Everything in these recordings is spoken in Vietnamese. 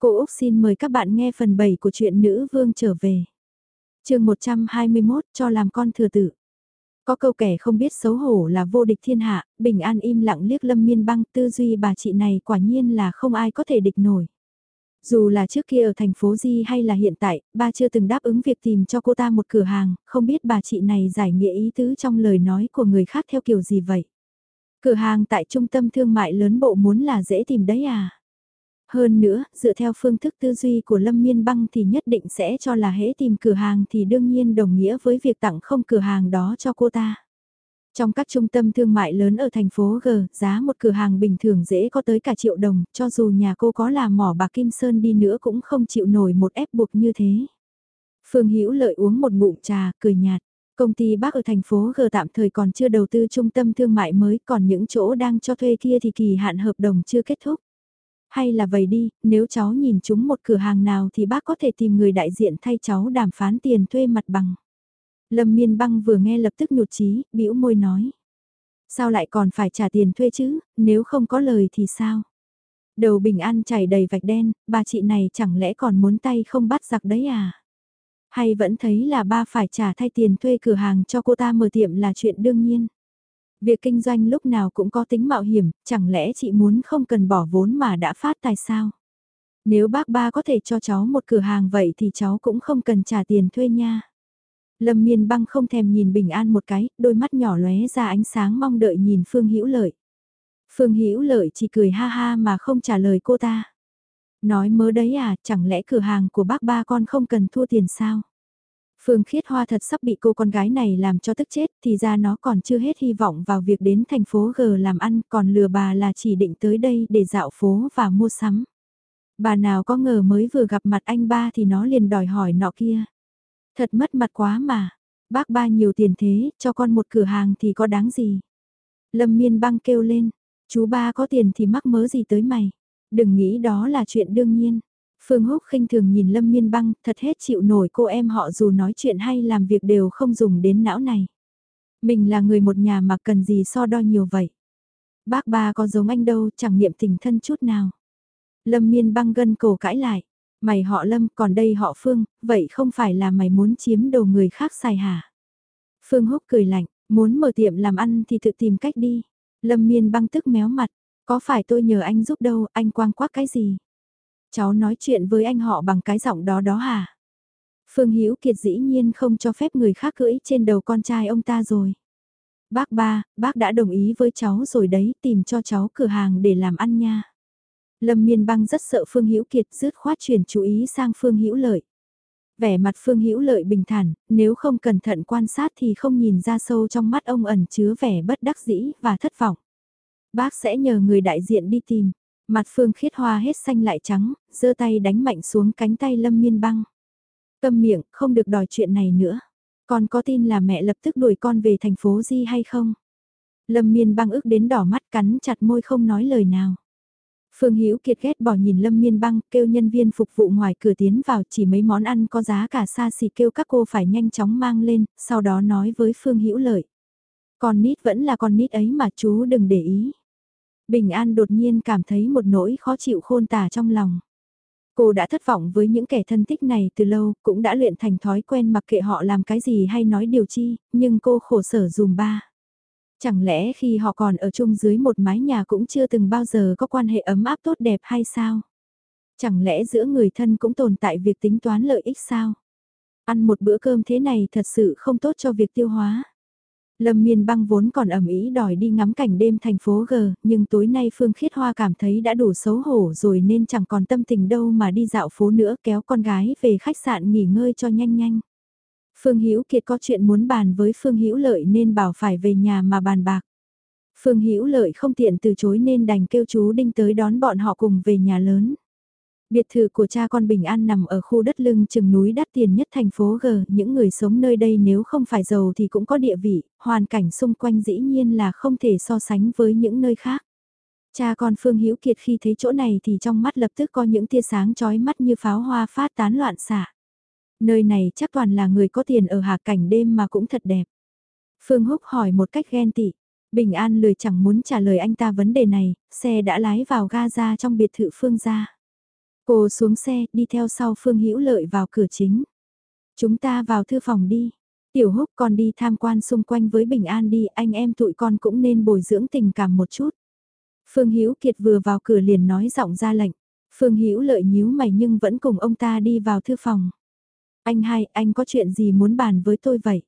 Cô Úc xin mời các bạn nghe phần 7 của truyện Nữ Vương trở về. chương 121 cho làm con thừa tử. Có câu kẻ không biết xấu hổ là vô địch thiên hạ, bình an im lặng liếc lâm miên băng tư duy bà chị này quả nhiên là không ai có thể địch nổi. Dù là trước kia ở thành phố Di hay là hiện tại, ba chưa từng đáp ứng việc tìm cho cô ta một cửa hàng, không biết bà chị này giải nghĩa ý tứ trong lời nói của người khác theo kiểu gì vậy. Cửa hàng tại trung tâm thương mại lớn bộ muốn là dễ tìm đấy à? Hơn nữa, dựa theo phương thức tư duy của Lâm Miên Băng thì nhất định sẽ cho là hễ tìm cửa hàng thì đương nhiên đồng nghĩa với việc tặng không cửa hàng đó cho cô ta. Trong các trung tâm thương mại lớn ở thành phố G, giá một cửa hàng bình thường dễ có tới cả triệu đồng, cho dù nhà cô có là mỏ bạc Kim Sơn đi nữa cũng không chịu nổi một ép buộc như thế. Phương Hữu lợi uống một ngụm trà, cười nhạt. Công ty bác ở thành phố G tạm thời còn chưa đầu tư trung tâm thương mại mới, còn những chỗ đang cho thuê kia thì kỳ hạn hợp đồng chưa kết thúc. Hay là vậy đi, nếu cháu nhìn chúng một cửa hàng nào thì bác có thể tìm người đại diện thay cháu đàm phán tiền thuê mặt bằng. Lâm Miên Băng vừa nghe lập tức nhụt chí, bĩu môi nói. Sao lại còn phải trả tiền thuê chứ, nếu không có lời thì sao? Đầu bình an chảy đầy vạch đen, bà chị này chẳng lẽ còn muốn tay không bắt giặc đấy à? Hay vẫn thấy là ba phải trả thay tiền thuê cửa hàng cho cô ta mở tiệm là chuyện đương nhiên? Việc kinh doanh lúc nào cũng có tính mạo hiểm, chẳng lẽ chị muốn không cần bỏ vốn mà đã phát tài sao? Nếu bác ba có thể cho cháu một cửa hàng vậy thì cháu cũng không cần trả tiền thuê nha. Lâm Miên Băng không thèm nhìn Bình An một cái, đôi mắt nhỏ lóe ra ánh sáng mong đợi nhìn Phương Hữu Lợi. Phương Hữu Lợi chỉ cười ha ha mà không trả lời cô ta. Nói mớ đấy à, chẳng lẽ cửa hàng của bác ba con không cần thua tiền sao? Phương Khiết Hoa thật sắp bị cô con gái này làm cho tức chết, thì ra nó còn chưa hết hy vọng vào việc đến thành phố G làm ăn, còn lừa bà là chỉ định tới đây để dạo phố và mua sắm. Bà nào có ngờ mới vừa gặp mặt anh ba thì nó liền đòi hỏi nọ kia. Thật mất mặt quá mà, bác ba nhiều tiền thế, cho con một cửa hàng thì có đáng gì. Lâm miên băng kêu lên, chú ba có tiền thì mắc mớ gì tới mày, đừng nghĩ đó là chuyện đương nhiên. Phương Húc khinh thường nhìn Lâm Miên Băng, thật hết chịu nổi cô em họ dù nói chuyện hay làm việc đều không dùng đến não này. Mình là người một nhà mà cần gì so đo nhiều vậy. Bác ba có giống anh đâu, chẳng niệm tình thân chút nào. Lâm Miên Băng gân cổ cãi lại. Mày họ Lâm, còn đây họ Phương, vậy không phải là mày muốn chiếm đồ người khác xài hả? Phương Húc cười lạnh, muốn mở tiệm làm ăn thì tự tìm cách đi. Lâm Miên Băng tức méo mặt, có phải tôi nhờ anh giúp đâu, anh quang quắc cái gì? Cháu nói chuyện với anh họ bằng cái giọng đó đó hả? Phương Hữu Kiệt dĩ nhiên không cho phép người khác cưỡi trên đầu con trai ông ta rồi. Bác ba, bác đã đồng ý với cháu rồi đấy, tìm cho cháu cửa hàng để làm ăn nha. Lâm Miên Băng rất sợ Phương Hữu Kiệt rứt khoát chuyển chú ý sang Phương Hữu Lợi. Vẻ mặt Phương Hữu Lợi bình thản, nếu không cẩn thận quan sát thì không nhìn ra sâu trong mắt ông ẩn chứa vẻ bất đắc dĩ và thất vọng. Bác sẽ nhờ người đại diện đi tìm. Mặt Phương Khiết Hoa hết xanh lại trắng, giơ tay đánh mạnh xuống cánh tay Lâm Miên Băng. Câm miệng, không được đòi chuyện này nữa. Con có tin là mẹ lập tức đuổi con về thành phố Di hay không? Lâm Miên Băng ức đến đỏ mắt cắn chặt môi không nói lời nào. Phương Hữu Kiệt ghét bỏ nhìn Lâm Miên Băng, kêu nhân viên phục vụ ngoài cửa tiến vào chỉ mấy món ăn có giá cả xa xỉ kêu các cô phải nhanh chóng mang lên, sau đó nói với Phương Hữu Lợi. Con nít vẫn là con nít ấy mà chú đừng để ý. Bình An đột nhiên cảm thấy một nỗi khó chịu khôn tả trong lòng. Cô đã thất vọng với những kẻ thân thích này từ lâu, cũng đã luyện thành thói quen mặc kệ họ làm cái gì hay nói điều chi, nhưng cô khổ sở dùm ba. Chẳng lẽ khi họ còn ở chung dưới một mái nhà cũng chưa từng bao giờ có quan hệ ấm áp tốt đẹp hay sao? Chẳng lẽ giữa người thân cũng tồn tại việc tính toán lợi ích sao? Ăn một bữa cơm thế này thật sự không tốt cho việc tiêu hóa. Lâm Miên Băng vốn còn ẩm ý đòi đi ngắm cảnh đêm thành phố G, nhưng tối nay Phương Khiết Hoa cảm thấy đã đủ xấu hổ rồi nên chẳng còn tâm tình đâu mà đi dạo phố nữa kéo con gái về khách sạn nghỉ ngơi cho nhanh nhanh. Phương Hữu Kiệt có chuyện muốn bàn với Phương Hữu Lợi nên bảo phải về nhà mà bàn bạc. Phương Hữu Lợi không tiện từ chối nên đành kêu chú Đinh tới đón bọn họ cùng về nhà lớn. Biệt thự của cha con Bình An nằm ở khu đất lưng chừng núi đắt tiền nhất thành phố G, những người sống nơi đây nếu không phải giàu thì cũng có địa vị, hoàn cảnh xung quanh dĩ nhiên là không thể so sánh với những nơi khác. Cha con Phương Hữu Kiệt khi thấy chỗ này thì trong mắt lập tức có những tia sáng chói mắt như pháo hoa phát tán loạn xạ. Nơi này chắc toàn là người có tiền ở hạ cảnh đêm mà cũng thật đẹp. Phương Húc hỏi một cách ghen tị. Bình An lười chẳng muốn trả lời anh ta vấn đề này, xe đã lái vào ga ra trong biệt thự Phương gia. Cô xuống xe, đi theo sau Phương Hữu Lợi vào cửa chính. Chúng ta vào thư phòng đi. Tiểu Húc còn đi tham quan xung quanh với Bình An đi, anh em tụi con cũng nên bồi dưỡng tình cảm một chút. Phương Hữu Kiệt vừa vào cửa liền nói giọng ra lệnh. Phương Hữu Lợi nhíu mày nhưng vẫn cùng ông ta đi vào thư phòng. Anh hai, anh có chuyện gì muốn bàn với tôi vậy?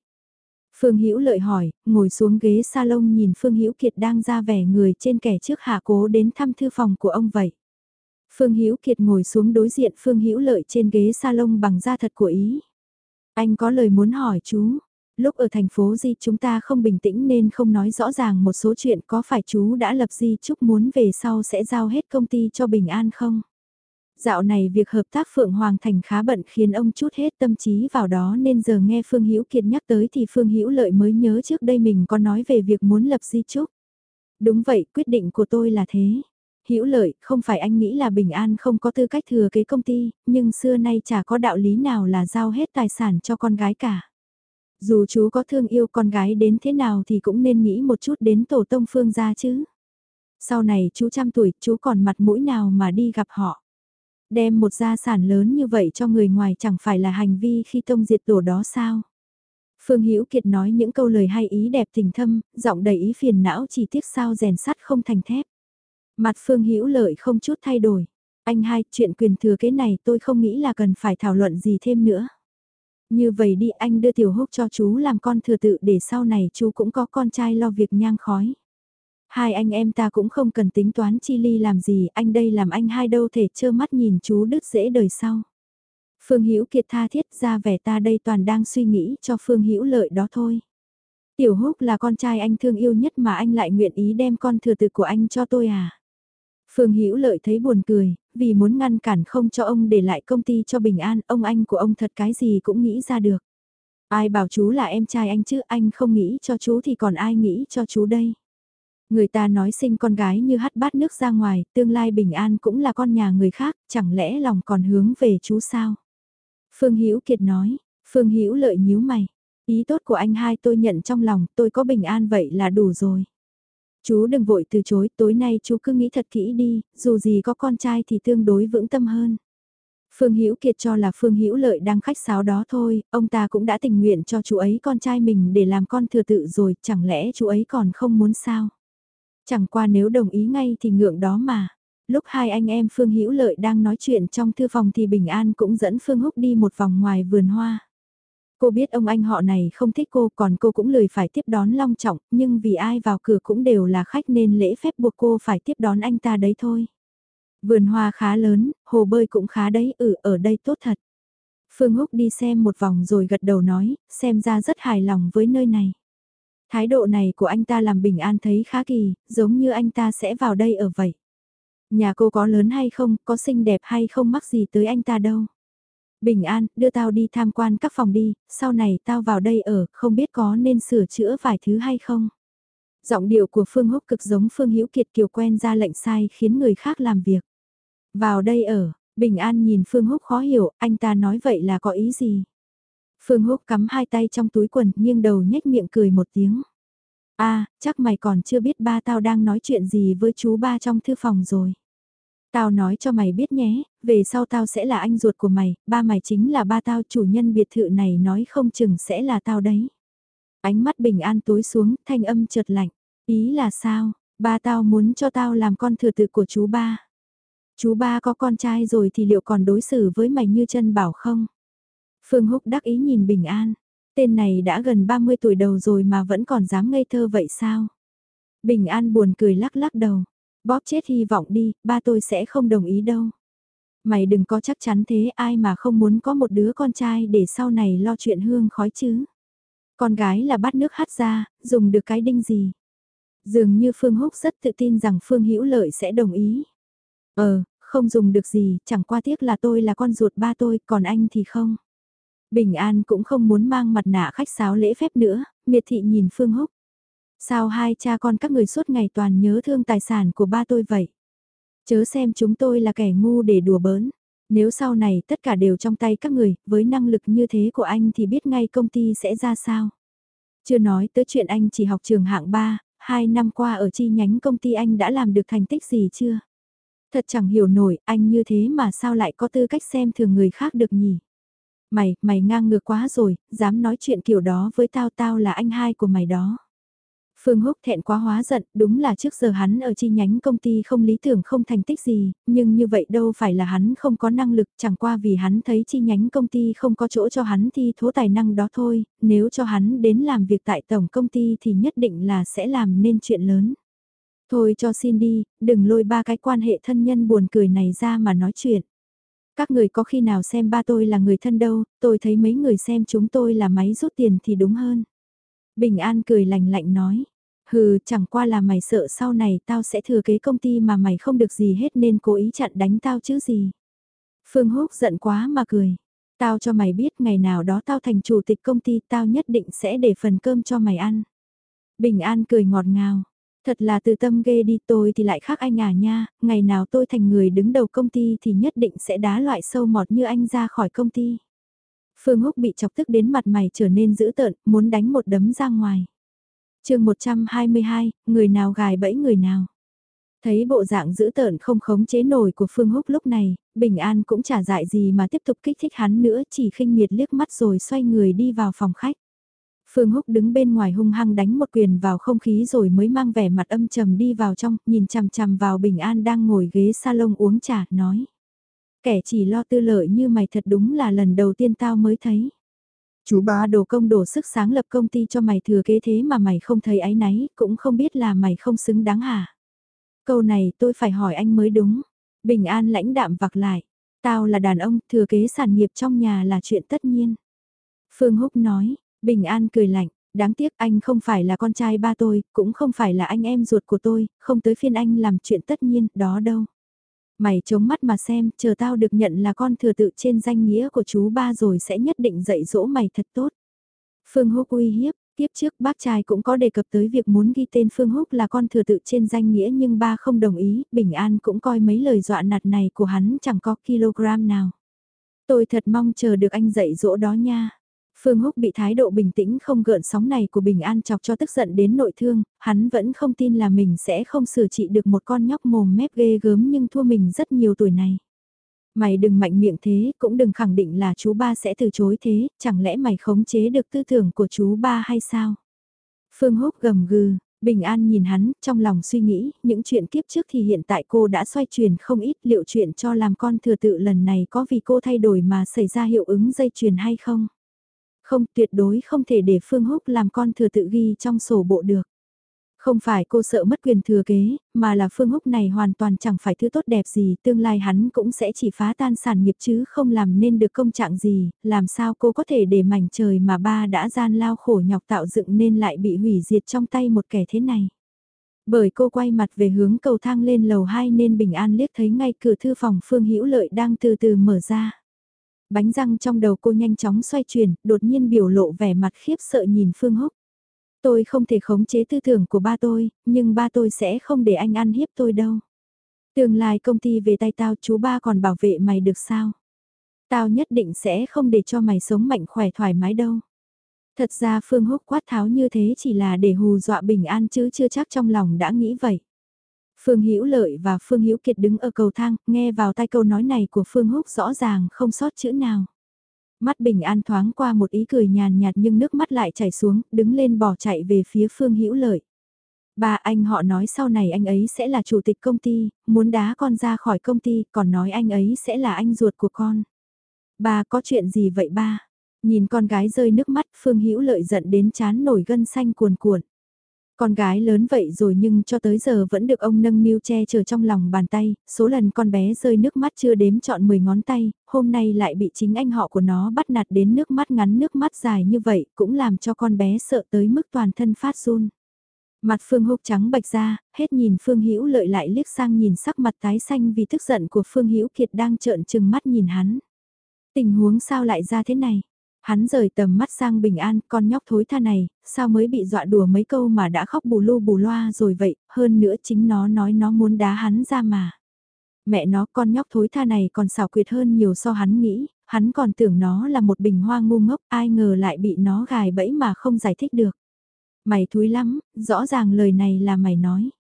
Phương Hữu Lợi hỏi, ngồi xuống ghế salon nhìn Phương Hữu Kiệt đang ra vẻ người trên kẻ trước hạ cố đến thăm thư phòng của ông vậy. Phương Hữu Kiệt ngồi xuống đối diện Phương Hữu Lợi trên ghế salon bằng da thật của ý. Anh có lời muốn hỏi chú. Lúc ở thành phố Di chúng ta không bình tĩnh nên không nói rõ ràng một số chuyện có phải chú đã lập Di chúc muốn về sau sẽ giao hết công ty cho Bình An không? Dạo này việc hợp tác Phượng Hoàng Thành khá bận khiến ông chút hết tâm trí vào đó nên giờ nghe Phương Hữu Kiệt nhắc tới thì Phương Hữu Lợi mới nhớ trước đây mình có nói về việc muốn lập di chúc. Đúng vậy, quyết định của tôi là thế. Hữu Lợi, không phải anh nghĩ là Bình An không có tư cách thừa kế công ty, nhưng xưa nay chả có đạo lý nào là giao hết tài sản cho con gái cả. Dù chú có thương yêu con gái đến thế nào thì cũng nên nghĩ một chút đến tổ tông phương gia chứ. Sau này chú trăm tuổi, chú còn mặt mũi nào mà đi gặp họ. Đem một gia sản lớn như vậy cho người ngoài chẳng phải là hành vi khi tông diệt tổ đó sao? Phương Hữu Kiệt nói những câu lời hay ý đẹp tình thâm, giọng đầy ý phiền não chỉ tiếc sao rèn sắt không thành thép. Mặt Phương Hữu Lợi không chút thay đổi. Anh hai, chuyện quyền thừa kế này tôi không nghĩ là cần phải thảo luận gì thêm nữa. Như vậy đi anh đưa Tiểu Húc cho chú làm con thừa tự để sau này chú cũng có con trai lo việc nhang khói. Hai anh em ta cũng không cần tính toán chi ly làm gì, anh đây làm anh hai đâu thể trơ mắt nhìn chú đứt dễ đời sau. Phương Hữu Kiệt tha thiết ra vẻ ta đây toàn đang suy nghĩ cho Phương Hữu lợi đó thôi. Tiểu Húc là con trai anh thương yêu nhất mà anh lại nguyện ý đem con thừa tự của anh cho tôi à. Phương Hữu Lợi thấy buồn cười, vì muốn ngăn cản không cho ông để lại công ty cho bình an, ông anh của ông thật cái gì cũng nghĩ ra được. Ai bảo chú là em trai anh chứ, anh không nghĩ cho chú thì còn ai nghĩ cho chú đây. Người ta nói sinh con gái như hắt bát nước ra ngoài, tương lai bình an cũng là con nhà người khác, chẳng lẽ lòng còn hướng về chú sao? Phương Hữu Kiệt nói, Phương Hữu lợi nhíu mày, ý tốt của anh hai tôi nhận trong lòng, tôi có bình an vậy là đủ rồi. Chú đừng vội từ chối, tối nay chú cứ nghĩ thật kỹ đi, dù gì có con trai thì tương đối vững tâm hơn. Phương Hữu Kiệt cho là Phương Hữu Lợi đang khách sáo đó thôi, ông ta cũng đã tình nguyện cho chú ấy con trai mình để làm con thừa tự rồi, chẳng lẽ chú ấy còn không muốn sao? Chẳng qua nếu đồng ý ngay thì ngượng đó mà. Lúc hai anh em Phương Hữu Lợi đang nói chuyện trong thư phòng thì Bình An cũng dẫn Phương Húc đi một vòng ngoài vườn hoa. Cô biết ông anh họ này không thích cô còn cô cũng lười phải tiếp đón long trọng, nhưng vì ai vào cửa cũng đều là khách nên lễ phép buộc cô phải tiếp đón anh ta đấy thôi. Vườn hoa khá lớn, hồ bơi cũng khá đấy, ừ ở đây tốt thật. Phương Húc đi xem một vòng rồi gật đầu nói, xem ra rất hài lòng với nơi này. Thái độ này của anh ta làm Bình An thấy khá kỳ, giống như anh ta sẽ vào đây ở vậy. Nhà cô có lớn hay không, có xinh đẹp hay không mắc gì tới anh ta đâu. Bình An, đưa tao đi tham quan các phòng đi, sau này tao vào đây ở, không biết có nên sửa chữa vài thứ hay không. Giọng điệu của Phương Húc cực giống Phương Hữu Kiệt kiều quen ra lệnh sai khiến người khác làm việc. Vào đây ở, Bình An nhìn Phương Húc khó hiểu, anh ta nói vậy là có ý gì? Phương Húc cắm hai tay trong túi quần, nghiêng đầu nhếch miệng cười một tiếng. a à, chắc mày còn chưa biết ba tao đang nói chuyện gì với chú ba trong thư phòng rồi. Tao nói cho mày biết nhé, về sau tao sẽ là anh ruột của mày, ba mày chính là ba tao chủ nhân biệt thự này nói không chừng sẽ là tao đấy. Ánh mắt bình an tối xuống, thanh âm chợt lạnh. Ý là sao, ba tao muốn cho tao làm con thừa tự của chú ba. Chú ba có con trai rồi thì liệu còn đối xử với mày như chân bảo không? Phương Húc đắc ý nhìn Bình An. Tên này đã gần 30 tuổi đầu rồi mà vẫn còn dám ngây thơ vậy sao? Bình An buồn cười lắc lắc đầu. Bóp chết hy vọng đi, ba tôi sẽ không đồng ý đâu. Mày đừng có chắc chắn thế ai mà không muốn có một đứa con trai để sau này lo chuyện hương khói chứ. Con gái là bắt nước hát ra, dùng được cái đinh gì. Dường như Phương Húc rất tự tin rằng Phương Hữu Lợi sẽ đồng ý. Ờ, không dùng được gì, chẳng qua tiếc là tôi là con ruột ba tôi, còn anh thì không. Bình An cũng không muốn mang mặt nạ khách sáo lễ phép nữa, miệt thị nhìn Phương Húc. Sao hai cha con các người suốt ngày toàn nhớ thương tài sản của ba tôi vậy? Chớ xem chúng tôi là kẻ ngu để đùa bỡn. Nếu sau này tất cả đều trong tay các người, với năng lực như thế của anh thì biết ngay công ty sẽ ra sao. Chưa nói tới chuyện anh chỉ học trường hạng 3, hai năm qua ở chi nhánh công ty anh đã làm được thành tích gì chưa? Thật chẳng hiểu nổi, anh như thế mà sao lại có tư cách xem thường người khác được nhỉ? Mày, mày ngang ngược quá rồi, dám nói chuyện kiểu đó với tao tao là anh hai của mày đó. Phương Húc thẹn quá hóa giận, đúng là trước giờ hắn ở chi nhánh công ty không lý tưởng không thành tích gì, nhưng như vậy đâu phải là hắn không có năng lực, chẳng qua vì hắn thấy chi nhánh công ty không có chỗ cho hắn thi thố tài năng đó thôi, nếu cho hắn đến làm việc tại tổng công ty thì nhất định là sẽ làm nên chuyện lớn. Thôi cho xin đi, đừng lôi ba cái quan hệ thân nhân buồn cười này ra mà nói chuyện. Các người có khi nào xem ba tôi là người thân đâu, tôi thấy mấy người xem chúng tôi là máy rút tiền thì đúng hơn. Bình An cười lạnh lạnh nói, hừ chẳng qua là mày sợ sau này tao sẽ thừa kế công ty mà mày không được gì hết nên cố ý chặn đánh tao chứ gì. Phương Húc giận quá mà cười, tao cho mày biết ngày nào đó tao thành chủ tịch công ty tao nhất định sẽ để phần cơm cho mày ăn. Bình An cười ngọt ngào, Thật là từ tâm ghê đi tôi thì lại khác anh à nha, ngày nào tôi thành người đứng đầu công ty thì nhất định sẽ đá loại sâu mọt như anh ra khỏi công ty. Phương Húc bị chọc tức đến mặt mày trở nên dữ tợn, muốn đánh một đấm ra ngoài chương 122, người nào gài bẫy người nào. Thấy bộ dạng dữ tợn không khống chế nổi của Phương Húc lúc này, Bình An cũng chả dại gì mà tiếp tục kích thích hắn nữa chỉ khinh miệt liếc mắt rồi xoay người đi vào phòng khách. Phương Húc đứng bên ngoài hung hăng đánh một quyền vào không khí rồi mới mang vẻ mặt âm trầm đi vào trong, nhìn chằm chằm vào Bình An đang ngồi ghế salon uống trà, nói. Kẻ chỉ lo tư lợi như mày thật đúng là lần đầu tiên tao mới thấy. Chú ba đồ công đổ sức sáng lập công ty cho mày thừa kế thế mà mày không thấy áy náy, cũng không biết là mày không xứng đáng hả? Câu này tôi phải hỏi anh mới đúng. Bình An lãnh đạm vặc lại. Tao là đàn ông, thừa kế sản nghiệp trong nhà là chuyện tất nhiên. Phương Húc nói, Bình An cười lạnh, đáng tiếc anh không phải là con trai ba tôi, cũng không phải là anh em ruột của tôi, không tới phiên anh làm chuyện tất nhiên, đó đâu. Mày chống mắt mà xem, chờ tao được nhận là con thừa tự trên danh nghĩa của chú ba rồi sẽ nhất định dạy dỗ mày thật tốt. Phương Húc uy hiếp, tiếp trước bác trai cũng có đề cập tới việc muốn ghi tên Phương Húc là con thừa tự trên danh nghĩa nhưng ba không đồng ý, Bình An cũng coi mấy lời dọa nạt này của hắn chẳng có kg nào. Tôi thật mong chờ được anh dạy dỗ đó nha. Phương Húc bị thái độ bình tĩnh không gợn sóng này của Bình An chọc cho tức giận đến nội thương, hắn vẫn không tin là mình sẽ không xử trị được một con nhóc mồm mép ghê gớm nhưng thua mình rất nhiều tuổi này. Mày đừng mạnh miệng thế, cũng đừng khẳng định là chú ba sẽ từ chối thế, chẳng lẽ mày khống chế được tư tưởng của chú ba hay sao? Phương Húc gầm gừ, Bình An nhìn hắn, trong lòng suy nghĩ, những chuyện kiếp trước thì hiện tại cô đã xoay chuyển không ít liệu chuyện cho làm con thừa tự lần này có vì cô thay đổi mà xảy ra hiệu ứng dây chuyền hay không? Không tuyệt đối không thể để Phương Húc làm con thừa tự ghi trong sổ bộ được. Không phải cô sợ mất quyền thừa kế, mà là Phương Húc này hoàn toàn chẳng phải thứ tốt đẹp gì, tương lai hắn cũng sẽ chỉ phá tan sản nghiệp chứ không làm nên được công trạng gì, làm sao cô có thể để mảnh trời mà ba đã gian lao khổ nhọc tạo dựng nên lại bị hủy diệt trong tay một kẻ thế này. Bởi cô quay mặt về hướng cầu thang lên lầu 2 nên bình an liếc thấy ngay cửa thư phòng Phương Hữu Lợi đang từ từ mở ra bánh răng trong đầu cô nhanh chóng xoay chuyển, đột nhiên biểu lộ vẻ mặt khiếp sợ nhìn Phương Húc. Tôi không thể khống chế tư tưởng của ba tôi, nhưng ba tôi sẽ không để anh ăn hiếp tôi đâu. Tương lai công ty về tay tao chú ba còn bảo vệ mày được sao? Tao nhất định sẽ không để cho mày sống mạnh khỏe thoải mái đâu. Thật ra Phương Húc quát tháo như thế chỉ là để hù dọa bình an chứ chưa chắc trong lòng đã nghĩ vậy. Phương Hữu Lợi và Phương Hữu Kiệt đứng ở cầu thang, nghe vào tai câu nói này của Phương Húc rõ ràng không sót chữ nào. Mắt Bình An thoáng qua một ý cười nhàn nhạt nhưng nước mắt lại chảy xuống, đứng lên bỏ chạy về phía Phương Hữu Lợi. Ba anh họ nói sau này anh ấy sẽ là chủ tịch công ty, muốn đá con ra khỏi công ty, còn nói anh ấy sẽ là anh ruột của con. Ba có chuyện gì vậy ba? Nhìn con gái rơi nước mắt Phương Hữu Lợi giận đến chán nổi gân xanh cuồn cuộn. Con gái lớn vậy rồi nhưng cho tới giờ vẫn được ông nâng niu che chở trong lòng bàn tay, số lần con bé rơi nước mắt chưa đếm chọn 10 ngón tay, hôm nay lại bị chính anh họ của nó bắt nạt đến nước mắt ngắn nước mắt dài như vậy, cũng làm cho con bé sợ tới mức toàn thân phát run. Mặt Phương Húc trắng bạch ra, hết nhìn Phương Hữu lợi lại liếc sang nhìn sắc mặt tái xanh vì tức giận của Phương Hữu Kiệt đang trợn trừng mắt nhìn hắn. Tình huống sao lại ra thế này? Hắn rời tầm mắt sang bình an, con nhóc thối tha này, sao mới bị dọa đùa mấy câu mà đã khóc bù lu bù loa rồi vậy, hơn nữa chính nó nói nó muốn đá hắn ra mà. Mẹ nó con nhóc thối tha này còn xảo quyệt hơn nhiều so hắn nghĩ, hắn còn tưởng nó là một bình hoa ngu ngốc, ai ngờ lại bị nó gài bẫy mà không giải thích được. Mày thúi lắm, rõ ràng lời này là mày nói.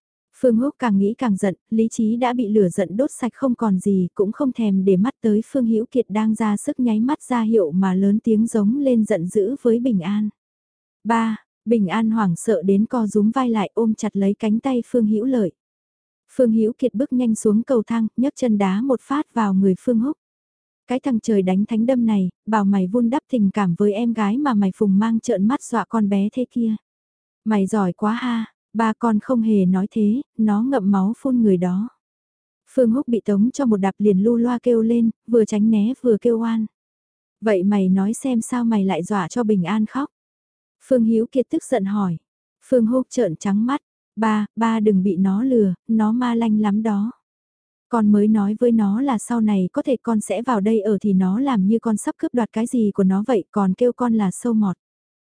Phương Húc càng nghĩ càng giận, lý trí đã bị lửa giận đốt sạch không còn gì, cũng không thèm để mắt tới Phương Hữu Kiệt đang ra sức nháy mắt ra hiệu mà lớn tiếng giống lên giận dữ với Bình An. Ba, Bình An hoảng sợ đến co rúm vai lại ôm chặt lấy cánh tay Phương Hữu Lợi. Phương Hữu Kiệt bước nhanh xuống cầu thang, nhấc chân đá một phát vào người Phương Húc. Cái thằng trời đánh thánh đâm này, bảo mày vun đắp tình cảm với em gái mà mày phùng mang trợn mắt dọa con bé thế kia. Mày giỏi quá ha, ba con không hề nói thế, nó ngậm máu phun người đó. Phương Húc bị tống cho một đạp liền lu loa kêu lên, vừa tránh né vừa kêu oan. Vậy mày nói xem sao mày lại dọa cho Bình An khóc. Phương Hiếu Kiệt tức giận hỏi. Phương Húc trợn trắng mắt. Ba, ba đừng bị nó lừa, nó ma lanh lắm đó. Con mới nói với nó là sau này có thể con sẽ vào đây ở thì nó làm như con sắp cướp đoạt cái gì của nó vậy còn kêu con là sâu mọt.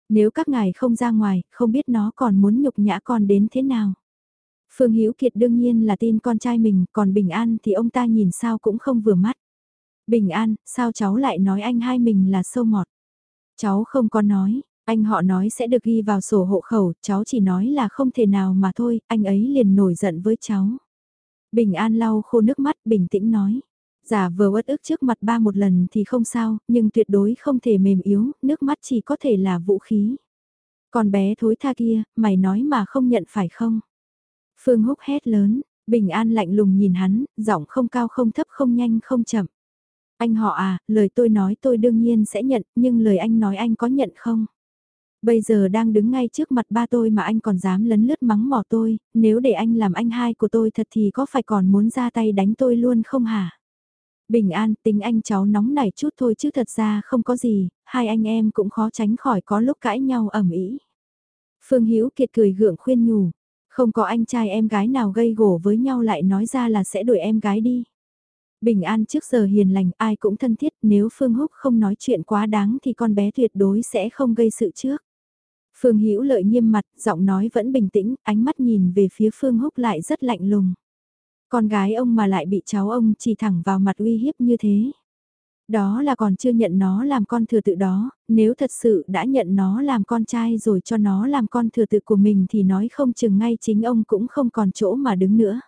Nếu các ngài không ra ngoài, không biết nó còn muốn nhục nhã con đến thế nào. Phương Hữu Kiệt đương nhiên là tin con trai mình, còn Bình An thì ông ta nhìn sao cũng không vừa mắt. Bình An, sao cháu lại nói anh hai mình là sâu mọt? Cháu không có nói, anh họ nói sẽ được ghi vào sổ hộ khẩu, cháu chỉ nói là không thể nào mà thôi, anh ấy liền nổi giận với cháu. Bình An lau khô nước mắt, bình tĩnh nói. Giả vờ uất ức trước mặt ba một lần thì không sao, nhưng tuyệt đối không thể mềm yếu, nước mắt chỉ có thể là vũ khí. Còn bé thối tha kia, mày nói mà không nhận phải không? Phương Húc hét lớn, Bình An lạnh lùng nhìn hắn, giọng không cao không thấp không nhanh không chậm. Anh họ à, lời tôi nói tôi đương nhiên sẽ nhận, nhưng lời anh nói anh có nhận không? Bây giờ đang đứng ngay trước mặt ba tôi mà anh còn dám lấn lướt mắng mỏ tôi, nếu để anh làm anh hai của tôi thật thì có phải còn muốn ra tay đánh tôi luôn không hả? Bình an, tính anh cháu nóng nảy chút thôi chứ thật ra không có gì, hai anh em cũng khó tránh khỏi có lúc cãi nhau ẩm ý. Phương Hữu Kiệt cười gượng khuyên nhủ, không có anh trai em gái nào gây gổ với nhau lại nói ra là sẽ đuổi em gái đi. Bình an trước giờ hiền lành ai cũng thân thiết nếu Phương Húc không nói chuyện quá đáng thì con bé tuyệt đối sẽ không gây sự trước. Phương Hữu lợi nghiêm mặt, giọng nói vẫn bình tĩnh, ánh mắt nhìn về phía Phương Húc lại rất lạnh lùng. Con gái ông mà lại bị cháu ông chỉ thẳng vào mặt uy hiếp như thế. Đó là còn chưa nhận nó làm con thừa tự đó, nếu thật sự đã nhận nó làm con trai rồi cho nó làm con thừa tự của mình thì nói không chừng ngay chính ông cũng không còn chỗ mà đứng nữa.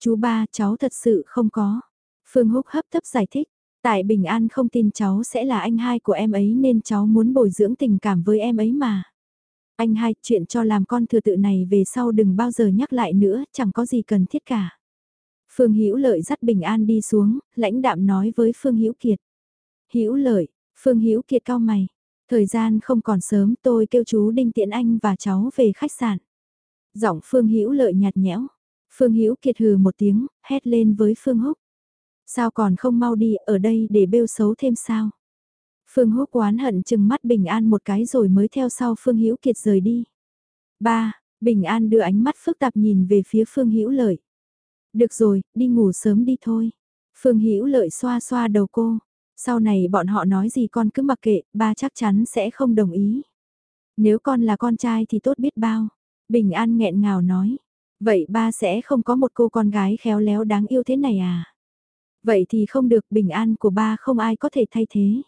Chú ba, cháu thật sự không có. Phương Húc hấp tấp giải thích, tại Bình An không tin cháu sẽ là anh hai của em ấy nên cháu muốn bồi dưỡng tình cảm với em ấy mà. Anh hai, chuyện cho làm con thừa tự này về sau đừng bao giờ nhắc lại nữa, chẳng có gì cần thiết cả. Phương Hữu Lợi dắt Bình An đi xuống, lãnh đạm nói với Phương Hữu Kiệt. Hữu Lợi, Phương Hữu Kiệt cao mày. Thời gian không còn sớm, tôi kêu chú Đinh Tiễn Anh và cháu về khách sạn. Giọng Phương Hữu Lợi nhạt nhẽo. Phương Hữu Kiệt hừ một tiếng, hét lên với Phương Húc. Sao còn không mau đi, ở đây để bêu xấu thêm sao? Phương Húc oán hận chừng mắt Bình An một cái rồi mới theo sau Phương Hữu Kiệt rời đi. Ba, Bình An đưa ánh mắt phức tạp nhìn về phía Phương Hữu Lợi. Được rồi, đi ngủ sớm đi thôi. Phương Hữu Lợi xoa xoa đầu cô. Sau này bọn họ nói gì con cứ mặc kệ, ba chắc chắn sẽ không đồng ý. Nếu con là con trai thì tốt biết bao. Bình An nghẹn ngào nói. Vậy ba sẽ không có một cô con gái khéo léo đáng yêu thế này à? Vậy thì không được bình an của ba không ai có thể thay thế.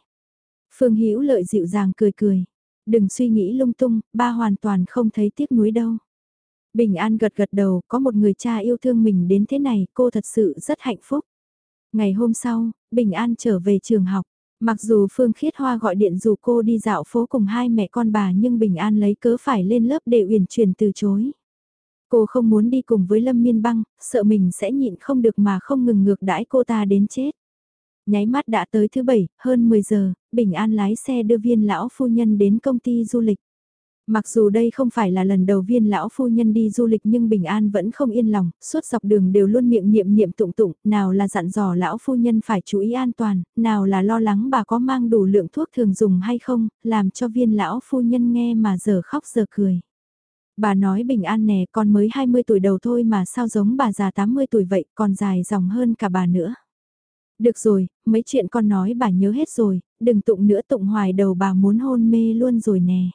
Phương Hữu lợi dịu dàng cười cười. Đừng suy nghĩ lung tung, ba hoàn toàn không thấy tiếc nuối đâu. Bình An gật gật đầu, có một người cha yêu thương mình đến thế này, cô thật sự rất hạnh phúc. Ngày hôm sau, Bình An trở về trường học. Mặc dù Phương Khiết Hoa gọi điện dù cô đi dạo phố cùng hai mẹ con bà nhưng Bình An lấy cớ phải lên lớp để uyển chuyển từ chối. Cô không muốn đi cùng với Lâm Miên Băng, sợ mình sẽ nhịn không được mà không ngừng ngược đãi cô ta đến chết. Nháy mắt đã tới thứ bảy, hơn 10 giờ, Bình An lái xe đưa viên lão phu nhân đến công ty du lịch. Mặc dù đây không phải là lần đầu viên lão phu nhân đi du lịch nhưng Bình An vẫn không yên lòng, suốt dọc đường đều luôn miệng niệm niệm tụng tụng, nào là dặn dò lão phu nhân phải chú ý an toàn, nào là lo lắng bà có mang đủ lượng thuốc thường dùng hay không, làm cho viên lão phu nhân nghe mà giờ khóc giờ cười. Bà nói bình an nè con mới 20 tuổi đầu thôi mà sao giống bà già 80 tuổi vậy còn dài dòng hơn cả bà nữa. Được rồi, mấy chuyện con nói bà nhớ hết rồi, đừng tụng nữa tụng hoài đầu bà muốn hôn mê luôn rồi nè.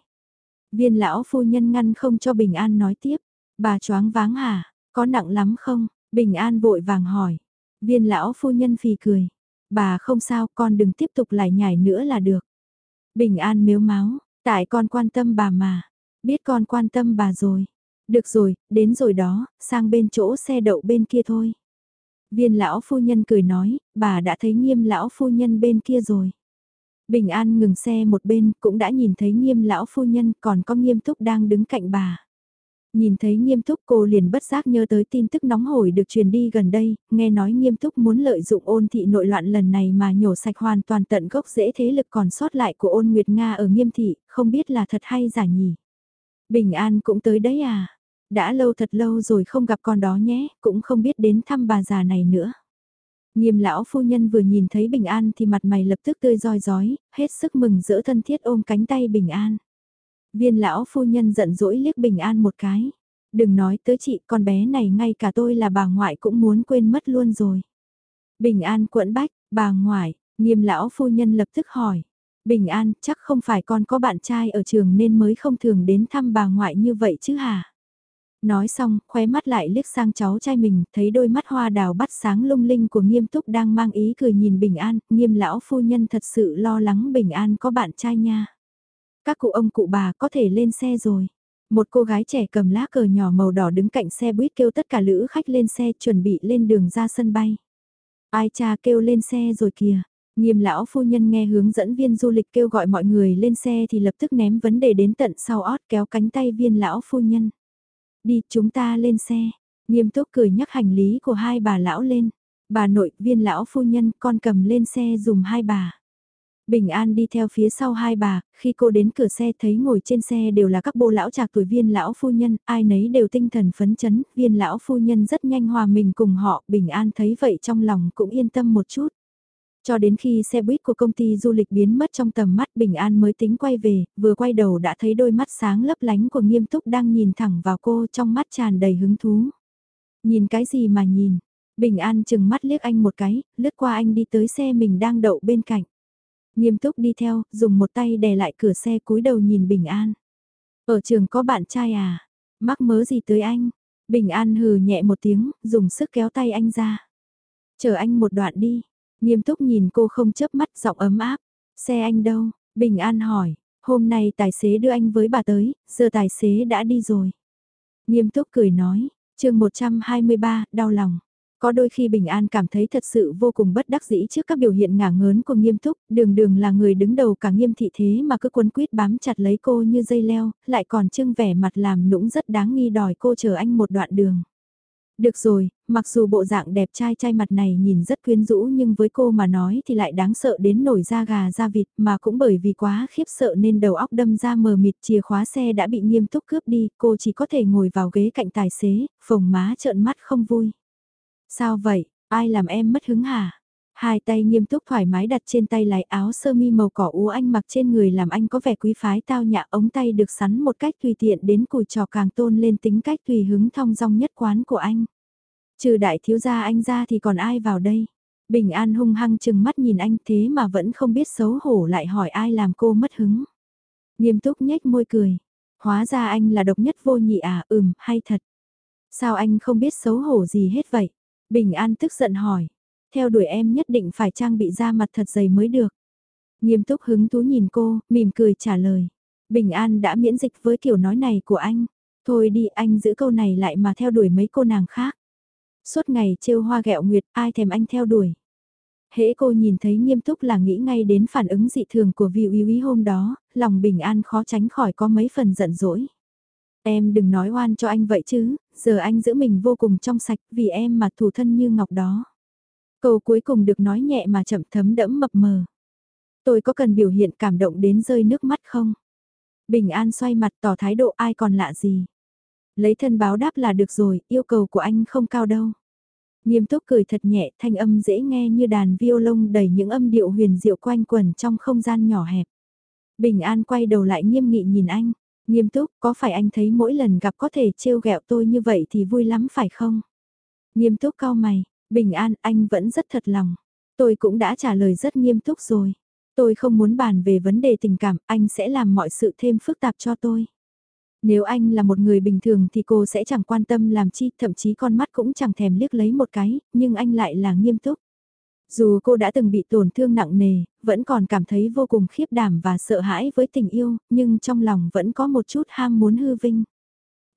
Viên lão phu nhân ngăn không cho Bình An nói tiếp, bà choáng váng hả, có nặng lắm không? Bình An vội vàng hỏi. Viên lão phu nhân phì cười, bà không sao con đừng tiếp tục lại nhảy nữa là được. Bình An miếu máu, tại con quan tâm bà mà, biết con quan tâm bà rồi. Được rồi, đến rồi đó, sang bên chỗ xe đậu bên kia thôi. Viên lão phu nhân cười nói, bà đã thấy nghiêm lão phu nhân bên kia rồi. Bình An ngừng xe một bên, cũng đã nhìn thấy nghiêm lão phu nhân, còn có nghiêm túc đang đứng cạnh bà. Nhìn thấy nghiêm túc cô liền bất giác nhớ tới tin tức nóng hổi được truyền đi gần đây, nghe nói nghiêm túc muốn lợi dụng ôn thị nội loạn lần này mà nhổ sạch hoàn toàn tận gốc dễ thế lực còn sót lại của ôn Nguyệt Nga ở nghiêm thị, không biết là thật hay giả nhỉ. Bình An cũng tới đấy à? Đã lâu thật lâu rồi không gặp con đó nhé, cũng không biết đến thăm bà già này nữa. Nghiêm lão phu nhân vừa nhìn thấy Bình An thì mặt mày lập tức tươi roi rói, hết sức mừng rỡ thân thiết ôm cánh tay Bình An. Viên lão phu nhân giận dỗi liếc Bình An một cái. Đừng nói tới chị, con bé này ngay cả tôi là bà ngoại cũng muốn quên mất luôn rồi. Bình An quẫn bách, bà ngoại, nghiêm lão phu nhân lập tức hỏi. Bình An, chắc không phải con có bạn trai ở trường nên mới không thường đến thăm bà ngoại như vậy chứ hả? Nói xong, khóe mắt lại liếc sang cháu trai mình, thấy đôi mắt hoa đào bắt sáng lung linh của nghiêm túc đang mang ý cười nhìn Bình An, nghiêm lão phu nhân thật sự lo lắng Bình An có bạn trai nha. Các cụ ông cụ bà có thể lên xe rồi. Một cô gái trẻ cầm lá cờ nhỏ màu đỏ đứng cạnh xe buýt kêu tất cả lữ khách lên xe chuẩn bị lên đường ra sân bay. Ai cha kêu lên xe rồi kìa. Nghiêm lão phu nhân nghe hướng dẫn viên du lịch kêu gọi mọi người lên xe thì lập tức ném vấn đề đến tận sau ót kéo cánh tay viên lão phu nhân. Đi chúng ta lên xe. Nghiêm túc cười nhắc hành lý của hai bà lão lên. Bà nội viên lão phu nhân con cầm lên xe dùng hai bà. Bình An đi theo phía sau hai bà, khi cô đến cửa xe thấy ngồi trên xe đều là các bô lão trạc tuổi viên lão phu nhân, ai nấy đều tinh thần phấn chấn, viên lão phu nhân rất nhanh hòa mình cùng họ, Bình An thấy vậy trong lòng cũng yên tâm một chút. Cho đến khi xe buýt của công ty du lịch biến mất trong tầm mắt Bình An mới tính quay về, vừa quay đầu đã thấy đôi mắt sáng lấp lánh của nghiêm túc đang nhìn thẳng vào cô trong mắt tràn đầy hứng thú. Nhìn cái gì mà nhìn? Bình An chừng mắt liếc anh một cái, lướt qua anh đi tới xe mình đang đậu bên cạnh. Nghiêm túc đi theo, dùng một tay đè lại cửa xe cúi đầu nhìn Bình An. Ở trường có bạn trai à? Mắc mớ gì tới anh? Bình An hừ nhẹ một tiếng, dùng sức kéo tay anh ra. Chờ anh một đoạn đi. Nghiêm túc nhìn cô không chớp mắt giọng ấm áp. Xe anh đâu? Bình An hỏi. Hôm nay tài xế đưa anh với bà tới, giờ tài xế đã đi rồi. Nghiêm túc cười nói, chương 123, đau lòng. Có đôi khi Bình An cảm thấy thật sự vô cùng bất đắc dĩ trước các biểu hiện ngả ngớn của nghiêm túc, đường đường là người đứng đầu cả nghiêm thị thế mà cứ quấn quýt bám chặt lấy cô như dây leo, lại còn trưng vẻ mặt làm nũng rất đáng nghi đòi cô chờ anh một đoạn đường. Được rồi, mặc dù bộ dạng đẹp trai trai mặt này nhìn rất quyến rũ nhưng với cô mà nói thì lại đáng sợ đến nổi da gà da vịt mà cũng bởi vì quá khiếp sợ nên đầu óc đâm ra mờ mịt chìa khóa xe đã bị nghiêm túc cướp đi, cô chỉ có thể ngồi vào ghế cạnh tài xế, phồng má trợn mắt không vui. Sao vậy, ai làm em mất hứng hả? Hai tay nghiêm túc thoải mái đặt trên tay lái áo sơ mi màu cỏ ú anh mặc trên người làm anh có vẻ quý phái tao nhã ống tay được sắn một cách tùy tiện đến cùi trò càng tôn lên tính cách tùy hứng thong dong nhất quán của anh. Trừ đại thiếu gia anh ra thì còn ai vào đây? Bình An hung hăng chừng mắt nhìn anh thế mà vẫn không biết xấu hổ lại hỏi ai làm cô mất hứng. Nghiêm túc nhếch môi cười. Hóa ra anh là độc nhất vô nhị à, ừm, hay thật. Sao anh không biết xấu hổ gì hết vậy? Bình An tức giận hỏi. Theo đuổi em nhất định phải trang bị da mặt thật dày mới được. Nghiêm túc hứng thú nhìn cô, mỉm cười trả lời. Bình An đã miễn dịch với kiểu nói này của anh. Thôi đi anh giữ câu này lại mà theo đuổi mấy cô nàng khác. Suốt ngày trêu hoa gẹo nguyệt ai thèm anh theo đuổi. Hễ cô nhìn thấy nghiêm túc là nghĩ ngay đến phản ứng dị thường của vị uy úy hôm đó, lòng bình an khó tránh khỏi có mấy phần giận dỗi. Em đừng nói oan cho anh vậy chứ, giờ anh giữ mình vô cùng trong sạch vì em mà thủ thân như ngọc đó. Câu cuối cùng được nói nhẹ mà chậm thấm đẫm mập mờ. Tôi có cần biểu hiện cảm động đến rơi nước mắt không? Bình An xoay mặt tỏ thái độ ai còn lạ gì. Lấy thân báo đáp là được rồi, yêu cầu của anh không cao đâu. Nghiêm túc cười thật nhẹ, thanh âm dễ nghe như đàn violon đầy những âm điệu huyền diệu quanh quẩn trong không gian nhỏ hẹp. Bình An quay đầu lại nghiêm nghị nhìn anh. Nghiêm túc, có phải anh thấy mỗi lần gặp có thể trêu ghẹo tôi như vậy thì vui lắm phải không? Nghiêm túc cao mày, bình an anh vẫn rất thật lòng. Tôi cũng đã trả lời rất nghiêm túc rồi. Tôi không muốn bàn về vấn đề tình cảm, anh sẽ làm mọi sự thêm phức tạp cho tôi. Nếu anh là một người bình thường thì cô sẽ chẳng quan tâm làm chi, thậm chí con mắt cũng chẳng thèm liếc lấy một cái, nhưng anh lại là nghiêm túc. Dù cô đã từng bị tổn thương nặng nề, vẫn còn cảm thấy vô cùng khiếp đảm và sợ hãi với tình yêu, nhưng trong lòng vẫn có một chút ham muốn hư vinh.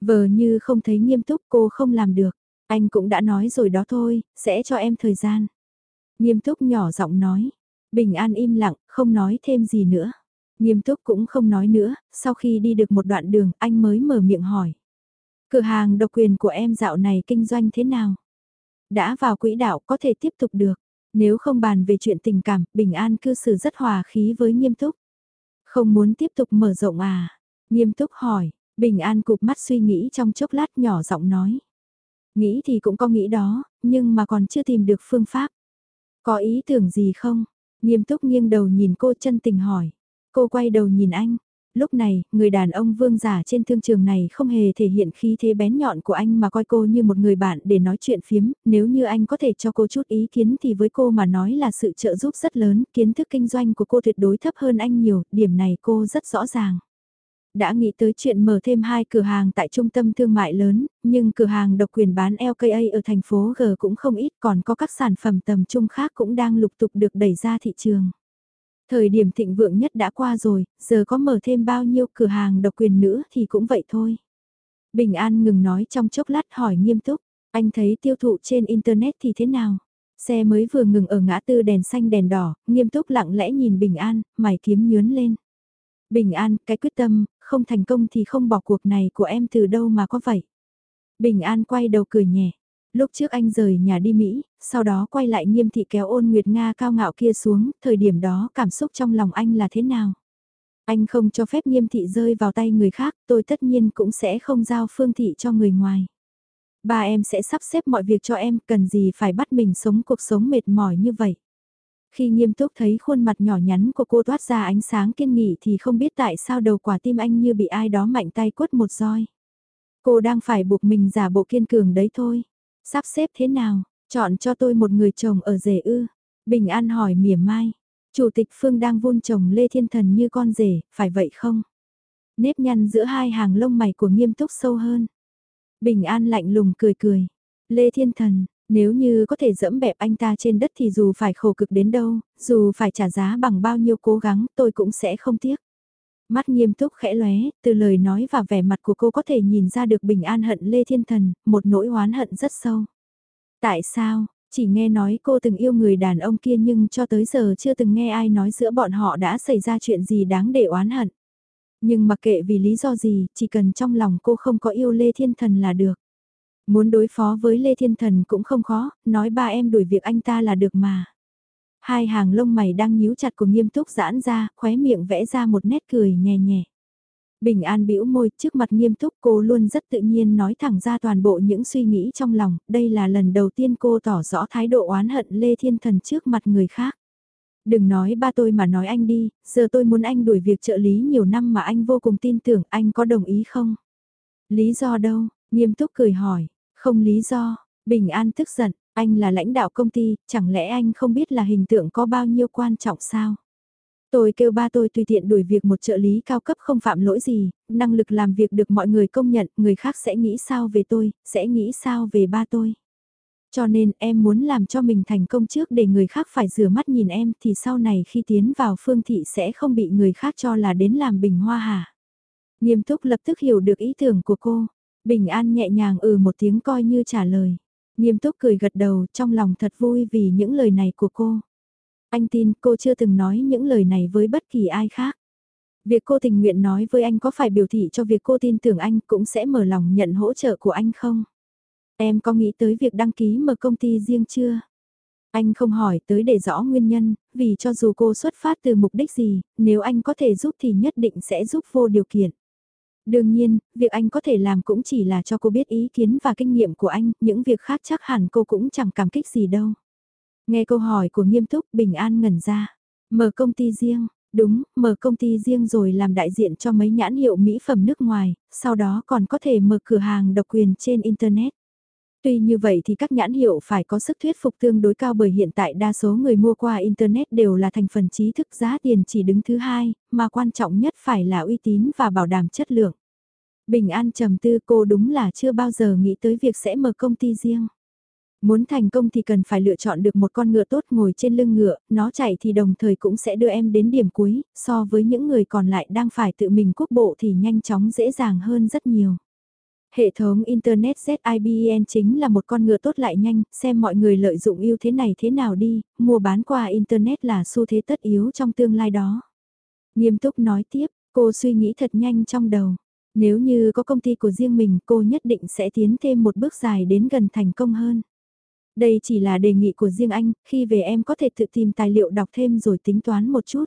Vờ như không thấy nghiêm túc cô không làm được. Anh cũng đã nói rồi đó thôi, sẽ cho em thời gian. Nghiêm túc nhỏ giọng nói. Bình an im lặng, không nói thêm gì nữa. Nghiêm túc cũng không nói nữa, sau khi đi được một đoạn đường anh mới mở miệng hỏi. Cửa hàng độc quyền của em dạo này kinh doanh thế nào? Đã vào quỹ đạo có thể tiếp tục được. Nếu không bàn về chuyện tình cảm, Bình An cư xử rất hòa khí với nghiêm túc. Không muốn tiếp tục mở rộng à? Nghiêm túc hỏi, Bình An cụp mắt suy nghĩ trong chốc lát nhỏ giọng nói. Nghĩ thì cũng có nghĩ đó, nhưng mà còn chưa tìm được phương pháp. Có ý tưởng gì không? Nghiêm túc nghiêng đầu nhìn cô chân tình hỏi. Cô quay đầu nhìn anh. Lúc này, người đàn ông vương giả trên thương trường này không hề thể hiện khí thế bén nhọn của anh mà coi cô như một người bạn để nói chuyện phiếm, nếu như anh có thể cho cô chút ý kiến thì với cô mà nói là sự trợ giúp rất lớn, kiến thức kinh doanh của cô tuyệt đối thấp hơn anh nhiều, điểm này cô rất rõ ràng. Đã nghĩ tới chuyện mở thêm hai cửa hàng tại trung tâm thương mại lớn, nhưng cửa hàng độc quyền bán LKA ở thành phố G cũng không ít còn có các sản phẩm tầm trung khác cũng đang lục tục được đẩy ra thị trường. Thời điểm thịnh vượng nhất đã qua rồi, giờ có mở thêm bao nhiêu cửa hàng độc quyền nữa thì cũng vậy thôi. Bình An ngừng nói trong chốc lát hỏi nghiêm túc, anh thấy tiêu thụ trên Internet thì thế nào? Xe mới vừa ngừng ở ngã tư đèn xanh đèn đỏ, nghiêm túc lặng lẽ nhìn Bình An, mày kiếm nhướn lên. Bình An, cái quyết tâm, không thành công thì không bỏ cuộc này của em từ đâu mà có vậy. Bình An quay đầu cười nhẹ. Lúc trước anh rời nhà đi Mỹ, sau đó quay lại nghiêm thị kéo ôn Nguyệt Nga cao ngạo kia xuống, thời điểm đó cảm xúc trong lòng anh là thế nào? Anh không cho phép nghiêm thị rơi vào tay người khác, tôi tất nhiên cũng sẽ không giao phương thị cho người ngoài. Ba em sẽ sắp xếp mọi việc cho em, cần gì phải bắt mình sống cuộc sống mệt mỏi như vậy. Khi nghiêm túc thấy khuôn mặt nhỏ nhắn của cô toát ra ánh sáng kiên nghị thì không biết tại sao đầu quả tim anh như bị ai đó mạnh tay quất một roi. Cô đang phải buộc mình giả bộ kiên cường đấy thôi. Sắp xếp thế nào, chọn cho tôi một người chồng ở rể ư. Bình An hỏi mỉa mai. Chủ tịch Phương đang vun chồng Lê Thiên Thần như con rể, phải vậy không? Nếp nhăn giữa hai hàng lông mày của nghiêm túc sâu hơn. Bình An lạnh lùng cười cười. Lê Thiên Thần, nếu như có thể dẫm bẹp anh ta trên đất thì dù phải khổ cực đến đâu, dù phải trả giá bằng bao nhiêu cố gắng tôi cũng sẽ không tiếc. Mắt nghiêm túc khẽ lóe, từ lời nói và vẻ mặt của cô có thể nhìn ra được bình an hận Lê Thiên Thần, một nỗi oán hận rất sâu. Tại sao, chỉ nghe nói cô từng yêu người đàn ông kia nhưng cho tới giờ chưa từng nghe ai nói giữa bọn họ đã xảy ra chuyện gì đáng để oán hận. Nhưng mặc kệ vì lý do gì, chỉ cần trong lòng cô không có yêu Lê Thiên Thần là được. Muốn đối phó với Lê Thiên Thần cũng không khó, nói ba em đuổi việc anh ta là được mà. Hai hàng lông mày đang nhíu chặt của nghiêm túc giãn ra, khóe miệng vẽ ra một nét cười nhẹ nhẹ. Bình an bĩu môi, trước mặt nghiêm túc cô luôn rất tự nhiên nói thẳng ra toàn bộ những suy nghĩ trong lòng, đây là lần đầu tiên cô tỏ rõ thái độ oán hận Lê Thiên Thần trước mặt người khác. Đừng nói ba tôi mà nói anh đi, giờ tôi muốn anh đuổi việc trợ lý nhiều năm mà anh vô cùng tin tưởng anh có đồng ý không? Lý do đâu? Nghiêm túc cười hỏi, không lý do, Bình An tức giận, anh là lãnh đạo công ty, chẳng lẽ anh không biết là hình tượng có bao nhiêu quan trọng sao? Tôi kêu ba tôi tùy tiện đuổi việc một trợ lý cao cấp không phạm lỗi gì, năng lực làm việc được mọi người công nhận, người khác sẽ nghĩ sao về tôi, sẽ nghĩ sao về ba tôi. Cho nên em muốn làm cho mình thành công trước để người khác phải rửa mắt nhìn em thì sau này khi tiến vào phương thị sẽ không bị người khác cho là đến làm bình hoa hả. Nghiêm túc lập tức hiểu được ý tưởng của cô, bình an nhẹ nhàng ừ một tiếng coi như trả lời. Nghiêm túc cười gật đầu trong lòng thật vui vì những lời này của cô. Anh tin cô chưa từng nói những lời này với bất kỳ ai khác. Việc cô tình nguyện nói với anh có phải biểu thị cho việc cô tin tưởng anh cũng sẽ mở lòng nhận hỗ trợ của anh không? Em có nghĩ tới việc đăng ký mở công ty riêng chưa? Anh không hỏi tới để rõ nguyên nhân, vì cho dù cô xuất phát từ mục đích gì, nếu anh có thể giúp thì nhất định sẽ giúp vô điều kiện. Đương nhiên, việc anh có thể làm cũng chỉ là cho cô biết ý kiến và kinh nghiệm của anh, những việc khác chắc hẳn cô cũng chẳng cảm kích gì đâu. Nghe câu hỏi của nghiêm túc bình an ngẩn ra. Mở công ty riêng, đúng, mở công ty riêng rồi làm đại diện cho mấy nhãn hiệu mỹ phẩm nước ngoài, sau đó còn có thể mở cửa hàng độc quyền trên Internet. Tuy như vậy thì các nhãn hiệu phải có sức thuyết phục tương đối cao bởi hiện tại đa số người mua qua Internet đều là thành phần trí thức giá tiền chỉ đứng thứ hai, mà quan trọng nhất phải là uy tín và bảo đảm chất lượng. Bình an trầm tư cô đúng là chưa bao giờ nghĩ tới việc sẽ mở công ty riêng. Muốn thành công thì cần phải lựa chọn được một con ngựa tốt ngồi trên lưng ngựa, nó chạy thì đồng thời cũng sẽ đưa em đến điểm cuối, so với những người còn lại đang phải tự mình quốc bộ thì nhanh chóng dễ dàng hơn rất nhiều. Hệ thống Internet ZIBN chính là một con ngựa tốt lại nhanh, xem mọi người lợi dụng ưu thế này thế nào đi, mua bán qua Internet là xu thế tất yếu trong tương lai đó. Nghiêm túc nói tiếp, cô suy nghĩ thật nhanh trong đầu. Nếu như có công ty của riêng mình cô nhất định sẽ tiến thêm một bước dài đến gần thành công hơn. Đây chỉ là đề nghị của riêng anh, khi về em có thể tự tìm tài liệu đọc thêm rồi tính toán một chút.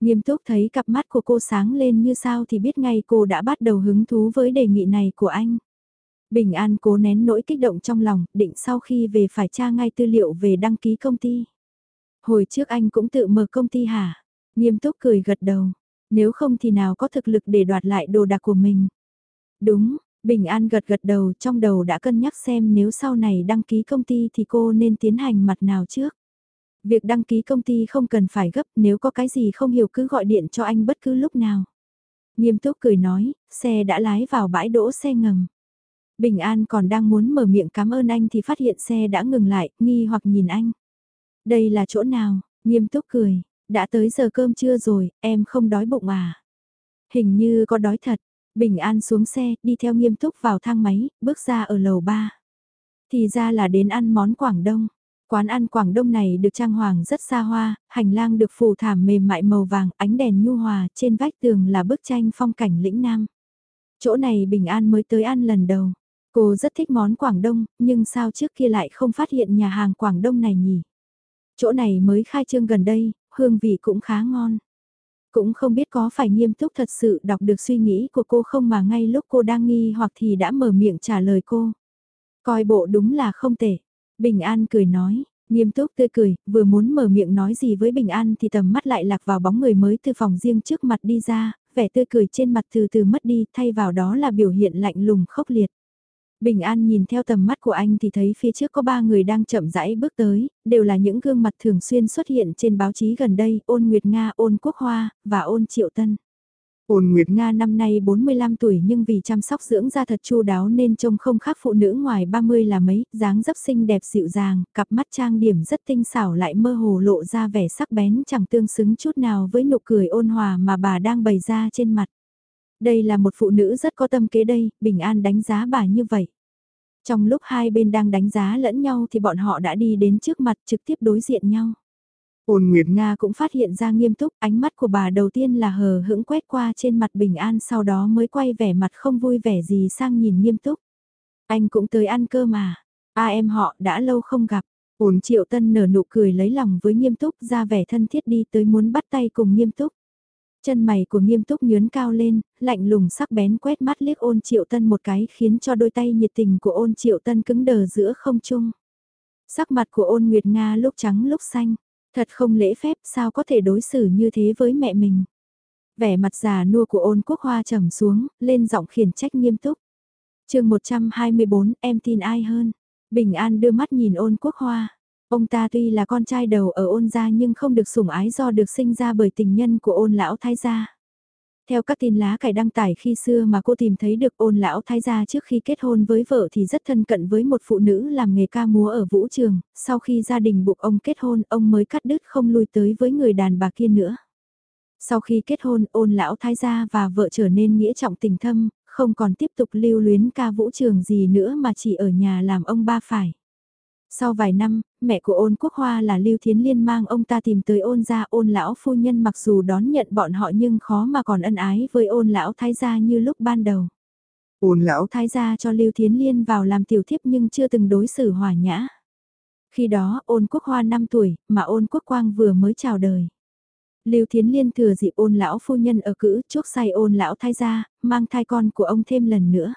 Nghiêm túc thấy cặp mắt của cô sáng lên như sao thì biết ngay cô đã bắt đầu hứng thú với đề nghị này của anh. Bình An cố nén nỗi kích động trong lòng, định sau khi về phải tra ngay tư liệu về đăng ký công ty. Hồi trước anh cũng tự mở công ty hả? Nghiêm túc cười gật đầu. Nếu không thì nào có thực lực để đoạt lại đồ đạc của mình. Đúng, Bình An gật gật đầu trong đầu đã cân nhắc xem nếu sau này đăng ký công ty thì cô nên tiến hành mặt nào trước. Việc đăng ký công ty không cần phải gấp nếu có cái gì không hiểu cứ gọi điện cho anh bất cứ lúc nào. Nghiêm túc cười nói, xe đã lái vào bãi đỗ xe ngầm. Bình An còn đang muốn mở miệng cảm ơn anh thì phát hiện xe đã ngừng lại, nghi hoặc nhìn anh. Đây là chỗ nào? Nghiêm túc cười, đã tới giờ cơm trưa rồi, em không đói bụng à? Hình như có đói thật. Bình An xuống xe, đi theo nghiêm túc vào thang máy, bước ra ở lầu 3. Thì ra là đến ăn món Quảng Đông. Quán ăn Quảng Đông này được trang hoàng rất xa hoa, hành lang được phủ thảm mềm mại màu vàng, ánh đèn nhu hòa, trên vách tường là bức tranh phong cảnh lĩnh nam. Chỗ này Bình An mới tới ăn lần đầu. Cô rất thích món Quảng Đông, nhưng sao trước kia lại không phát hiện nhà hàng Quảng Đông này nhỉ? Chỗ này mới khai trương gần đây, hương vị cũng khá ngon. Cũng không biết có phải nghiêm túc thật sự đọc được suy nghĩ của cô không mà ngay lúc cô đang nghi hoặc thì đã mở miệng trả lời cô. Coi bộ đúng là không tệ. Bình An cười nói, nghiêm túc tươi cười, vừa muốn mở miệng nói gì với Bình An thì tầm mắt lại lạc vào bóng người mới từ phòng riêng trước mặt đi ra, vẻ tươi cười trên mặt từ từ mất đi, thay vào đó là biểu hiện lạnh lùng khốc liệt. Bình An nhìn theo tầm mắt của anh thì thấy phía trước có ba người đang chậm rãi bước tới, đều là những gương mặt thường xuyên xuất hiện trên báo chí gần đây, ôn Nguyệt Nga, ôn Quốc Hoa, và ôn Triệu Tân. Ôn Nguyệt Nga năm nay 45 tuổi nhưng vì chăm sóc dưỡng da thật chu đáo nên trông không khác phụ nữ ngoài 30 là mấy, dáng dấp xinh đẹp dịu dàng, cặp mắt trang điểm rất tinh xảo lại mơ hồ lộ ra vẻ sắc bén chẳng tương xứng chút nào với nụ cười ôn hòa mà bà đang bày ra trên mặt. Đây là một phụ nữ rất có tâm kế đây, Bình An đánh giá bà như vậy. Trong lúc hai bên đang đánh giá lẫn nhau thì bọn họ đã đi đến trước mặt trực tiếp đối diện nhau. Ôn Nguyệt Nga cũng phát hiện ra nghiêm túc, ánh mắt của bà đầu tiên là hờ hững quét qua trên mặt bình an sau đó mới quay vẻ mặt không vui vẻ gì sang nhìn nghiêm túc. Anh cũng tới ăn cơm mà, a em họ đã lâu không gặp. Ôn Triệu Tân nở nụ cười lấy lòng với nghiêm túc ra vẻ thân thiết đi tới muốn bắt tay cùng nghiêm túc. Chân mày của nghiêm túc nhướn cao lên, lạnh lùng sắc bén quét mắt liếc ôn triệu tân một cái khiến cho đôi tay nhiệt tình của ôn triệu tân cứng đờ giữa không trung. Sắc mặt của ôn nguyệt Nga lúc trắng lúc xanh, thật không lễ phép sao có thể đối xử như thế với mẹ mình. Vẻ mặt già nua của ôn quốc hoa trầm xuống, lên giọng khiển trách nghiêm túc. chương 124 em tin ai hơn? Bình An đưa mắt nhìn ôn quốc hoa. Ông ta tuy là con trai đầu ở ôn gia nhưng không được sủng ái do được sinh ra bởi tình nhân của ôn lão thái gia. Theo các tin lá cải đăng tải khi xưa mà cô tìm thấy được ôn lão thái gia trước khi kết hôn với vợ thì rất thân cận với một phụ nữ làm nghề ca múa ở vũ trường, sau khi gia đình buộc ông kết hôn ông mới cắt đứt không lui tới với người đàn bà kia nữa. Sau khi kết hôn ôn lão thái gia và vợ trở nên nghĩa trọng tình thâm, không còn tiếp tục lưu luyến ca vũ trường gì nữa mà chỉ ở nhà làm ông ba phải. Sau vài năm, mẹ của ôn quốc hoa là Lưu Thiến Liên mang ông ta tìm tới ôn gia ôn lão phu nhân mặc dù đón nhận bọn họ nhưng khó mà còn ân ái với ôn lão thái gia như lúc ban đầu. Ôn lão thái gia cho Lưu Thiến Liên vào làm tiểu thiếp nhưng chưa từng đối xử hòa nhã. Khi đó ôn quốc hoa 5 tuổi mà ôn quốc quang vừa mới chào đời. Lưu Thiến Liên thừa dịp ôn lão phu nhân ở cữ chuốc say ôn lão thái gia, mang thai con của ông thêm lần nữa.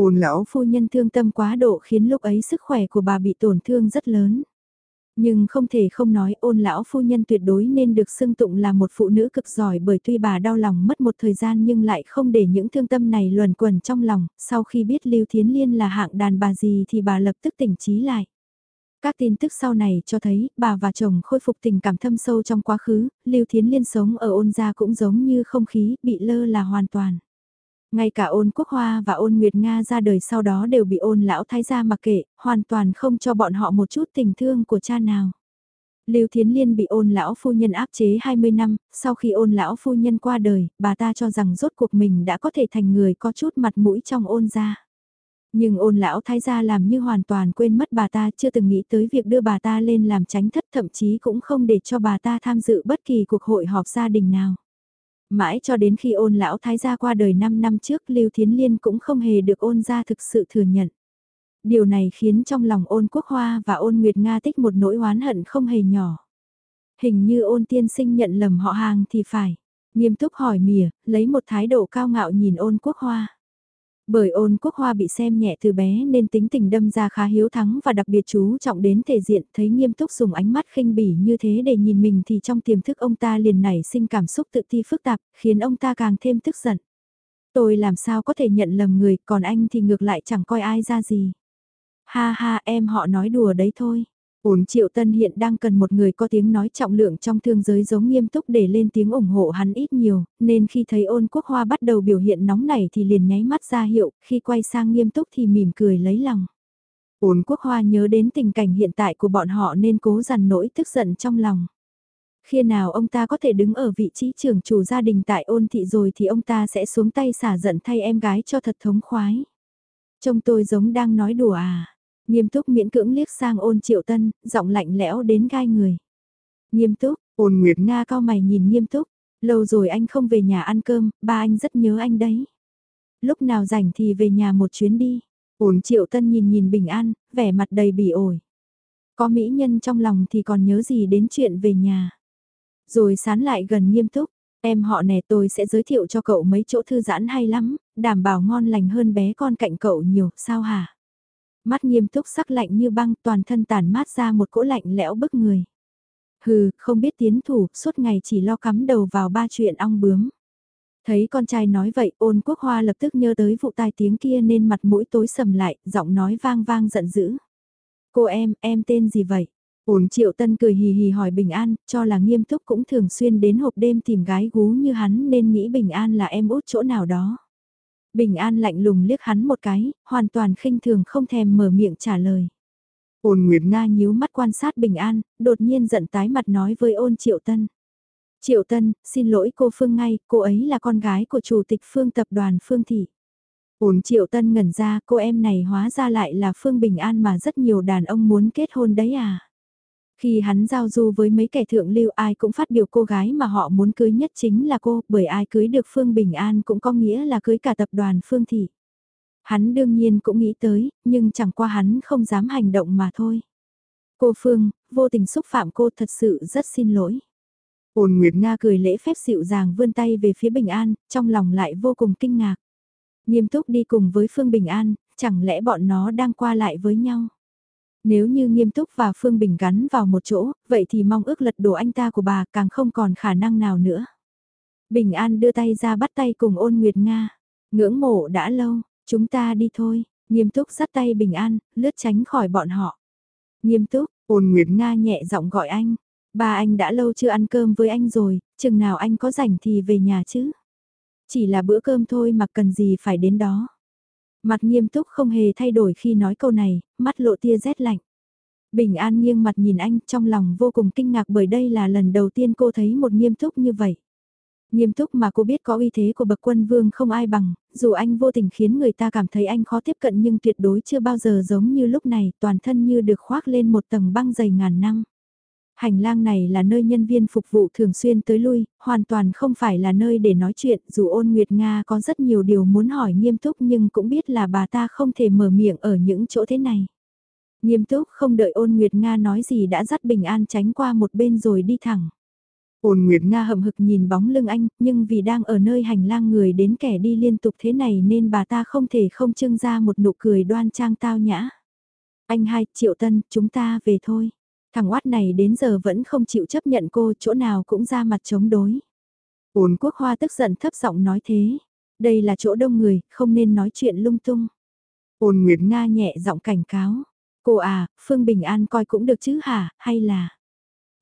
Ôn lão phu nhân thương tâm quá độ khiến lúc ấy sức khỏe của bà bị tổn thương rất lớn. Nhưng không thể không nói ôn lão phu nhân tuyệt đối nên được xưng tụng là một phụ nữ cực giỏi bởi tuy bà đau lòng mất một thời gian nhưng lại không để những thương tâm này luẩn quẩn trong lòng, sau khi biết Lưu Thiến Liên là hạng đàn bà gì thì bà lập tức tỉnh trí lại. Các tin tức sau này cho thấy bà và chồng khôi phục tình cảm thâm sâu trong quá khứ, Lưu Thiến Liên sống ở ôn gia cũng giống như không khí bị lơ là hoàn toàn. Ngay cả ôn quốc hoa và ôn nguyệt Nga ra đời sau đó đều bị ôn lão thái gia mặc kệ, hoàn toàn không cho bọn họ một chút tình thương của cha nào. Lưu Thiến Liên bị ôn lão phu nhân áp chế 20 năm, sau khi ôn lão phu nhân qua đời, bà ta cho rằng rốt cuộc mình đã có thể thành người có chút mặt mũi trong ôn gia. Nhưng ôn lão thái gia làm như hoàn toàn quên mất bà ta chưa từng nghĩ tới việc đưa bà ta lên làm tránh thất thậm chí cũng không để cho bà ta tham dự bất kỳ cuộc hội họp gia đình nào. Mãi cho đến khi ôn lão thái gia qua đời 5 năm trước Lưu Thiến Liên cũng không hề được ôn gia thực sự thừa nhận. Điều này khiến trong lòng ôn quốc hoa và ôn nguyệt Nga tích một nỗi oán hận không hề nhỏ. Hình như ôn tiên sinh nhận lầm họ hàng thì phải. Nghiêm túc hỏi mỉa, lấy một thái độ cao ngạo nhìn ôn quốc hoa. Bởi ôn quốc hoa bị xem nhẹ từ bé nên tính tình đâm ra khá hiếu thắng và đặc biệt chú trọng đến thể diện thấy nghiêm túc dùng ánh mắt khinh bỉ như thế để nhìn mình thì trong tiềm thức ông ta liền nảy sinh cảm xúc tự ti phức tạp, khiến ông ta càng thêm tức giận. Tôi làm sao có thể nhận lầm người, còn anh thì ngược lại chẳng coi ai ra gì. Ha ha em họ nói đùa đấy thôi. Uống Triệu Tân hiện đang cần một người có tiếng nói trọng lượng trong thương giới giống nghiêm túc để lên tiếng ủng hộ hắn ít nhiều, nên khi thấy ôn quốc hoa bắt đầu biểu hiện nóng nảy thì liền nháy mắt ra hiệu, khi quay sang nghiêm túc thì mỉm cười lấy lòng. Ôn quốc hoa nhớ đến tình cảnh hiện tại của bọn họ nên cố dằn nỗi tức giận trong lòng. Khi nào ông ta có thể đứng ở vị trí trưởng chủ gia đình tại ôn thị rồi thì ông ta sẽ xuống tay xả giận thay em gái cho thật thống khoái. Trông tôi giống đang nói đùa à. Nghiêm túc miễn cưỡng liếc sang ôn triệu tân, giọng lạnh lẽo đến gai người. Nghiêm túc, ôn nguyệt Nga cao mày nhìn nghiêm túc, lâu rồi anh không về nhà ăn cơm, ba anh rất nhớ anh đấy. Lúc nào rảnh thì về nhà một chuyến đi. Ôn triệu tân nhìn nhìn bình an, vẻ mặt đầy bỉ ổi. Có mỹ nhân trong lòng thì còn nhớ gì đến chuyện về nhà. Rồi sán lại gần nghiêm túc, em họ nè tôi sẽ giới thiệu cho cậu mấy chỗ thư giãn hay lắm, đảm bảo ngon lành hơn bé con cạnh cậu nhiều, sao hả? Mắt nghiêm túc sắc lạnh như băng toàn thân tản mát ra một cỗ lạnh lẽo bức người. Hừ, không biết tiến thủ, suốt ngày chỉ lo cắm đầu vào ba chuyện ong bướm. Thấy con trai nói vậy ôn quốc hoa lập tức nhớ tới vụ tai tiếng kia nên mặt mũi tối sầm lại, giọng nói vang vang giận dữ. Cô em, em tên gì vậy? Ôn triệu tân cười hì hì hỏi bình an, cho là nghiêm túc cũng thường xuyên đến hộp đêm tìm gái gú như hắn nên nghĩ bình an là em út chỗ nào đó. Bình An lạnh lùng liếc hắn một cái, hoàn toàn khinh thường không thèm mở miệng trả lời. Ôn Nguyệt Nga nhíu mắt quan sát Bình An, đột nhiên giận tái mặt nói với ôn Triệu Tân. Triệu Tân, xin lỗi cô Phương ngay, cô ấy là con gái của chủ tịch Phương tập đoàn Phương Thị. Ôn Triệu Tân ngẩn ra, cô em này hóa ra lại là Phương Bình An mà rất nhiều đàn ông muốn kết hôn đấy à. Khi hắn giao du với mấy kẻ thượng lưu ai cũng phát biểu cô gái mà họ muốn cưới nhất chính là cô, bởi ai cưới được Phương Bình An cũng có nghĩa là cưới cả tập đoàn Phương Thị. Hắn đương nhiên cũng nghĩ tới, nhưng chẳng qua hắn không dám hành động mà thôi. Cô Phương, vô tình xúc phạm cô thật sự rất xin lỗi. Ôn Nguyệt Nga cười lễ phép dịu dàng vươn tay về phía Bình An, trong lòng lại vô cùng kinh ngạc. Nghiêm túc đi cùng với Phương Bình An, chẳng lẽ bọn nó đang qua lại với nhau? Nếu như nghiêm túc và Phương Bình gắn vào một chỗ, vậy thì mong ước lật đổ anh ta của bà càng không còn khả năng nào nữa. Bình An đưa tay ra bắt tay cùng ôn Nguyệt Nga. Ngưỡng mộ đã lâu, chúng ta đi thôi. Nghiêm túc dắt tay Bình An, lướt tránh khỏi bọn họ. Nghiêm túc, ôn Nguyệt Nga nhẹ giọng gọi anh. Ba anh đã lâu chưa ăn cơm với anh rồi, chừng nào anh có rảnh thì về nhà chứ. Chỉ là bữa cơm thôi mà cần gì phải đến đó. Mặt nghiêm túc không hề thay đổi khi nói câu này, mắt lộ tia rét lạnh. Bình An nghiêng mặt nhìn anh trong lòng vô cùng kinh ngạc bởi đây là lần đầu tiên cô thấy một nghiêm túc như vậy. Nghiêm túc mà cô biết có uy thế của bậc quân vương không ai bằng, dù anh vô tình khiến người ta cảm thấy anh khó tiếp cận nhưng tuyệt đối chưa bao giờ giống như lúc này, toàn thân như được khoác lên một tầng băng dày ngàn năm. Hành lang này là nơi nhân viên phục vụ thường xuyên tới lui, hoàn toàn không phải là nơi để nói chuyện, dù ôn Nguyệt Nga có rất nhiều điều muốn hỏi nghiêm túc nhưng cũng biết là bà ta không thể mở miệng ở những chỗ thế này. Nghiêm túc không đợi ôn Nguyệt Nga nói gì đã dắt bình an tránh qua một bên rồi đi thẳng. Ôn Nguyệt Nga hậm hực nhìn bóng lưng anh, nhưng vì đang ở nơi hành lang người đến kẻ đi liên tục thế này nên bà ta không thể không trưng ra một nụ cười đoan trang tao nhã. Anh hai, Triệu Tân, chúng ta về thôi. Thằng oát này đến giờ vẫn không chịu chấp nhận cô, chỗ nào cũng ra mặt chống đối. Ôn quốc hoa tức giận thấp giọng nói thế. Đây là chỗ đông người, không nên nói chuyện lung tung. Ôn Nguyệt Nga nhẹ giọng cảnh cáo. Cô à, Phương Bình An coi cũng được chứ hả, hay là...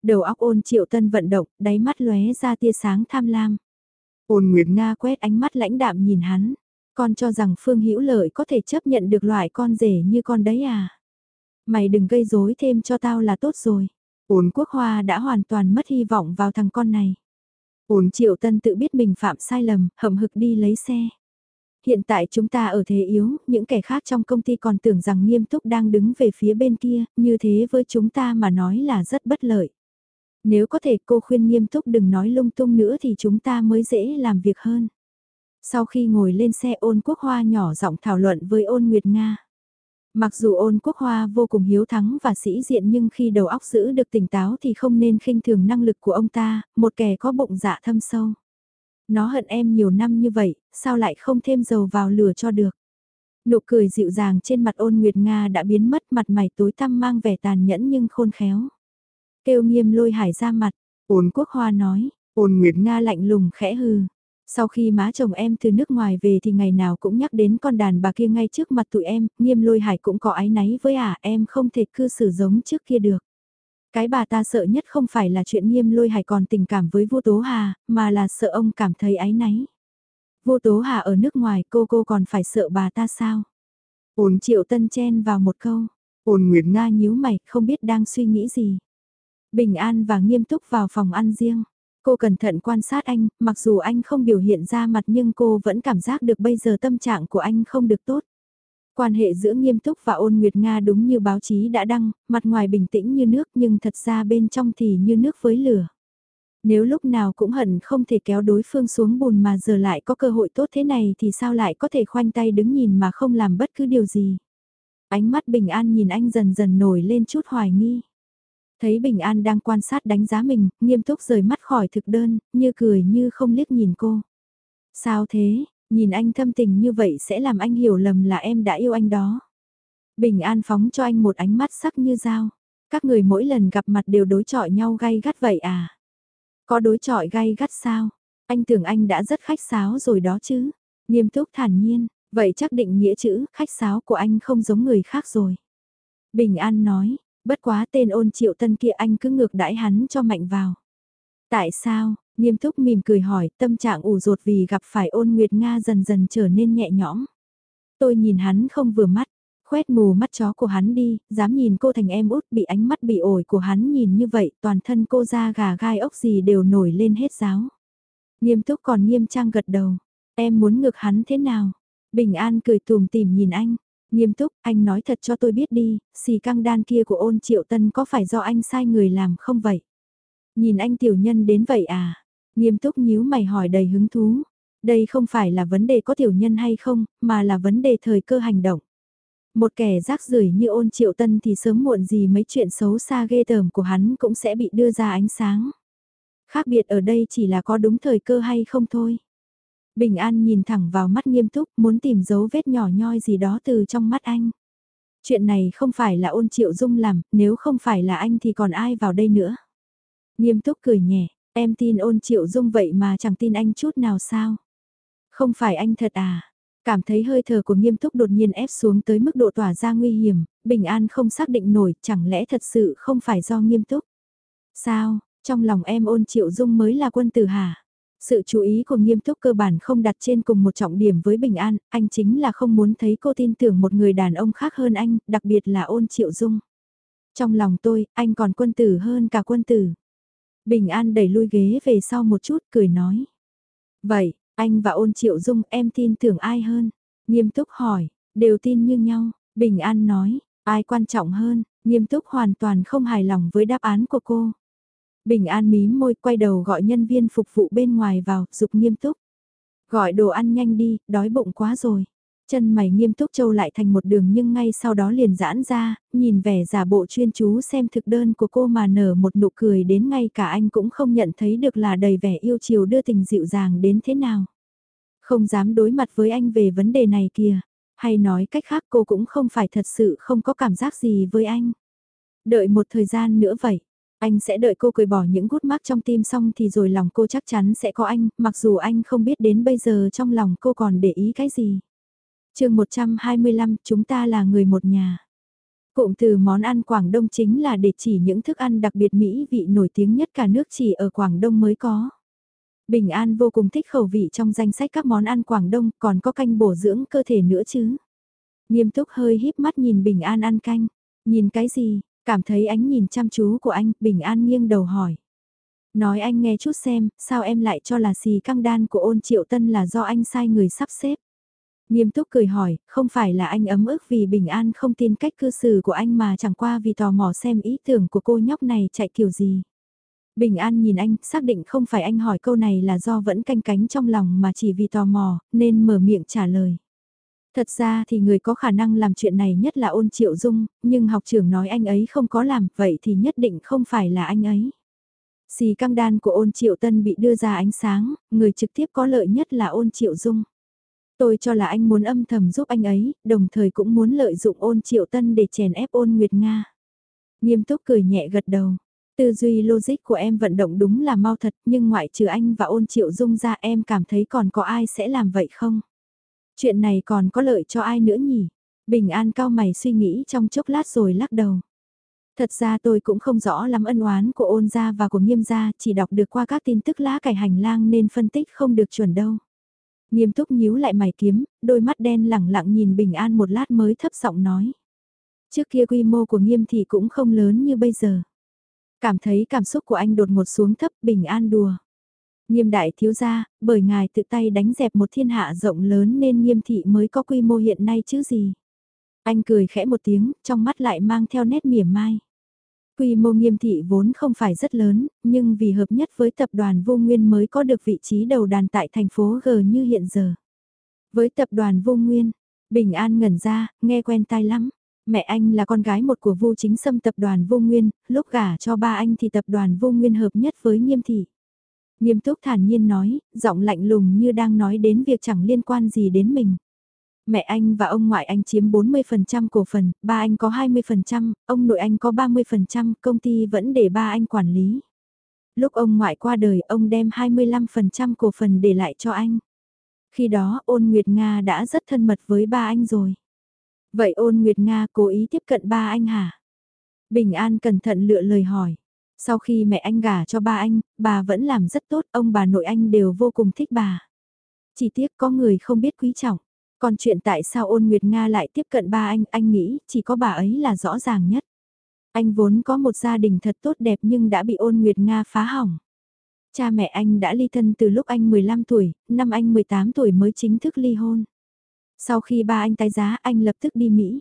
Đầu óc ôn triệu tân vận động, đáy mắt lóe ra tia sáng tham lam. Ôn Nguyệt Nga quét ánh mắt lãnh đạm nhìn hắn. Con cho rằng Phương Hữu Lợi có thể chấp nhận được loại con rể như con đấy à? Mày đừng gây rối thêm cho tao là tốt rồi. Ôn quốc hoa đã hoàn toàn mất hy vọng vào thằng con này. Ôn triệu tân tự biết mình phạm sai lầm, hậm hực đi lấy xe. Hiện tại chúng ta ở thế yếu, những kẻ khác trong công ty còn tưởng rằng nghiêm túc đang đứng về phía bên kia, như thế với chúng ta mà nói là rất bất lợi. Nếu có thể cô khuyên nghiêm túc đừng nói lung tung nữa thì chúng ta mới dễ làm việc hơn. Sau khi ngồi lên xe ôn quốc hoa nhỏ giọng thảo luận với ôn Nguyệt Nga. Mặc dù ôn quốc hoa vô cùng hiếu thắng và sĩ diện nhưng khi đầu óc giữ được tỉnh táo thì không nên khinh thường năng lực của ông ta, một kẻ có bụng dạ thâm sâu. Nó hận em nhiều năm như vậy, sao lại không thêm dầu vào lửa cho được. Nụ cười dịu dàng trên mặt ôn Nguyệt Nga đã biến mất mặt mày tối tăm mang vẻ tàn nhẫn nhưng khôn khéo. Kêu nghiêm lôi hải ra mặt, ôn quốc hoa nói, ôn Nguyệt Nga lạnh lùng khẽ hừ. Sau khi má chồng em từ nước ngoài về thì ngày nào cũng nhắc đến con đàn bà kia ngay trước mặt tụi em, nghiêm lôi hải cũng có ái náy với à, em không thể cư xử giống trước kia được. Cái bà ta sợ nhất không phải là chuyện nghiêm lôi hải còn tình cảm với vô tố hà, mà là sợ ông cảm thấy ái náy. Vô tố hà ở nước ngoài cô cô còn phải sợ bà ta sao? Ôn triệu tân chen vào một câu. Ôn Nguyệt Nga nhíu mày, không biết đang suy nghĩ gì. Bình an và nghiêm túc vào phòng ăn riêng. Cô cẩn thận quan sát anh, mặc dù anh không biểu hiện ra mặt nhưng cô vẫn cảm giác được bây giờ tâm trạng của anh không được tốt. Quan hệ giữa nghiêm túc và ôn nguyệt Nga đúng như báo chí đã đăng, mặt ngoài bình tĩnh như nước nhưng thật ra bên trong thì như nước với lửa. Nếu lúc nào cũng hận không thể kéo đối phương xuống bùn mà giờ lại có cơ hội tốt thế này thì sao lại có thể khoanh tay đứng nhìn mà không làm bất cứ điều gì. Ánh mắt bình an nhìn anh dần dần nổi lên chút hoài nghi. Thấy Bình An đang quan sát đánh giá mình, nghiêm túc rời mắt khỏi thực đơn, như cười như không liếc nhìn cô. Sao thế, nhìn anh thâm tình như vậy sẽ làm anh hiểu lầm là em đã yêu anh đó. Bình An phóng cho anh một ánh mắt sắc như dao. Các người mỗi lần gặp mặt đều đối chọi nhau gay gắt vậy à? Có đối chọi gay gắt sao? Anh tưởng anh đã rất khách sáo rồi đó chứ. Nghiêm túc thản nhiên, vậy chắc định nghĩa chữ khách sáo của anh không giống người khác rồi. Bình An nói, Bất quá tên ôn triệu tân kia anh cứ ngược đãi hắn cho mạnh vào. Tại sao, nghiêm túc mỉm cười hỏi, tâm trạng ủ rột vì gặp phải ôn nguyệt Nga dần dần trở nên nhẹ nhõm. Tôi nhìn hắn không vừa mắt, khoét mù mắt chó của hắn đi, dám nhìn cô thành em út bị ánh mắt bị ổi của hắn nhìn như vậy, toàn thân cô ra gà gai ốc gì đều nổi lên hết giáo. Nghiêm túc còn nghiêm trang gật đầu, em muốn ngược hắn thế nào? Bình an cười tùm tìm nhìn anh, Nghiêm túc, anh nói thật cho tôi biết đi, xì căng đan kia của ôn triệu tân có phải do anh sai người làm không vậy? Nhìn anh tiểu nhân đến vậy à? Nghiêm túc nhíu mày hỏi đầy hứng thú. Đây không phải là vấn đề có tiểu nhân hay không, mà là vấn đề thời cơ hành động. Một kẻ rác rưởi như ôn triệu tân thì sớm muộn gì mấy chuyện xấu xa ghê tởm của hắn cũng sẽ bị đưa ra ánh sáng. Khác biệt ở đây chỉ là có đúng thời cơ hay không thôi. Bình An nhìn thẳng vào mắt nghiêm túc muốn tìm dấu vết nhỏ nhoi gì đó từ trong mắt anh. Chuyện này không phải là ôn triệu dung làm, nếu không phải là anh thì còn ai vào đây nữa. Nghiêm túc cười nhẹ, em tin ôn triệu dung vậy mà chẳng tin anh chút nào sao. Không phải anh thật à, cảm thấy hơi thở của nghiêm túc đột nhiên ép xuống tới mức độ tỏa ra nguy hiểm, bình an không xác định nổi, chẳng lẽ thật sự không phải do nghiêm túc. Sao, trong lòng em ôn triệu dung mới là quân tử hả? Sự chú ý của nghiêm túc cơ bản không đặt trên cùng một trọng điểm với Bình An, anh chính là không muốn thấy cô tin tưởng một người đàn ông khác hơn anh, đặc biệt là ôn triệu dung. Trong lòng tôi, anh còn quân tử hơn cả quân tử. Bình An đẩy lui ghế về sau một chút, cười nói. Vậy, anh và ôn triệu dung em tin tưởng ai hơn? Nghiêm túc hỏi, đều tin như nhau. Bình An nói, ai quan trọng hơn? Nghiêm túc hoàn toàn không hài lòng với đáp án của cô. Bình An mí môi quay đầu gọi nhân viên phục vụ bên ngoài vào, dục nghiêm túc. Gọi đồ ăn nhanh đi, đói bụng quá rồi. Chân mày nghiêm túc trâu lại thành một đường nhưng ngay sau đó liền giãn ra, nhìn vẻ giả bộ chuyên chú xem thực đơn của cô mà nở một nụ cười đến ngay cả anh cũng không nhận thấy được là đầy vẻ yêu chiều đưa tình dịu dàng đến thế nào. Không dám đối mặt với anh về vấn đề này kìa, hay nói cách khác cô cũng không phải thật sự không có cảm giác gì với anh. Đợi một thời gian nữa vậy, anh sẽ đợi cô cười bỏ những gút mắc trong tim xong thì rồi lòng cô chắc chắn sẽ có anh, mặc dù anh không biết đến bây giờ trong lòng cô còn để ý cái gì. chương 125, chúng ta là người một nhà. Cụm từ món ăn Quảng Đông chính là để chỉ những thức ăn đặc biệt Mỹ vị nổi tiếng nhất cả nước chỉ ở Quảng Đông mới có. Bình An vô cùng thích khẩu vị trong danh sách các món ăn Quảng Đông còn có canh bổ dưỡng cơ thể nữa chứ. Nghiêm túc hơi híp mắt nhìn Bình An ăn canh. Nhìn cái gì, Cảm thấy ánh nhìn chăm chú của anh, bình an nghiêng đầu hỏi. Nói anh nghe chút xem, sao em lại cho là xì căng đan của ôn triệu tân là do anh sai người sắp xếp. Nghiêm túc cười hỏi, không phải là anh ấm ức vì bình an không tin cách cư xử của anh mà chẳng qua vì tò mò xem ý tưởng của cô nhóc này chạy kiểu gì. Bình an nhìn anh, xác định không phải anh hỏi câu này là do vẫn canh cánh trong lòng mà chỉ vì tò mò, nên mở miệng trả lời. Thật ra thì người có khả năng làm chuyện này nhất là ôn triệu dung, nhưng học trưởng nói anh ấy không có làm, vậy thì nhất định không phải là anh ấy. Xì căng đan của ôn triệu tân bị đưa ra ánh sáng, người trực tiếp có lợi nhất là ôn triệu dung. Tôi cho là anh muốn âm thầm giúp anh ấy, đồng thời cũng muốn lợi dụng ôn triệu tân để chèn ép ôn Nguyệt Nga. Nghiêm túc cười nhẹ gật đầu. Tư duy logic của em vận động đúng là mau thật, nhưng ngoại trừ anh và ôn triệu dung ra em cảm thấy còn có ai sẽ làm vậy không? Chuyện này còn có lợi cho ai nữa nhỉ? Bình an cao mày suy nghĩ trong chốc lát rồi lắc đầu. Thật ra tôi cũng không rõ lắm ân oán của ôn gia và của nghiêm gia, chỉ đọc được qua các tin tức lá cải hành lang nên phân tích không được chuẩn đâu. Nghiêm túc nhíu lại mày kiếm, đôi mắt đen lẳng lặng nhìn bình an một lát mới thấp giọng nói. Trước kia quy mô của nghiêm thì cũng không lớn như bây giờ. Cảm thấy cảm xúc của anh đột ngột xuống thấp bình an đùa. Nghiêm đại thiếu gia, bởi ngài tự tay đánh dẹp một thiên hạ rộng lớn nên nghiêm thị mới có quy mô hiện nay chứ gì. Anh cười khẽ một tiếng, trong mắt lại mang theo nét mỉa mai. Quy mô nghiêm thị vốn không phải rất lớn, nhưng vì hợp nhất với tập đoàn vô nguyên mới có được vị trí đầu đàn tại thành phố G như hiện giờ. Với tập đoàn vô nguyên, Bình An ngẩn ra, nghe quen tai lắm. Mẹ anh là con gái một của vô chính xâm tập đoàn vô nguyên, lúc gả cho ba anh thì tập đoàn vô nguyên hợp nhất với nghiêm thị. Nghiêm túc thản nhiên nói, giọng lạnh lùng như đang nói đến việc chẳng liên quan gì đến mình. Mẹ anh và ông ngoại anh chiếm 40% cổ phần, ba anh có 20%, ông nội anh có 30%, công ty vẫn để ba anh quản lý. Lúc ông ngoại qua đời, ông đem 25% cổ phần để lại cho anh. Khi đó, ôn Nguyệt Nga đã rất thân mật với ba anh rồi. Vậy ôn Nguyệt Nga cố ý tiếp cận ba anh hả? Bình An cẩn thận lựa lời hỏi. Sau khi mẹ anh gả cho ba anh, bà vẫn làm rất tốt, ông bà nội anh đều vô cùng thích bà. Chỉ tiếc có người không biết quý trọng. Còn chuyện tại sao ôn Nguyệt Nga lại tiếp cận ba anh, anh nghĩ chỉ có bà ấy là rõ ràng nhất. Anh vốn có một gia đình thật tốt đẹp nhưng đã bị ôn Nguyệt Nga phá hỏng. Cha mẹ anh đã ly thân từ lúc anh 15 tuổi, năm anh 18 tuổi mới chính thức ly hôn. Sau khi ba anh tái giá anh lập tức đi Mỹ.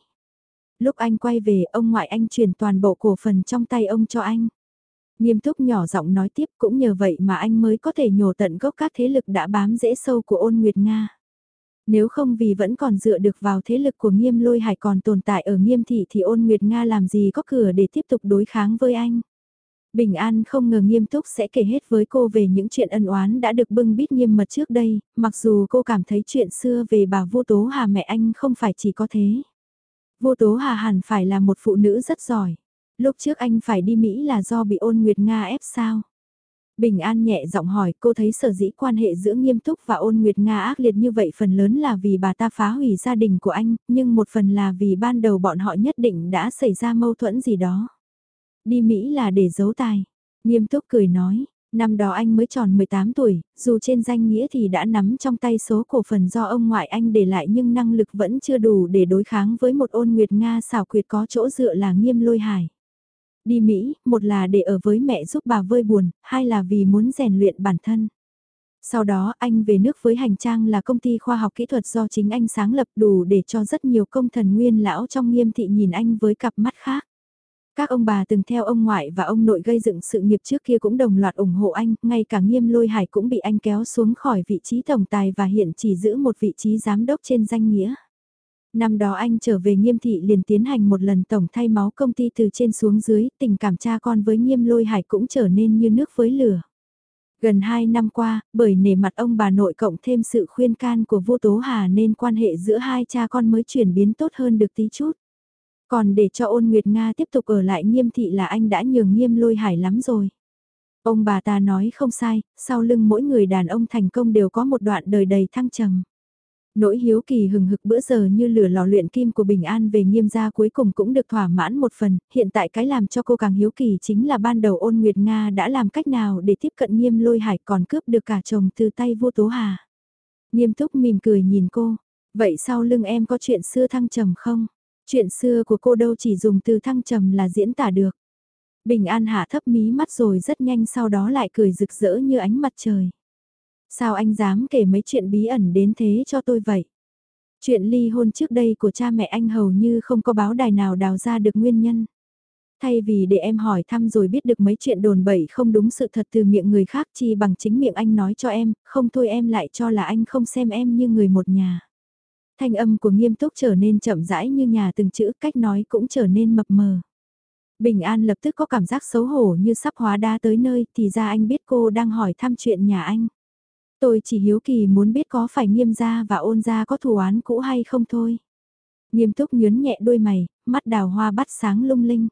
Lúc anh quay về ông ngoại anh chuyển toàn bộ cổ phần trong tay ông cho anh. Nghiêm túc nhỏ giọng nói tiếp cũng nhờ vậy mà anh mới có thể nhổ tận gốc các thế lực đã bám dễ sâu của ôn Nguyệt Nga. Nếu không vì vẫn còn dựa được vào thế lực của nghiêm lôi hải còn tồn tại ở nghiêm thị thì ôn Nguyệt Nga làm gì có cửa để tiếp tục đối kháng với anh. Bình An không ngờ nghiêm túc sẽ kể hết với cô về những chuyện ân oán đã được bưng bít nghiêm mật trước đây, mặc dù cô cảm thấy chuyện xưa về bà vô tố hà mẹ anh không phải chỉ có thế. Vô tố hà hẳn phải là một phụ nữ rất giỏi. Lúc trước anh phải đi Mỹ là do bị ôn Nguyệt Nga ép sao? Bình An nhẹ giọng hỏi cô thấy sở dĩ quan hệ giữa nghiêm túc và ôn Nguyệt Nga ác liệt như vậy phần lớn là vì bà ta phá hủy gia đình của anh, nhưng một phần là vì ban đầu bọn họ nhất định đã xảy ra mâu thuẫn gì đó. Đi Mỹ là để giấu tài. Nghiêm túc cười nói, năm đó anh mới tròn 18 tuổi, dù trên danh nghĩa thì đã nắm trong tay số cổ phần do ông ngoại anh để lại nhưng năng lực vẫn chưa đủ để đối kháng với một ôn Nguyệt Nga xảo quyệt có chỗ dựa là nghiêm lôi hải. Đi Mỹ, một là để ở với mẹ giúp bà vơi buồn, hai là vì muốn rèn luyện bản thân. Sau đó anh về nước với hành trang là công ty khoa học kỹ thuật do chính anh sáng lập đủ để cho rất nhiều công thần nguyên lão trong nghiêm thị nhìn anh với cặp mắt khác. Các ông bà từng theo ông ngoại và ông nội gây dựng sự nghiệp trước kia cũng đồng loạt ủng hộ anh, ngay cả nghiêm lôi hải cũng bị anh kéo xuống khỏi vị trí tổng tài và hiện chỉ giữ một vị trí giám đốc trên danh nghĩa. Năm đó anh trở về nghiêm thị liền tiến hành một lần tổng thay máu công ty từ trên xuống dưới, tình cảm cha con với nghiêm lôi hải cũng trở nên như nước với lửa. Gần 2 năm qua, bởi nể mặt ông bà nội cộng thêm sự khuyên can của vô tố hà nên quan hệ giữa hai cha con mới chuyển biến tốt hơn được tí chút. Còn để cho ôn Nguyệt Nga tiếp tục ở lại nghiêm thị là anh đã nhường nghiêm lôi hải lắm rồi. Ông bà ta nói không sai, sau lưng mỗi người đàn ông thành công đều có một đoạn đời đầy thăng trầm. Nỗi hiếu kỳ hừng hực bữa giờ như lửa lò luyện kim của Bình An về nghiêm gia cuối cùng cũng được thỏa mãn một phần, hiện tại cái làm cho cô càng hiếu kỳ chính là ban đầu ôn Nguyệt Nga đã làm cách nào để tiếp cận nghiêm lôi hải còn cướp được cả chồng từ tay vua Tố Hà. Nghiêm túc mỉm cười nhìn cô, vậy sau lưng em có chuyện xưa thăng trầm không? Chuyện xưa của cô đâu chỉ dùng từ thăng trầm là diễn tả được. Bình An hạ thấp mí mắt rồi rất nhanh sau đó lại cười rực rỡ như ánh mặt trời. Sao anh dám kể mấy chuyện bí ẩn đến thế cho tôi vậy? Chuyện ly hôn trước đây của cha mẹ anh hầu như không có báo đài nào đào ra được nguyên nhân. Thay vì để em hỏi thăm rồi biết được mấy chuyện đồn bậy không đúng sự thật từ miệng người khác chi bằng chính miệng anh nói cho em, không thôi em lại cho là anh không xem em như người một nhà. Thanh âm của nghiêm túc trở nên chậm rãi như nhà từng chữ cách nói cũng trở nên mập mờ. Bình An lập tức có cảm giác xấu hổ như sắp hóa đá tới nơi thì ra anh biết cô đang hỏi thăm chuyện nhà anh. Tôi chỉ hiếu kỳ muốn biết có phải nghiêm gia và ôn gia có thù oán cũ hay không thôi. Nghiêm túc nhớn nhẹ đôi mày, mắt đào hoa bắt sáng lung linh.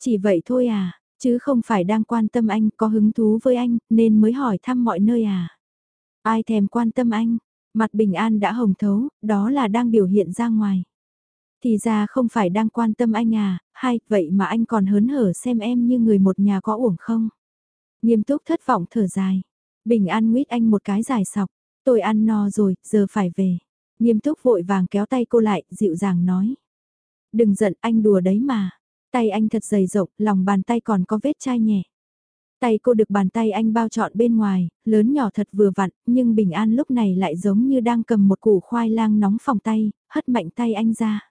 Chỉ vậy thôi à, chứ không phải đang quan tâm anh, có hứng thú với anh, nên mới hỏi thăm mọi nơi à. Ai thèm quan tâm anh, mặt bình an đã hồng thấu, đó là đang biểu hiện ra ngoài. Thì ra không phải đang quan tâm anh à, hay vậy mà anh còn hớn hở xem em như người một nhà có uổng không. Nghiêm túc thất vọng thở dài. Bình an nguyết anh một cái dài sọc. Tôi ăn no rồi, giờ phải về. Nghiêm túc vội vàng kéo tay cô lại, dịu dàng nói. Đừng giận anh đùa đấy mà. Tay anh thật dày rộng, lòng bàn tay còn có vết chai nhẹ. Tay cô được bàn tay anh bao trọn bên ngoài, lớn nhỏ thật vừa vặn, nhưng Bình An lúc này lại giống như đang cầm một củ khoai lang nóng phòng tay, hất mạnh tay anh ra.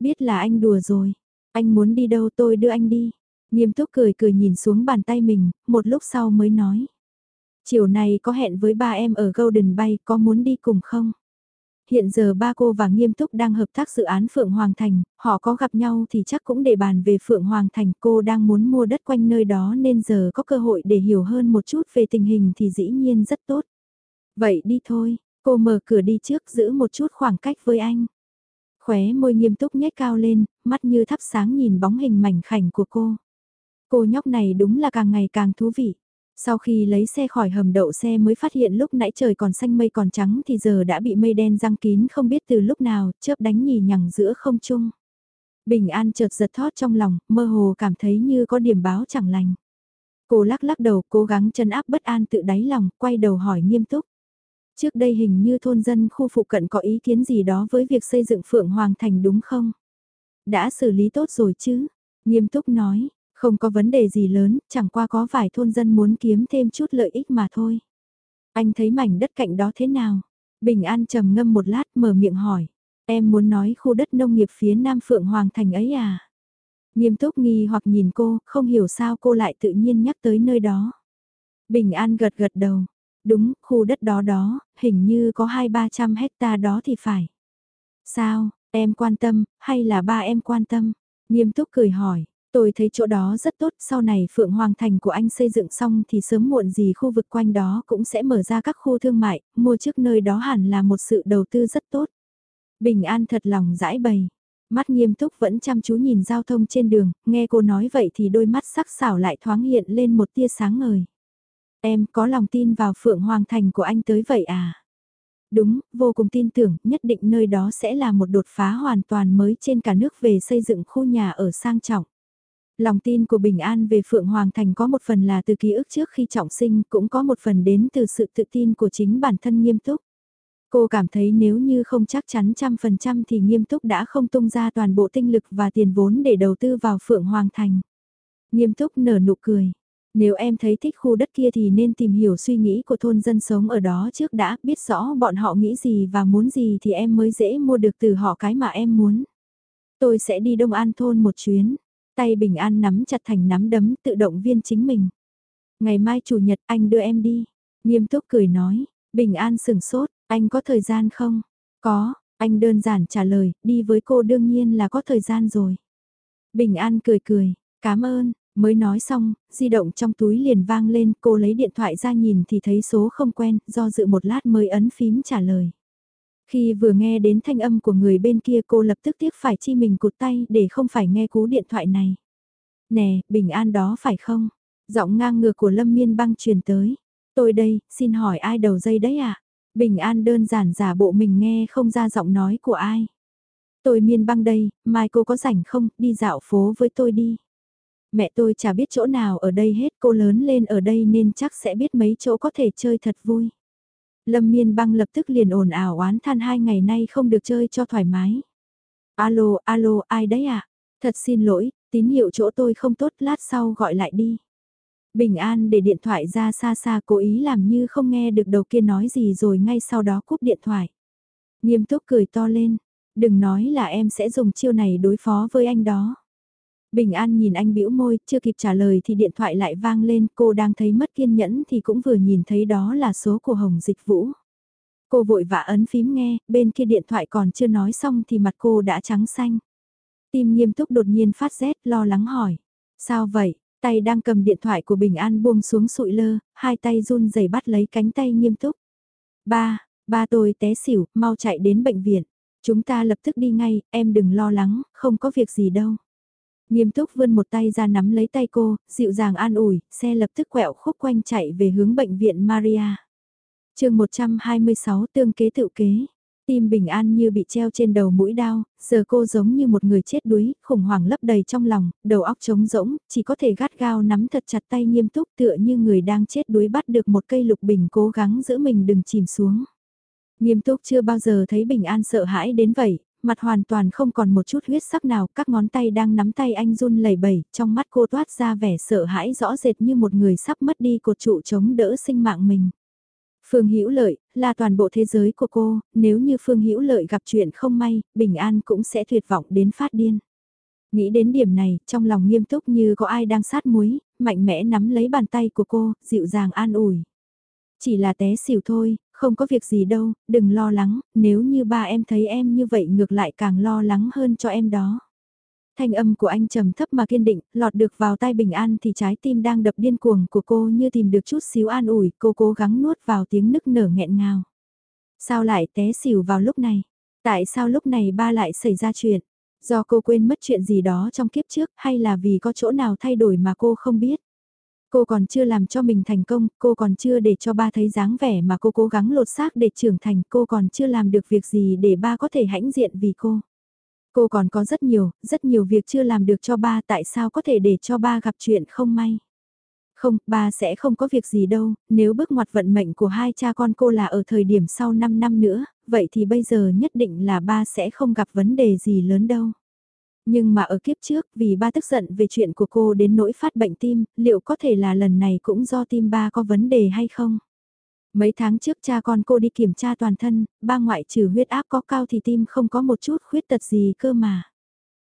Biết là anh đùa rồi, anh muốn đi đâu tôi đưa anh đi. Nghiêm túc cười cười nhìn xuống bàn tay mình, một lúc sau mới nói. Chiều nay có hẹn với ba em ở Golden Bay, có muốn đi cùng không? Hiện giờ ba cô và Nghiêm Túc đang hợp tác dự án Phượng Hoàng Thành, họ có gặp nhau thì chắc cũng để bàn về Phượng Hoàng Thành. Cô đang muốn mua đất quanh nơi đó nên giờ có cơ hội để hiểu hơn một chút về tình hình thì dĩ nhiên rất tốt. Vậy đi thôi, cô mở cửa đi trước giữ một chút khoảng cách với anh. Khóe môi nghiêm túc nhếch cao lên, mắt như thắp sáng nhìn bóng hình mảnh khảnh của cô. Cô nhóc này đúng là càng ngày càng thú vị. Sau khi lấy xe khỏi hầm đậu xe mới phát hiện lúc nãy trời còn xanh mây còn trắng thì giờ đã bị mây đen răng kín không biết từ lúc nào, chớp đánh nhì nhằng giữa không trung. Bình an chợt giật thót trong lòng, mơ hồ cảm thấy như có điểm báo chẳng lành. Cô lắc lắc đầu cố gắng chân áp bất an tự đáy lòng, quay đầu hỏi nghiêm túc. Trước đây hình như thôn dân khu phụ cận có ý kiến gì đó với việc xây dựng Phượng Hoàng Thành đúng không? Đã xử lý tốt rồi chứ? Nghiêm túc nói, không có vấn đề gì lớn, chẳng qua có vài thôn dân muốn kiếm thêm chút lợi ích mà thôi. Anh thấy mảnh đất cạnh đó thế nào? Bình An trầm ngâm một lát mở miệng hỏi. Em muốn nói khu đất nông nghiệp phía Nam Phượng Hoàng Thành ấy à? Nghiêm túc nghi hoặc nhìn cô, không hiểu sao cô lại tự nhiên nhắc tới nơi đó. Bình An gật gật đầu. Đúng, khu đất đó đó, hình như có hai ba trăm hecta đó thì phải. Sao, em quan tâm, hay là ba em quan tâm? Nghiêm túc cười hỏi, Tôi thấy chỗ đó rất tốt, sau này Phượng Hoàng Thành của anh xây dựng xong thì sớm muộn gì khu vực quanh đó cũng sẽ mở ra các khu thương mại, mua trước nơi đó hẳn là một sự đầu tư rất tốt. Bình An thật lòng giải bày, mắt nghiêm túc vẫn chăm chú nhìn giao thông trên đường, nghe cô nói vậy thì đôi mắt sắc sảo lại thoáng hiện lên một tia sáng ngời. Em có lòng tin vào Phượng Hoàng Thành của anh tới vậy à? Đúng, vô cùng tin tưởng, nhất định nơi đó sẽ là một đột phá hoàn toàn mới trên cả nước về xây dựng khu nhà ở sang trọng. Lòng tin của Bình An về Phượng Hoàng Thành có một phần là từ ký ức trước khi trọng sinh, cũng có một phần đến từ sự tự tin của chính bản thân nghiêm túc. Cô cảm thấy nếu như không chắc chắn trăm phần trăm thì nghiêm túc đã không tung ra toàn bộ tinh lực và tiền vốn để đầu tư vào Phượng Hoàng Thành. Nghiêm túc nở nụ cười. Nếu em thấy thích khu đất kia thì nên tìm hiểu suy nghĩ của thôn dân sống ở đó trước đã biết rõ bọn họ nghĩ gì và muốn gì thì em mới dễ mua được từ họ cái mà em muốn. Tôi sẽ đi Đông An thôn một chuyến. Tay Bình An nắm chặt thành nắm đấm tự động viên chính mình. Ngày mai chủ nhật anh đưa em đi. Nghiêm túc cười nói, Bình An sừng sốt, anh có thời gian không? Có, anh đơn giản trả lời, đi với cô đương nhiên là có thời gian rồi. Bình An cười cười, cảm ơn, mới nói xong, di động trong túi liền vang lên, cô lấy điện thoại ra nhìn thì thấy số không quen, do dự một lát mới ấn phím trả lời. Khi vừa nghe đến thanh âm của người bên kia cô lập tức tiếc phải chi mình cụt tay để không phải nghe cú điện thoại này. Nè, bình an đó phải không? Giọng ngang ngược của Lâm Miên băng truyền tới. Tôi đây, xin hỏi ai đầu dây đấy ạ? À? Bình an đơn giản giả bộ mình nghe không ra giọng nói của ai. Tôi miên băng đây, mai cô có rảnh không, đi dạo phố với tôi đi. Mẹ tôi chả biết chỗ nào ở đây hết, cô lớn lên ở đây nên chắc sẽ biết mấy chỗ có thể chơi thật vui. Lâm miên băng lập tức liền ồn ào oán than hai ngày nay không được chơi cho thoải mái. Alo, alo, ai đấy ạ? À? Thật xin lỗi, tín hiệu chỗ tôi không tốt, lát sau gọi lại đi. Bình an để điện thoại ra xa xa cố ý làm như không nghe được đầu kia nói gì rồi ngay sau đó cúp điện thoại. Nghiêm túc cười to lên, đừng nói là em sẽ dùng chiêu này đối phó với anh đó. Bình An nhìn anh bĩu môi, chưa kịp trả lời thì điện thoại lại vang lên, cô đang thấy mất kiên nhẫn thì cũng vừa nhìn thấy đó là số của Hồng Dịch Vũ. Cô vội vã ấn phím nghe, bên kia điện thoại còn chưa nói xong thì mặt cô đã trắng xanh. Tim nghiêm túc đột nhiên phát rét, lo lắng hỏi. Sao vậy? Tay đang cầm điện thoại của Bình An buông xuống sụi lơ, hai tay run rẩy bắt lấy cánh tay nghiêm túc. Ba, ba tôi té xỉu, mau chạy đến bệnh viện. Chúng ta lập tức đi ngay, em đừng lo lắng, không có việc gì đâu. Nghiêm túc vươn một tay ra nắm lấy tay cô, dịu dàng an ủi, xe lập tức quẹo khúc quanh chạy về hướng bệnh viện Maria. chương 126 tương kế tự kế. Tim bình an như bị treo trên đầu mũi đao, giờ cô giống như một người chết đuối, khủng hoảng lấp đầy trong lòng, đầu óc trống rỗng, chỉ có thể gắt gao nắm thật chặt tay nghiêm túc tựa như người đang chết đuối bắt được một cây lục bình cố gắng giữ mình đừng chìm xuống. Nghiêm túc chưa bao giờ thấy bình an sợ hãi đến vậy, mặt hoàn toàn không còn một chút huyết sắc nào, các ngón tay đang nắm tay anh run lẩy bẩy, trong mắt cô toát ra vẻ sợ hãi rõ rệt như một người sắp mất đi cột trụ chống đỡ sinh mạng mình. Phương Hữu Lợi là toàn bộ thế giới của cô, nếu như Phương Hữu Lợi gặp chuyện không may, Bình An cũng sẽ tuyệt vọng đến phát điên. Nghĩ đến điểm này, trong lòng nghiêm túc như có ai đang sát muối, mạnh mẽ nắm lấy bàn tay của cô, dịu dàng an ủi. Chỉ là té xỉu thôi, không có việc gì đâu, đừng lo lắng, nếu như ba em thấy em như vậy ngược lại càng lo lắng hơn cho em đó. Thanh âm của anh trầm thấp mà kiên định, lọt được vào tai bình an thì trái tim đang đập điên cuồng của cô như tìm được chút xíu an ủi, cô cố gắng nuốt vào tiếng nức nở nghẹn ngào. Sao lại té xỉu vào lúc này? Tại sao lúc này ba lại xảy ra chuyện? Do cô quên mất chuyện gì đó trong kiếp trước hay là vì có chỗ nào thay đổi mà cô không biết? Cô còn chưa làm cho mình thành công, cô còn chưa để cho ba thấy dáng vẻ mà cô cố gắng lột xác để trưởng thành, cô còn chưa làm được việc gì để ba có thể hãnh diện vì cô. Cô còn có rất nhiều, rất nhiều việc chưa làm được cho ba tại sao có thể để cho ba gặp chuyện không may. Không, ba sẽ không có việc gì đâu, nếu bước ngoặt vận mệnh của hai cha con cô là ở thời điểm sau 5 năm nữa, vậy thì bây giờ nhất định là ba sẽ không gặp vấn đề gì lớn đâu. Nhưng mà ở kiếp trước, vì ba tức giận về chuyện của cô đến nỗi phát bệnh tim, liệu có thể là lần này cũng do tim ba có vấn đề hay không? Mấy tháng trước cha con cô đi kiểm tra toàn thân, ba ngoại trừ huyết áp có cao thì tim không có một chút khuyết tật gì cơ mà.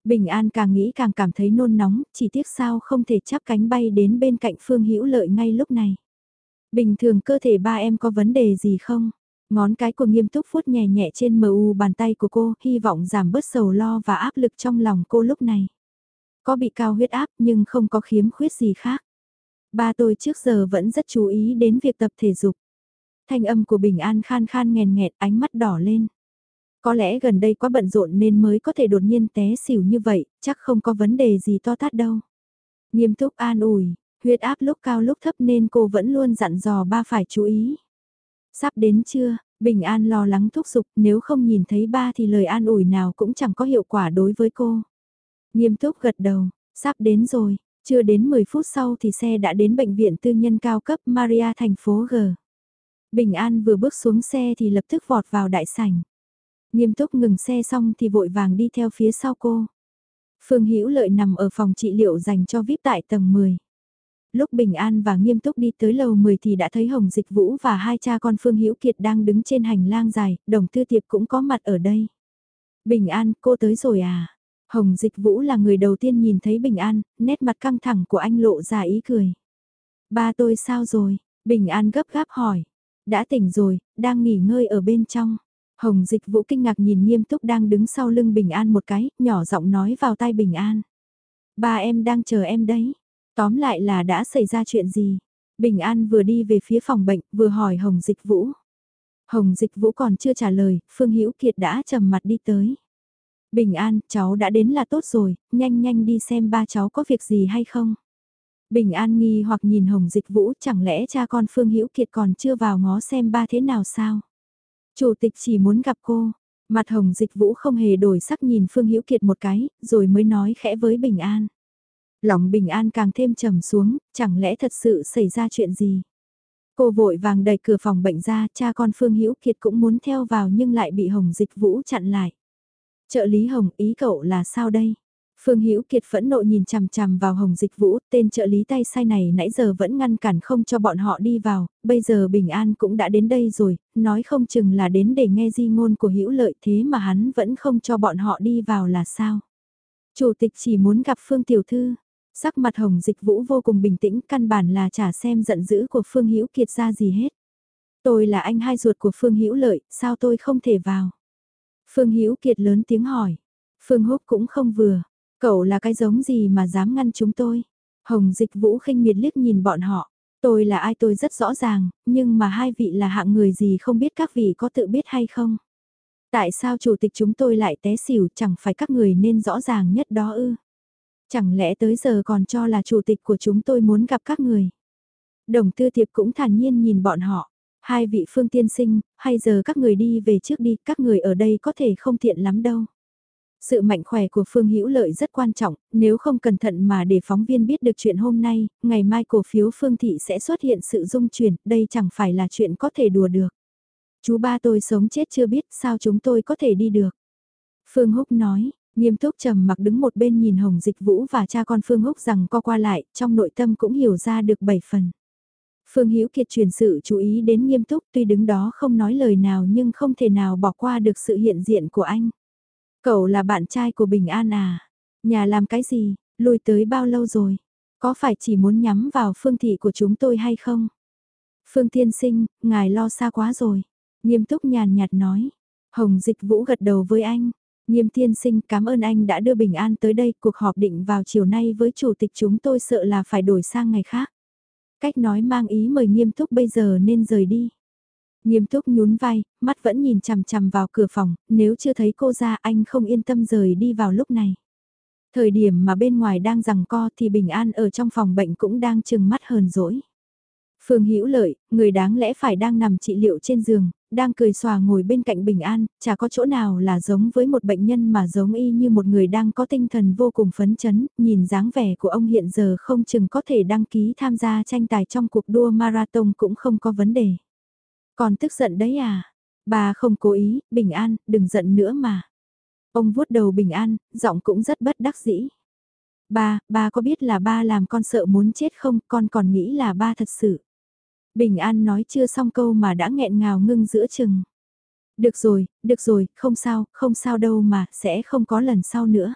Bình An càng nghĩ càng cảm thấy nôn nóng, chỉ tiếc sao không thể chắp cánh bay đến bên cạnh Phương Hữu Lợi ngay lúc này. Bình thường cơ thể ba em có vấn đề gì không? Ngón cái của nghiêm túc phút nhẹ nhẹ trên mờ u bàn tay của cô, hy vọng giảm bớt sầu lo và áp lực trong lòng cô lúc này. Có bị cao huyết áp nhưng không có khiếm khuyết gì khác. Ba tôi trước giờ vẫn rất chú ý đến việc tập thể dục. Thanh âm của Bình An khan khan nghèn nghẹt ánh mắt đỏ lên. Có lẽ gần đây quá bận rộn nên mới có thể đột nhiên té xỉu như vậy, chắc không có vấn đề gì to tát đâu. Nghiêm túc an ủi, huyết áp lúc cao lúc thấp nên cô vẫn luôn dặn dò ba phải chú ý. Sắp đến chưa, Bình An lo lắng thúc giục nếu không nhìn thấy ba thì lời an ủi nào cũng chẳng có hiệu quả đối với cô. Nghiêm túc gật đầu, sắp đến rồi, chưa đến 10 phút sau thì xe đã đến bệnh viện tư nhân cao cấp Maria thành phố G. Bình An vừa bước xuống xe thì lập tức vọt vào đại sảnh. Nghiêm túc ngừng xe xong thì vội vàng đi theo phía sau cô. Phương Hữu Lợi nằm ở phòng trị liệu dành cho VIP tại tầng 10 lúc Bình An và Nghiêm Túc đi tới lầu 10 thì đã thấy Hồng Dịch Vũ và hai cha con Phương Hữu Kiệt đang đứng trên hành lang dài, đồng tư tiệp cũng có mặt ở đây. Bình An, cô tới rồi à? Hồng Dịch Vũ là người đầu tiên nhìn thấy Bình An, nét mặt căng thẳng của anh lộ ra ý cười. Ba tôi sao rồi? Bình An gấp gáp hỏi. Đã tỉnh rồi, đang nghỉ ngơi ở bên trong. Hồng Dịch Vũ kinh ngạc nhìn nghiêm túc đang đứng sau lưng Bình An một cái, nhỏ giọng nói vào tai Bình An. Ba em đang chờ em đấy. Tóm lại là đã xảy ra chuyện gì? Bình An vừa đi về phía phòng bệnh, vừa hỏi Hồng Dịch Vũ. Hồng Dịch Vũ còn chưa trả lời, Phương Hữu Kiệt đã trầm mặt đi tới. Bình An, cháu đã đến là tốt rồi, nhanh nhanh đi xem ba cháu có việc gì hay không. Bình An nghi hoặc nhìn Hồng Dịch Vũ chẳng lẽ cha con Phương Hữu Kiệt còn chưa vào ngó xem ba thế nào sao? Chủ tịch chỉ muốn gặp cô, mặt Hồng Dịch Vũ không hề đổi sắc nhìn Phương Hữu Kiệt một cái, rồi mới nói khẽ với Bình An. Lòng bình an càng thêm trầm xuống, chẳng lẽ thật sự xảy ra chuyện gì? Cô vội vàng đẩy cửa phòng bệnh ra, cha con Phương Hữu Kiệt cũng muốn theo vào nhưng lại bị Hồng Dịch Vũ chặn lại. Trợ lý Hồng ý cậu là sao đây? Phương Hữu Kiệt phẫn nộ nhìn chằm chằm vào Hồng Dịch Vũ, tên trợ lý tay sai này nãy giờ vẫn ngăn cản không cho bọn họ đi vào, bây giờ Bình An cũng đã đến đây rồi, nói không chừng là đến để nghe di ngôn của Hữu Lợi thế mà hắn vẫn không cho bọn họ đi vào là sao? Chủ tịch chỉ muốn gặp Phương Tiểu Thư, sắc mặt Hồng Dịch Vũ vô cùng bình tĩnh, căn bản là trả xem giận dữ của Phương Hữu Kiệt ra gì hết. Tôi là anh hai ruột của Phương Hữu Lợi, sao tôi không thể vào? Phương Hữu Kiệt lớn tiếng hỏi. Phương Húc cũng không vừa, Cậu là cái giống gì mà dám ngăn chúng tôi? Hồng dịch vũ khinh miệt liếc nhìn bọn họ. Tôi là ai tôi rất rõ ràng, nhưng mà hai vị là hạng người gì không biết các vị có tự biết hay không? Tại sao chủ tịch chúng tôi lại té xỉu chẳng phải các người nên rõ ràng nhất đó ư? Chẳng lẽ tới giờ còn cho là chủ tịch của chúng tôi muốn gặp các người? Đồng tư thiệp cũng thản nhiên nhìn bọn họ. Hai vị phương tiên sinh, hay giờ các người đi về trước đi, các người ở đây có thể không tiện lắm đâu. Sự mạnh khỏe của Phương Hữu Lợi rất quan trọng, nếu không cẩn thận mà để phóng viên biết được chuyện hôm nay, ngày mai cổ phiếu Phương Thị sẽ xuất hiện sự dung chuyển, đây chẳng phải là chuyện có thể đùa được. Chú ba tôi sống chết chưa biết sao chúng tôi có thể đi được. Phương Húc nói, nghiêm túc trầm mặc đứng một bên nhìn Hồng Dịch Vũ và cha con Phương Húc rằng co qua lại, trong nội tâm cũng hiểu ra được bảy phần. Phương Hữu Kiệt truyền sự chú ý đến nghiêm túc tuy đứng đó không nói lời nào nhưng không thể nào bỏ qua được sự hiện diện của anh. Cậu là bạn trai của Bình An à? Nhà làm cái gì? Lùi tới bao lâu rồi? Có phải chỉ muốn nhắm vào phương thị của chúng tôi hay không? Phương tiên sinh, ngài lo xa quá rồi. Nghiêm túc nhàn nhạt nói. Hồng dịch vũ gật đầu với anh. Nghiêm tiên sinh cảm ơn anh đã đưa Bình An tới đây. Cuộc họp định vào chiều nay với chủ tịch chúng tôi sợ là phải đổi sang ngày khác. Cách nói mang ý mời nghiêm túc bây giờ nên rời đi. Nghiêm túc nhún vai, mắt vẫn nhìn chằm chằm vào cửa phòng, nếu chưa thấy cô ra anh không yên tâm rời đi vào lúc này. Thời điểm mà bên ngoài đang rằng co thì Bình An ở trong phòng bệnh cũng đang chừng mắt hờn dỗi. Phương Hữu Lợi, người đáng lẽ phải đang nằm trị liệu trên giường, đang cười xòa ngồi bên cạnh Bình An, chả có chỗ nào là giống với một bệnh nhân mà giống y như một người đang có tinh thần vô cùng phấn chấn, nhìn dáng vẻ của ông hiện giờ không chừng có thể đăng ký tham gia tranh tài trong cuộc đua marathon cũng không có vấn đề. Còn tức giận đấy à? Bà không cố ý, bình an, đừng giận nữa mà. Ông vuốt đầu bình an, giọng cũng rất bất đắc dĩ. Ba, ba có biết là ba làm con sợ muốn chết không, con còn nghĩ là ba thật sự. Bình an nói chưa xong câu mà đã nghẹn ngào ngưng giữa chừng. Được rồi, được rồi, không sao, không sao đâu mà, sẽ không có lần sau nữa.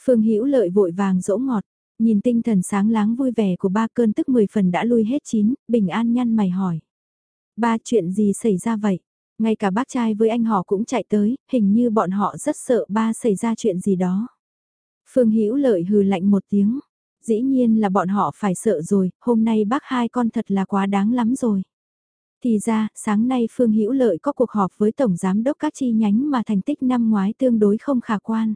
Phương Hữu lợi vội vàng dỗ ngọt, nhìn tinh thần sáng láng vui vẻ của ba cơn tức 10 phần đã lui hết chín, bình an nhăn mày hỏi. Ba chuyện gì xảy ra vậy? Ngay cả bác trai với anh họ cũng chạy tới, hình như bọn họ rất sợ ba xảy ra chuyện gì đó. Phương Hữu lợi hừ lạnh một tiếng. Dĩ nhiên là bọn họ phải sợ rồi, hôm nay bác hai con thật là quá đáng lắm rồi. Thì ra, sáng nay Phương Hữu Lợi có cuộc họp với Tổng Giám đốc các chi nhánh mà thành tích năm ngoái tương đối không khả quan.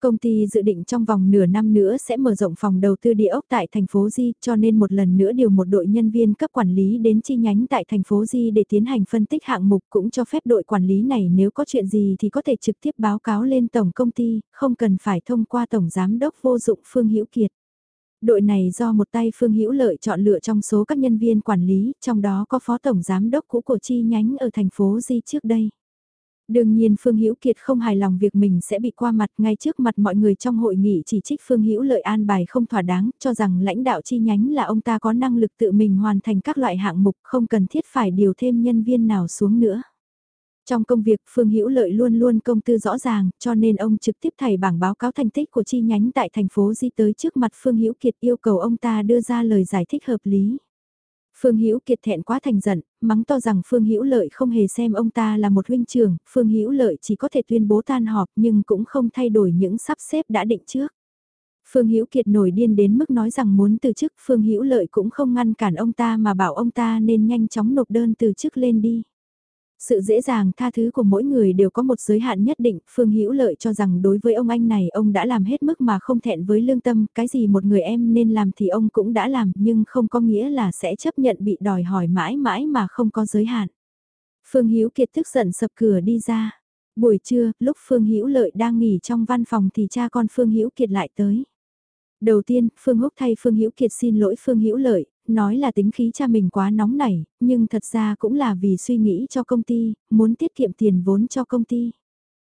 Công ty dự định trong vòng nửa năm nữa sẽ mở rộng phòng đầu tư địa ốc tại thành phố Di, cho nên một lần nữa điều một đội nhân viên cấp quản lý đến chi nhánh tại thành phố Di để tiến hành phân tích hạng mục cũng cho phép đội quản lý này nếu có chuyện gì thì có thể trực tiếp báo cáo lên tổng công ty, không cần phải thông qua tổng giám đốc vô dụng Phương Hữu Kiệt. Đội này do một tay Phương Hữu Lợi chọn lựa trong số các nhân viên quản lý, trong đó có phó tổng giám đốc cũ của chi nhánh ở thành phố Di trước đây. Đương nhiên Phương Hữu Kiệt không hài lòng việc mình sẽ bị qua mặt ngay trước mặt mọi người trong hội nghị chỉ trích Phương Hữu lợi an bài không thỏa đáng, cho rằng lãnh đạo chi nhánh là ông ta có năng lực tự mình hoàn thành các loại hạng mục không cần thiết phải điều thêm nhân viên nào xuống nữa. Trong công việc Phương Hữu Lợi luôn luôn công tư rõ ràng, cho nên ông trực tiếp thầy bảng báo cáo thành tích của chi nhánh tại thành phố Di tới trước mặt Phương Hữu Kiệt yêu cầu ông ta đưa ra lời giải thích hợp lý. Phương Hữu Kiệt thẹn quá thành giận, mắng to rằng Phương Hữu Lợi không hề xem ông ta là một huynh trưởng, Phương Hữu Lợi chỉ có thể tuyên bố tan họp nhưng cũng không thay đổi những sắp xếp đã định trước. Phương Hữu Kiệt nổi điên đến mức nói rằng muốn từ chức, Phương Hữu Lợi cũng không ngăn cản ông ta mà bảo ông ta nên nhanh chóng nộp đơn từ chức lên đi. Sự dễ dàng tha thứ của mỗi người đều có một giới hạn nhất định, Phương Hữu Lợi cho rằng đối với ông anh này ông đã làm hết mức mà không thẹn với lương tâm, cái gì một người em nên làm thì ông cũng đã làm, nhưng không có nghĩa là sẽ chấp nhận bị đòi hỏi mãi mãi mà không có giới hạn. Phương Hữu Kiệt tức giận sập cửa đi ra. Buổi trưa, lúc Phương Hữu Lợi đang nghỉ trong văn phòng thì cha con Phương Hữu Kiệt lại tới. Đầu tiên, Phương Húc thay Phương Hữu Kiệt xin lỗi Phương Hữu Lợi, nói là tính khí cha mình quá nóng nảy, nhưng thật ra cũng là vì suy nghĩ cho công ty, muốn tiết kiệm tiền vốn cho công ty.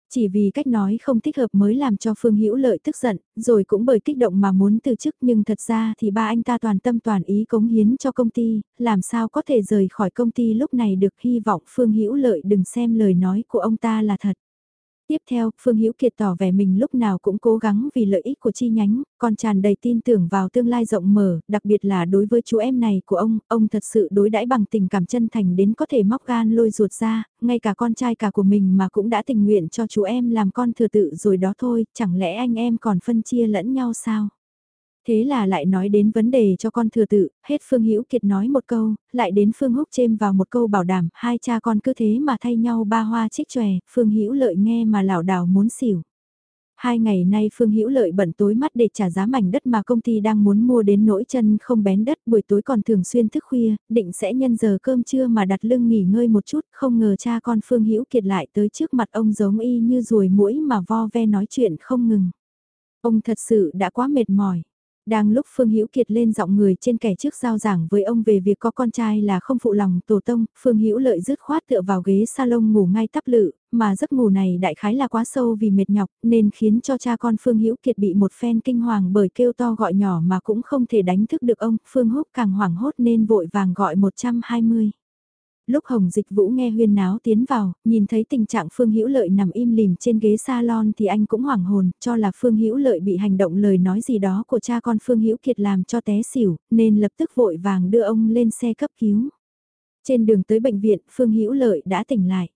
Chỉ vì cách nói không thích hợp mới làm cho Phương Hữu Lợi tức giận, rồi cũng bởi kích động mà muốn từ chức nhưng thật ra thì ba anh ta toàn tâm toàn ý cống hiến cho công ty, làm sao có thể rời khỏi công ty lúc này được hy vọng Phương Hữu Lợi đừng xem lời nói của ông ta là thật. Tiếp theo, Phương Hữu Kiệt tỏ vẻ mình lúc nào cũng cố gắng vì lợi ích của chi nhánh, còn tràn đầy tin tưởng vào tương lai rộng mở, đặc biệt là đối với chú em này của ông, ông thật sự đối đãi bằng tình cảm chân thành đến có thể móc gan lôi ruột ra, ngay cả con trai cả của mình mà cũng đã tình nguyện cho chú em làm con thừa tự rồi đó thôi, chẳng lẽ anh em còn phân chia lẫn nhau sao? Thế là lại nói đến vấn đề cho con thừa tự, hết Phương Hữu Kiệt nói một câu, lại đến Phương Húc chêm vào một câu bảo đảm, hai cha con cứ thế mà thay nhau ba hoa trích chòe, Phương Hữu Lợi nghe mà lảo đảo muốn xỉu. Hai ngày nay Phương Hữu Lợi bận tối mắt để trả giá mảnh đất mà công ty đang muốn mua đến nỗi chân không bén đất, buổi tối còn thường xuyên thức khuya, định sẽ nhân giờ cơm trưa mà đặt lưng nghỉ ngơi một chút, không ngờ cha con Phương Hữu Kiệt lại tới trước mặt ông giống y như ruồi muỗi mà vo ve nói chuyện không ngừng. Ông thật sự đã quá mệt mỏi. Đang lúc Phương Hữu Kiệt lên giọng người trên kẻ trước giao giảng với ông về việc có con trai là không phụ lòng tổ tông, Phương Hữu Lợi dứt khoát tựa vào ghế salon ngủ ngay tắp lự, mà giấc ngủ này đại khái là quá sâu vì mệt nhọc, nên khiến cho cha con Phương Hữu Kiệt bị một phen kinh hoàng bởi kêu to gọi nhỏ mà cũng không thể đánh thức được ông, Phương Húc càng hoảng hốt nên vội vàng gọi 120 lúc Hồng Dịch Vũ nghe huyên náo tiến vào, nhìn thấy tình trạng Phương Hữu Lợi nằm im lìm trên ghế salon thì anh cũng hoảng hồn, cho là Phương Hữu Lợi bị hành động lời nói gì đó của cha con Phương Hữu Kiệt làm cho té xỉu, nên lập tức vội vàng đưa ông lên xe cấp cứu. Trên đường tới bệnh viện, Phương Hữu Lợi đã tỉnh lại.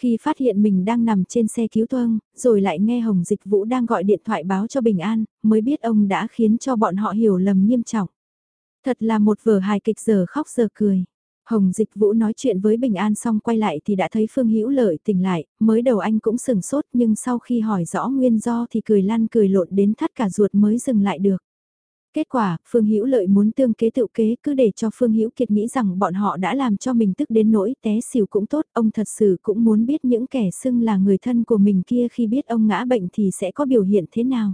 Khi phát hiện mình đang nằm trên xe cứu thương, rồi lại nghe Hồng Dịch Vũ đang gọi điện thoại báo cho Bình An, mới biết ông đã khiến cho bọn họ hiểu lầm nghiêm trọng. Thật là một vở hài kịch giờ khóc giờ cười. Hồng Dịch Vũ nói chuyện với Bình An xong quay lại thì đã thấy Phương Hữu Lợi tỉnh lại, mới đầu anh cũng sừng sốt nhưng sau khi hỏi rõ nguyên do thì cười lăn cười lộn đến thắt cả ruột mới dừng lại được. Kết quả, Phương Hữu Lợi muốn tương kế tự kế cứ để cho Phương Hữu Kiệt nghĩ rằng bọn họ đã làm cho mình tức đến nỗi té xỉu cũng tốt, ông thật sự cũng muốn biết những kẻ xưng là người thân của mình kia khi biết ông ngã bệnh thì sẽ có biểu hiện thế nào.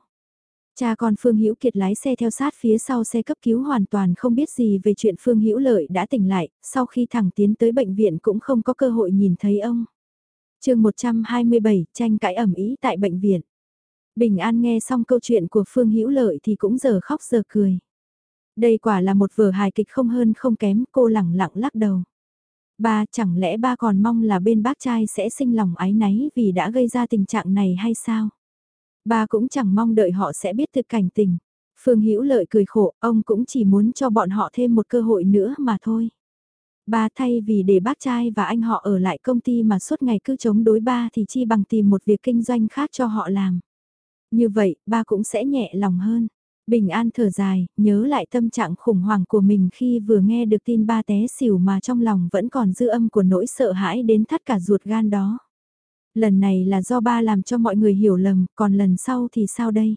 Cha con Phương Hữu Kiệt lái xe theo sát phía sau xe cấp cứu hoàn toàn không biết gì về chuyện Phương Hữu Lợi đã tỉnh lại, sau khi thẳng tiến tới bệnh viện cũng không có cơ hội nhìn thấy ông. chương 127, tranh cãi ẩm ý tại bệnh viện. Bình An nghe xong câu chuyện của Phương Hữu Lợi thì cũng giờ khóc giờ cười. Đây quả là một vở hài kịch không hơn không kém, cô lẳng lặng lắc đầu. Ba chẳng lẽ ba còn mong là bên bác trai sẽ sinh lòng ái náy vì đã gây ra tình trạng này hay sao? Ba cũng chẳng mong đợi họ sẽ biết thực cảnh tình. Phương Hữu Lợi cười khổ, ông cũng chỉ muốn cho bọn họ thêm một cơ hội nữa mà thôi. Ba thay vì để bác trai và anh họ ở lại công ty mà suốt ngày cứ chống đối ba thì chi bằng tìm một việc kinh doanh khác cho họ làm. Như vậy, ba cũng sẽ nhẹ lòng hơn. Bình an thở dài, nhớ lại tâm trạng khủng hoảng của mình khi vừa nghe được tin ba té xỉu mà trong lòng vẫn còn dư âm của nỗi sợ hãi đến thắt cả ruột gan đó. Lần này là do ba làm cho mọi người hiểu lầm, còn lần sau thì sao đây?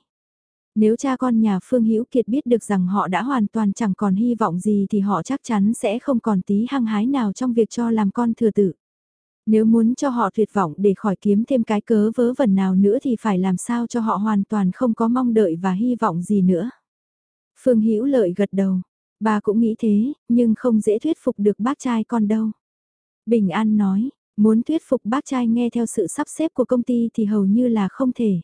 Nếu cha con nhà Phương Hữu Kiệt biết được rằng họ đã hoàn toàn chẳng còn hy vọng gì thì họ chắc chắn sẽ không còn tí hăng hái nào trong việc cho làm con thừa tử. Nếu muốn cho họ tuyệt vọng để khỏi kiếm thêm cái cớ vớ vẩn nào nữa thì phải làm sao cho họ hoàn toàn không có mong đợi và hy vọng gì nữa. Phương Hữu Lợi gật đầu, bà cũng nghĩ thế, nhưng không dễ thuyết phục được bác trai con đâu. Bình An nói, Muốn thuyết phục bác trai nghe theo sự sắp xếp của công ty thì hầu như là không thể.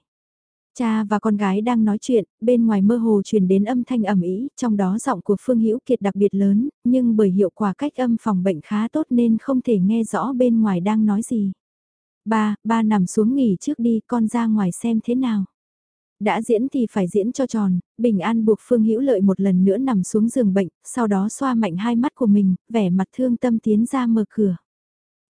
Cha và con gái đang nói chuyện, bên ngoài mơ hồ truyền đến âm thanh ẩm ý, trong đó giọng của Phương Hữu Kiệt đặc biệt lớn, nhưng bởi hiệu quả cách âm phòng bệnh khá tốt nên không thể nghe rõ bên ngoài đang nói gì. Ba, ba nằm xuống nghỉ trước đi, con ra ngoài xem thế nào. Đã diễn thì phải diễn cho tròn, Bình An buộc Phương Hữu Lợi một lần nữa nằm xuống giường bệnh, sau đó xoa mạnh hai mắt của mình, vẻ mặt thương tâm tiến ra mở cửa.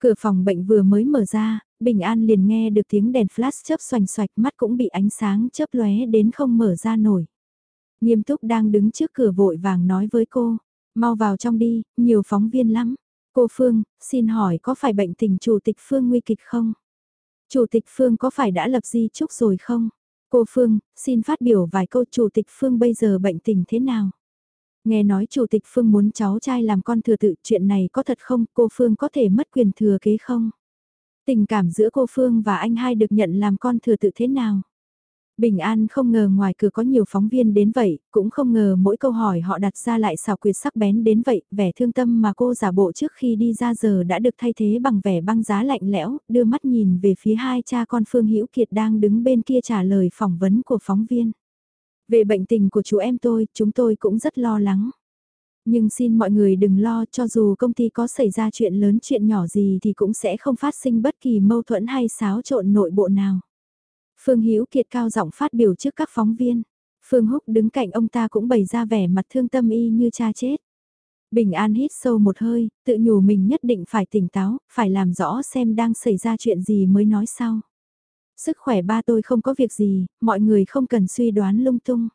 Cửa phòng bệnh vừa mới mở ra, Bình An liền nghe được tiếng đèn flash chớp xoành xoạch mắt cũng bị ánh sáng chớp lóe đến không mở ra nổi. Nghiêm túc đang đứng trước cửa vội vàng nói với cô, mau vào trong đi, nhiều phóng viên lắm. Cô Phương, xin hỏi có phải bệnh tình Chủ tịch Phương nguy kịch không? Chủ tịch Phương có phải đã lập di chúc rồi không? Cô Phương, xin phát biểu vài câu Chủ tịch Phương bây giờ bệnh tình thế nào? Nghe nói Chủ tịch Phương muốn cháu trai làm con thừa tự chuyện này có thật không, cô Phương có thể mất quyền thừa kế không? Tình cảm giữa cô Phương và anh hai được nhận làm con thừa tự thế nào? Bình An không ngờ ngoài cửa có nhiều phóng viên đến vậy, cũng không ngờ mỗi câu hỏi họ đặt ra lại xào quyệt sắc bén đến vậy, vẻ thương tâm mà cô giả bộ trước khi đi ra giờ đã được thay thế bằng vẻ băng giá lạnh lẽo, đưa mắt nhìn về phía hai cha con Phương Hữu Kiệt đang đứng bên kia trả lời phỏng vấn của phóng viên. Về bệnh tình của chú em tôi, chúng tôi cũng rất lo lắng. Nhưng xin mọi người đừng lo cho dù công ty có xảy ra chuyện lớn chuyện nhỏ gì thì cũng sẽ không phát sinh bất kỳ mâu thuẫn hay xáo trộn nội bộ nào. Phương Hữu Kiệt cao giọng phát biểu trước các phóng viên. Phương Húc đứng cạnh ông ta cũng bày ra vẻ mặt thương tâm y như cha chết. Bình An hít sâu một hơi, tự nhủ mình nhất định phải tỉnh táo, phải làm rõ xem đang xảy ra chuyện gì mới nói sau. Sức khỏe ba tôi không có việc gì, mọi người không cần suy đoán lung tung.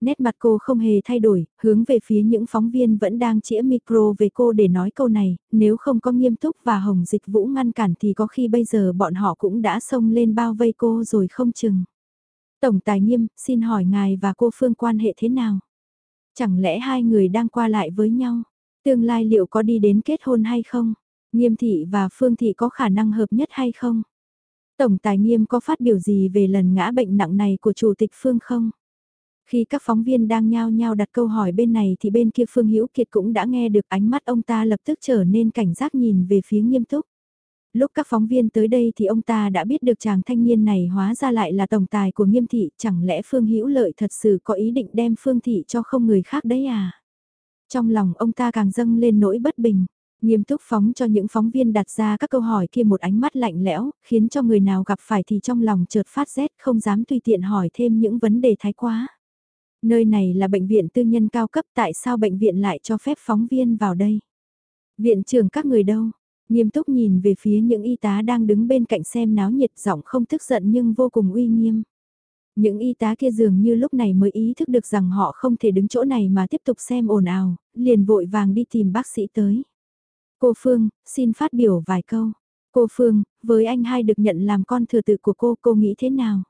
Nét mặt cô không hề thay đổi, hướng về phía những phóng viên vẫn đang chĩa micro về cô để nói câu này, nếu không có nghiêm túc và hồng dịch vũ ngăn cản thì có khi bây giờ bọn họ cũng đã xông lên bao vây cô rồi không chừng. Tổng tài nghiêm, xin hỏi ngài và cô Phương quan hệ thế nào? Chẳng lẽ hai người đang qua lại với nhau? Tương lai liệu có đi đến kết hôn hay không? Nghiêm thị và Phương thị có khả năng hợp nhất hay không? Tổng tài nghiêm có phát biểu gì về lần ngã bệnh nặng này của Chủ tịch Phương không? Khi các phóng viên đang nhao nhao đặt câu hỏi bên này thì bên kia Phương Hữu Kiệt cũng đã nghe được ánh mắt ông ta lập tức trở nên cảnh giác nhìn về phía nghiêm túc. Lúc các phóng viên tới đây thì ông ta đã biết được chàng thanh niên này hóa ra lại là tổng tài của nghiêm thị, chẳng lẽ Phương Hữu Lợi thật sự có ý định đem Phương thị cho không người khác đấy à? Trong lòng ông ta càng dâng lên nỗi bất bình, nghiêm túc phóng cho những phóng viên đặt ra các câu hỏi kia một ánh mắt lạnh lẽo, khiến cho người nào gặp phải thì trong lòng chợt phát rét không dám tùy tiện hỏi thêm những vấn đề thái quá. Nơi này là bệnh viện tư nhân cao cấp tại sao bệnh viện lại cho phép phóng viên vào đây? Viện trưởng các người đâu? Nghiêm túc nhìn về phía những y tá đang đứng bên cạnh xem náo nhiệt giọng không tức giận nhưng vô cùng uy nghiêm. Những y tá kia dường như lúc này mới ý thức được rằng họ không thể đứng chỗ này mà tiếp tục xem ồn ào, liền vội vàng đi tìm bác sĩ tới. Cô Phương, xin phát biểu vài câu. Cô Phương, với anh hai được nhận làm con thừa tự của cô, cô nghĩ thế nào?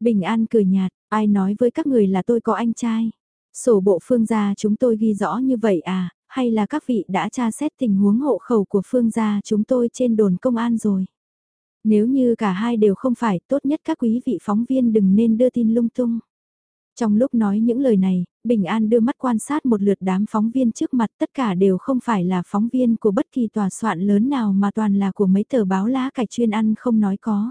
Bình An cười nhạt, ai nói với các người là tôi có anh trai? Sổ bộ phương gia chúng tôi ghi rõ như vậy à, hay là các vị đã tra xét tình huống hộ khẩu của phương gia chúng tôi trên đồn công an rồi? Nếu như cả hai đều không phải, tốt nhất các quý vị phóng viên đừng nên đưa tin lung tung. Trong lúc nói những lời này, Bình An đưa mắt quan sát một lượt đám phóng viên trước mặt tất cả đều không phải là phóng viên của bất kỳ tòa soạn lớn nào mà toàn là của mấy tờ báo lá cải chuyên ăn không nói có.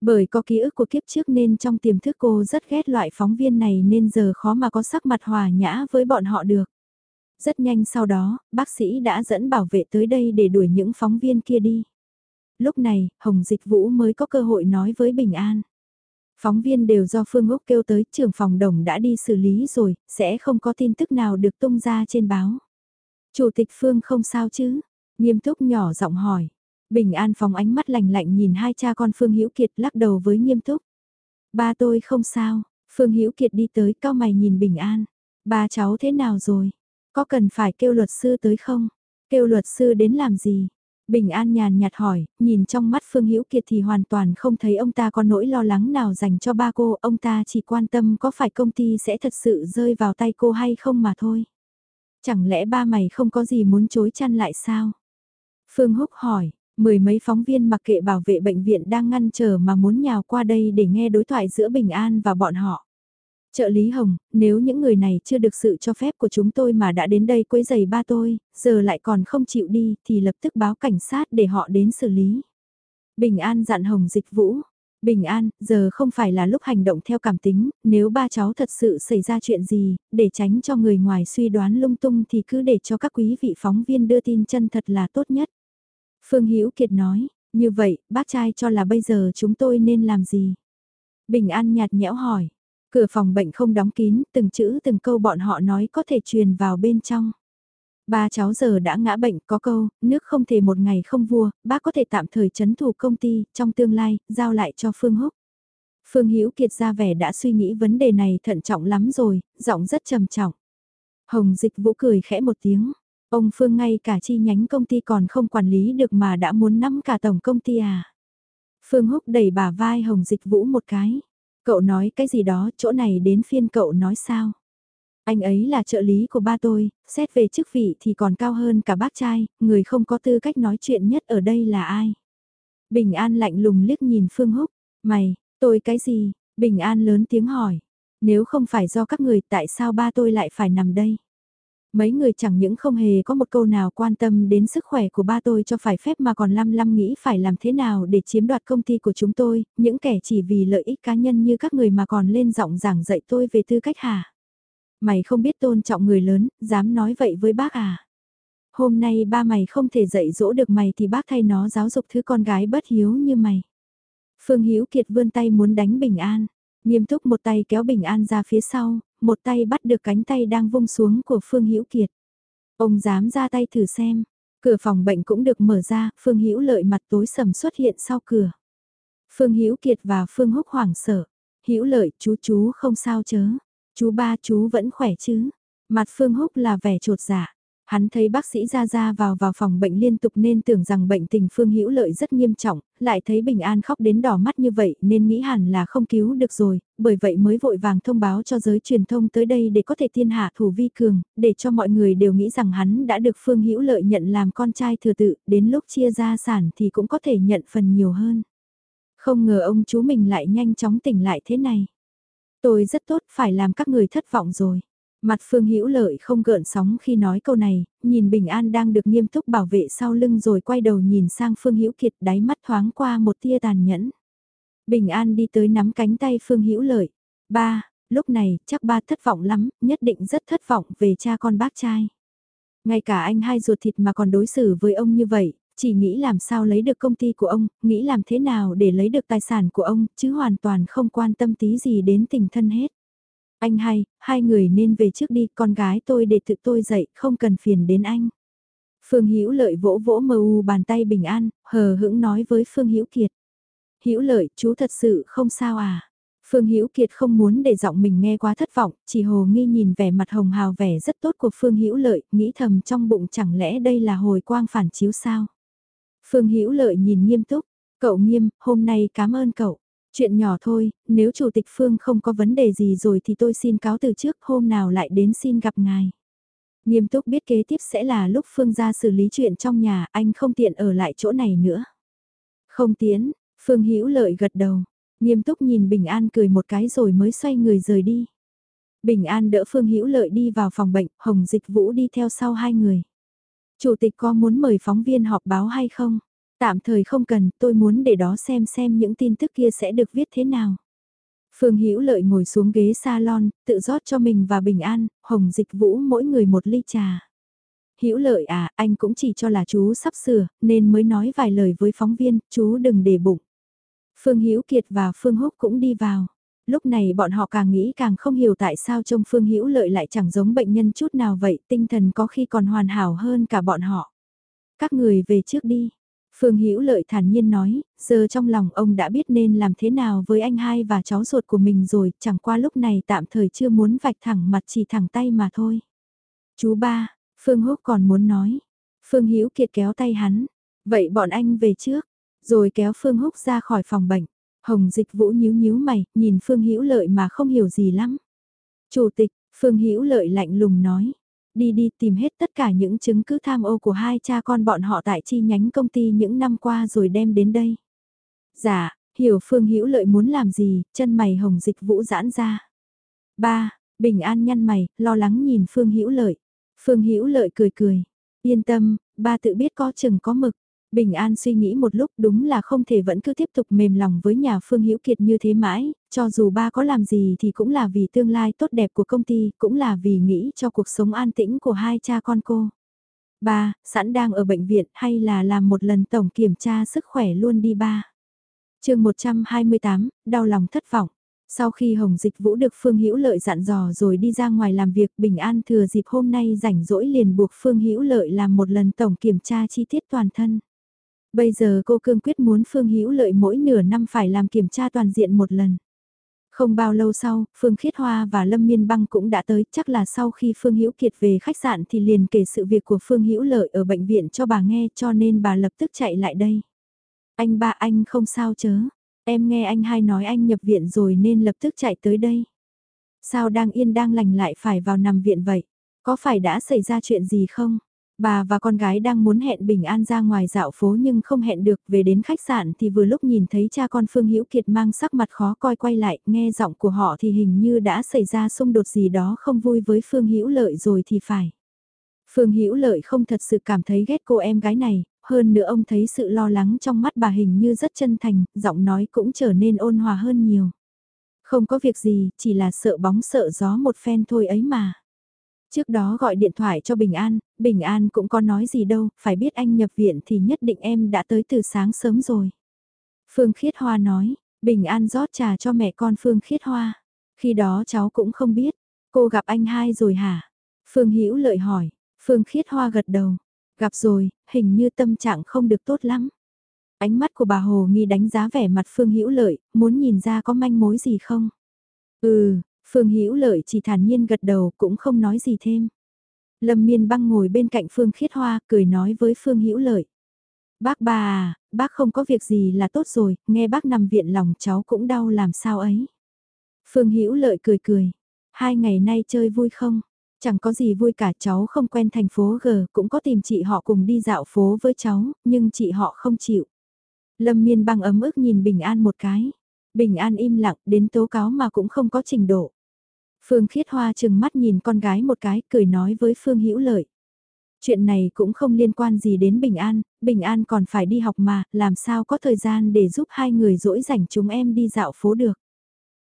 Bởi có ký ức của kiếp trước nên trong tiềm thức cô rất ghét loại phóng viên này nên giờ khó mà có sắc mặt hòa nhã với bọn họ được. Rất nhanh sau đó, bác sĩ đã dẫn bảo vệ tới đây để đuổi những phóng viên kia đi. Lúc này, Hồng Dịch Vũ mới có cơ hội nói với Bình An. Phóng viên đều do Phương Úc kêu tới trưởng phòng đồng đã đi xử lý rồi, sẽ không có tin tức nào được tung ra trên báo. Chủ tịch Phương không sao chứ? Nghiêm túc nhỏ giọng hỏi. Bình An phóng ánh mắt lạnh lạnh nhìn hai cha con Phương Hữu Kiệt lắc đầu với nghiêm túc. Ba tôi không sao, Phương Hữu Kiệt đi tới cao mày nhìn Bình An. Ba cháu thế nào rồi? Có cần phải kêu luật sư tới không? Kêu luật sư đến làm gì? Bình An nhàn nhạt hỏi, nhìn trong mắt Phương Hữu Kiệt thì hoàn toàn không thấy ông ta có nỗi lo lắng nào dành cho ba cô, ông ta chỉ quan tâm có phải công ty sẽ thật sự rơi vào tay cô hay không mà thôi. Chẳng lẽ ba mày không có gì muốn chối chăn lại sao? Phương Húc hỏi, mười mấy phóng viên mặc kệ bảo vệ bệnh viện đang ngăn chờ mà muốn nhào qua đây để nghe đối thoại giữa Bình An và bọn họ. Trợ lý Hồng, nếu những người này chưa được sự cho phép của chúng tôi mà đã đến đây quấy giày ba tôi, giờ lại còn không chịu đi thì lập tức báo cảnh sát để họ đến xử lý. Bình An dặn Hồng dịch vũ. Bình An, giờ không phải là lúc hành động theo cảm tính, nếu ba cháu thật sự xảy ra chuyện gì, để tránh cho người ngoài suy đoán lung tung thì cứ để cho các quý vị phóng viên đưa tin chân thật là tốt nhất. Phương Hữu Kiệt nói, như vậy, bác trai cho là bây giờ chúng tôi nên làm gì? Bình An nhạt nhẽo hỏi, Cửa phòng bệnh không đóng kín, từng chữ từng câu bọn họ nói có thể truyền vào bên trong. Ba cháu giờ đã ngã bệnh có câu, nước không thể một ngày không vua, bác có thể tạm thời chấn thủ công ty, trong tương lai, giao lại cho Phương Húc. Phương Hữu Kiệt ra vẻ đã suy nghĩ vấn đề này thận trọng lắm rồi, giọng rất trầm trọng. Hồng Dịch Vũ cười khẽ một tiếng, ông Phương ngay cả chi nhánh công ty còn không quản lý được mà đã muốn nắm cả tổng công ty à. Phương Húc đẩy bà vai Hồng Dịch Vũ một cái. Cậu nói cái gì đó, chỗ này đến phiên cậu nói sao? Anh ấy là trợ lý của ba tôi, xét về chức vị thì còn cao hơn cả bác trai, người không có tư cách nói chuyện nhất ở đây là ai? Bình An lạnh lùng liếc nhìn Phương Húc, mày, tôi cái gì? Bình An lớn tiếng hỏi, nếu không phải do các người tại sao ba tôi lại phải nằm đây? Mấy người chẳng những không hề có một câu nào quan tâm đến sức khỏe của ba tôi cho phải phép mà còn lăm lăm nghĩ phải làm thế nào để chiếm đoạt công ty của chúng tôi, những kẻ chỉ vì lợi ích cá nhân như các người mà còn lên giọng giảng dạy tôi về tư cách hả? Mày không biết tôn trọng người lớn, dám nói vậy với bác à? Hôm nay ba mày không thể dạy dỗ được mày thì bác thay nó giáo dục thứ con gái bất hiếu như mày. Phương Hữu Kiệt vươn tay muốn đánh Bình An, nghiêm túc một tay kéo Bình An ra phía sau, một tay bắt được cánh tay đang vung xuống của Phương Hữu Kiệt. Ông dám ra tay thử xem. Cửa phòng bệnh cũng được mở ra, Phương Hữu Lợi mặt tối sầm xuất hiện sau cửa. Phương Hữu Kiệt và Phương Húc hoảng sợ. Hữu Lợi, chú chú không sao chớ. Chú ba chú vẫn khỏe chứ. Mặt Phương Húc là vẻ trột dạ. Hắn thấy bác sĩ ra ra vào vào phòng bệnh liên tục nên tưởng rằng bệnh tình Phương Hữu Lợi rất nghiêm trọng, lại thấy Bình An khóc đến đỏ mắt như vậy nên nghĩ hẳn là không cứu được rồi, bởi vậy mới vội vàng thông báo cho giới truyền thông tới đây để có thể thiên hạ thủ vi cường, để cho mọi người đều nghĩ rằng hắn đã được Phương Hữu Lợi nhận làm con trai thừa tự, đến lúc chia gia sản thì cũng có thể nhận phần nhiều hơn. Không ngờ ông chú mình lại nhanh chóng tỉnh lại thế này. Tôi rất tốt phải làm các người thất vọng rồi. Mặt Phương Hữu Lợi không gợn sóng khi nói câu này, nhìn Bình An đang được nghiêm túc bảo vệ sau lưng rồi quay đầu nhìn sang Phương Hữu Kiệt đáy mắt thoáng qua một tia tàn nhẫn. Bình An đi tới nắm cánh tay Phương Hữu Lợi. Ba, lúc này chắc ba thất vọng lắm, nhất định rất thất vọng về cha con bác trai. Ngay cả anh hai ruột thịt mà còn đối xử với ông như vậy, chỉ nghĩ làm sao lấy được công ty của ông, nghĩ làm thế nào để lấy được tài sản của ông, chứ hoàn toàn không quan tâm tí gì đến tình thân hết. Anh hay, hai người nên về trước đi, con gái tôi để tự tôi dậy, không cần phiền đến anh. Phương Hữu Lợi vỗ vỗ mờ u bàn tay bình an, hờ hững nói với Phương Hữu Kiệt. Hữu Lợi, chú thật sự không sao à? Phương Hữu Kiệt không muốn để giọng mình nghe quá thất vọng, chỉ hồ nghi nhìn vẻ mặt hồng hào vẻ rất tốt của Phương Hữu Lợi, nghĩ thầm trong bụng chẳng lẽ đây là hồi quang phản chiếu sao? Phương Hữu Lợi nhìn nghiêm túc, cậu nghiêm, hôm nay cảm ơn cậu. Chuyện nhỏ thôi, nếu Chủ tịch Phương không có vấn đề gì rồi thì tôi xin cáo từ trước hôm nào lại đến xin gặp ngài. Nghiêm túc biết kế tiếp sẽ là lúc Phương ra xử lý chuyện trong nhà, anh không tiện ở lại chỗ này nữa. Không tiến, Phương Hữu lợi gật đầu, nghiêm túc nhìn Bình An cười một cái rồi mới xoay người rời đi. Bình An đỡ Phương Hữu lợi đi vào phòng bệnh, Hồng Dịch Vũ đi theo sau hai người. Chủ tịch có muốn mời phóng viên họp báo hay không? Tạm thời không cần, tôi muốn để đó xem xem những tin tức kia sẽ được viết thế nào. Phương Hữu Lợi ngồi xuống ghế salon, tự rót cho mình và Bình An, Hồng Dịch Vũ mỗi người một ly trà. Hữu Lợi à, anh cũng chỉ cho là chú sắp sửa, nên mới nói vài lời với phóng viên, chú đừng để bụng. Phương Hữu Kiệt và Phương Húc cũng đi vào. Lúc này bọn họ càng nghĩ càng không hiểu tại sao trông Phương Hữu Lợi lại chẳng giống bệnh nhân chút nào vậy, tinh thần có khi còn hoàn hảo hơn cả bọn họ. Các người về trước đi, Phương Hữu Lợi thản nhiên nói, giờ trong lòng ông đã biết nên làm thế nào với anh hai và cháu ruột của mình rồi, chẳng qua lúc này tạm thời chưa muốn vạch thẳng mặt chỉ thẳng tay mà thôi. Chú ba, Phương Húc còn muốn nói. Phương Hữu Kiệt kéo tay hắn, vậy bọn anh về trước, rồi kéo Phương Húc ra khỏi phòng bệnh. Hồng Dịch Vũ nhíu nhíu mày, nhìn Phương Hữu Lợi mà không hiểu gì lắm. Chủ tịch, Phương Hữu Lợi lạnh lùng nói, đi đi tìm hết tất cả những chứng cứ tham ô của hai cha con bọn họ tại chi nhánh công ty những năm qua rồi đem đến đây. Dạ, hiểu Phương Hữu Lợi muốn làm gì, chân mày hồng dịch vũ giãn ra. Ba, Bình An nhăn mày, lo lắng nhìn Phương Hữu Lợi. Phương Hữu Lợi cười cười, yên tâm, ba tự biết có chừng có mực. Bình An suy nghĩ một lúc đúng là không thể vẫn cứ tiếp tục mềm lòng với nhà Phương Hữu Kiệt như thế mãi, cho dù ba có làm gì thì cũng là vì tương lai tốt đẹp của công ty, cũng là vì nghĩ cho cuộc sống an tĩnh của hai cha con cô. Ba, sẵn đang ở bệnh viện hay là làm một lần tổng kiểm tra sức khỏe luôn đi ba. chương 128, đau lòng thất vọng. Sau khi Hồng Dịch Vũ được Phương Hữu Lợi dặn dò rồi đi ra ngoài làm việc Bình An thừa dịp hôm nay rảnh rỗi liền buộc Phương Hữu Lợi làm một lần tổng kiểm tra chi tiết toàn thân. Bây giờ cô cương quyết muốn Phương Hữu Lợi mỗi nửa năm phải làm kiểm tra toàn diện một lần. Không bao lâu sau, Phương Khiết Hoa và Lâm Miên Băng cũng đã tới, chắc là sau khi Phương Hữu Kiệt về khách sạn thì liền kể sự việc của Phương Hữu Lợi ở bệnh viện cho bà nghe cho nên bà lập tức chạy lại đây. Anh ba anh không sao chớ, em nghe anh hai nói anh nhập viện rồi nên lập tức chạy tới đây. Sao đang yên đang lành lại phải vào nằm viện vậy? Có phải đã xảy ra chuyện gì không? Bà và con gái đang muốn hẹn Bình An ra ngoài dạo phố nhưng không hẹn được, về đến khách sạn thì vừa lúc nhìn thấy cha con Phương Hữu Kiệt mang sắc mặt khó coi quay lại, nghe giọng của họ thì hình như đã xảy ra xung đột gì đó không vui với Phương Hữu Lợi rồi thì phải. Phương Hữu Lợi không thật sự cảm thấy ghét cô em gái này, hơn nữa ông thấy sự lo lắng trong mắt bà hình như rất chân thành, giọng nói cũng trở nên ôn hòa hơn nhiều. Không có việc gì, chỉ là sợ bóng sợ gió một phen thôi ấy mà. Trước đó gọi điện thoại cho Bình An, Bình An cũng có nói gì đâu, phải biết anh nhập viện thì nhất định em đã tới từ sáng sớm rồi. Phương Khiết Hoa nói, Bình An rót trà cho mẹ con Phương Khiết Hoa. Khi đó cháu cũng không biết, cô gặp anh hai rồi hả? Phương Hữu lợi hỏi, Phương Khiết Hoa gật đầu, gặp rồi, hình như tâm trạng không được tốt lắm. Ánh mắt của bà Hồ Nghi đánh giá vẻ mặt Phương Hữu lợi, muốn nhìn ra có manh mối gì không? Ừ, Phương Hữu Lợi chỉ thản nhiên gật đầu cũng không nói gì thêm. Lâm Miên băng ngồi bên cạnh Phương Khiết Hoa cười nói với Phương Hữu Lợi. Bác bà à, bác không có việc gì là tốt rồi, nghe bác nằm viện lòng cháu cũng đau làm sao ấy. Phương Hữu Lợi cười cười. Hai ngày nay chơi vui không? Chẳng có gì vui cả cháu không quen thành phố G cũng có tìm chị họ cùng đi dạo phố với cháu, nhưng chị họ không chịu. Lâm miên băng ấm ức nhìn Bình An một cái. Bình An im lặng đến tố cáo mà cũng không có trình độ. Phương Khiết Hoa chừng mắt nhìn con gái một cái cười nói với Phương Hữu Lợi. Chuyện này cũng không liên quan gì đến Bình An, Bình An còn phải đi học mà, làm sao có thời gian để giúp hai người dỗi rảnh chúng em đi dạo phố được.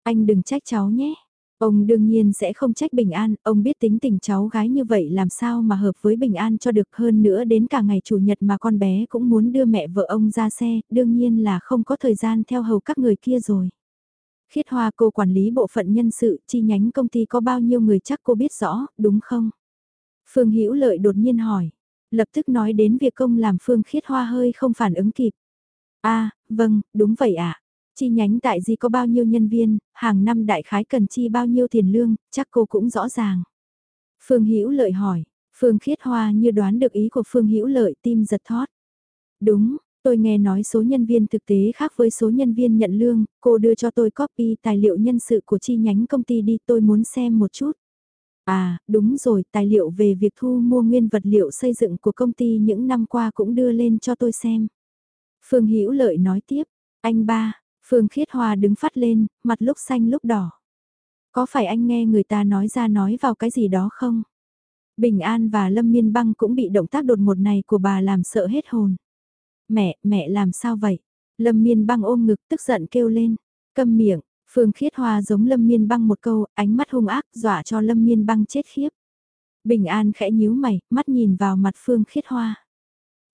Anh đừng trách cháu nhé. Ông đương nhiên sẽ không trách Bình An, ông biết tính tình cháu gái như vậy làm sao mà hợp với Bình An cho được hơn nữa đến cả ngày Chủ nhật mà con bé cũng muốn đưa mẹ vợ ông ra xe, đương nhiên là không có thời gian theo hầu các người kia rồi. Khiết Hoa cô quản lý bộ phận nhân sự chi nhánh công ty có bao nhiêu người chắc cô biết rõ, đúng không? Phương Hữu Lợi đột nhiên hỏi, lập tức nói đến việc công làm Phương Khiết Hoa hơi không phản ứng kịp. a à, vâng, đúng vậy ạ. Chi nhánh tại gì có bao nhiêu nhân viên, hàng năm đại khái cần chi bao nhiêu tiền lương, chắc cô cũng rõ ràng. Phương Hữu Lợi hỏi, Phương Khiết Hoa như đoán được ý của Phương Hữu Lợi tim giật thót. Đúng, Tôi nghe nói số nhân viên thực tế khác với số nhân viên nhận lương, cô đưa cho tôi copy tài liệu nhân sự của chi nhánh công ty đi tôi muốn xem một chút. À, đúng rồi, tài liệu về việc thu mua nguyên vật liệu xây dựng của công ty những năm qua cũng đưa lên cho tôi xem. Phương Hữu Lợi nói tiếp, anh ba, Phương Khiết Hoa đứng phát lên, mặt lúc xanh lúc đỏ. Có phải anh nghe người ta nói ra nói vào cái gì đó không? Bình An và Lâm Miên Băng cũng bị động tác đột ngột này của bà làm sợ hết hồn. Mẹ, mẹ làm sao vậy? Lâm miên băng ôm ngực tức giận kêu lên. Câm miệng, Phương Khiết Hoa giống Lâm miên băng một câu, ánh mắt hung ác, dọa cho Lâm miên băng chết khiếp. Bình An khẽ nhíu mày, mắt nhìn vào mặt Phương Khiết Hoa.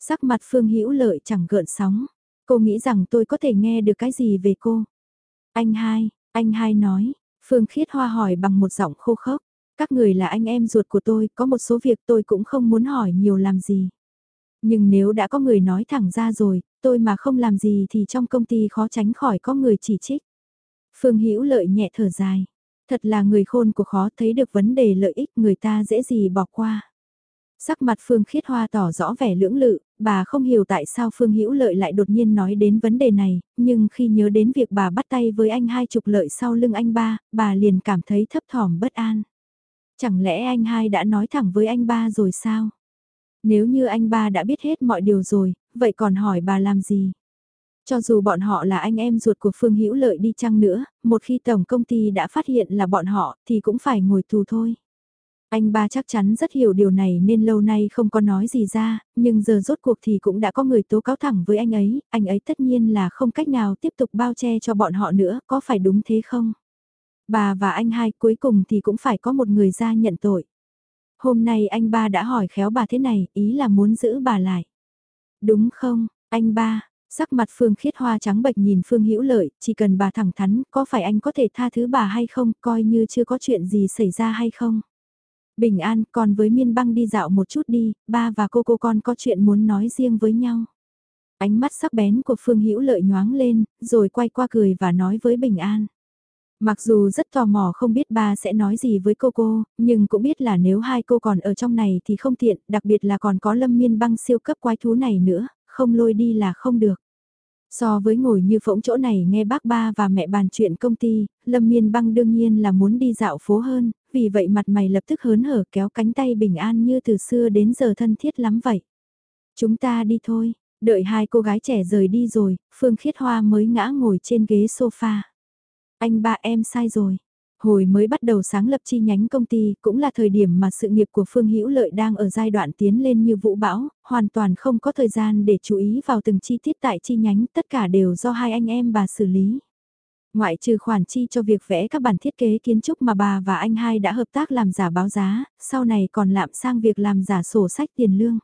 Sắc mặt Phương Hữu Lợi chẳng gợn sóng. Cô nghĩ rằng tôi có thể nghe được cái gì về cô. Anh hai, anh hai nói, Phương Khiết Hoa hỏi bằng một giọng khô khốc. Các người là anh em ruột của tôi, có một số việc tôi cũng không muốn hỏi nhiều làm gì. Nhưng nếu đã có người nói thẳng ra rồi, tôi mà không làm gì thì trong công ty khó tránh khỏi có người chỉ trích. Phương Hữu lợi nhẹ thở dài. Thật là người khôn của khó thấy được vấn đề lợi ích người ta dễ gì bỏ qua. Sắc mặt Phương Khiết Hoa tỏ rõ vẻ lưỡng lự, bà không hiểu tại sao Phương Hữu Lợi lại đột nhiên nói đến vấn đề này, nhưng khi nhớ đến việc bà bắt tay với anh hai trục lợi sau lưng anh ba, bà liền cảm thấy thấp thỏm bất an. Chẳng lẽ anh hai đã nói thẳng với anh ba rồi sao? Nếu như anh ba đã biết hết mọi điều rồi, vậy còn hỏi bà làm gì? Cho dù bọn họ là anh em ruột của Phương Hữu Lợi đi chăng nữa, một khi tổng công ty đã phát hiện là bọn họ thì cũng phải ngồi tù thôi. Anh ba chắc chắn rất hiểu điều này nên lâu nay không có nói gì ra, nhưng giờ rốt cuộc thì cũng đã có người tố cáo thẳng với anh ấy, anh ấy tất nhiên là không cách nào tiếp tục bao che cho bọn họ nữa, có phải đúng thế không? Bà và anh hai cuối cùng thì cũng phải có một người ra nhận tội. Hôm nay anh ba đã hỏi khéo bà thế này, ý là muốn giữ bà lại. Đúng không, anh ba, sắc mặt Phương Khiết Hoa trắng bệch nhìn Phương Hữu Lợi, chỉ cần bà thẳng thắn, có phải anh có thể tha thứ bà hay không, coi như chưa có chuyện gì xảy ra hay không? Bình an, còn với miên băng đi dạo một chút đi, ba và cô cô con có chuyện muốn nói riêng với nhau. Ánh mắt sắc bén của Phương Hữu Lợi nhoáng lên, rồi quay qua cười và nói với Bình an. Mặc dù rất tò mò không biết ba sẽ nói gì với cô cô, nhưng cũng biết là nếu hai cô còn ở trong này thì không tiện, đặc biệt là còn có lâm miên băng siêu cấp quái thú này nữa, không lôi đi là không được. So với ngồi như phỗng chỗ này nghe bác ba và mẹ bàn chuyện công ty, Lâm Miên Băng đương nhiên là muốn đi dạo phố hơn, vì vậy mặt mày lập tức hớn hở kéo cánh tay bình an như từ xưa đến giờ thân thiết lắm vậy. Chúng ta đi thôi, đợi hai cô gái trẻ rời đi rồi, Phương Khiết Hoa mới ngã ngồi trên ghế sofa. Anh ba em sai rồi. Hồi mới bắt đầu sáng lập chi nhánh công ty cũng là thời điểm mà sự nghiệp của Phương Hữu Lợi đang ở giai đoạn tiến lên như vũ bão, hoàn toàn không có thời gian để chú ý vào từng chi tiết tại chi nhánh, tất cả đều do hai anh em bà xử lý. Ngoại trừ khoản chi cho việc vẽ các bản thiết kế kiến trúc mà bà và anh hai đã hợp tác làm giả báo giá, sau này còn lạm sang việc làm giả sổ sách tiền lương.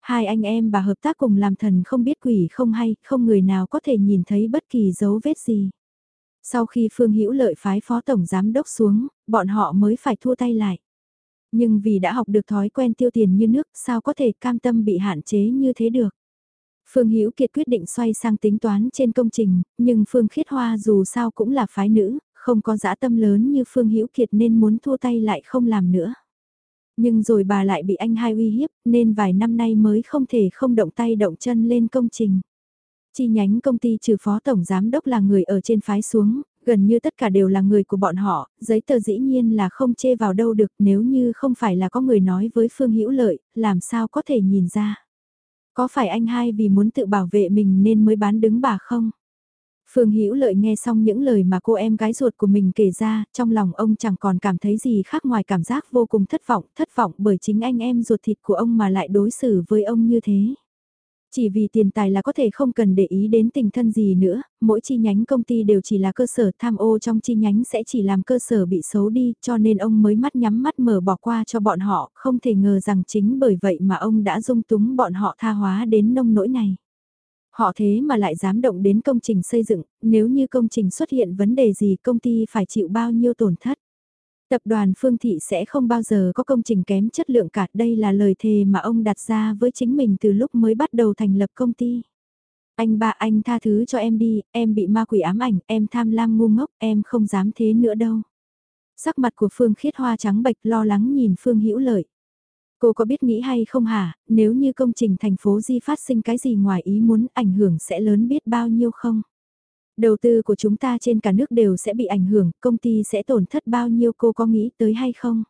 Hai anh em bà hợp tác cùng làm thần không biết quỷ không hay, không người nào có thể nhìn thấy bất kỳ dấu vết gì. Sau khi Phương Hữu Lợi phái phó tổng giám đốc xuống, bọn họ mới phải thua tay lại. Nhưng vì đã học được thói quen tiêu tiền như nước, sao có thể cam tâm bị hạn chế như thế được. Phương Hữu Kiệt quyết định xoay sang tính toán trên công trình, nhưng Phương Khiết Hoa dù sao cũng là phái nữ, không có dã tâm lớn như Phương Hữu Kiệt nên muốn thua tay lại không làm nữa. Nhưng rồi bà lại bị anh hai uy hiếp, nên vài năm nay mới không thể không động tay động chân lên công trình. Chi nhánh công ty trừ phó tổng giám đốc là người ở trên phái xuống, gần như tất cả đều là người của bọn họ, giấy tờ dĩ nhiên là không chê vào đâu được nếu như không phải là có người nói với Phương Hữu Lợi, làm sao có thể nhìn ra. Có phải anh hai vì muốn tự bảo vệ mình nên mới bán đứng bà không? Phương Hữu Lợi nghe xong những lời mà cô em gái ruột của mình kể ra, trong lòng ông chẳng còn cảm thấy gì khác ngoài cảm giác vô cùng thất vọng, thất vọng bởi chính anh em ruột thịt của ông mà lại đối xử với ông như thế. Chỉ vì tiền tài là có thể không cần để ý đến tình thân gì nữa, mỗi chi nhánh công ty đều chỉ là cơ sở tham ô trong chi nhánh sẽ chỉ làm cơ sở bị xấu đi cho nên ông mới mắt nhắm mắt mở bỏ qua cho bọn họ, không thể ngờ rằng chính bởi vậy mà ông đã dung túng bọn họ tha hóa đến nông nỗi này. Họ thế mà lại dám động đến công trình xây dựng, nếu như công trình xuất hiện vấn đề gì công ty phải chịu bao nhiêu tổn thất. Tập đoàn Phương Thị sẽ không bao giờ có công trình kém chất lượng cả, đây là lời thề mà ông đặt ra với chính mình từ lúc mới bắt đầu thành lập công ty. Anh ba anh tha thứ cho em đi, em bị ma quỷ ám ảnh, em tham lam ngu ngốc, em không dám thế nữa đâu. Sắc mặt của Phương Khiết Hoa trắng bệch lo lắng nhìn Phương Hữu Lợi. Cô có biết nghĩ hay không hả, nếu như công trình thành phố Di phát sinh cái gì ngoài ý muốn ảnh hưởng sẽ lớn biết bao nhiêu không? Đầu tư của chúng ta trên cả nước đều sẽ bị ảnh hưởng, công ty sẽ tổn thất bao nhiêu cô có nghĩ tới hay không?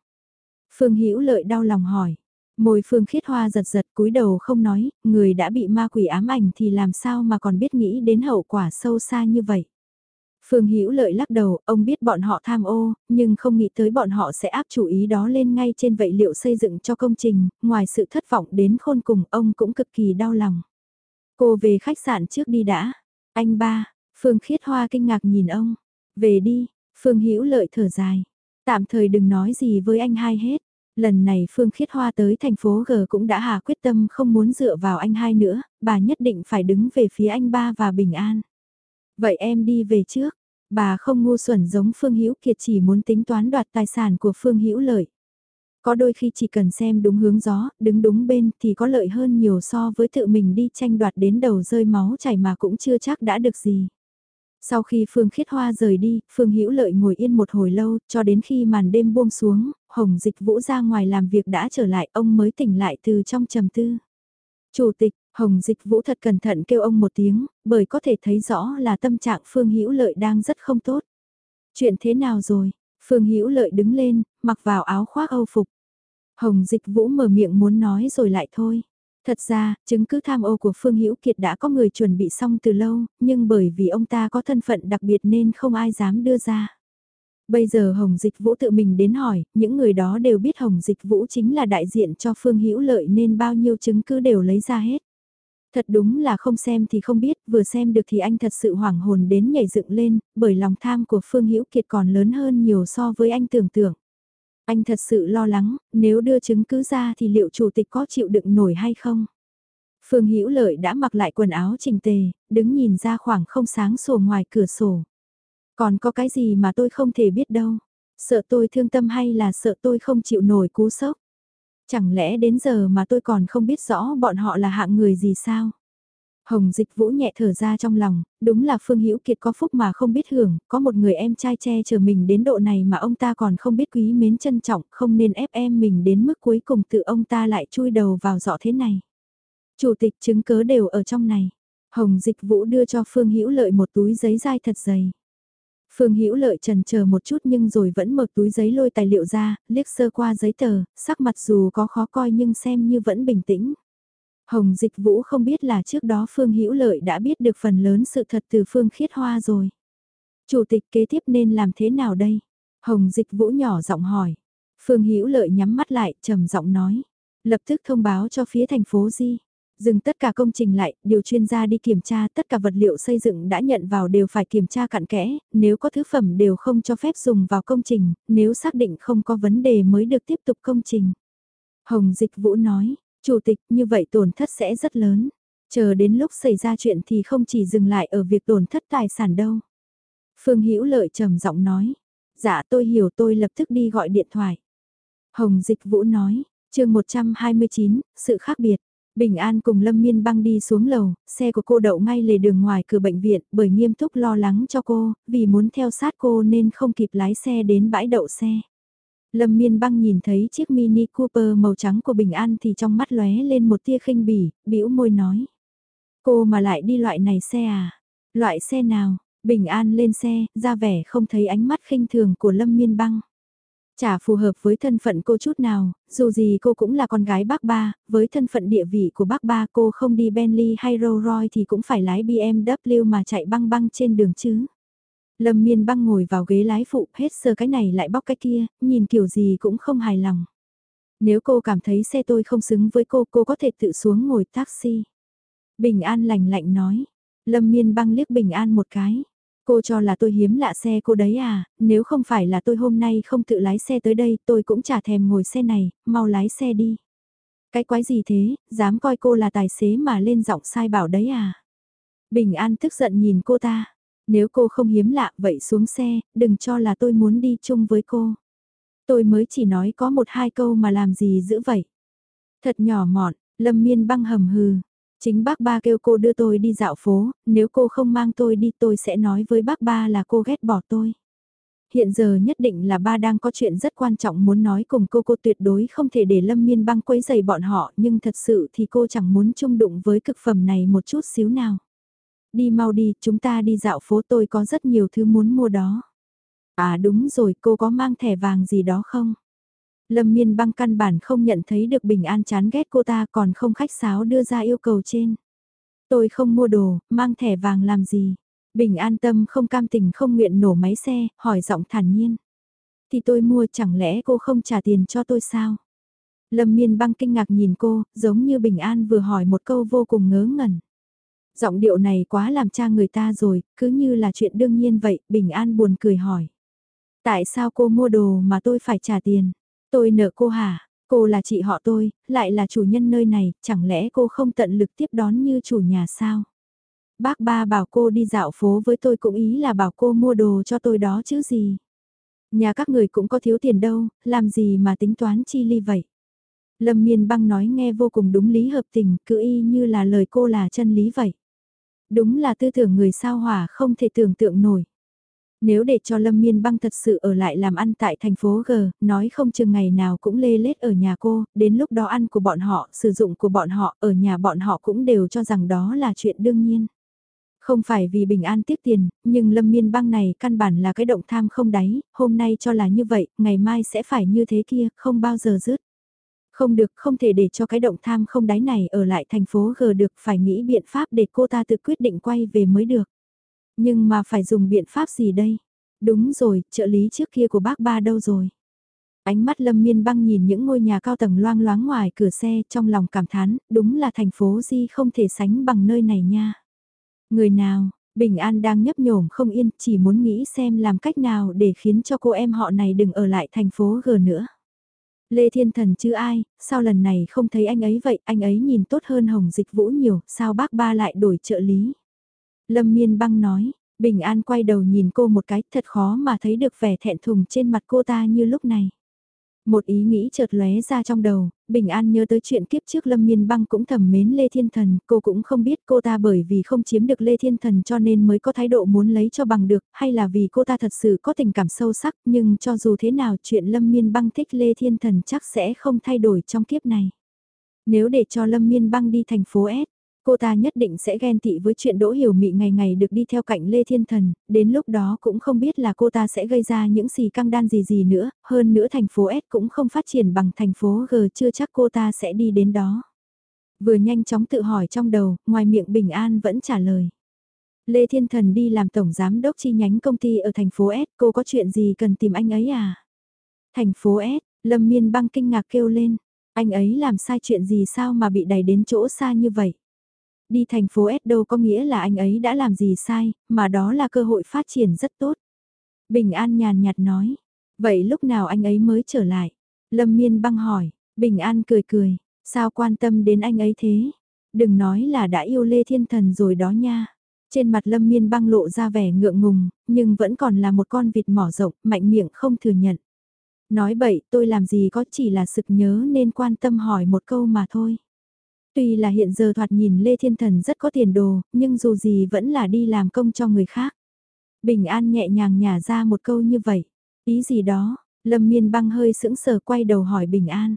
Phương Hữu Lợi đau lòng hỏi. Môi Phương Khiết Hoa giật giật cúi đầu không nói, người đã bị ma quỷ ám ảnh thì làm sao mà còn biết nghĩ đến hậu quả sâu xa như vậy. Phương Hữu Lợi lắc đầu, ông biết bọn họ tham ô, nhưng không nghĩ tới bọn họ sẽ áp chủ ý đó lên ngay trên vậy liệu xây dựng cho công trình, ngoài sự thất vọng đến khôn cùng ông cũng cực kỳ đau lòng. Cô về khách sạn trước đi đã. Anh ba, Phương Khiết Hoa kinh ngạc nhìn ông. Về đi, Phương Hữu Lợi thở dài. Tạm thời đừng nói gì với anh hai hết. Lần này Phương Khiết Hoa tới thành phố G cũng đã hà quyết tâm không muốn dựa vào anh hai nữa, bà nhất định phải đứng về phía anh ba và bình an. Vậy em đi về trước, bà không ngu xuẩn giống Phương Hữu Kiệt chỉ muốn tính toán đoạt tài sản của Phương Hữu Lợi. Có đôi khi chỉ cần xem đúng hướng gió, đứng đúng bên thì có lợi hơn nhiều so với tự mình đi tranh đoạt đến đầu rơi máu chảy mà cũng chưa chắc đã được gì. Sau khi Phương Khiết Hoa rời đi, Phương Hữu Lợi ngồi yên một hồi lâu, cho đến khi màn đêm buông xuống, Hồng Dịch Vũ ra ngoài làm việc đã trở lại, ông mới tỉnh lại từ trong trầm tư. Chủ tịch, Hồng Dịch Vũ thật cẩn thận kêu ông một tiếng, bởi có thể thấy rõ là tâm trạng Phương Hữu Lợi đang rất không tốt. Chuyện thế nào rồi? Phương Hữu Lợi đứng lên, mặc vào áo khoác Âu phục. Hồng Dịch Vũ mở miệng muốn nói rồi lại thôi. Thật ra, chứng cứ tham ô của Phương Hữu Kiệt đã có người chuẩn bị xong từ lâu, nhưng bởi vì ông ta có thân phận đặc biệt nên không ai dám đưa ra. Bây giờ Hồng Dịch Vũ tự mình đến hỏi, những người đó đều biết Hồng Dịch Vũ chính là đại diện cho Phương Hữu Lợi nên bao nhiêu chứng cứ đều lấy ra hết. Thật đúng là không xem thì không biết, vừa xem được thì anh thật sự hoảng hồn đến nhảy dựng lên, bởi lòng tham của Phương Hữu Kiệt còn lớn hơn nhiều so với anh tưởng tượng. Anh thật sự lo lắng, nếu đưa chứng cứ ra thì liệu chủ tịch có chịu đựng nổi hay không? Phương Hữu Lợi đã mặc lại quần áo chỉnh tề, đứng nhìn ra khoảng không sáng sổ ngoài cửa sổ. Còn có cái gì mà tôi không thể biết đâu? Sợ tôi thương tâm hay là sợ tôi không chịu nổi cú sốc? Chẳng lẽ đến giờ mà tôi còn không biết rõ bọn họ là hạng người gì sao? Hồng Dịch Vũ nhẹ thở ra trong lòng, đúng là Phương Hữu Kiệt có phúc mà không biết hưởng, có một người em trai che chở mình đến độ này mà ông ta còn không biết quý mến trân trọng, không nên ép em mình đến mức cuối cùng tự ông ta lại chui đầu vào dọ thế này. Chủ tịch chứng cớ đều ở trong này. Hồng Dịch Vũ đưa cho Phương Hữu Lợi một túi giấy dai thật dày. Phương Hữu Lợi trần chờ một chút nhưng rồi vẫn mở túi giấy lôi tài liệu ra, liếc sơ qua giấy tờ, sắc mặt dù có khó coi nhưng xem như vẫn bình tĩnh. Hồng Dịch Vũ không biết là trước đó Phương Hữu Lợi đã biết được phần lớn sự thật từ Phương Khiết Hoa rồi. Chủ tịch kế tiếp nên làm thế nào đây? Hồng Dịch Vũ nhỏ giọng hỏi. Phương Hữu Lợi nhắm mắt lại, trầm giọng nói. Lập tức thông báo cho phía thành phố Di. Dừng tất cả công trình lại, điều chuyên gia đi kiểm tra tất cả vật liệu xây dựng đã nhận vào đều phải kiểm tra cặn kẽ, nếu có thứ phẩm đều không cho phép dùng vào công trình, nếu xác định không có vấn đề mới được tiếp tục công trình. Hồng Dịch Vũ nói, Chủ tịch như vậy tổn thất sẽ rất lớn, chờ đến lúc xảy ra chuyện thì không chỉ dừng lại ở việc tổn thất tài sản đâu. Phương Hữu Lợi trầm giọng nói, dạ tôi hiểu tôi lập tức đi gọi điện thoại. Hồng Dịch Vũ nói, chương 129, sự khác biệt. Bình An cùng Lâm Miên băng đi xuống lầu, xe của cô đậu ngay lề đường ngoài cửa bệnh viện bởi nghiêm túc lo lắng cho cô, vì muốn theo sát cô nên không kịp lái xe đến bãi đậu xe. Lâm Miên băng nhìn thấy chiếc Mini Cooper màu trắng của Bình An thì trong mắt lóe lên một tia khinh bỉ, bĩu môi nói. Cô mà lại đi loại này xe à? Loại xe nào? Bình An lên xe, ra vẻ không thấy ánh mắt khinh thường của Lâm Miên băng. Chả phù hợp với thân phận cô chút nào, dù gì cô cũng là con gái bác ba, với thân phận địa vị của bác ba cô không đi Bentley hay Rolls Royce thì cũng phải lái BMW mà chạy băng băng trên đường chứ. Lâm miên băng ngồi vào ghế lái phụ hết sơ cái này lại bóc cái kia, nhìn kiểu gì cũng không hài lòng. Nếu cô cảm thấy xe tôi không xứng với cô, cô có thể tự xuống ngồi taxi. Bình An lạnh lạnh nói. Lâm miên băng liếc Bình An một cái. Cô cho là tôi hiếm lạ xe cô đấy à, nếu không phải là tôi hôm nay không tự lái xe tới đây tôi cũng chả thèm ngồi xe này, mau lái xe đi. Cái quái gì thế, dám coi cô là tài xế mà lên giọng sai bảo đấy à. Bình An tức giận nhìn cô ta, nếu cô không hiếm lạ vậy xuống xe, đừng cho là tôi muốn đi chung với cô. Tôi mới chỉ nói có một hai câu mà làm gì dữ vậy. Thật nhỏ mọn, lâm miên băng hầm hừ. Chính bác ba kêu cô đưa tôi đi dạo phố, nếu cô không mang tôi đi tôi sẽ nói với bác ba là cô ghét bỏ tôi. Hiện giờ nhất định là ba đang có chuyện rất quan trọng muốn nói cùng cô cô tuyệt đối không thể để lâm miên băng quấy giày bọn họ nhưng thật sự thì cô chẳng muốn chung đụng với cực phẩm này một chút xíu nào đi mau đi, chúng ta đi dạo phố tôi có rất nhiều thứ muốn mua đó. À đúng rồi, cô có mang thẻ vàng gì đó không? Lâm miên băng căn bản không nhận thấy được bình an chán ghét cô ta còn không khách sáo đưa ra yêu cầu trên. Tôi không mua đồ, mang thẻ vàng làm gì? Bình an tâm không cam tình không nguyện nổ máy xe, hỏi giọng thản nhiên. Thì tôi mua chẳng lẽ cô không trả tiền cho tôi sao? Lâm miên băng kinh ngạc nhìn cô, giống như Bình An vừa hỏi một câu vô cùng ngớ ngẩn. Giọng điệu này quá làm cha người ta rồi, cứ như là chuyện đương nhiên vậy, Bình An buồn cười hỏi. Tại sao cô mua đồ mà tôi phải trả tiền? Tôi nợ cô hả? Cô là chị họ tôi, lại là chủ nhân nơi này, chẳng lẽ cô không tận lực tiếp đón như chủ nhà sao? Bác ba bảo cô đi dạo phố với tôi cũng ý là bảo cô mua đồ cho tôi đó chứ gì? Nhà các người cũng có thiếu tiền đâu, làm gì mà tính toán chi ly vậy? Lâm Miên Băng nói nghe vô cùng đúng lý hợp tình, cứ y như là lời cô là chân lý vậy. Đúng là tư tưởng người sao hỏa không thể tưởng tượng nổi. Nếu để cho Lâm Miên Băng thật sự ở lại làm ăn tại thành phố G, nói không chừng ngày nào cũng lê lết ở nhà cô, đến lúc đó ăn của bọn họ, sử dụng của bọn họ, ở nhà bọn họ cũng đều cho rằng đó là chuyện đương nhiên. Không phải vì bình an tiếc tiền, nhưng lâm miên băng này căn bản là cái động tham không đáy, hôm nay cho là như vậy, ngày mai sẽ phải như thế kia, không bao giờ dứt. Không được, không thể để cho cái động tham không đáy này ở lại thành phố G được, phải nghĩ biện pháp để cô ta tự quyết định quay về mới được. Nhưng mà phải dùng biện pháp gì đây? Đúng rồi, trợ lý trước kia của bác ba đâu rồi? Ánh mắt lâm miên băng nhìn những ngôi nhà cao tầng loang loáng ngoài cửa xe trong lòng cảm thán, đúng là thành phố Di không thể sánh bằng nơi này nha. Người nào, Bình An đang nhấp nhổm không yên, chỉ muốn nghĩ xem làm cách nào để khiến cho cô em họ này đừng ở lại thành phố G nữa. Lê Thiên Thần chứ ai, sao lần này không thấy anh ấy vậy, anh ấy nhìn tốt hơn Hồng Dịch Vũ nhiều, sao bác ba lại đổi trợ lý. Lâm Miên Băng nói, Bình An quay đầu nhìn cô một cái, thật khó mà thấy được vẻ thẹn thùng trên mặt cô ta như lúc này. Một ý nghĩ chợt lóe ra trong đầu, Bình An nhớ tới chuyện kiếp trước Lâm Miên Băng cũng thầm mến Lê Thiên Thần, cô cũng không biết cô ta bởi vì không chiếm được Lê Thiên Thần cho nên mới có thái độ muốn lấy cho bằng được, hay là vì cô ta thật sự có tình cảm sâu sắc, nhưng cho dù thế nào chuyện Lâm Miên Băng thích Lê Thiên Thần chắc sẽ không thay đổi trong kiếp này. Nếu để cho Lâm Miên Băng đi thành phố S, Cô ta nhất định sẽ ghen tị với chuyện Đỗ Hiểu Mị ngày ngày được đi theo cạnh Lê Thiên Thần, đến lúc đó cũng không biết là cô ta sẽ gây ra những gì căng đan gì gì nữa, hơn nữa thành phố S cũng không phát triển bằng thành phố G chưa chắc cô ta sẽ đi đến đó. Vừa nhanh chóng tự hỏi trong đầu, ngoài miệng Bình An vẫn trả lời. Lê Thiên Thần đi làm tổng giám đốc chi nhánh công ty ở thành phố S, cô có chuyện gì cần tìm anh ấy à? Thành phố S, Lâm Miên băng kinh ngạc kêu lên, anh ấy làm sai chuyện gì sao mà bị đẩy đến chỗ xa như vậy? Đi thành phố S đâu có nghĩa là anh ấy đã làm gì sai, mà đó là cơ hội phát triển rất tốt. Bình An nhàn nhạt nói, vậy lúc nào anh ấy mới trở lại? Lâm Miên băng hỏi, Bình An cười cười, sao quan tâm đến anh ấy thế? Đừng nói là đã yêu Lê Thiên Thần rồi đó nha. Trên mặt Lâm Miên băng lộ ra vẻ ngượng ngùng, nhưng vẫn còn là một con vịt mỏ rộng, mạnh miệng không thừa nhận. Nói bậy tôi làm gì có chỉ là sực nhớ nên quan tâm hỏi một câu mà thôi. Tuy là hiện giờ thoạt nhìn Lê Thiên Thần rất có tiền đồ, nhưng dù gì vẫn là đi làm công cho người khác. Bình An nhẹ nhàng nhả ra một câu như vậy. Ý gì đó, Lâm Miên băng hơi sững sờ quay đầu hỏi Bình An.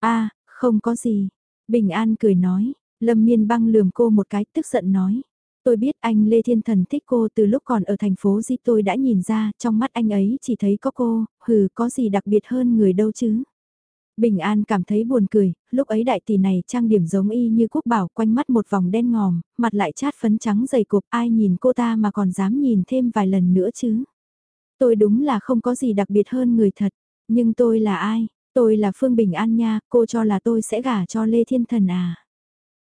a không có gì. Bình An cười nói, Lâm Miên băng lườm cô một cái tức giận nói. Tôi biết anh Lê Thiên Thần thích cô từ lúc còn ở thành phố Di tôi đã nhìn ra, trong mắt anh ấy chỉ thấy có cô, hừ có gì đặc biệt hơn người đâu chứ. Bình An cảm thấy buồn cười, lúc ấy đại tỷ này trang điểm giống y như quốc bảo quanh mắt một vòng đen ngòm, mặt lại chát phấn trắng dày cục ai nhìn cô ta mà còn dám nhìn thêm vài lần nữa chứ. Tôi đúng là không có gì đặc biệt hơn người thật, nhưng tôi là ai? Tôi là Phương Bình An nha, cô cho là tôi sẽ gả cho Lê Thiên Thần à?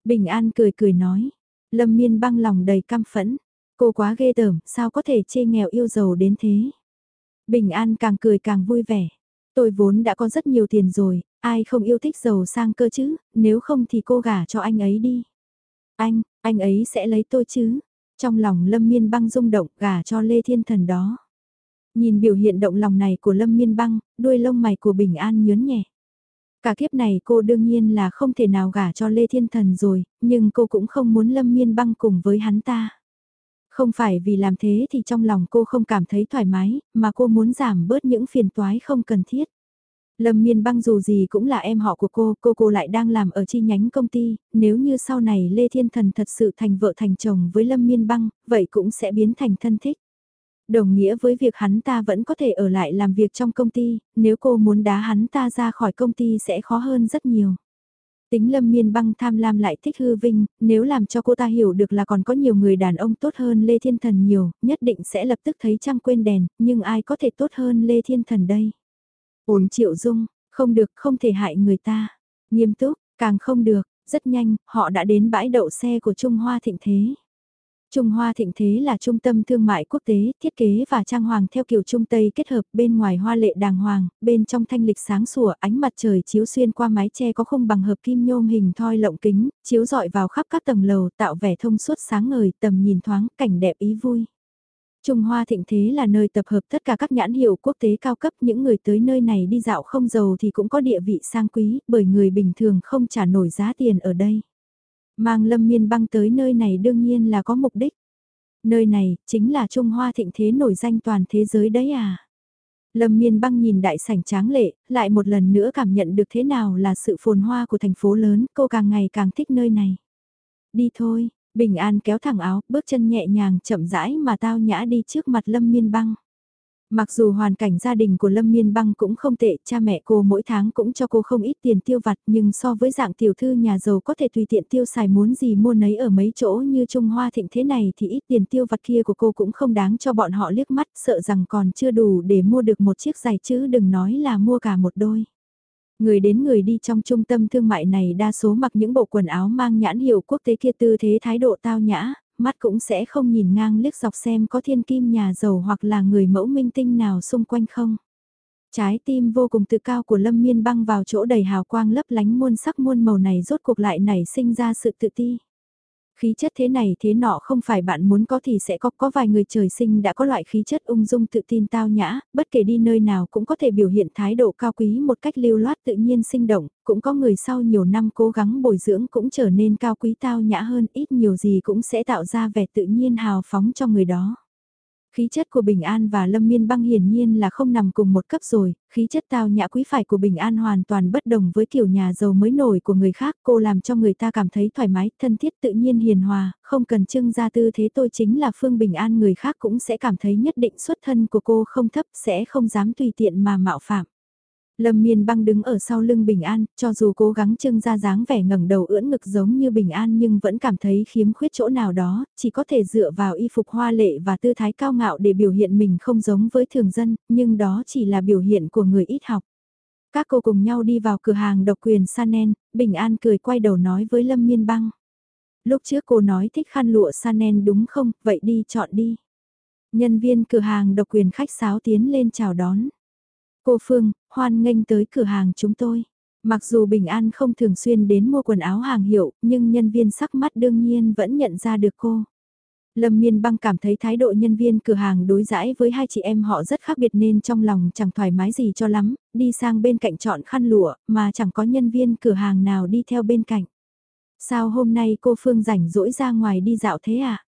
Bình An cười cười nói, Lâm Miên băng lòng đầy căm phẫn, cô quá ghê tởm, sao có thể chê nghèo yêu giàu đến thế? Bình An càng cười càng vui vẻ. Tôi vốn đã có rất nhiều tiền rồi, ai không yêu thích giàu sang cơ chứ, nếu không thì cô gả cho anh ấy đi. Anh, anh ấy sẽ lấy tôi chứ. Trong lòng Lâm Miên Băng rung động gả cho Lê Thiên Thần đó. Nhìn biểu hiện động lòng này của Lâm Miên Băng, đuôi lông mày của Bình An nhớn nhẹ. Cả kiếp này cô đương nhiên là không thể nào gả cho Lê Thiên Thần rồi, nhưng cô cũng không muốn Lâm Miên Băng cùng với hắn ta. Không phải vì làm thế thì trong lòng cô không cảm thấy thoải mái, mà cô muốn giảm bớt những phiền toái không cần thiết. Lâm Miên Băng dù gì cũng là em họ của cô, cô cô lại đang làm ở chi nhánh công ty, nếu như sau này Lê Thiên Thần thật sự thành vợ thành chồng với Lâm Miên Băng, vậy cũng sẽ biến thành thân thích. Đồng nghĩa với việc hắn ta vẫn có thể ở lại làm việc trong công ty, nếu cô muốn đá hắn ta ra khỏi công ty sẽ khó hơn rất nhiều. Tính lâm miên băng tham lam lại thích hư vinh, nếu làm cho cô ta hiểu được là còn có nhiều người đàn ông tốt hơn Lê Thiên Thần nhiều, nhất định sẽ lập tức thấy trăng quên đèn, nhưng ai có thể tốt hơn Lê Thiên Thần đây? Ổn triệu dung, không được, không thể hại người ta. Nghiêm túc, càng không được, rất nhanh, họ đã đến bãi đậu xe của Trung Hoa Thịnh Thế. Trung Hoa Thịnh Thế là trung tâm thương mại quốc tế, thiết kế và trang hoàng theo kiểu Trung Tây kết hợp bên ngoài hoa lệ đàng hoàng, bên trong thanh lịch sáng sủa ánh mặt trời chiếu xuyên qua mái che có khung bằng hợp kim nhôm hình thoi lộng kính, chiếu rọi vào khắp các tầng lầu tạo vẻ thông suốt sáng ngời tầm nhìn thoáng cảnh đẹp ý vui. Trung Hoa Thịnh Thế là nơi tập hợp tất cả các nhãn hiệu quốc tế cao cấp những người tới nơi này đi dạo không giàu thì cũng có địa vị sang quý bởi người bình thường không trả nổi giá tiền ở đây. Mang Lâm Miên băng tới nơi này đương nhiên là có mục đích. Nơi này, chính là Trung Hoa thịnh thế nổi danh toàn thế giới đấy à. Lâm Miên băng nhìn đại sảnh tráng lệ, lại một lần nữa cảm nhận được thế nào là sự phồn hoa của thành phố lớn, cô càng ngày càng thích nơi này. Đi thôi, Bình An kéo thẳng áo, bước chân nhẹ nhàng chậm rãi mà tao nhã đi trước mặt Lâm Miên băng. Mặc dù hoàn cảnh gia đình của Lâm Miên Băng cũng không tệ, cha mẹ cô mỗi tháng cũng cho cô không ít tiền tiêu vặt nhưng so với dạng tiểu thư nhà giàu có thể tùy tiện tiêu xài muốn gì mua nấy ở mấy chỗ như Trung Hoa thịnh thế này thì ít tiền tiêu vặt kia của cô cũng không đáng cho bọn họ liếc mắt sợ rằng còn chưa đủ để mua được một chiếc giày chứ đừng nói là mua cả một đôi. Người đến người đi trong trung tâm thương mại này đa số mặc những bộ quần áo mang nhãn hiệu quốc tế kia tư thế thái độ tao nhã, mắt cũng sẽ không nhìn ngang liếc dọc xem có thiên kim nhà giàu hoặc là người mẫu minh tinh nào xung quanh không. Trái tim vô cùng tự cao của Lâm Miên băng vào chỗ đầy hào quang lấp lánh muôn sắc muôn màu này rốt cuộc lại nảy sinh ra sự tự ti. Khí chất thế này thế nọ không phải bạn muốn có thì sẽ có, có vài người trời sinh đã có loại khí chất ung dung tự tin tao nhã, bất kể đi nơi nào cũng có thể biểu hiện thái độ cao quý một cách lưu loát tự nhiên sinh động, cũng có người sau nhiều năm cố gắng bồi dưỡng cũng trở nên cao quý tao nhã hơn, ít nhiều gì cũng sẽ tạo ra vẻ tự nhiên hào phóng cho người đó. Khí chất của Bình An và Lâm Miên Băng hiển nhiên là không nằm cùng một cấp rồi, khí chất tao nhã quý phải của Bình An hoàn toàn bất đồng với kiểu nhà giàu mới nổi của người khác. Cô làm cho người ta cảm thấy thoải mái, thân thiết tự nhiên hiền hòa, không cần trưng ra tư thế tôi chính là Phương Bình An người khác cũng sẽ cảm thấy nhất định xuất thân của cô không thấp sẽ không dám tùy tiện mà mạo phạm. Lâm Miên Băng đứng ở sau lưng Bình An, cho dù cố gắng trưng ra dáng vẻ ngẩng đầu ưỡn ngực giống như Bình An nhưng vẫn cảm thấy khiếm khuyết chỗ nào đó, chỉ có thể dựa vào y phục hoa lệ và tư thái cao ngạo để biểu hiện mình không giống với thường dân, nhưng đó chỉ là biểu hiện của người ít học. Các cô cùng nhau đi vào cửa hàng độc quyền Sanen, Bình An cười quay đầu nói với Lâm Miên Băng. Lúc trước cô nói thích khăn lụa Sanen đúng không, vậy đi chọn đi. Nhân viên cửa hàng độc quyền khách sáo tiến lên chào đón. Cô Phương, hoan nghênh tới cửa hàng chúng tôi. Mặc dù Bình An không thường xuyên đến mua quần áo hàng hiệu, nhưng nhân viên sắc mắt đương nhiên vẫn nhận ra được cô. Lâm Miên Băng cảm thấy thái độ nhân viên cửa hàng đối đãi với hai chị em họ rất khác biệt nên trong lòng chẳng thoải mái gì cho lắm, đi sang bên cạnh chọn khăn lụa mà chẳng có nhân viên cửa hàng nào đi theo bên cạnh. Sao hôm nay cô Phương rảnh rỗi ra ngoài đi dạo thế à?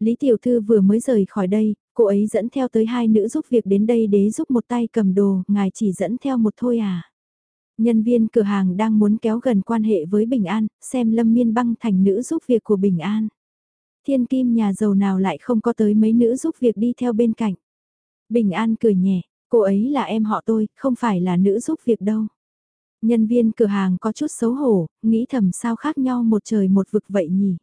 Lý Tiểu Thư vừa mới rời khỏi đây, cô ấy dẫn theo tới hai nữ giúp việc đến đây để giúp một tay cầm đồ, ngài chỉ dẫn theo một thôi à. Nhân viên cửa hàng đang muốn kéo gần quan hệ với Bình An, xem Lâm Miên Băng thành nữ giúp việc của Bình An. Thiên kim nhà giàu nào lại không có tới mấy nữ giúp việc đi theo bên cạnh. Bình An cười nhẹ, cô ấy là em họ tôi, không phải là nữ giúp việc đâu. Nhân viên cửa hàng có chút xấu hổ, nghĩ thầm sao khác nhau một trời một vực vậy nhỉ.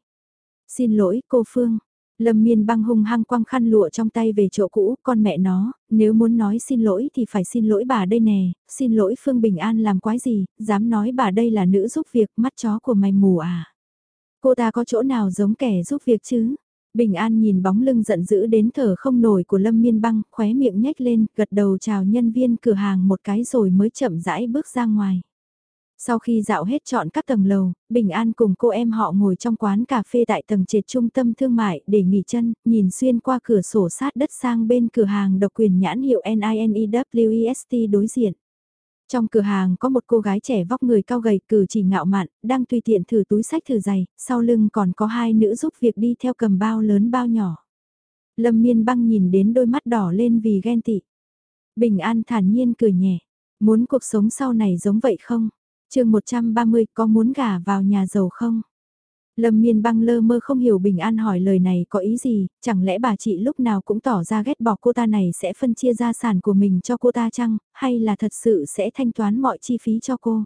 Xin lỗi cô Phương, Lâm miên băng hung hăng quăng khăn lụa trong tay về chỗ cũ, con mẹ nó, nếu muốn nói xin lỗi thì phải xin lỗi bà đây nè, xin lỗi Phương Bình An làm quái gì, dám nói bà đây là nữ giúp việc, mắt chó của mày mù à. Cô ta có chỗ nào giống kẻ giúp việc chứ? Bình An nhìn bóng lưng giận dữ đến thở không nổi của Lâm Miên Băng, khóe miệng nhếch lên, gật đầu chào nhân viên cửa hàng một cái rồi mới chậm rãi bước ra ngoài. Sau khi dạo hết chọn các tầng lầu, Bình An cùng cô em họ ngồi trong quán cà phê tại tầng trệt trung tâm thương mại để nghỉ chân, nhìn xuyên qua cửa sổ sát đất sang bên cửa hàng độc quyền nhãn hiệu NINEWEST đối diện. Trong cửa hàng có một cô gái trẻ vóc người cao gầy cử chỉ ngạo mạn, đang tùy tiện thử túi sách thử giày, sau lưng còn có hai nữ giúp việc đi theo cầm bao lớn bao nhỏ. Lâm miên băng nhìn đến đôi mắt đỏ lên vì ghen tị. Bình An thản nhiên cười nhẹ, muốn cuộc sống sau này giống vậy không? Chương 130 có muốn gả vào nhà giàu không? Lâm miên băng lơ mơ không hiểu Bình An hỏi lời này có ý gì, chẳng lẽ bà chị lúc nào cũng tỏ ra ghét bỏ cô ta này sẽ phân chia gia sản của mình cho cô ta chăng, hay là thật sự sẽ thanh toán mọi chi phí cho cô?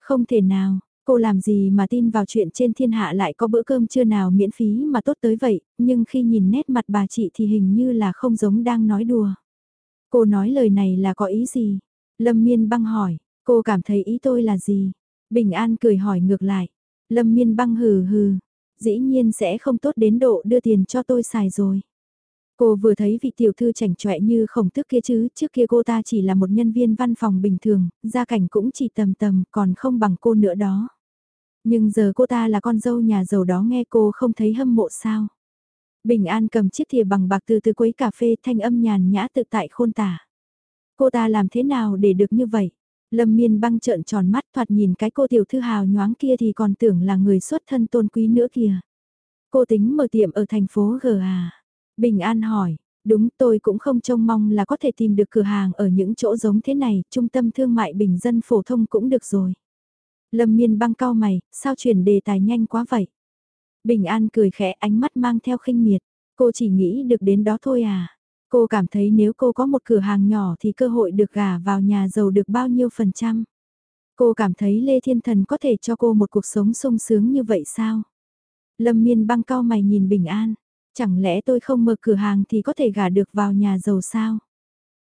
Không thể nào, cô làm gì mà tin vào chuyện trên thiên hạ lại có bữa cơm trưa nào miễn phí mà tốt tới vậy, nhưng khi nhìn nét mặt bà chị thì hình như là không giống đang nói đùa. Cô nói lời này là có ý gì? Lâm miên băng hỏi, Cô cảm thấy ý tôi là gì? Bình An cười hỏi ngược lại. Lâm miên băng hừ hừ. Dĩ nhiên sẽ không tốt đến độ đưa tiền cho tôi xài rồi. Cô vừa thấy vị tiểu thư chảnh chọe như khổng tước kia chứ, trước kia cô ta chỉ là một nhân viên văn phòng bình thường, gia cảnh cũng chỉ tầm tầm, còn không bằng cô nữa đó. Nhưng giờ cô ta là con dâu nhà giàu đó nghe cô không thấy hâm mộ sao. Bình An cầm chiếc thìa bằng bạc từ từ quấy cà phê thanh âm nhàn nhã tự tại khôn tả. Cô ta làm thế nào để được như vậy? Lâm miên băng trợn tròn mắt thoạt nhìn cái cô tiểu thư hào nhoáng kia thì còn tưởng là người xuất thân tôn quý nữa kìa. Cô tính mở tiệm ở thành phố G à? Bình An hỏi, đúng tôi cũng không trông mong là có thể tìm được cửa hàng ở những chỗ giống thế này, trung tâm thương mại bình dân phổ thông cũng được rồi. Lâm miên băng cao mày, sao chuyển đề tài nhanh quá vậy? Bình An cười khẽ ánh mắt mang theo khinh miệt, cô chỉ nghĩ được đến đó thôi à? Cô cảm thấy nếu cô có một cửa hàng nhỏ thì cơ hội được gả vào nhà giàu được bao nhiêu phần trăm. Cô cảm thấy Lê Thiên Thần có thể cho cô một cuộc sống sung sướng như vậy sao? Lâm miên băng cao mày nhìn bình an. Chẳng lẽ tôi không mở cửa hàng thì có thể gả được vào nhà giàu sao?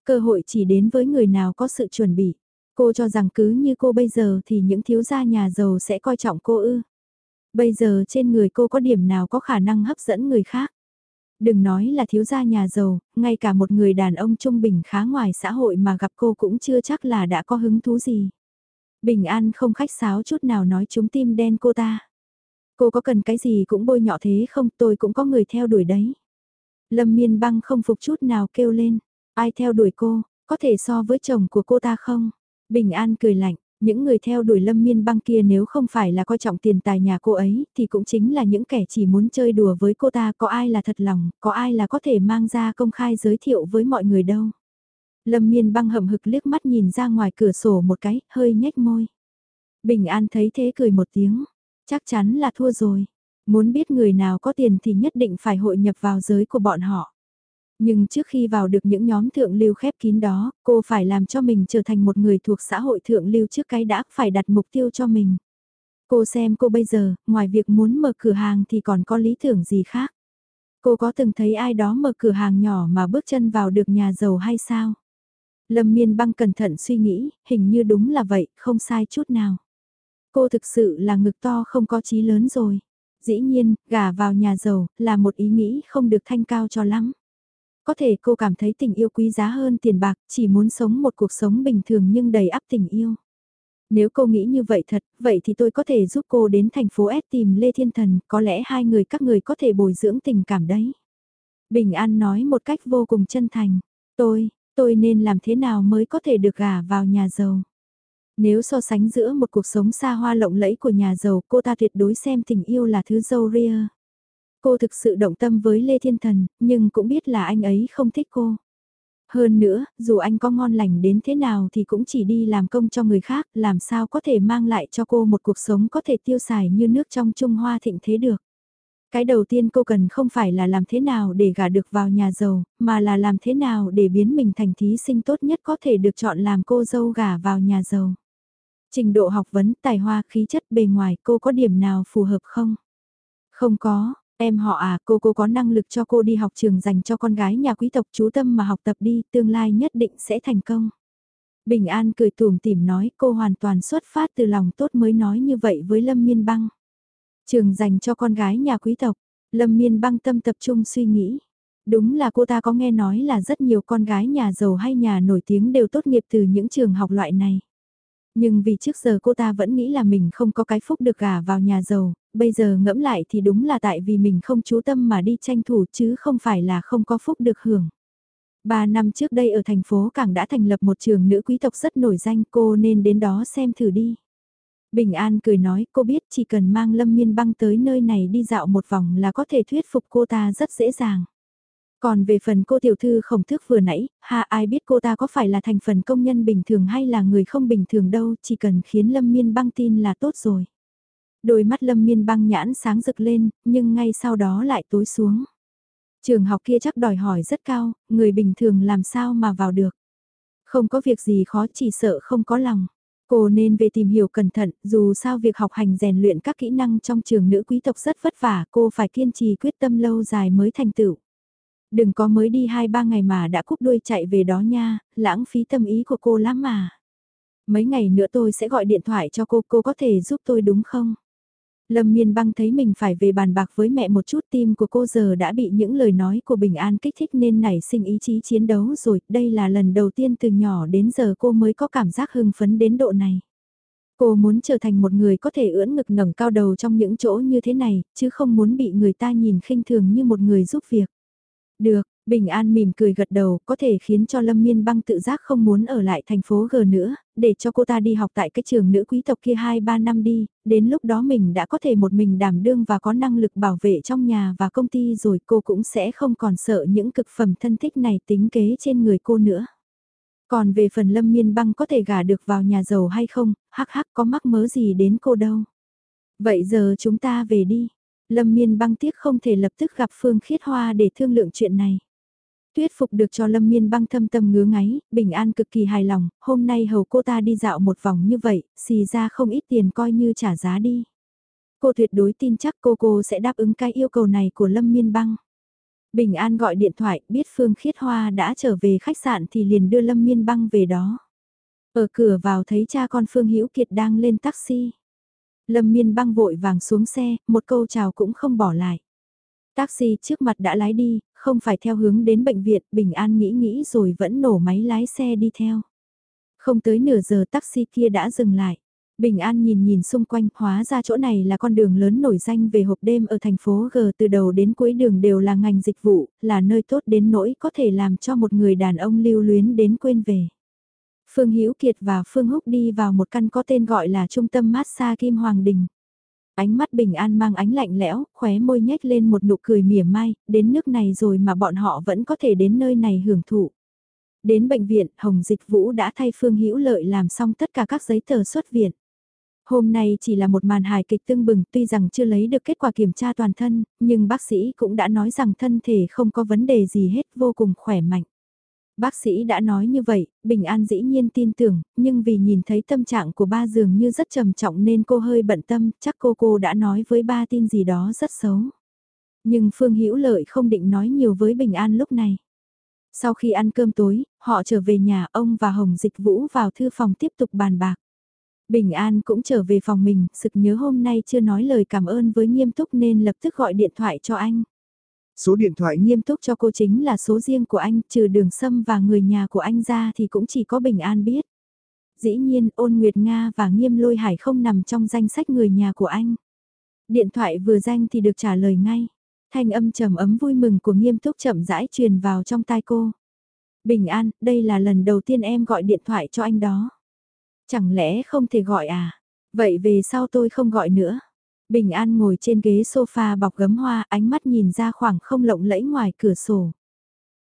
Cơ hội chỉ đến với người nào có sự chuẩn bị. Cô cho rằng cứ như cô bây giờ thì những thiếu gia nhà giàu sẽ coi trọng cô ư. Bây giờ trên người cô có điểm nào có khả năng hấp dẫn người khác? Đừng nói là thiếu gia nhà giàu, ngay cả một người đàn ông trung bình khá ngoài xã hội mà gặp cô cũng chưa chắc là đã có hứng thú gì. Bình An không khách sáo chút nào nói chúng tim đen cô ta. Cô có cần cái gì cũng bôi nhọ thế không tôi cũng có người theo đuổi đấy. Lâm miên băng không phục chút nào kêu lên. Ai theo đuổi cô, có thể so với chồng của cô ta không? Bình An cười lạnh, những người theo đuổi lâm miên băng kia nếu không phải là coi trọng tiền tài nhà cô ấy thì cũng chính là những kẻ chỉ muốn chơi đùa với cô ta có ai là thật lòng, có ai là có thể mang ra công khai giới thiệu với mọi người đâu. Lâm miên băng hậm hực liếc mắt nhìn ra ngoài cửa sổ một cái, hơi nhếch môi. Bình An thấy thế cười một tiếng, chắc chắn là thua rồi. Muốn biết người nào có tiền thì nhất định phải hội nhập vào giới của bọn họ. Nhưng trước khi vào được những nhóm thượng lưu khép kín đó, cô phải làm cho mình trở thành một người thuộc xã hội thượng lưu trước cái đã phải đặt mục tiêu cho mình. Cô xem cô bây giờ, ngoài việc muốn mở cửa hàng thì còn có lý tưởng gì khác. Cô có từng thấy ai đó mở cửa hàng nhỏ mà bước chân vào được nhà giàu hay sao? Lâm miên băng cẩn thận suy nghĩ, hình như đúng là vậy, không sai chút nào. Cô thực sự là ngực to không có chí lớn rồi. Dĩ nhiên, gả vào nhà giàu, là một ý nghĩ không được thanh cao cho lắm. Có thể cô cảm thấy tình yêu quý giá hơn tiền bạc, chỉ muốn sống một cuộc sống bình thường nhưng đầy ắp tình yêu. Nếu cô nghĩ như vậy thật, vậy thì tôi có thể giúp cô đến thành phố S tìm Lê Thiên Thần, có lẽ hai người các người có thể bồi dưỡng tình cảm đấy. Bình An nói một cách vô cùng chân thành, tôi, tôi nên làm thế nào mới có thể được gả vào nhà giàu. Nếu so sánh giữa một cuộc sống xa hoa lộng lẫy của nhà giàu cô ta tuyệt đối xem tình yêu là thứ dâu ria. Cô thực sự động tâm với Lê Thiên Thần, nhưng cũng biết là anh ấy không thích cô. Hơn nữa, dù anh có ngon lành đến thế nào thì cũng chỉ đi làm công cho người khác, làm sao có thể mang lại cho cô một cuộc sống có thể tiêu xài như nước trong Trung Hoa thịnh thế được. Cái đầu tiên cô cần không phải là làm thế nào để gả được vào nhà giàu, mà là làm thế nào để biến mình thành thí sinh tốt nhất có thể được chọn làm cô dâu gả vào nhà giàu. Trình độ học vấn, tài hoa, khí chất bề ngoài cô có điểm nào phù hợp không? Không có, Em họ à, cô cô có năng lực cho cô đi học trường dành cho con gái nhà quý tộc chú tâm mà học tập đi, tương lai nhất định sẽ thành công. Bình An cười tùm tỉm nói cô hoàn toàn xuất phát từ lòng tốt mới nói như vậy với Lâm Miên Băng. Trường dành cho con gái nhà quý tộc, Lâm Miên Băng tâm tập trung suy nghĩ. Đúng là cô ta có nghe nói là rất nhiều con gái nhà giàu hay nhà nổi tiếng đều tốt nghiệp từ những trường học loại này. Nhưng vì trước giờ cô ta vẫn nghĩ là mình không có cái phúc được gả vào nhà giàu, bây giờ ngẫm lại thì đúng là tại vì mình không chú tâm mà đi tranh thủ chứ không phải là không có phúc được hưởng. Ba năm trước đây ở thành phố Cảng đã thành lập một trường nữ quý tộc rất nổi danh cô nên đến đó xem thử đi. Bình An cười nói cô biết chỉ cần mang Lâm Miên băng tới nơi này đi dạo một vòng là có thể thuyết phục cô ta rất dễ dàng. Còn về phần cô tiểu thư khổng thức vừa nãy, ha ai biết cô ta có phải là thành phần công nhân bình thường hay là người không bình thường đâu, chỉ cần khiến Lâm Miên băng tin là tốt rồi. Đôi mắt Lâm Miên băng nhãn sáng rực lên, nhưng ngay sau đó lại tối xuống. Trường học kia chắc đòi hỏi rất cao, người bình thường làm sao mà vào được. Không có việc gì khó chỉ sợ không có lòng. Cô nên về tìm hiểu cẩn thận, dù sao việc học hành rèn luyện các kỹ năng trong trường nữ quý tộc rất vất vả, cô phải kiên trì quyết tâm lâu dài mới thành tựu. Đừng có mới đi 2-3 ngày mà đã cúp đuôi chạy về đó nha, lãng phí tâm ý của cô lắm mà. Mấy ngày nữa tôi sẽ gọi điện thoại cho cô, cô có thể giúp tôi đúng không? Lâm Miên Băng thấy mình phải về bàn bạc với mẹ một chút tim của cô giờ đã bị những lời nói của Bình An kích thích nên nảy sinh ý chí chiến đấu rồi, đây là lần đầu tiên từ nhỏ đến giờ cô mới có cảm giác hưng phấn đến độ này. Cô muốn trở thành một người có thể ưỡn ngực ngẩng cao đầu trong những chỗ như thế này, chứ không muốn bị người ta nhìn khinh thường như một người giúp việc. Được, Bình An mỉm cười gật đầu, có thể khiến cho Lâm Miên Băng tự giác không muốn ở lại thành phố G nữa, để cho cô ta đi học tại cái trường nữ quý tộc kia 2-3 năm đi, đến lúc đó mình đã có thể một mình đảm đương và có năng lực bảo vệ trong nhà và công ty rồi cô cũng sẽ không còn sợ những cực phẩm thân thích này tính kế trên người cô nữa. Còn về phần Lâm Miên Băng có thể gả được vào nhà giàu hay không, hắc hắc có mắc mớ gì đến cô đâu. Vậy giờ chúng ta về đi. Lâm Miên băng tiếc không thể lập tức gặp Phương Khiết Hoa để thương lượng chuyện này thuyết phục được cho Lâm Miên băng thâm tâm ngứa ngáy, bình an cực kỳ hài lòng, hôm nay hầu cô ta đi dạo một vòng như vậy, xì ra không ít tiền coi như trả giá đi. Cô tuyệt đối tin chắc cô cô sẽ đáp ứng cái yêu cầu này của Lâm Miên băng. Bình An gọi điện thoại, biết Phương Khiết Hoa đã trở về khách sạn thì liền đưa Lâm Miên băng về đó. Ở cửa vào thấy cha con Phương Hữu Kiệt đang lên taxi. Lâm miên băng vội vàng xuống xe, một câu chào cũng không bỏ lại. Taxi trước mặt đã lái đi, không phải theo hướng đến bệnh viện, Bình An nghĩ nghĩ rồi vẫn nổ máy lái xe đi theo. Không tới nửa giờ taxi kia đã dừng lại. Bình An nhìn nhìn xung quanh, hóa ra chỗ này là con đường lớn nổi danh về hộp đêm ở thành phố G từ đầu đến cuối đường đều là ngành dịch vụ, là nơi tốt đến nỗi có thể làm cho một người đàn ông lưu luyến đến quên về. Phương Hữu Kiệt và Phương Húc đi vào một căn có tên gọi là Trung tâm Massage Kim Hoàng Đình. Ánh mắt bình an mang ánh lạnh lẽo, khóe môi nhếch lên một nụ cười mỉa mai, đến nước này rồi mà bọn họ vẫn có thể đến nơi này hưởng thụ. Đến bệnh viện, Hồng Dịch Vũ đã thay Phương Hữu Lợi làm xong tất cả các giấy tờ xuất viện. Hôm nay chỉ là một màn hài kịch tương bừng tuy rằng chưa lấy được kết quả kiểm tra toàn thân, nhưng bác sĩ cũng đã nói rằng thân thể không có vấn đề gì hết vô cùng khỏe mạnh. Bác sĩ đã nói như vậy, Bình An dĩ nhiên tin tưởng, nhưng vì nhìn thấy tâm trạng của ba dường như rất trầm trọng nên cô hơi bận tâm, chắc cô cô đã nói với ba tin gì đó rất xấu. Nhưng Phương Hữu Lợi không định nói nhiều với Bình An lúc này. Sau khi ăn cơm tối, họ trở về nhà ông và Hồng Dịch Vũ vào thư phòng tiếp tục bàn bạc. Bình An cũng trở về phòng mình, sực nhớ hôm nay chưa nói lời cảm ơn với nghiêm túc nên lập tức gọi điện thoại cho anh. Số điện thoại nghiêm túc cho cô chính là số riêng của anh, trừ đường sâm và người nhà của anh ra thì cũng chỉ có Bình An biết. Dĩ nhiên ôn Nguyệt Nga và nghiêm lôi hải không nằm trong danh sách người nhà của anh. Điện thoại vừa danh thì được trả lời ngay. Thanh âm trầm ấm vui mừng của nghiêm túc chậm rãi truyền vào trong tai cô. Bình An, đây là lần đầu tiên em gọi điện thoại cho anh đó. Chẳng lẽ không thể gọi à? Vậy về sau tôi không gọi nữa. Bình An ngồi trên ghế sofa bọc gấm hoa, ánh mắt nhìn ra khoảng không lộng lẫy ngoài cửa sổ.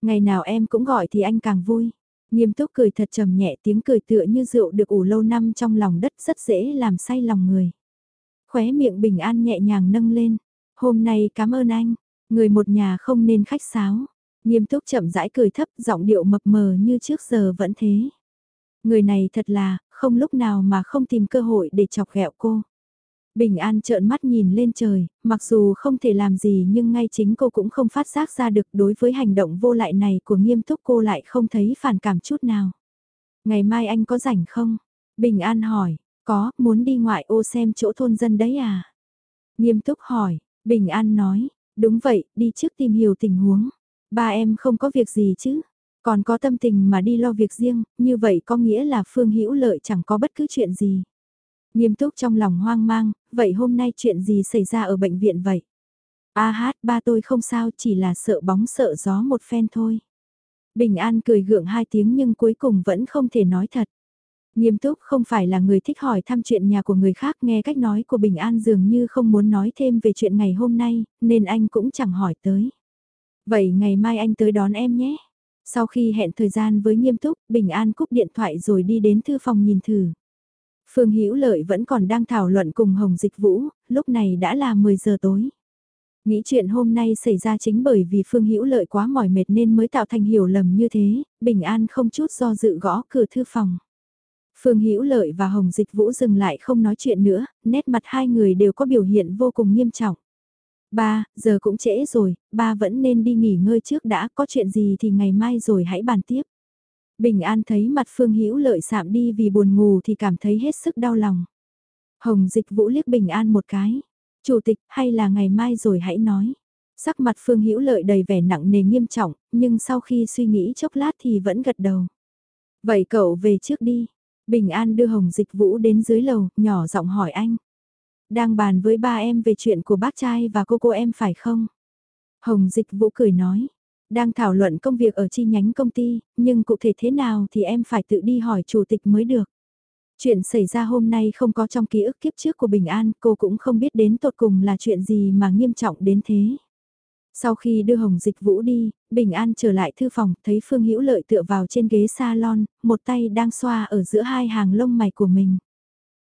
Ngày nào em cũng gọi thì anh càng vui. Nghiêm túc cười thật trầm nhẹ tiếng cười tựa như rượu được ủ lâu năm trong lòng đất rất dễ làm say lòng người. Khóe miệng Bình An nhẹ nhàng nâng lên. Hôm nay cảm ơn anh, người một nhà không nên khách sáo. Nghiêm túc chậm rãi cười thấp giọng điệu mập mờ như trước giờ vẫn thế. Người này thật là, không lúc nào mà không tìm cơ hội để chọc ghẹo cô. Bình An trợn mắt nhìn lên trời, mặc dù không thể làm gì nhưng ngay chính cô cũng không phát giác ra được đối với hành động vô lại này của nghiêm túc cô lại không thấy phản cảm chút nào. Ngày mai anh có rảnh không? Bình An hỏi, có, muốn đi ngoại ô xem chỗ thôn dân đấy à? Nghiêm túc hỏi, Bình An nói, đúng vậy, đi trước tìm hiểu tình huống. Ba em không có việc gì chứ? Còn có tâm tình mà đi lo việc riêng, như vậy có nghĩa là Phương Hữu Lợi chẳng có bất cứ chuyện gì. Nghiêm túc trong lòng hoang mang, vậy hôm nay chuyện gì xảy ra ở bệnh viện vậy? A hát, ba tôi không sao, chỉ là sợ bóng sợ gió một phen thôi. Bình An cười gượng hai tiếng nhưng cuối cùng vẫn không thể nói thật. Nghiêm túc không phải là người thích hỏi thăm chuyện nhà của người khác nghe cách nói của Bình An dường như không muốn nói thêm về chuyện ngày hôm nay, nên anh cũng chẳng hỏi tới. Vậy ngày mai anh tới đón em nhé. Sau khi hẹn thời gian với nghiêm túc, Bình An cúp điện thoại rồi đi đến thư phòng nhìn thử. Phương Hữu Lợi vẫn còn đang thảo luận cùng Hồng Dịch Vũ, lúc này đã là 10 giờ tối. Nghĩ chuyện hôm nay xảy ra chính bởi vì Phương Hữu Lợi quá mỏi mệt nên mới tạo thành hiểu lầm như thế, Bình An không chút do dự gõ cửa thư phòng. Phương Hữu Lợi và Hồng Dịch Vũ dừng lại không nói chuyện nữa, nét mặt hai người đều có biểu hiện vô cùng nghiêm trọng. Ba, giờ cũng trễ rồi, ba vẫn nên đi nghỉ ngơi trước đã, có chuyện gì thì ngày mai rồi hãy bàn tiếp. Bình An thấy mặt Phương Hữu Lợi sạm đi vì buồn ngủ thì cảm thấy hết sức đau lòng. Hồng Dịch Vũ liếc Bình An một cái. Chủ tịch, hay là ngày mai rồi hãy nói. Sắc mặt Phương Hữu Lợi đầy vẻ nặng nề nghiêm trọng, nhưng sau khi suy nghĩ chốc lát thì vẫn gật đầu. Vậy cậu về trước đi. Bình An đưa Hồng Dịch Vũ đến dưới lầu, nhỏ giọng hỏi anh. Đang bàn với ba em về chuyện của bác trai và cô cô em phải không? Hồng Dịch Vũ cười nói. Đang thảo luận công việc ở chi nhánh công ty, nhưng cụ thể thế nào thì em phải tự đi hỏi chủ tịch mới được. Chuyện xảy ra hôm nay không có trong ký ức kiếp trước của Bình An, cô cũng không biết đến tột cùng là chuyện gì mà nghiêm trọng đến thế. Sau khi đưa Hồng Dịch Vũ đi, Bình An trở lại thư phòng, thấy Phương Hữu Lợi tựa vào trên ghế salon, một tay đang xoa ở giữa hai hàng lông mày của mình.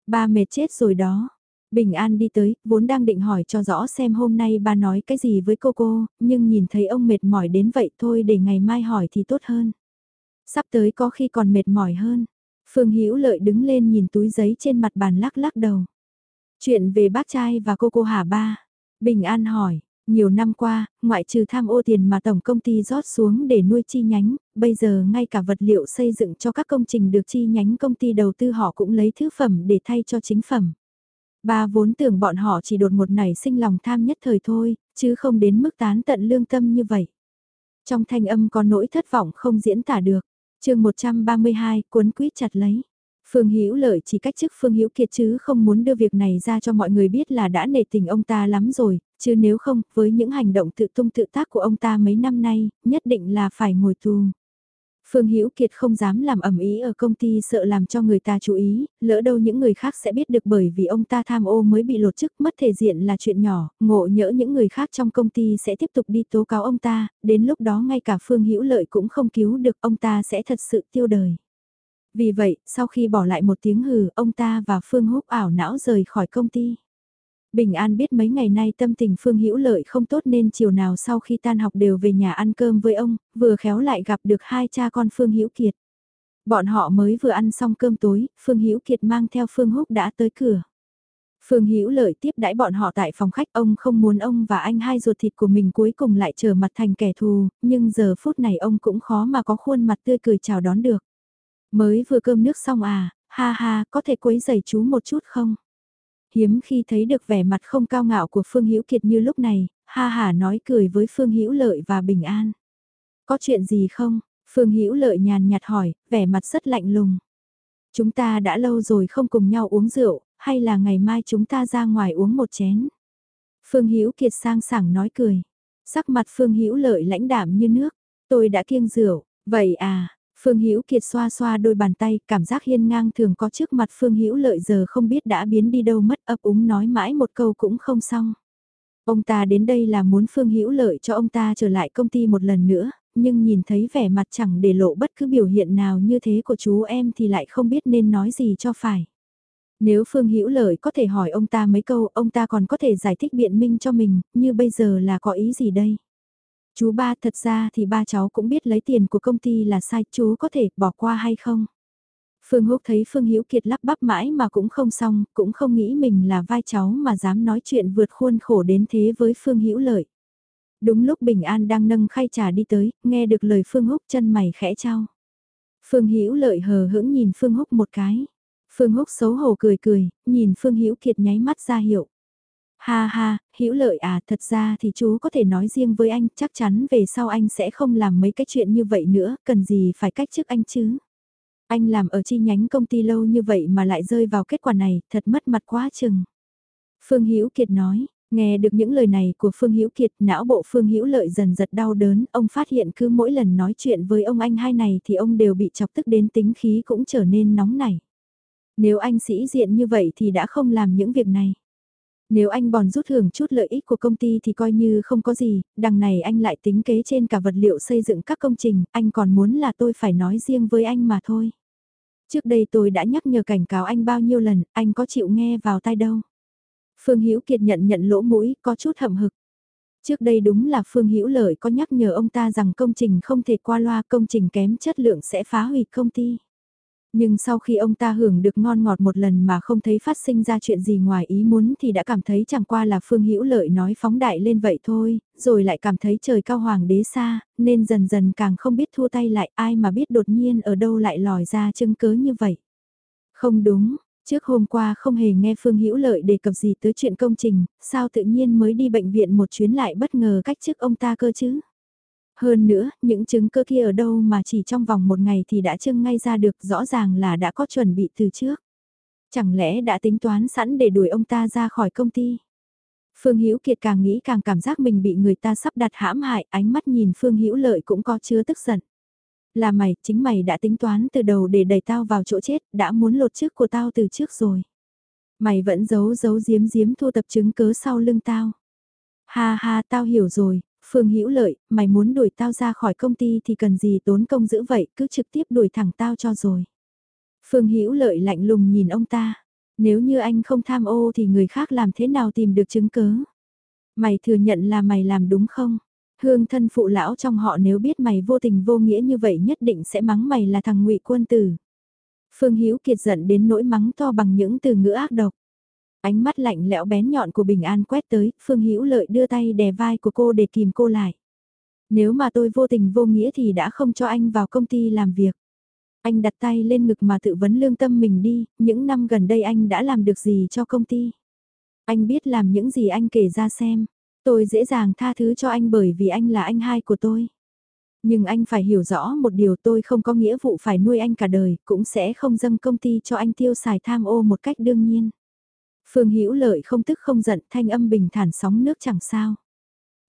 Ba mệt chết rồi đó, Bình An đi tới, vốn đang định hỏi cho rõ xem hôm nay bà nói cái gì với cô cô, nhưng nhìn thấy ông mệt mỏi đến vậy thôi để ngày mai hỏi thì tốt hơn. Sắp tới có khi còn mệt mỏi hơn. Phương Hữu Lợi đứng lên nhìn túi giấy trên mặt bàn lắc lắc đầu. Chuyện về bác trai và cô cô hả ba? Bình An hỏi, nhiều năm qua, ngoại trừ tham ô tiền mà tổng công ty rót xuống để nuôi chi nhánh, bây giờ ngay cả vật liệu xây dựng cho các công trình được chi nhánh công ty đầu tư họ cũng lấy thứ phẩm để thay cho chính phẩm. Ba vốn tưởng bọn họ chỉ đột một nảy sinh lòng tham nhất thời thôi, chứ không đến mức tán tận lương tâm như vậy. Trong thanh âm có nỗi thất vọng không diễn tả được. chương 132, cuốn quýt chặt lấy. Phương Hữu Lợi chỉ cách chức Phương Hữu Kiệt chứ không muốn đưa việc này ra cho mọi người biết là đã nể tình ông ta lắm rồi, chứ nếu không, với những hành động tự tung tự tác của ông ta mấy năm nay, nhất định là phải ngồi tù. Phương Hữu Kiệt không dám làm ẩm ý ở công ty sợ làm cho người ta chú ý, lỡ đâu những người khác sẽ biết được bởi vì ông ta tham ô mới bị lột chức mất thể diện là chuyện nhỏ, ngộ nhỡ những người khác trong công ty sẽ tiếp tục đi tố cáo ông ta, đến lúc đó ngay cả Phương Hữu Lợi cũng không cứu được ông ta sẽ thật sự tiêu đời. Vì vậy, sau khi bỏ lại một tiếng hừ, ông ta và Phương Húc ảo não rời khỏi công ty. Bình An biết mấy ngày nay tâm tình Phương Hữu Lợi không tốt nên chiều nào sau khi tan học đều về nhà ăn cơm với ông, vừa khéo lại gặp được hai cha con Phương Hữu Kiệt. Bọn họ mới vừa ăn xong cơm tối, Phương Hữu Kiệt mang theo Phương Húc đã tới cửa. Phương Hữu Lợi tiếp đãi bọn họ tại phòng khách, ông không muốn ông và anh hai ruột thịt của mình cuối cùng lại trở mặt thành kẻ thù, nhưng giờ phút này ông cũng khó mà có khuôn mặt tươi cười chào đón được. Mới vừa cơm nước xong à, ha ha, có thể quấy giày chú một chút không? Hiếm khi thấy được vẻ mặt không cao ngạo của Phương Hữu Kiệt như lúc này, ha hả nói cười với Phương Hữu Lợi và Bình An. Có chuyện gì không? Phương Hữu Lợi nhàn nhạt hỏi, vẻ mặt rất lạnh lùng. Chúng ta đã lâu rồi không cùng nhau uống rượu, hay là ngày mai chúng ta ra ngoài uống một chén? Phương Hữu Kiệt sang sảng nói cười. Sắc mặt Phương Hữu Lợi lãnh đạm như nước. Tôi đã kiêng rượu, vậy à, Phương Hữu Kiệt xoa xoa đôi bàn tay, cảm giác hiên ngang thường có trước mặt Phương Hữu Lợi giờ không biết đã biến đi đâu mất ấp úng nói mãi một câu cũng không xong. Ông ta đến đây là muốn Phương Hữu Lợi cho ông ta trở lại công ty một lần nữa, nhưng nhìn thấy vẻ mặt chẳng để lộ bất cứ biểu hiện nào như thế của chú em thì lại không biết nên nói gì cho phải. Nếu Phương Hữu Lợi có thể hỏi ông ta mấy câu, ông ta còn có thể giải thích biện minh cho mình, như bây giờ là có ý gì đây? Chú ba thật ra thì ba cháu cũng biết lấy tiền của công ty là sai, chú có thể bỏ qua hay không? Phương Húc thấy Phương Hữu Kiệt lắp bắp mãi mà cũng không xong, cũng không nghĩ mình là vai cháu mà dám nói chuyện vượt khuôn khổ đến thế với Phương Hữu Lợi. Đúng lúc Bình An đang nâng khay trà đi tới, nghe được lời Phương Húc chân mày khẽ trao. Phương Hữu Lợi hờ hững nhìn Phương Húc một cái. Phương Húc xấu hổ cười cười, nhìn Phương Hữu Kiệt nháy mắt ra hiệu. Ha ha, hữu lợi à, thật ra thì chú có thể nói riêng với anh, chắc chắn về sau anh sẽ không làm mấy cái chuyện như vậy nữa, cần gì phải cách chức anh chứ. Anh làm ở chi nhánh công ty lâu như vậy mà lại rơi vào kết quả này, thật mất mặt quá chừng. Phương Hữu Kiệt nói, nghe được những lời này của Phương Hữu Kiệt, não bộ Phương Hữu Lợi dần giật đau đớn, ông phát hiện cứ mỗi lần nói chuyện với ông anh hai này thì ông đều bị chọc tức đến tính khí cũng trở nên nóng nảy. Nếu anh sĩ diện như vậy thì đã không làm những việc này. Nếu anh bòn rút hưởng chút lợi ích của công ty thì coi như không có gì, đằng này anh lại tính kế trên cả vật liệu xây dựng các công trình, anh còn muốn là tôi phải nói riêng với anh mà thôi. Trước đây tôi đã nhắc nhở cảnh cáo anh bao nhiêu lần, anh có chịu nghe vào tai đâu. Phương Hữu Kiệt nhận nhận lỗ mũi, có chút hậm hực. Trước đây đúng là Phương Hữu Lợi có nhắc nhở ông ta rằng công trình không thể qua loa công trình kém chất lượng sẽ phá hủy công ty. Nhưng sau khi ông ta hưởng được ngon ngọt một lần mà không thấy phát sinh ra chuyện gì ngoài ý muốn thì đã cảm thấy chẳng qua là Phương Hữu Lợi nói phóng đại lên vậy thôi, rồi lại cảm thấy trời cao hoàng đế xa, nên dần dần càng không biết thua tay lại ai mà biết đột nhiên ở đâu lại lòi ra chứng cớ như vậy. Không đúng, trước hôm qua không hề nghe Phương Hữu Lợi đề cập gì tới chuyện công trình, sao tự nhiên mới đi bệnh viện một chuyến lại bất ngờ cách chức ông ta cơ chứ? Hơn nữa, những chứng cơ kia ở đâu mà chỉ trong vòng một ngày thì đã trưng ngay ra được rõ ràng là đã có chuẩn bị từ trước. Chẳng lẽ đã tính toán sẵn để đuổi ông ta ra khỏi công ty? Phương Hữu Kiệt càng nghĩ càng cảm giác mình bị người ta sắp đặt hãm hại, ánh mắt nhìn Phương Hữu Lợi cũng có chứa tức giận. Là mày, chính mày đã tính toán từ đầu để đẩy tao vào chỗ chết, đã muốn lột chức của tao từ trước rồi. Mày vẫn giấu giấu giếm giếm thu tập chứng cớ sau lưng tao. Ha ha, tao hiểu rồi, Phương Hữu Lợi, mày muốn đuổi tao ra khỏi công ty thì cần gì tốn công giữ vậy, cứ trực tiếp đuổi thẳng tao cho rồi. Phương Hữu Lợi lạnh lùng nhìn ông ta, nếu như anh không tham ô thì người khác làm thế nào tìm được chứng cứ? Mày thừa nhận là mày làm đúng không? Hương thân phụ lão trong họ nếu biết mày vô tình vô nghĩa như vậy nhất định sẽ mắng mày là thằng ngụy quân tử. Phương Hữu Kiệt giận đến nỗi mắng to bằng những từ ngữ ác độc. Ánh mắt lạnh lẽo bén nhọn của Bình An quét tới, Phương Hữu Lợi đưa tay đè vai của cô để kìm cô lại. Nếu mà tôi vô tình vô nghĩa thì đã không cho anh vào công ty làm việc. Anh đặt tay lên ngực mà tự vấn lương tâm mình đi, những năm gần đây anh đã làm được gì cho công ty. Anh biết làm những gì anh kể ra xem. Tôi dễ dàng tha thứ cho anh bởi vì anh là anh hai của tôi. Nhưng anh phải hiểu rõ một điều tôi không có nghĩa vụ phải nuôi anh cả đời, cũng sẽ không dâng công ty cho anh tiêu xài tham ô một cách đương nhiên. Phương Hữu Lợi không tức không giận, thanh âm bình thản sóng nước chẳng sao.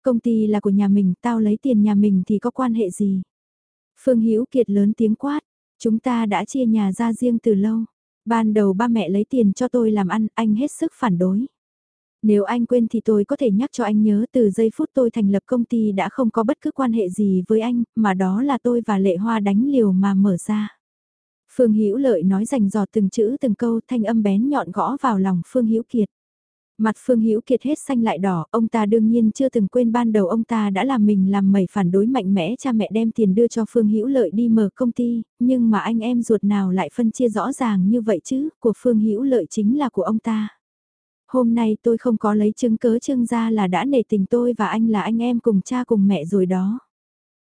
Công ty là của nhà mình, tao lấy tiền nhà mình thì có quan hệ gì? Phương Hữu Kiệt lớn tiếng quát, chúng ta đã chia nhà ra riêng từ lâu. Ban đầu ba mẹ lấy tiền cho tôi làm ăn, anh hết sức phản đối. Nếu anh quên thì tôi có thể nhắc cho anh nhớ từ giây phút tôi thành lập công ty đã không có bất cứ quan hệ gì với anh, mà đó là tôi và Lệ Hoa đánh liều mà mở ra. Phương Hữu Lợi nói rành giọt từng chữ từng câu thanh âm bén nhọn gõ vào lòng Phương Hữu Kiệt. Mặt Phương Hữu Kiệt hết xanh lại đỏ, ông ta đương nhiên chưa từng quên ban đầu ông ta đã làm mình làm mẩy phản đối mạnh mẽ cha mẹ đem tiền đưa cho Phương Hữu Lợi đi mở công ty, nhưng mà anh em ruột nào lại phân chia rõ ràng như vậy chứ, của Phương Hữu Lợi chính là của ông ta. Hôm nay tôi không có lấy chứng cớ trương ra là đã nể tình tôi và anh là anh em cùng cha cùng mẹ rồi đó.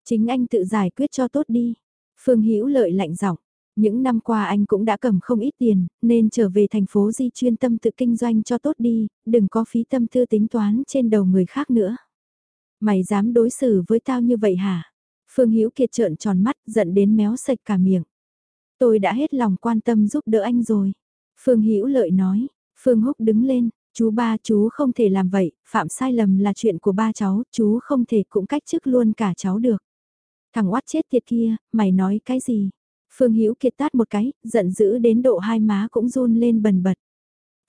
Chính anh tự giải quyết cho tốt đi. Phương Hữu Lợi lạnh giọng, những năm qua anh cũng đã cầm không ít tiền, nên trở về thành phố Di chuyên tâm tự kinh doanh cho tốt đi, đừng có phí tâm tư tính toán trên đầu người khác nữa. Mày dám đối xử với tao như vậy hả? Phương Hữu Kiệt trợn tròn mắt, giận đến méo sạch cả miệng. Tôi đã hết lòng quan tâm giúp đỡ anh rồi. Phương Hữu Lợi nói, Phương Húc đứng lên, chú ba chú không thể làm vậy, phạm sai lầm là chuyện của ba cháu, chú không thể cũng cách chức luôn cả cháu được. Thằng oát chết tiệt kia, mày nói cái gì? Phương Hữu Kiệt tát một cái, giận dữ đến độ hai má cũng run lên bần bật.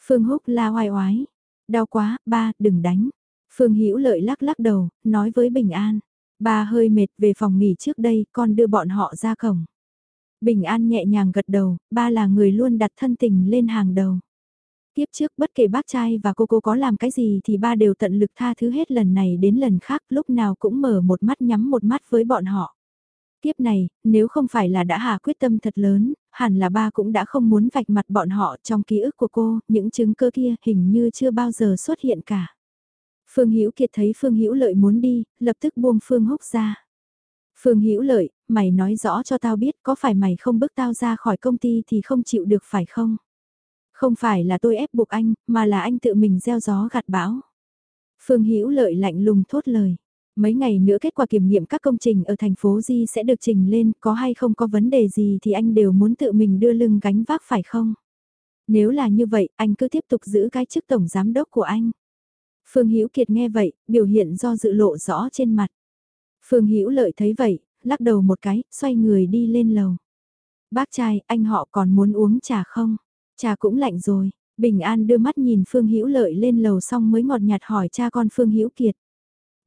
Phương Húc la oai oái, đau quá, ba, đừng đánh. Phương Hữu Lợi lắc lắc đầu, nói với Bình An, ba hơi mệt về phòng nghỉ trước đây, con đưa bọn họ ra cổng. Bình An nhẹ nhàng gật đầu, ba là người luôn đặt thân tình lên hàng đầu. Tiếp trước bất kể bác trai và cô cô có làm cái gì thì ba đều tận lực tha thứ hết lần này đến lần khác lúc nào cũng mở một mắt nhắm một mắt với bọn họ. Tiếp này, nếu không phải là đã hạ quyết tâm thật lớn, hẳn là ba cũng đã không muốn vạch mặt bọn họ trong ký ức của cô, những chứng cơ kia hình như chưa bao giờ xuất hiện cả. Phương Hữu Kiệt thấy Phương Hữu Lợi muốn đi, lập tức buông Phương Húc ra. Phương Hữu Lợi, mày nói rõ cho tao biết có phải mày không bức tao ra khỏi công ty thì không chịu được phải không? Không phải là tôi ép buộc anh, mà là anh tự mình gieo gió gặt bão. Phương Hữu Lợi lạnh lùng thốt lời. Mấy ngày nữa kết quả kiểm nghiệm các công trình ở thành phố Di sẽ được trình lên, có hay không có vấn đề gì thì anh đều muốn tự mình đưa lưng gánh vác phải không? Nếu là như vậy, anh cứ tiếp tục giữ cái chức tổng giám đốc của anh. Phương Hữu Kiệt nghe vậy, biểu hiện do dự lộ rõ trên mặt. Phương Hữu Lợi thấy vậy, lắc đầu một cái, xoay người đi lên lầu. Bác trai, anh họ còn muốn uống trà không? Trà cũng lạnh rồi. Bình An đưa mắt nhìn Phương Hữu Lợi lên lầu xong mới ngọt nhạt hỏi cha con Phương Hữu Kiệt.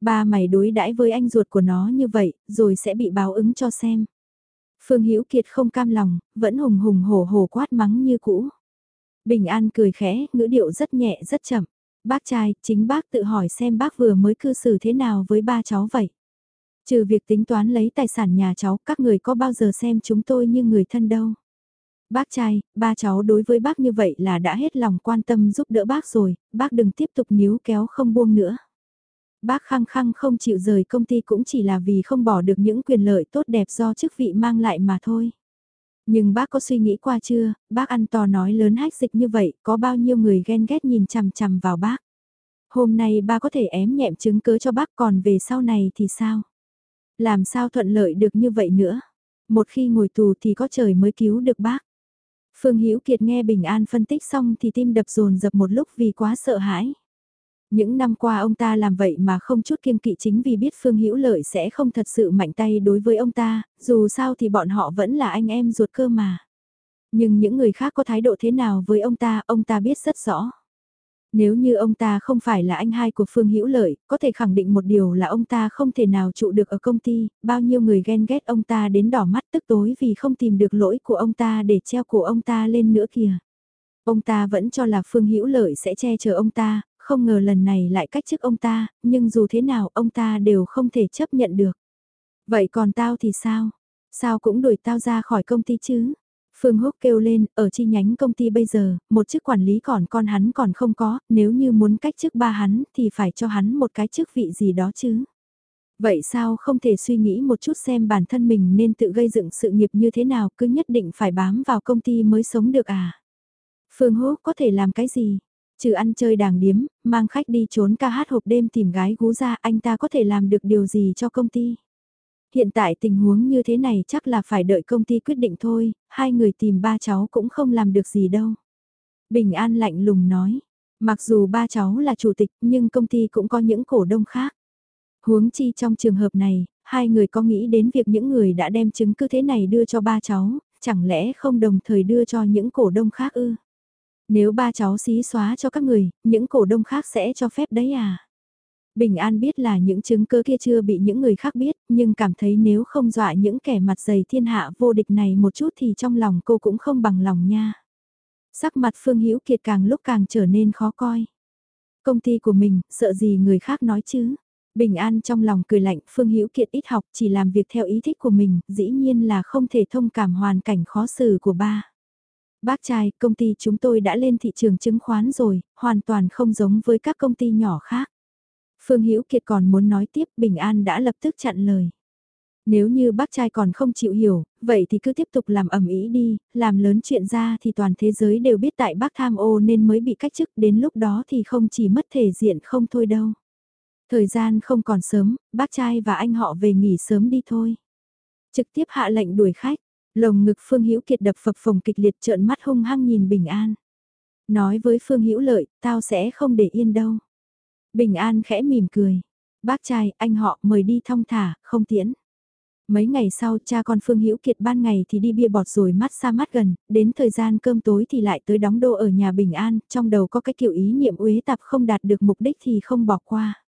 Ba mày đối đãi với anh ruột của nó như vậy, rồi sẽ bị báo ứng cho xem. Phương Hữu Kiệt không cam lòng, vẫn hùng hùng hổ hổ quát mắng như cũ. Bình An cười khẽ, ngữ điệu rất nhẹ rất chậm. Bác trai, chính bác tự hỏi xem bác vừa mới cư xử thế nào với ba cháu vậy. Trừ việc tính toán lấy tài sản nhà cháu, các người có bao giờ xem chúng tôi như người thân đâu. Bác trai, ba cháu đối với bác như vậy là đã hết lòng quan tâm giúp đỡ bác rồi, bác đừng tiếp tục níu kéo không buông nữa. Bác khăng khăng không chịu rời công ty cũng chỉ là vì không bỏ được những quyền lợi tốt đẹp do chức vị mang lại mà thôi. Nhưng bác có suy nghĩ qua chưa, bác ăn to nói lớn hách dịch như vậy, có bao nhiêu người ghen ghét nhìn chằm chằm vào bác. Hôm nay ba có thể ém nhẹm chứng cớ cho bác còn về sau này thì sao? Làm sao thuận lợi được như vậy nữa? Một khi ngồi tù thì có trời mới cứu được bác. Phương Hữu Kiệt nghe Bình An phân tích xong thì tim đập dồn dập một lúc vì quá sợ hãi. Những năm qua ông ta làm vậy mà không chút kiêng kỵ chính vì biết Phương Hữu Lợi sẽ không thật sự mạnh tay đối với ông ta, dù sao thì bọn họ vẫn là anh em ruột cơ mà. Nhưng những người khác có thái độ thế nào với ông ta, ông ta biết rất rõ. Nếu như ông ta không phải là anh hai của Phương Hữu Lợi, có thể khẳng định một điều là ông ta không thể nào trụ được ở công ty, bao nhiêu người ghen ghét ông ta đến đỏ mắt tức tối vì không tìm được lỗi của ông ta để treo cổ ông ta lên nữa kìa. Ông ta vẫn cho là Phương Hữu Lợi sẽ che chở ông ta, không ngờ lần này lại cách chức ông ta, nhưng dù thế nào ông ta đều không thể chấp nhận được. Vậy còn tao thì sao? Sao cũng đuổi tao ra khỏi công ty chứ? Phương Húc kêu lên, ở chi nhánh công ty bây giờ, một chức quản lý còn con hắn còn không có, nếu như muốn cách chức ba hắn thì phải cho hắn một cái chức vị gì đó chứ. Vậy sao không thể suy nghĩ một chút xem bản thân mình nên tự gây dựng sự nghiệp như thế nào cứ nhất định phải bám vào công ty mới sống được à? Phương Húc có thể làm cái gì? Trừ ăn chơi đàng điếm, mang khách đi trốn ca hát hộp đêm tìm gái gú ra anh ta có thể làm được điều gì cho công ty? Hiện tại tình huống như thế này chắc là phải đợi công ty quyết định thôi, hai người tìm ba cháu cũng không làm được gì đâu. Bình An lạnh lùng nói, mặc dù ba cháu là chủ tịch nhưng công ty cũng có những cổ đông khác. Huống chi trong trường hợp này, hai người có nghĩ đến việc những người đã đem chứng cứ thế này đưa cho ba cháu, chẳng lẽ không đồng thời đưa cho những cổ đông khác ư? Nếu ba cháu xí xóa cho các người, những cổ đông khác sẽ cho phép đấy à? Bình An biết là những chứng cứ kia chưa bị những người khác biết, nhưng cảm thấy nếu không dọa những kẻ mặt dày thiên hạ vô địch này một chút thì trong lòng cô cũng không bằng lòng nha. Sắc mặt Phương Hữu Kiệt càng lúc càng trở nên khó coi. Công ty của mình, sợ gì người khác nói chứ? Bình An trong lòng cười lạnh, Phương Hữu Kiệt ít học chỉ làm việc theo ý thích của mình, dĩ nhiên là không thể thông cảm hoàn cảnh khó xử của ba. Bác trai, công ty chúng tôi đã lên thị trường chứng khoán rồi, hoàn toàn không giống với các công ty nhỏ khác. Phương Hữu Kiệt còn muốn nói tiếp, Bình An đã lập tức chặn lời. Nếu như bác trai còn không chịu hiểu, vậy thì cứ tiếp tục làm ẩm ý đi, làm lớn chuyện ra thì toàn thế giới đều biết tại bác tham ô nên mới bị cách chức, đến lúc đó thì không chỉ mất thể diện không thôi đâu. Thời gian không còn sớm, bác trai và anh họ về nghỉ sớm đi thôi. Trực tiếp hạ lệnh đuổi khách, lồng ngực Phương Hữu Kiệt đập phập phồng kịch liệt trợn mắt hung hăng nhìn Bình An. Nói với Phương Hữu Lợi, tao sẽ không để yên đâu. Bình An khẽ mỉm cười. Bác trai, anh họ mời đi thong thả, không tiễn. Mấy ngày sau cha con Phương Hữu Kiệt ban ngày thì đi bia bọt rồi mắt xa mắt gần, đến thời gian cơm tối thì lại tới đóng đô ở nhà Bình An, trong đầu có cái kiểu ý niệm uế tạp không đạt được mục đích thì không bỏ qua.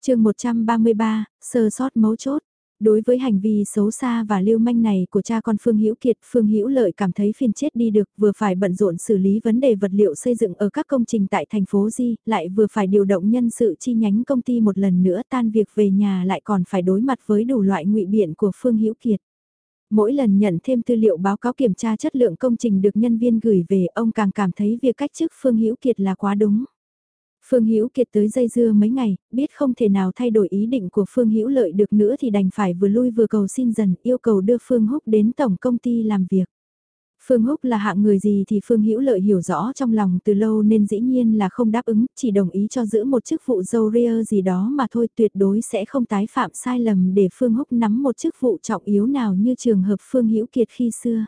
chương 133, sơ sót mấu chốt. Đối với hành vi xấu xa và lưu manh này của cha con Phương Hữu Kiệt, Phương Hữu Lợi cảm thấy phiền chết đi được, vừa phải bận rộn xử lý vấn đề vật liệu xây dựng ở các công trình tại thành phố Di, lại vừa phải điều động nhân sự chi nhánh công ty một lần nữa tan việc về nhà lại còn phải đối mặt với đủ loại ngụy biện của Phương Hữu Kiệt. Mỗi lần nhận thêm tư liệu báo cáo kiểm tra chất lượng công trình được nhân viên gửi về, ông càng cảm thấy việc cách chức Phương Hữu Kiệt là quá đúng. Phương Hữu Kiệt tới dây dưa mấy ngày, biết không thể nào thay đổi ý định của Phương Hữu Lợi được nữa thì đành phải vừa lui vừa cầu xin dần, yêu cầu đưa Phương Húc đến tổng công ty làm việc. Phương Húc là hạng người gì thì Phương Hữu Lợi hiểu rõ trong lòng từ lâu nên dĩ nhiên là không đáp ứng, chỉ đồng ý cho giữ một chức vụ dâu ria gì đó mà thôi tuyệt đối sẽ không tái phạm sai lầm để Phương Húc nắm một chức vụ trọng yếu nào như trường hợp Phương Hữu Kiệt khi xưa.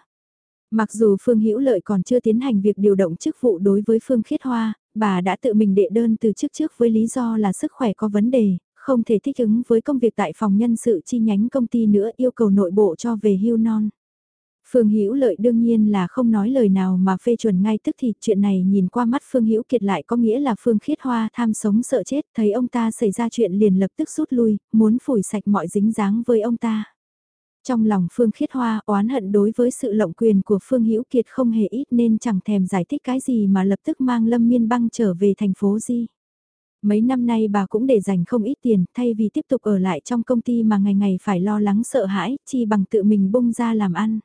Mặc dù Phương Hữu Lợi còn chưa tiến hành việc điều động chức vụ đối với Phương Khiết Hoa, bà đã tự mình đệ đơn từ chức trước với lý do là sức khỏe có vấn đề, không thể thích ứng với công việc tại phòng nhân sự chi nhánh công ty nữa yêu cầu nội bộ cho về hưu non. Phương Hữu Lợi đương nhiên là không nói lời nào mà phê chuẩn ngay tức thì chuyện này nhìn qua mắt Phương Hữu Kiệt lại có nghĩa là Phương Khiết Hoa tham sống sợ chết, thấy ông ta xảy ra chuyện liền lập tức rút lui, muốn phủi sạch mọi dính dáng với ông ta. Trong lòng Phương Khiết Hoa oán hận đối với sự lộng quyền của Phương Hữu Kiệt không hề ít nên chẳng thèm giải thích cái gì mà lập tức mang Lâm Miên Băng trở về thành phố Di. Mấy năm nay bà cũng để dành không ít tiền thay vì tiếp tục ở lại trong công ty mà ngày ngày phải lo lắng sợ hãi chi bằng tự mình bung ra làm ăn.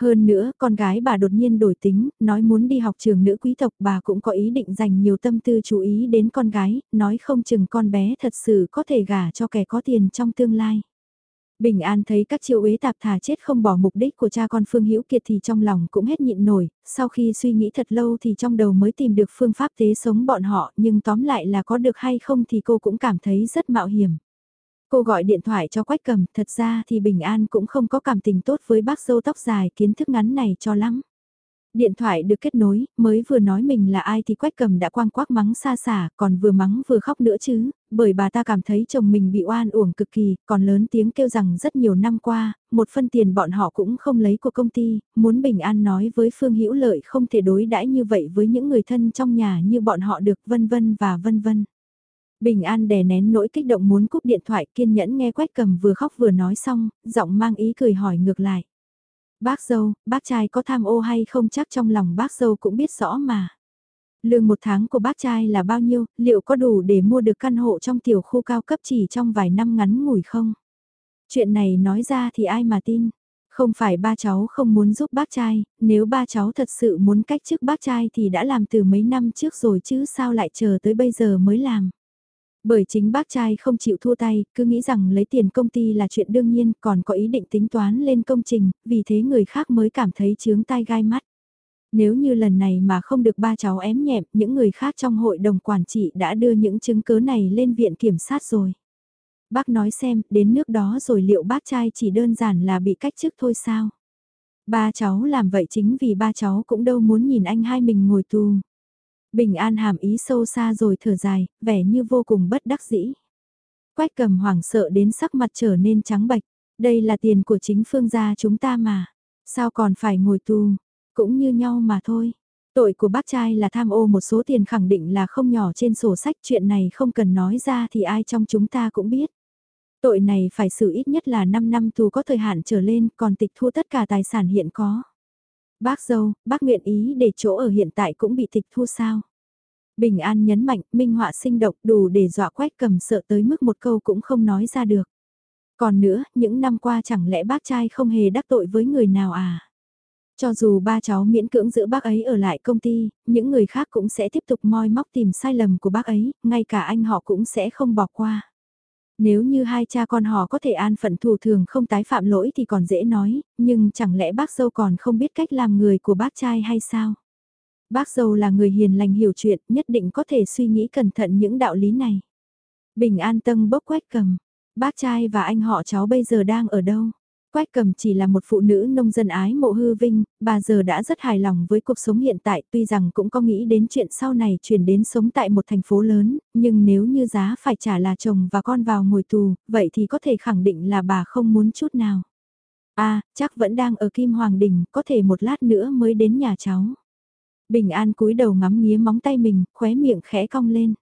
Hơn nữa, con gái bà đột nhiên đổi tính, nói muốn đi học trường nữ quý tộc bà cũng có ý định dành nhiều tâm tư chú ý đến con gái, nói không chừng con bé thật sự có thể gả cho kẻ có tiền trong tương lai. Bình An thấy các chiêu uế tạp thà chết không bỏ mục đích của cha con Phương Hữu Kiệt thì trong lòng cũng hết nhịn nổi, sau khi suy nghĩ thật lâu thì trong đầu mới tìm được phương pháp tế sống bọn họ, nhưng tóm lại là có được hay không thì cô cũng cảm thấy rất mạo hiểm. Cô gọi điện thoại cho Quách Cầm, thật ra thì Bình An cũng không có cảm tình tốt với bác dâu tóc dài kiến thức ngắn này cho lắm. Điện thoại được kết nối, mới vừa nói mình là ai thì quách cầm đã quang quác mắng xa xả, còn vừa mắng vừa khóc nữa chứ, bởi bà ta cảm thấy chồng mình bị oan uổng cực kỳ, còn lớn tiếng kêu rằng rất nhiều năm qua, một phân tiền bọn họ cũng không lấy của công ty, muốn bình an nói với Phương Hữu Lợi không thể đối đãi như vậy với những người thân trong nhà như bọn họ được vân vân và vân vân. Bình An đè nén nỗi kích động muốn cúp điện thoại kiên nhẫn nghe quách cầm vừa khóc vừa nói xong, giọng mang ý cười hỏi ngược lại. Bác dâu, bác trai có tham ô hay không chắc trong lòng bác dâu cũng biết rõ mà. Lương một tháng của bác trai là bao nhiêu, liệu có đủ để mua được căn hộ trong tiểu khu cao cấp chỉ trong vài năm ngắn ngủi không? Chuyện này nói ra thì ai mà tin? Không phải ba cháu không muốn giúp bác trai, nếu ba cháu thật sự muốn cách chức bác trai thì đã làm từ mấy năm trước rồi chứ sao lại chờ tới bây giờ mới làm. Bởi chính bác trai không chịu thua tay, cứ nghĩ rằng lấy tiền công ty là chuyện đương nhiên, còn có ý định tính toán lên công trình, vì thế người khác mới cảm thấy chướng tai gai mắt. Nếu như lần này mà không được ba cháu ém nhẹm, những người khác trong hội đồng quản trị đã đưa những chứng cứ này lên viện kiểm sát rồi. Bác nói xem, đến nước đó rồi liệu bác trai chỉ đơn giản là bị cách chức thôi sao? Ba cháu làm vậy chính vì ba cháu cũng đâu muốn nhìn anh hai mình ngồi tù. Bình An hàm ý sâu xa rồi thở dài, vẻ như vô cùng bất đắc dĩ. Quách cầm hoảng sợ đến sắc mặt trở nên trắng bệch. Đây là tiền của chính phương gia chúng ta mà. Sao còn phải ngồi tù? Cũng như nhau mà thôi. Tội của bác trai là tham ô một số tiền khẳng định là không nhỏ trên sổ sách chuyện này không cần nói ra thì ai trong chúng ta cũng biết. Tội này phải xử ít nhất là 5 năm tù có thời hạn trở lên còn tịch thu tất cả tài sản hiện có. Bác dâu, bác nguyện ý để chỗ ở hiện tại cũng bị tịch thu sao? Bình An nhấn mạnh, minh họa sinh động đủ để dọa quách cầm sợ tới mức một câu cũng không nói ra được. Còn nữa, những năm qua chẳng lẽ bác trai không hề đắc tội với người nào à? Cho dù ba cháu miễn cưỡng giữ bác ấy ở lại công ty, những người khác cũng sẽ tiếp tục moi móc tìm sai lầm của bác ấy, ngay cả anh họ cũng sẽ không bỏ qua. Nếu như hai cha con họ có thể an phận thủ thường không tái phạm lỗi thì còn dễ nói, nhưng chẳng lẽ bác dâu còn không biết cách làm người của bác trai hay sao? Bác dâu là người hiền lành hiểu chuyện, nhất định có thể suy nghĩ cẩn thận những đạo lý này. Bình an tâm bốc quách cầm, bác trai và anh họ cháu bây giờ đang ở đâu? Quách cầm chỉ là một phụ nữ nông dân ái mộ hư vinh, bà giờ đã rất hài lòng với cuộc sống hiện tại tuy rằng cũng có nghĩ đến chuyện sau này chuyển đến sống tại một thành phố lớn, nhưng nếu như giá phải trả là chồng và con vào ngồi tù, vậy thì có thể khẳng định là bà không muốn chút nào. À, chắc vẫn đang ở Kim Hoàng Đình, có thể một lát nữa mới đến nhà cháu. Bình An cúi đầu ngắm nghía móng tay mình, khóe miệng khẽ cong lên.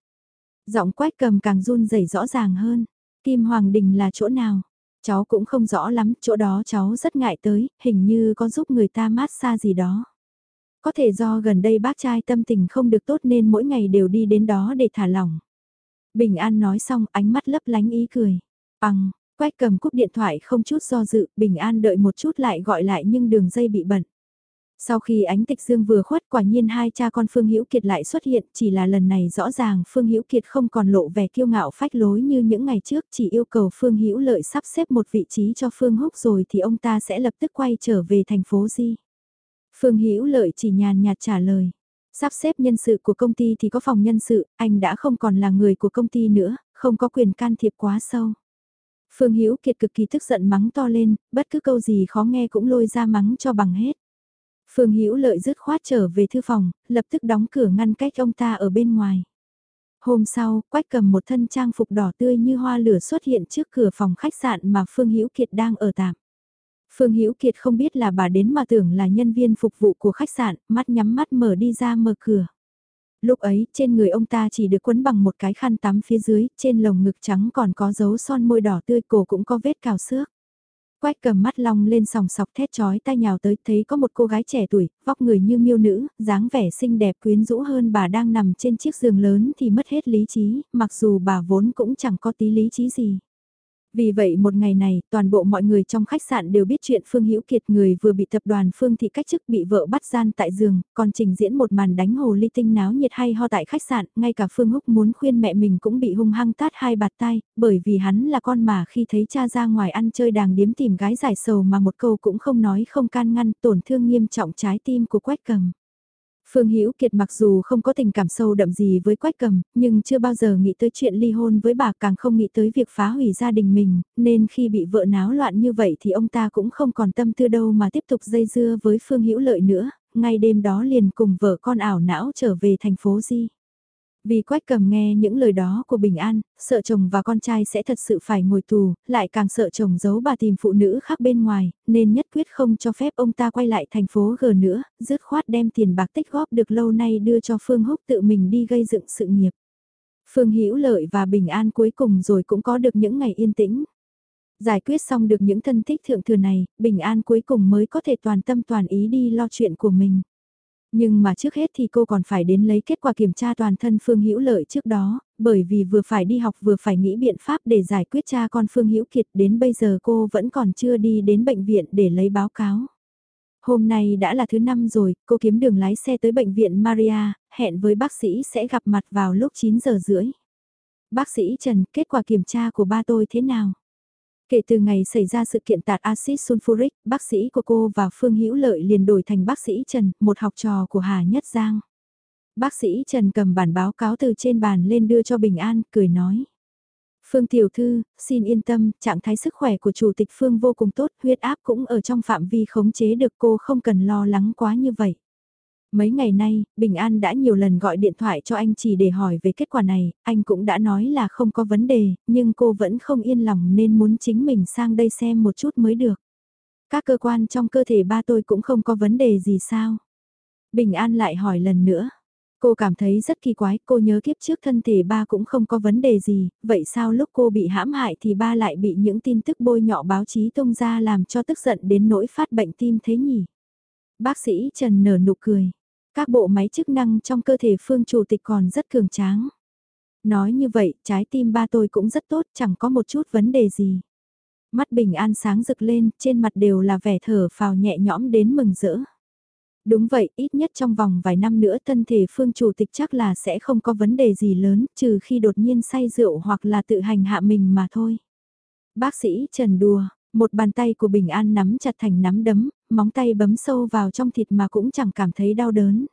Giọng quách cầm càng run rẩy rõ ràng hơn. Kim Hoàng Đình là chỗ nào? Cháu cũng không rõ lắm, chỗ đó cháu rất ngại tới, hình như có giúp người ta mát xa gì đó. Có thể do gần đây bác trai tâm tình không được tốt nên mỗi ngày đều đi đến đó để thả lỏng. Bình An nói xong ánh mắt lấp lánh ý cười. Bằng, quách cầm cúp điện thoại không chút do dự, Bình An đợi một chút lại gọi lại nhưng đường dây bị bận. Sau khi ánh tịch dương vừa khuất quả nhiên hai cha con Phương Hữu Kiệt lại xuất hiện, chỉ là lần này rõ ràng Phương Hữu Kiệt không còn lộ vẻ kiêu ngạo phách lối như những ngày trước, chỉ yêu cầu Phương Hữu Lợi sắp xếp một vị trí cho Phương Húc rồi thì ông ta sẽ lập tức quay trở về thành phố Di. Phương Hữu Lợi chỉ nhàn nhạt trả lời. Sắp xếp nhân sự của công ty thì có phòng nhân sự, anh đã không còn là người của công ty nữa, không có quyền can thiệp quá sâu. Phương Hữu Kiệt cực kỳ tức giận mắng to lên, bất cứ câu gì khó nghe cũng lôi ra mắng cho bằng hết. Phương Hữu Lợi dứt khoát trở về thư phòng, lập tức đóng cửa ngăn cách ông ta ở bên ngoài. Hôm sau, Quách cầm một thân trang phục đỏ tươi như hoa lửa xuất hiện trước cửa phòng khách sạn mà Phương Hữu Kiệt đang ở tạm. Phương Hữu Kiệt không biết là bà đến mà tưởng là nhân viên phục vụ của khách sạn, mắt nhắm mắt mở đi ra mở cửa. Lúc ấy, trên người ông ta chỉ được quấn bằng một cái khăn tắm phía dưới, trên lồng ngực trắng còn có dấu son môi đỏ tươi cổ cũng có vết cào xước. Quách cầm mắt long lên sòng sọc thét chói tai nhào tới thấy có một cô gái trẻ tuổi, vóc người như miêu nữ, dáng vẻ xinh đẹp quyến rũ hơn bà đang nằm trên chiếc giường lớn thì mất hết lý trí, mặc dù bà vốn cũng chẳng có tí lý trí gì. Vì vậy một ngày này, toàn bộ mọi người trong khách sạn đều biết chuyện Phương Hữu Kiệt người vừa bị tập đoàn Phương Thị cách chức bị vợ bắt gian tại giường, còn trình diễn một màn đánh hồ ly tinh náo nhiệt hay ho tại khách sạn, ngay cả Phương Húc muốn khuyên mẹ mình cũng bị hung hăng tát hai bạt tay, bởi vì hắn là con mà khi thấy cha ra ngoài ăn chơi đàng điếm tìm gái giải sầu mà một câu cũng không nói không can ngăn tổn thương nghiêm trọng trái tim của Quách Cầm. Phương Hữu Kiệt mặc dù không có tình cảm sâu đậm gì với Quách Cầm, nhưng chưa bao giờ nghĩ tới chuyện ly hôn với bà càng không nghĩ tới việc phá hủy gia đình mình, nên khi bị vợ náo loạn như vậy thì ông ta cũng không còn tâm tư đâu mà tiếp tục dây dưa với Phương Hữu Lợi nữa, ngay đêm đó liền cùng vợ con ảo não trở về thành phố Di. Vì Quách cầm nghe những lời đó của Bình An, sợ chồng và con trai sẽ thật sự phải ngồi tù, lại càng sợ chồng giấu bà tìm phụ nữ khác bên ngoài, nên nhất quyết không cho phép ông ta quay lại thành phố G nữa, dứt khoát đem tiền bạc tích góp được lâu nay đưa cho Phương Húc tự mình đi gây dựng sự nghiệp. Phương Hữu Lợi và Bình An cuối cùng rồi cũng có được những ngày yên tĩnh. Giải quyết xong được những thân thích thượng thừa này, Bình An cuối cùng mới có thể toàn tâm toàn ý đi lo chuyện của mình. Nhưng mà trước hết thì cô còn phải đến lấy kết quả kiểm tra toàn thân Phương Hữu Lợi trước đó, bởi vì vừa phải đi học vừa phải nghĩ biện pháp để giải quyết cha con Phương Hữu Kiệt đến bây giờ cô vẫn còn chưa đi đến bệnh viện để lấy báo cáo. Hôm nay đã là thứ năm rồi, cô kiếm đường lái xe tới bệnh viện Maria, hẹn với bác sĩ sẽ gặp mặt vào lúc 9 giờ rưỡi. Bác sĩ Trần, kết quả kiểm tra của ba tôi thế nào? Kể từ ngày xảy ra sự kiện tạt axit sulfuric, bác sĩ của cô và Phương Hữu Lợi liền đổi thành bác sĩ Trần, một học trò của Hà Nhất Giang. Bác sĩ Trần cầm bản báo cáo từ trên bàn lên đưa cho Bình An, cười nói. Phương Tiểu Thư, xin yên tâm, trạng thái sức khỏe của Chủ tịch Phương vô cùng tốt, huyết áp cũng ở trong phạm vi khống chế được cô không cần lo lắng quá như vậy. Mấy ngày nay, Bình An đã nhiều lần gọi điện thoại cho anh chỉ để hỏi về kết quả này, anh cũng đã nói là không có vấn đề, nhưng cô vẫn không yên lòng nên muốn chính mình sang đây xem một chút mới được. Các cơ quan trong cơ thể ba tôi cũng không có vấn đề gì sao? Bình An lại hỏi lần nữa. Cô cảm thấy rất kỳ quái, cô nhớ kiếp trước thân thể ba cũng không có vấn đề gì, vậy sao lúc cô bị hãm hại thì ba lại bị những tin tức bôi nhọ báo chí tung ra làm cho tức giận đến nỗi phát bệnh tim thế nhỉ? Bác sĩ Trần nở nụ cười. Các bộ máy chức năng trong cơ thể Phương Chủ tịch còn rất cường tráng. Nói như vậy, trái tim ba tôi cũng rất tốt, chẳng có một chút vấn đề gì. Mắt bình an sáng rực lên, trên mặt đều là vẻ thở phào nhẹ nhõm đến mừng rỡ. Đúng vậy, ít nhất trong vòng vài năm nữa thân thể phương chủ tịch chắc là sẽ không có vấn đề gì lớn, trừ khi đột nhiên say rượu hoặc là tự hành hạ mình mà thôi. Bác sĩ Trần đùa, một bàn tay của Bình An nắm chặt thành nắm đấm, móng tay bấm sâu vào trong thịt mà cũng chẳng cảm thấy đau đớn.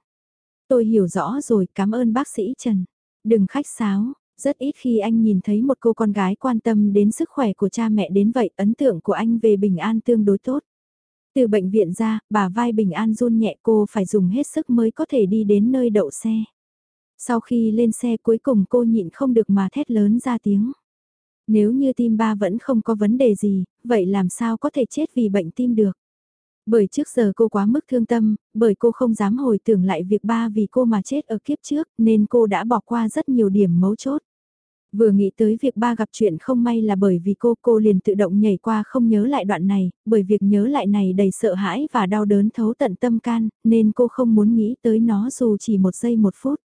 Tôi hiểu rõ rồi, cảm ơn bác sĩ Trần. Đừng khách sáo, rất ít khi anh nhìn thấy một cô con gái quan tâm đến sức khỏe của cha mẹ đến vậy, ấn tượng của anh về Bình An tương đối tốt. Từ bệnh viện ra, bà vai Bình An run nhẹ cô phải dùng hết sức mới có thể đi đến nơi đậu xe. Sau khi lên xe cuối cùng cô nhịn không được mà thét lớn ra tiếng. Nếu như tim ba vẫn không có vấn đề gì, vậy làm sao có thể chết vì bệnh tim được? Bởi trước giờ cô quá mức thương tâm, bởi cô không dám hồi tưởng lại việc ba vì cô mà chết ở kiếp trước nên cô đã bỏ qua rất nhiều điểm mấu chốt. Vừa nghĩ tới việc ba gặp chuyện không may là bởi vì cô cô liền tự động nhảy qua không nhớ lại đoạn này, bởi việc nhớ lại này đầy sợ hãi và đau đớn thấu tận tâm can, nên cô không muốn nghĩ tới nó dù chỉ một giây một phút.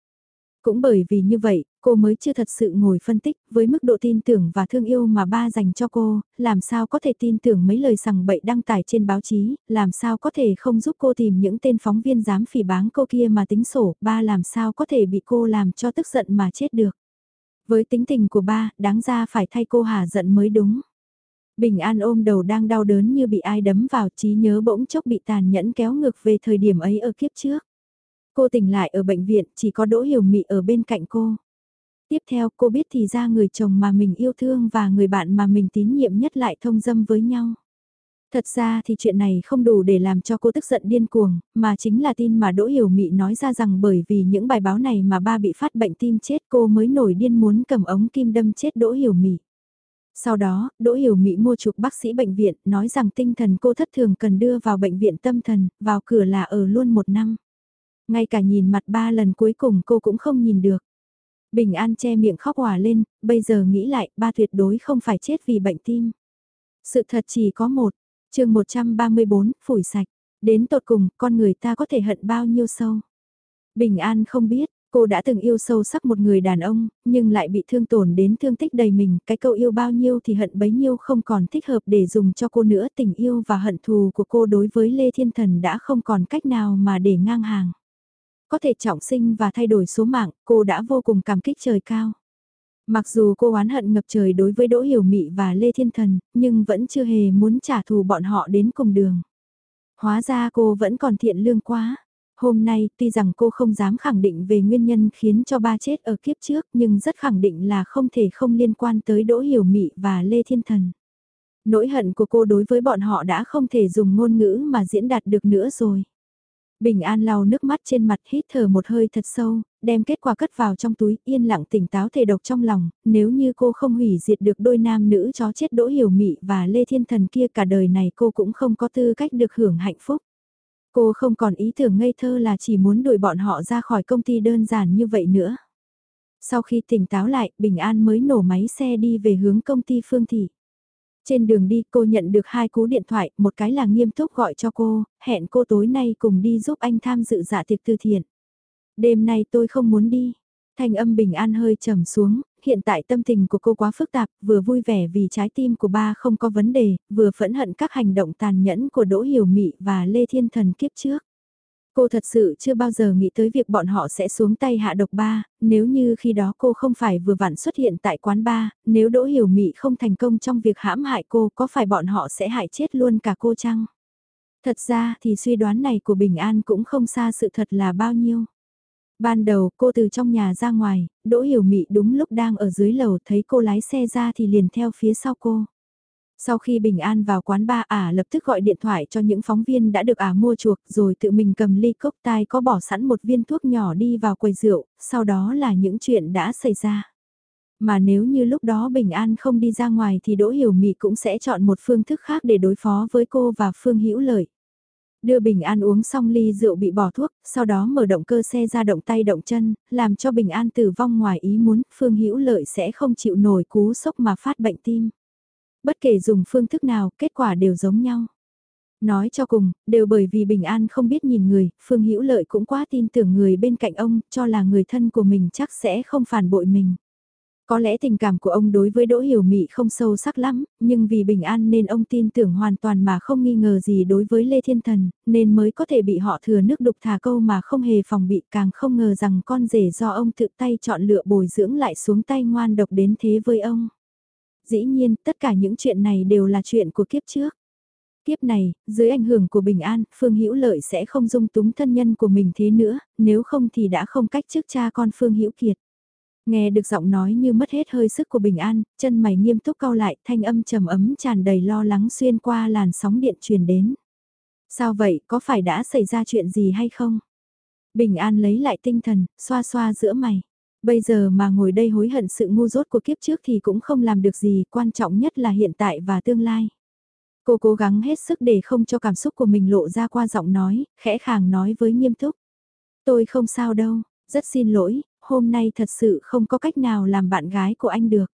Cũng bởi vì như vậy, cô mới chưa thật sự ngồi phân tích với mức độ tin tưởng và thương yêu mà ba dành cho cô, làm sao có thể tin tưởng mấy lời sằng bậy đăng tải trên báo chí, làm sao có thể không giúp cô tìm những tên phóng viên dám phỉ báng cô kia mà tính sổ, ba làm sao có thể bị cô làm cho tức giận mà chết được. Với tính tình của ba, đáng ra phải thay cô hà giận mới đúng. Bình An ôm đầu đang đau đớn như bị ai đấm vào trí nhớ bỗng chốc bị tàn nhẫn kéo ngược về thời điểm ấy ở kiếp trước. Cô tỉnh lại ở bệnh viện, chỉ có Đỗ Hiểu Mị ở bên cạnh cô. Tiếp theo cô biết thì ra người chồng mà mình yêu thương và người bạn mà mình tín nhiệm nhất lại thông dâm với nhau. Thật ra thì chuyện này không đủ để làm cho cô tức giận điên cuồng, mà chính là tin mà Đỗ Hiểu Mị nói ra rằng bởi vì những bài báo này mà ba bị phát bệnh tim chết cô mới nổi điên muốn cầm ống kim đâm chết Đỗ Hiểu Mị. Sau đó, Đỗ Hiểu Mị mua chuộc bác sĩ bệnh viện, nói rằng tinh thần cô thất thường cần đưa vào bệnh viện tâm thần, vào cửa là ở luôn một năm. Ngay cả nhìn mặt ba lần cuối cùng cô cũng không nhìn được. Bình An che miệng khóc hòa lên, bây giờ nghĩ lại, ba tuyệt đối không phải chết vì bệnh tim. Sự thật chỉ có một, chương 134, phủi sạch. Đến tột cùng, con người ta có thể hận bao nhiêu sâu. Bình An không biết, cô đã từng yêu sâu sắc một người đàn ông, nhưng lại bị thương tổn đến thương tích đầy mình. Cái câu yêu bao nhiêu thì hận bấy nhiêu không còn thích hợp để dùng cho cô nữa. Tình yêu và hận thù của cô đối với Lê Thiên Thần đã không còn cách nào mà để ngang hàng. Có thể trọng sinh và thay đổi số mạng, cô đã vô cùng cảm kích trời cao. Mặc dù cô oán hận ngập trời đối với Đỗ Hiểu Mị và Lê Thiên Thần, nhưng vẫn chưa hề muốn trả thù bọn họ đến cùng đường. Hóa ra cô vẫn còn thiện lương quá. Hôm nay, tuy rằng cô không dám khẳng định về nguyên nhân khiến cho ba chết ở kiếp trước, nhưng rất khẳng định là không thể không liên quan tới Đỗ Hiểu Mị và Lê Thiên Thần. Nỗi hận của cô đối với bọn họ đã không thể dùng ngôn ngữ mà diễn đạt được nữa rồi. Bình An lau nước mắt trên mặt hít thở một hơi thật sâu, đem kết quả cất vào trong túi, yên lặng tỉnh táo thể độc trong lòng, nếu như cô không hủy diệt được đôi nam nữ chó chết Đỗ Hiểu Mị và Lê Thiên Thần kia cả đời này cô cũng không có tư cách được hưởng hạnh phúc. Cô không còn ý tưởng ngây thơ là chỉ muốn đuổi bọn họ ra khỏi công ty đơn giản như vậy nữa. Sau khi tỉnh táo lại, Bình An mới nổ máy xe đi về hướng công ty Phương Thị. Trên đường đi cô nhận được hai cú điện thoại, một cái là nghiêm túc gọi cho cô, hẹn cô tối nay cùng đi giúp anh tham dự dạ tiệc từ thiện. Đêm nay tôi không muốn đi. Thanh âm bình an hơi trầm xuống, hiện tại tâm tình của cô quá phức tạp, vừa vui vẻ vì trái tim của ba không có vấn đề, vừa phẫn hận các hành động tàn nhẫn của Đỗ Hiểu Mị và Lê Thiên Thần kiếp trước. Cô thật sự chưa bao giờ nghĩ tới việc bọn họ sẽ xuống tay hạ độc ba, nếu như khi đó cô không phải vừa vặn xuất hiện tại quán ba, nếu Đỗ Hiểu Mị không thành công trong việc hãm hại cô có phải bọn họ sẽ hại chết luôn cả cô chăng? Thật ra thì suy đoán này của Bình An cũng không xa sự thật là bao nhiêu. Ban đầu cô từ trong nhà ra ngoài, Đỗ Hiểu Mị đúng lúc đang ở dưới lầu thấy cô lái xe ra thì liền theo phía sau cô. Sau khi Bình An vào quán ba ả lập tức gọi điện thoại cho những phóng viên đã được ả mua chuộc rồi tự mình cầm ly cốc tai có bỏ sẵn một viên thuốc nhỏ đi vào quầy rượu, sau đó là những chuyện đã xảy ra. Mà nếu như lúc đó Bình An không đi ra ngoài thì Đỗ Hiểu Mị cũng sẽ chọn một phương thức khác để đối phó với cô và Phương Hữu Lợi. Đưa Bình An uống xong ly rượu bị bỏ thuốc, sau đó mở động cơ xe ra động tay động chân, làm cho Bình An tử vong ngoài ý muốn, Phương Hữu Lợi sẽ không chịu nổi cú sốc mà phát bệnh tim. Bất kể dùng phương thức nào, kết quả đều giống nhau. Nói cho cùng, đều bởi vì Bình An không biết nhìn người, Phương Hữu Lợi cũng quá tin tưởng người bên cạnh ông, cho là người thân của mình chắc sẽ không phản bội mình. Có lẽ tình cảm của ông đối với Đỗ Hiểu Mị không sâu sắc lắm, nhưng vì bình an nên ông tin tưởng hoàn toàn mà không nghi ngờ gì đối với Lê Thiên Thần, nên mới có thể bị họ thừa nước đục thả câu mà không hề phòng bị càng không ngờ rằng con rể do ông tự tay chọn lựa bồi dưỡng lại xuống tay ngoan độc đến thế với ông. Dĩ nhiên, tất cả những chuyện này đều là chuyện của kiếp trước. Kiếp này, dưới ảnh hưởng của Bình An, Phương Hữu Lợi sẽ không dung túng thân nhân của mình thế nữa, nếu không thì đã không cách trước cha con Phương Hữu Kiệt. Nghe được giọng nói như mất hết hơi sức của Bình An, chân mày nghiêm túc cau lại, thanh âm trầm ấm tràn đầy lo lắng xuyên qua làn sóng điện truyền đến. Sao vậy, có phải đã xảy ra chuyện gì hay không? Bình An lấy lại tinh thần, xoa xoa giữa mày. Bây giờ mà ngồi đây hối hận sự ngu dốt của kiếp trước thì cũng không làm được gì, quan trọng nhất là hiện tại và tương lai. Cô cố gắng hết sức để không cho cảm xúc của mình lộ ra qua giọng nói, khẽ khàng nói với nghiêm túc. Tôi không sao đâu, rất xin lỗi, hôm nay thật sự không có cách nào làm bạn gái của anh được.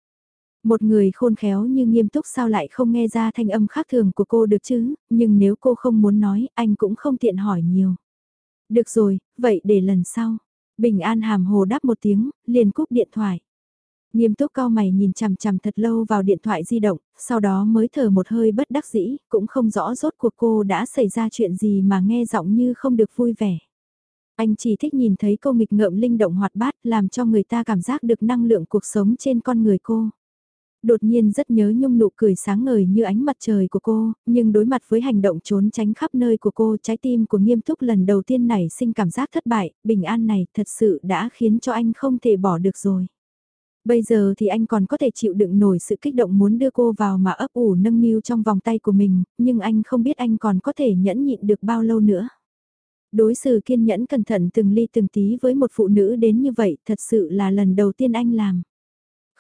Một người khôn khéo như nghiêm túc sao lại không nghe ra thanh âm khác thường của cô được chứ, nhưng nếu cô không muốn nói, anh cũng không tiện hỏi nhiều. Được rồi, vậy để lần sau. Bình An hàm hồ đáp một tiếng, liền cúp điện thoại. Nghiêm túc cao mày nhìn chằm chằm thật lâu vào điện thoại di động, sau đó mới thở một hơi bất đắc dĩ, cũng không rõ rốt cuộc cô đã xảy ra chuyện gì mà nghe giọng như không được vui vẻ. Anh chỉ thích nhìn thấy cô nghịch ngợm linh động hoạt bát làm cho người ta cảm giác được năng lượng cuộc sống trên con người cô. Đột nhiên rất nhớ nhung nụ cười sáng ngời như ánh mặt trời của cô, nhưng đối mặt với hành động trốn tránh khắp nơi của cô trái tim của nghiêm túc lần đầu tiên nảy sinh cảm giác thất bại, bình an này thật sự đã khiến cho anh không thể bỏ được rồi. Bây giờ thì anh còn có thể chịu đựng nổi sự kích động muốn đưa cô vào mà ấp ủ nâng niu trong vòng tay của mình, nhưng anh không biết anh còn có thể nhẫn nhịn được bao lâu nữa đối xử kiên nhẫn cẩn thận từng ly từng tí với một phụ nữ đến như vậy thật sự là lần đầu tiên anh làm.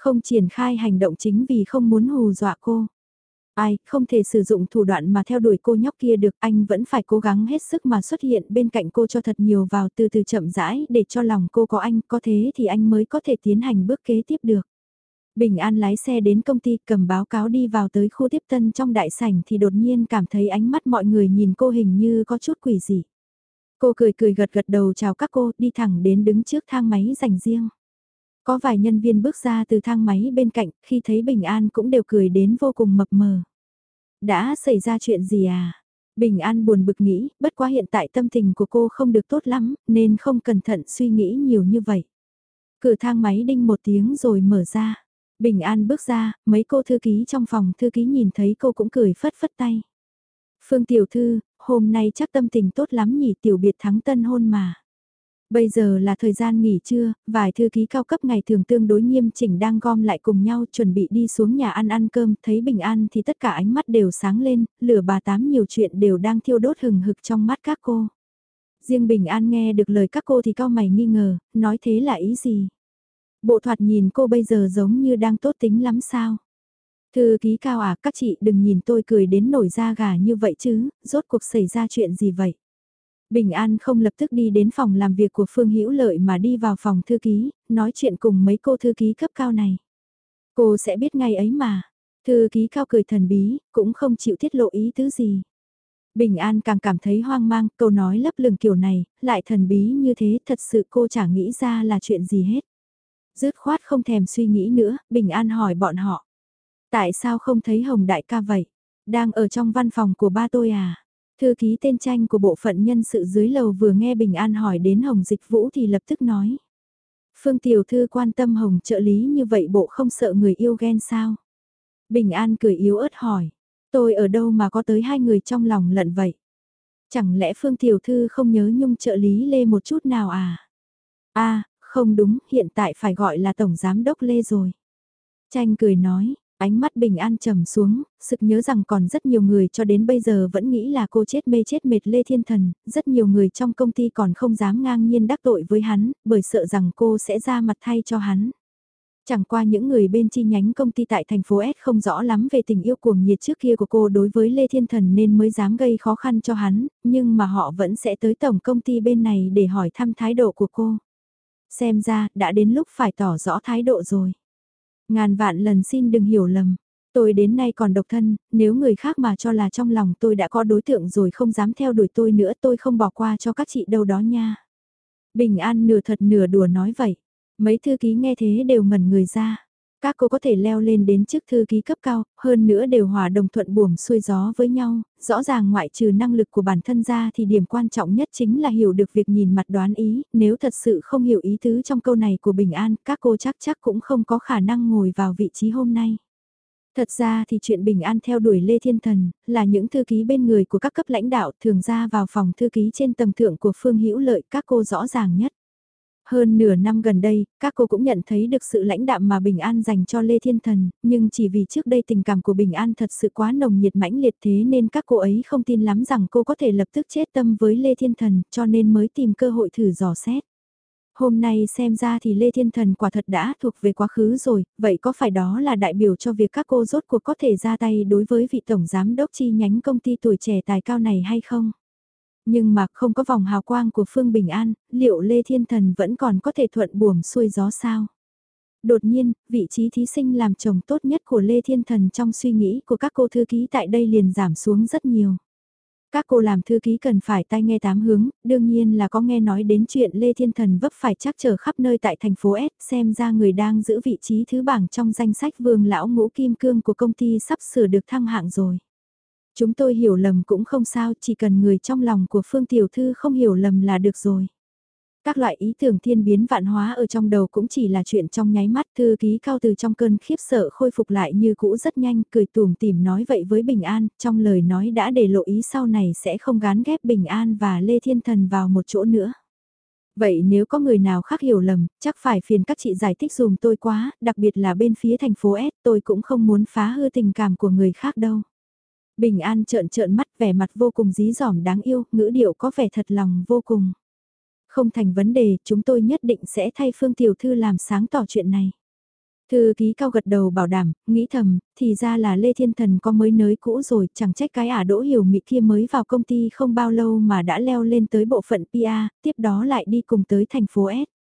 Không triển khai hành động chính vì không muốn hù dọa cô. Ai, không thể sử dụng thủ đoạn mà theo đuổi cô nhóc kia được, anh vẫn phải cố gắng hết sức mà xuất hiện bên cạnh cô cho thật nhiều vào từ từ chậm rãi để cho lòng cô có anh, có thế thì anh mới có thể tiến hành bước kế tiếp được. Bình An lái xe đến công ty cầm báo cáo đi vào tới khu tiếp tân trong đại sảnh thì đột nhiên cảm thấy ánh mắt mọi người nhìn cô hình như có chút quỷ dị. Cô cười cười gật gật đầu chào các cô, đi thẳng đến đứng trước thang máy dành riêng. Có vài nhân viên bước ra từ thang máy bên cạnh, khi thấy Bình An cũng đều cười đến vô cùng mập mờ. Đã xảy ra chuyện gì à? Bình An buồn bực nghĩ, bất quá hiện tại tâm tình của cô không được tốt lắm, nên không cẩn thận suy nghĩ nhiều như vậy. Cửa thang máy đinh một tiếng rồi mở ra. Bình An bước ra, mấy cô thư ký trong phòng thư ký nhìn thấy cô cũng cười phất phất tay. Phương Tiểu Thư, hôm nay chắc tâm tình tốt lắm nhỉ tiểu biệt thắng tân hôn mà. Bây giờ là thời gian nghỉ trưa, vài thư ký cao cấp ngày thường tương đối nghiêm chỉnh đang gom lại cùng nhau chuẩn bị đi xuống nhà ăn ăn cơm, thấy bình an thì tất cả ánh mắt đều sáng lên, lửa bà tám nhiều chuyện đều đang thiêu đốt hừng hực trong mắt các cô. Riêng bình an nghe được lời các cô thì cao mày nghi ngờ, nói thế là ý gì? Bộ thoạt nhìn cô bây giờ giống như đang tốt tính lắm sao? Thư ký cao à, các chị đừng nhìn tôi cười đến nổi da gà như vậy chứ, rốt cuộc xảy ra chuyện gì vậy? Bình An không lập tức đi đến phòng làm việc của Phương Hữu Lợi mà đi vào phòng thư ký, nói chuyện cùng mấy cô thư ký cấp cao này. Cô sẽ biết ngay ấy mà. Thư ký cao cười thần bí, cũng không chịu tiết lộ ý tứ gì. Bình An càng cảm thấy hoang mang, câu nói lấp lửng kiểu này, lại thần bí như thế, thật sự cô chẳng nghĩ ra là chuyện gì hết. Dứt khoát không thèm suy nghĩ nữa, Bình An hỏi bọn họ. Tại sao không thấy Hồng Đại ca vậy? Đang ở trong văn phòng của ba tôi à? Thư ký tên tranh của bộ phận nhân sự dưới lầu vừa nghe Bình An hỏi đến Hồng Dịch Vũ thì lập tức nói. Phương Tiểu Thư quan tâm Hồng trợ lý như vậy bộ không sợ người yêu ghen sao? Bình An cười yếu ớt hỏi. Tôi ở đâu mà có tới hai người trong lòng lận vậy? Chẳng lẽ Phương Tiểu Thư không nhớ nhung trợ lý Lê một chút nào à? À, không đúng, hiện tại phải gọi là Tổng Giám Đốc Lê rồi. Tranh cười nói, Ánh mắt bình an trầm xuống, sực nhớ rằng còn rất nhiều người cho đến bây giờ vẫn nghĩ là cô chết mê chết mệt Lê Thiên Thần, rất nhiều người trong công ty còn không dám ngang nhiên đắc tội với hắn, bởi sợ rằng cô sẽ ra mặt thay cho hắn. Chẳng qua những người bên chi nhánh công ty tại thành phố S không rõ lắm về tình yêu cuồng nhiệt trước kia của cô đối với Lê Thiên Thần nên mới dám gây khó khăn cho hắn, nhưng mà họ vẫn sẽ tới tổng công ty bên này để hỏi thăm thái độ của cô. Xem ra, đã đến lúc phải tỏ rõ thái độ rồi. Ngàn vạn lần xin đừng hiểu lầm. Tôi đến nay còn độc thân, nếu người khác mà cho là trong lòng tôi đã có đối tượng rồi không dám theo đuổi tôi nữa tôi không bỏ qua cho các chị đâu đó nha. Bình an nửa thật nửa đùa nói vậy. Mấy thư ký nghe thế đều ngẩn người ra. Các cô có thể leo lên đến chức thư ký cấp cao, hơn nữa đều hòa đồng thuận buồm xuôi gió với nhau, rõ ràng ngoại trừ năng lực của bản thân ra thì điểm quan trọng nhất chính là hiểu được việc nhìn mặt đoán ý, nếu thật sự không hiểu ý tứ trong câu này của Bình An, các cô chắc chắc cũng không có khả năng ngồi vào vị trí hôm nay. Thật ra thì chuyện Bình An theo đuổi Lê Thiên Thần, là những thư ký bên người của các cấp lãnh đạo thường ra vào phòng thư ký trên tầng thượng của Phương Hữu Lợi các cô rõ ràng nhất. Hơn nửa năm gần đây, các cô cũng nhận thấy được sự lãnh đạm mà Bình An dành cho Lê Thiên Thần, nhưng chỉ vì trước đây tình cảm của Bình An thật sự quá nồng nhiệt mãnh liệt thế nên các cô ấy không tin lắm rằng cô có thể lập tức chết tâm với Lê Thiên Thần, cho nên mới tìm cơ hội thử dò xét. Hôm nay xem ra thì Lê Thiên Thần quả thật đã thuộc về quá khứ rồi, vậy có phải đó là đại biểu cho việc các cô rốt cuộc có thể ra tay đối với vị tổng giám đốc chi nhánh công ty tuổi trẻ tài cao này hay không? Nhưng mà không có vòng hào quang của Phương Bình An, liệu Lê Thiên Thần vẫn còn có thể thuận buồm xuôi gió sao? Đột nhiên, vị trí thí sinh làm chồng tốt nhất của Lê Thiên Thần trong suy nghĩ của các cô thư ký tại đây liền giảm xuống rất nhiều. Các cô làm thư ký cần phải tai nghe tám hướng, đương nhiên là có nghe nói đến chuyện Lê Thiên Thần vấp phải chắc trở khắp nơi tại thành phố S, xem ra người đang giữ vị trí thứ bảng trong danh sách vương lão ngũ kim cương của công ty sắp sửa được thăng hạng rồi. Chúng tôi hiểu lầm cũng không sao, chỉ cần người trong lòng của Phương Tiểu Thư không hiểu lầm là được rồi. Các loại ý tưởng thiên biến vạn hóa ở trong đầu cũng chỉ là chuyện trong nháy mắt thư ký cao từ trong cơn khiếp sợ khôi phục lại như cũ rất nhanh cười tùm tìm nói vậy với Bình An, trong lời nói đã để lộ ý sau này sẽ không gán ghép Bình An và Lê Thiên Thần vào một chỗ nữa. Vậy nếu có người nào khác hiểu lầm, chắc phải phiền các chị giải thích dùm tôi quá, đặc biệt là bên phía thành phố S tôi cũng không muốn phá hư tình cảm của người khác đâu. Bình An trợn trợn mắt vẻ mặt vô cùng dí dỏm đáng yêu, ngữ điệu có vẻ thật lòng vô cùng. Không thành vấn đề, chúng tôi nhất định sẽ thay Phương Tiểu Thư làm sáng tỏ chuyện này. Thư ký cao gật đầu bảo đảm, nghĩ thầm, thì ra là Lê Thiên Thần có mới nới cũ rồi, chẳng trách cái ả đỗ hiểu mị kia mới vào công ty không bao lâu mà đã leo lên tới bộ phận PA, tiếp đó lại đi cùng tới thành phố S.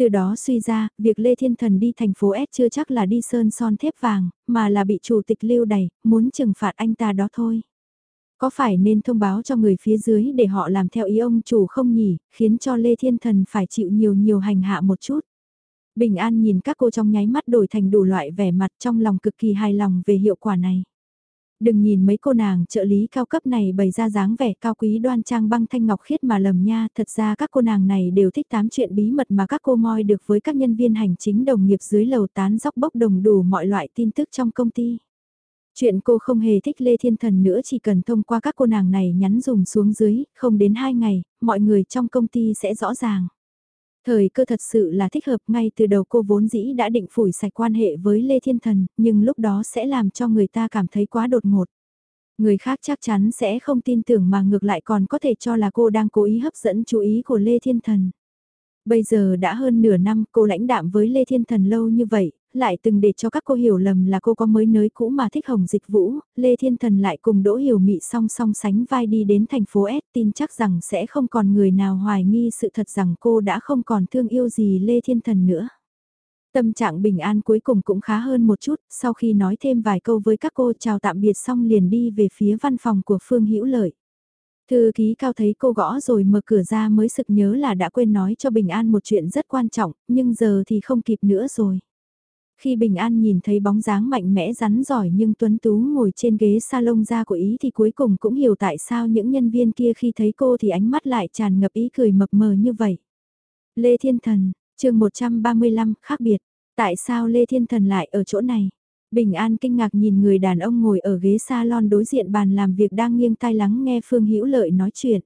Từ đó suy ra, việc Lê Thiên Thần đi thành phố S chưa chắc là đi sơn son thép vàng, mà là bị chủ tịch lưu đày, muốn trừng phạt anh ta đó thôi. Có phải nên thông báo cho người phía dưới để họ làm theo ý ông chủ không nhỉ, khiến cho Lê Thiên Thần phải chịu nhiều nhiều hành hạ một chút. Bình An nhìn các cô trong nháy mắt đổi thành đủ loại vẻ mặt trong lòng cực kỳ hài lòng về hiệu quả này. Đừng nhìn mấy cô nàng trợ lý cao cấp này bày ra dáng vẻ cao quý đoan trang băng thanh ngọc khiết mà lầm nha, thật ra các cô nàng này đều thích tám chuyện bí mật mà các cô moi được với các nhân viên hành chính đồng nghiệp dưới lầu tán dóc bốc đồng đủ mọi loại tin tức trong công ty. Chuyện cô không hề thích Lê Thiên Thần nữa chỉ cần thông qua các cô nàng này nhắn dùng xuống dưới, không đến hai ngày, mọi người trong công ty sẽ rõ ràng. Thời cơ thật sự là thích hợp ngay từ đầu cô vốn dĩ đã định phủi sạch quan hệ với Lê Thiên Thần, nhưng lúc đó sẽ làm cho người ta cảm thấy quá đột ngột. Người khác chắc chắn sẽ không tin tưởng mà ngược lại còn có thể cho là cô đang cố ý hấp dẫn chú ý của Lê Thiên Thần. Bây giờ đã hơn nửa năm cô lãnh đạm với Lê Thiên Thần lâu như vậy, lại từng để cho các cô hiểu lầm là cô có mới nới cũ mà thích Hồng Dịch Vũ, Lê Thiên Thần lại cùng Đỗ Hiểu Mị song song sánh vai đi đến thành phố S tin chắc rằng sẽ không còn người nào hoài nghi sự thật rằng cô đã không còn thương yêu gì Lê Thiên Thần nữa. Tâm trạng bình an cuối cùng cũng khá hơn một chút, sau khi nói thêm vài câu với các cô chào tạm biệt xong liền đi về phía văn phòng của Phương Hữu Lợi. Thư ký cao thấy cô gõ rồi mở cửa ra mới sực nhớ là đã quên nói cho Bình An một chuyện rất quan trọng, nhưng giờ thì không kịp nữa rồi. Khi Bình An nhìn thấy bóng dáng mạnh mẽ rắn giỏi nhưng tuấn tú ngồi trên ghế salon ra của ý thì cuối cùng cũng hiểu tại sao những nhân viên kia khi thấy cô thì ánh mắt lại tràn ngập ý cười mập mờ như vậy. Lê Thiên Thần, chương 135, khác biệt. Tại sao Lê Thiên Thần lại ở chỗ này? Bình An kinh ngạc nhìn người đàn ông ngồi ở ghế salon đối diện bàn làm việc đang nghiêng tai lắng nghe Phương Hữu Lợi nói chuyện.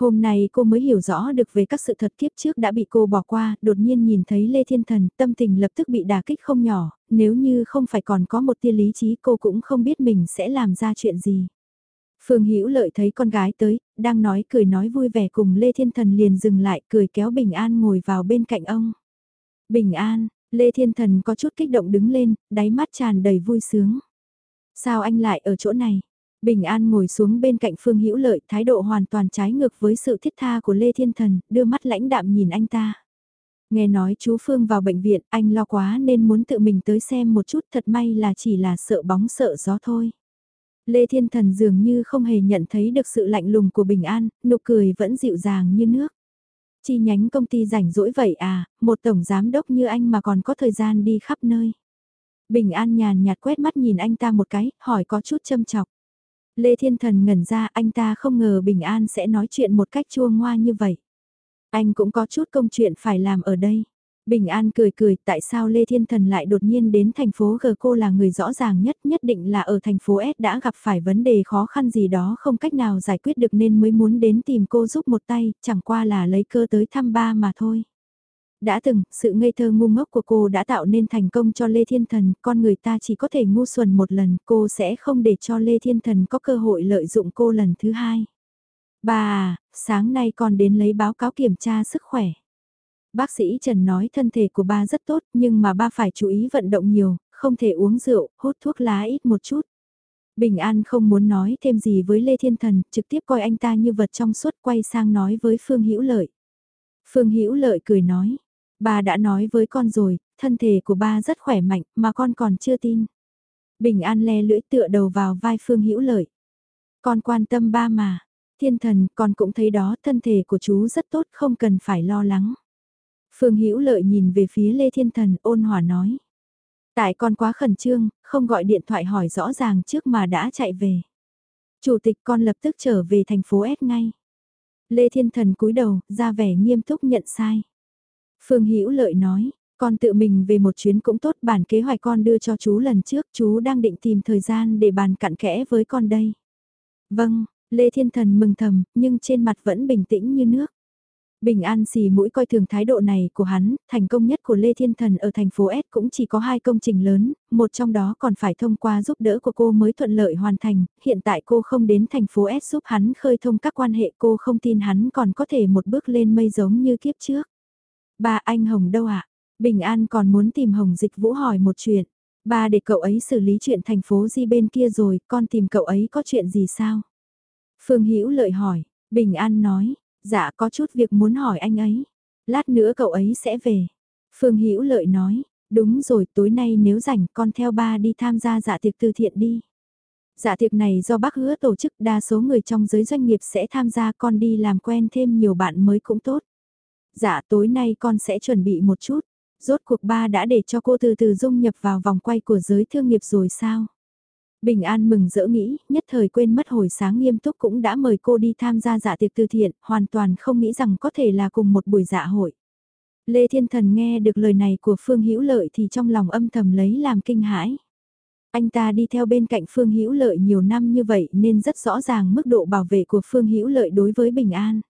Hôm nay cô mới hiểu rõ được về các sự thật kiếp trước đã bị cô bỏ qua, đột nhiên nhìn thấy Lê Thiên Thần, tâm tình lập tức bị đả kích không nhỏ, nếu như không phải còn có một tia lý trí cô cũng không biết mình sẽ làm ra chuyện gì. Phương Hữu Lợi thấy con gái tới, đang nói cười nói vui vẻ cùng Lê Thiên Thần liền dừng lại cười kéo Bình An ngồi vào bên cạnh ông. Bình An, Lê Thiên Thần có chút kích động đứng lên, đáy mắt tràn đầy vui sướng. Sao anh lại ở chỗ này? Bình An ngồi xuống bên cạnh Phương Hữu Lợi, thái độ hoàn toàn trái ngược với sự thiết tha của Lê Thiên Thần, đưa mắt lãnh đạm nhìn anh ta. Nghe nói chú Phương vào bệnh viện, anh lo quá nên muốn tự mình tới xem một chút, thật may là chỉ là sợ bóng sợ gió thôi. Lê Thiên Thần dường như không hề nhận thấy được sự lạnh lùng của Bình An, nụ cười vẫn dịu dàng như nước. Chi nhánh công ty rảnh rỗi vậy à, một tổng giám đốc như anh mà còn có thời gian đi khắp nơi. Bình An nhàn nhạt quét mắt nhìn anh ta một cái, hỏi có chút châm chọc. Lê Thiên Thần ngẩn ra anh ta không ngờ Bình An sẽ nói chuyện một cách chua ngoa như vậy. Anh cũng có chút công chuyện phải làm ở đây. Bình An cười cười tại sao Lê Thiên Thần lại đột nhiên đến thành phố G cô là người rõ ràng nhất nhất định là ở thành phố S đã gặp phải vấn đề khó khăn gì đó không cách nào giải quyết được nên mới muốn đến tìm cô giúp một tay, chẳng qua là lấy cơ tới thăm ba mà thôi. Đã từng, sự ngây thơ ngu ngốc của cô đã tạo nên thành công cho Lê Thiên Thần, con người ta chỉ có thể ngu xuẩn một lần, cô sẽ không để cho Lê Thiên Thần có cơ hội lợi dụng cô lần thứ hai. Bà, à, sáng nay con đến lấy báo cáo kiểm tra sức khỏe. Bác sĩ Trần nói thân thể của ba rất tốt nhưng mà ba phải chú ý vận động nhiều, không thể uống rượu, hút thuốc lá ít một chút. Bình An không muốn nói thêm gì với Lê Thiên Thần, trực tiếp coi anh ta như vật trong suốt quay sang nói với Phương Hữu Lợi. Phương Hữu Lợi cười nói, ba đã nói với con rồi, thân thể của ba rất khỏe mạnh mà con còn chưa tin. Bình An le lưỡi tựa đầu vào vai Phương Hữu Lợi. Con quan tâm ba mà, thiên thần con cũng thấy đó thân thể của chú rất tốt không cần phải lo lắng. Phương Hữu Lợi nhìn về phía Lê Thiên Thần ôn hòa nói. Tại con quá khẩn trương, không gọi điện thoại hỏi rõ ràng trước mà đã chạy về. Chủ tịch con lập tức trở về thành phố S ngay. Lê Thiên Thần cúi đầu, ra vẻ nghiêm túc nhận sai. Phương Hữu Lợi nói, con tự mình về một chuyến cũng tốt bản kế hoạch con đưa cho chú lần trước, chú đang định tìm thời gian để bàn cặn kẽ với con đây. Vâng, Lê Thiên Thần mừng thầm, nhưng trên mặt vẫn bình tĩnh như nước. Bình An xì mũi coi thường thái độ này của hắn, thành công nhất của Lê Thiên Thần ở thành phố S cũng chỉ có hai công trình lớn, một trong đó còn phải thông qua giúp đỡ của cô mới thuận lợi hoàn thành, hiện tại cô không đến thành phố S giúp hắn khơi thông các quan hệ cô không tin hắn còn có thể một bước lên mây giống như kiếp trước. Ba anh Hồng đâu ạ? À? Bình An còn muốn tìm Hồng Dịch Vũ hỏi một chuyện. Ba để cậu ấy xử lý chuyện thành phố Di bên kia rồi, con tìm cậu ấy có chuyện gì sao? Phương Hữu lợi hỏi, Bình An nói, Dạ có chút việc muốn hỏi anh ấy. Lát nữa cậu ấy sẽ về. Phương Hữu Lợi nói, đúng rồi tối nay nếu rảnh con theo ba đi tham gia dạ tiệc từ thiện đi. Dạ tiệc này do bác hứa tổ chức đa số người trong giới doanh nghiệp sẽ tham gia con đi làm quen thêm nhiều bạn mới cũng tốt. Dạ tối nay con sẽ chuẩn bị một chút. Rốt cuộc ba đã để cho cô từ từ dung nhập vào vòng quay của giới thương nghiệp rồi sao? Bình An mừng rỡ nghĩ, nhất thời quên mất hồi sáng nghiêm túc cũng đã mời cô đi tham gia dạ tiệc từ thiện, hoàn toàn không nghĩ rằng có thể là cùng một buổi dạ hội. Lê Thiên Thần nghe được lời này của Phương Hữu Lợi thì trong lòng âm thầm lấy làm kinh hãi. Anh ta đi theo bên cạnh Phương Hữu Lợi nhiều năm như vậy nên rất rõ ràng mức độ bảo vệ của Phương Hữu Lợi đối với Bình An.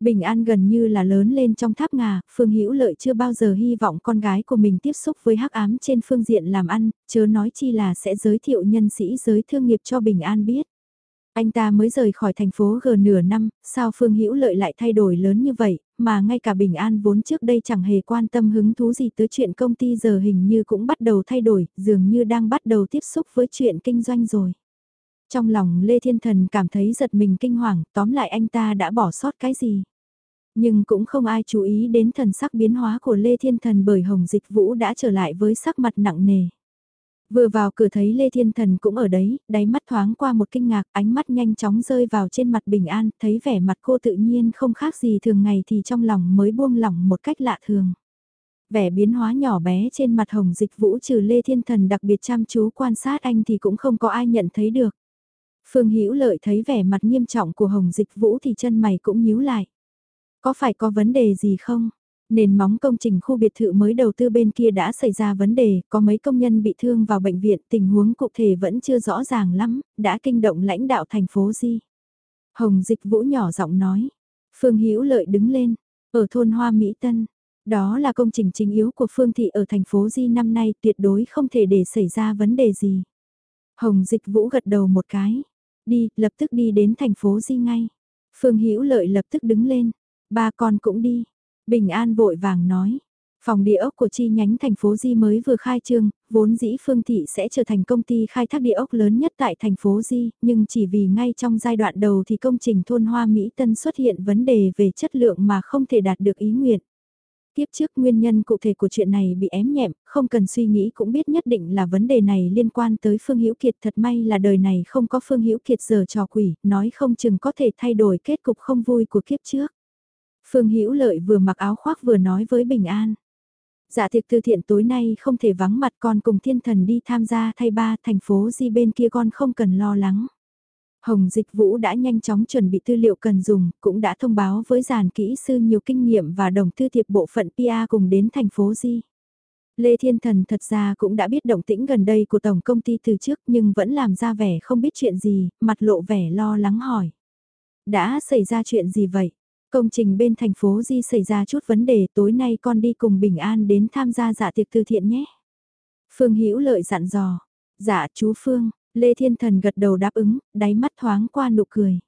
Bình An gần như là lớn lên trong tháp ngà, Phương Hữu Lợi chưa bao giờ hy vọng con gái của mình tiếp xúc với hắc ám trên phương diện làm ăn, chớ nói chi là sẽ giới thiệu nhân sĩ giới thương nghiệp cho Bình An biết. Anh ta mới rời khỏi thành phố gần nửa năm, sao Phương Hữu Lợi lại thay đổi lớn như vậy, mà ngay cả Bình An vốn trước đây chẳng hề quan tâm hứng thú gì tới chuyện công ty giờ hình như cũng bắt đầu thay đổi, dường như đang bắt đầu tiếp xúc với chuyện kinh doanh rồi. Trong lòng Lê Thiên Thần cảm thấy giật mình kinh hoàng, tóm lại anh ta đã bỏ sót cái gì. Nhưng cũng không ai chú ý đến thần sắc biến hóa của Lê Thiên Thần bởi Hồng Dịch Vũ đã trở lại với sắc mặt nặng nề. Vừa vào cửa thấy Lê Thiên Thần cũng ở đấy, đáy mắt thoáng qua một kinh ngạc, ánh mắt nhanh chóng rơi vào trên mặt bình an, thấy vẻ mặt cô tự nhiên không khác gì thường ngày thì trong lòng mới buông lỏng một cách lạ thường. Vẻ biến hóa nhỏ bé trên mặt Hồng Dịch Vũ trừ Lê Thiên Thần đặc biệt chăm chú quan sát anh thì cũng không có ai nhận thấy được. Phương Hữu Lợi thấy vẻ mặt nghiêm trọng của Hồng Dịch Vũ thì chân mày cũng nhíu lại. Có phải có vấn đề gì không? Nền móng công trình khu biệt thự mới đầu tư bên kia đã xảy ra vấn đề, có mấy công nhân bị thương vào bệnh viện, tình huống cụ thể vẫn chưa rõ ràng lắm, đã kinh động lãnh đạo thành phố Di. Hồng Dịch Vũ nhỏ giọng nói, Phương Hữu Lợi đứng lên, ở thôn Hoa Mỹ Tân. Đó là công trình chính yếu của Phương Thị ở thành phố Di năm nay tuyệt đối không thể để xảy ra vấn đề gì. Hồng Dịch Vũ gật đầu một cái. Đi, lập tức đi đến thành phố Di ngay. Phương Hữu Lợi lập tức đứng lên. Ba con cũng đi. Bình An vội vàng nói. Phòng địa ốc của chi nhánh thành phố Di mới vừa khai trương, vốn dĩ Phương Thị sẽ trở thành công ty khai thác địa ốc lớn nhất tại thành phố Di, nhưng chỉ vì ngay trong giai đoạn đầu thì công trình thôn Hoa Mỹ Tân xuất hiện vấn đề về chất lượng mà không thể đạt được ý nguyện. Tiếp trước nguyên nhân cụ thể của chuyện này bị ém nhẹm, không cần suy nghĩ cũng biết nhất định là vấn đề này liên quan tới Phương Hữu Kiệt thật may là đời này không có Phương Hữu Kiệt giờ trò quỷ, nói không chừng có thể thay đổi kết cục không vui của kiếp trước. Phương Hữu Lợi vừa mặc áo khoác vừa nói với Bình An. Dạ tiệc từ thiện tối nay không thể vắng mặt con cùng thiên thần đi tham gia thay ba thành phố di bên kia con không cần lo lắng. Hồng Dịch Vũ đã nhanh chóng chuẩn bị tư liệu cần dùng, cũng đã thông báo với giàn kỹ sư nhiều kinh nghiệm và đồng tư thiệp bộ phận PA cùng đến thành phố Di. Lê Thiên Thần thật ra cũng đã biết động tĩnh gần đây của tổng công ty từ trước nhưng vẫn làm ra vẻ không biết chuyện gì, mặt lộ vẻ lo lắng hỏi. Đã xảy ra chuyện gì vậy? Công trình bên thành phố Di xảy ra chút vấn đề tối nay con đi cùng Bình An đến tham gia dạ tiệc từ thiện nhé. Phương Hữu Lợi dặn dò. Dạ chú Phương, Lê Thiên Thần gật đầu đáp ứng, đáy mắt thoáng qua nụ cười.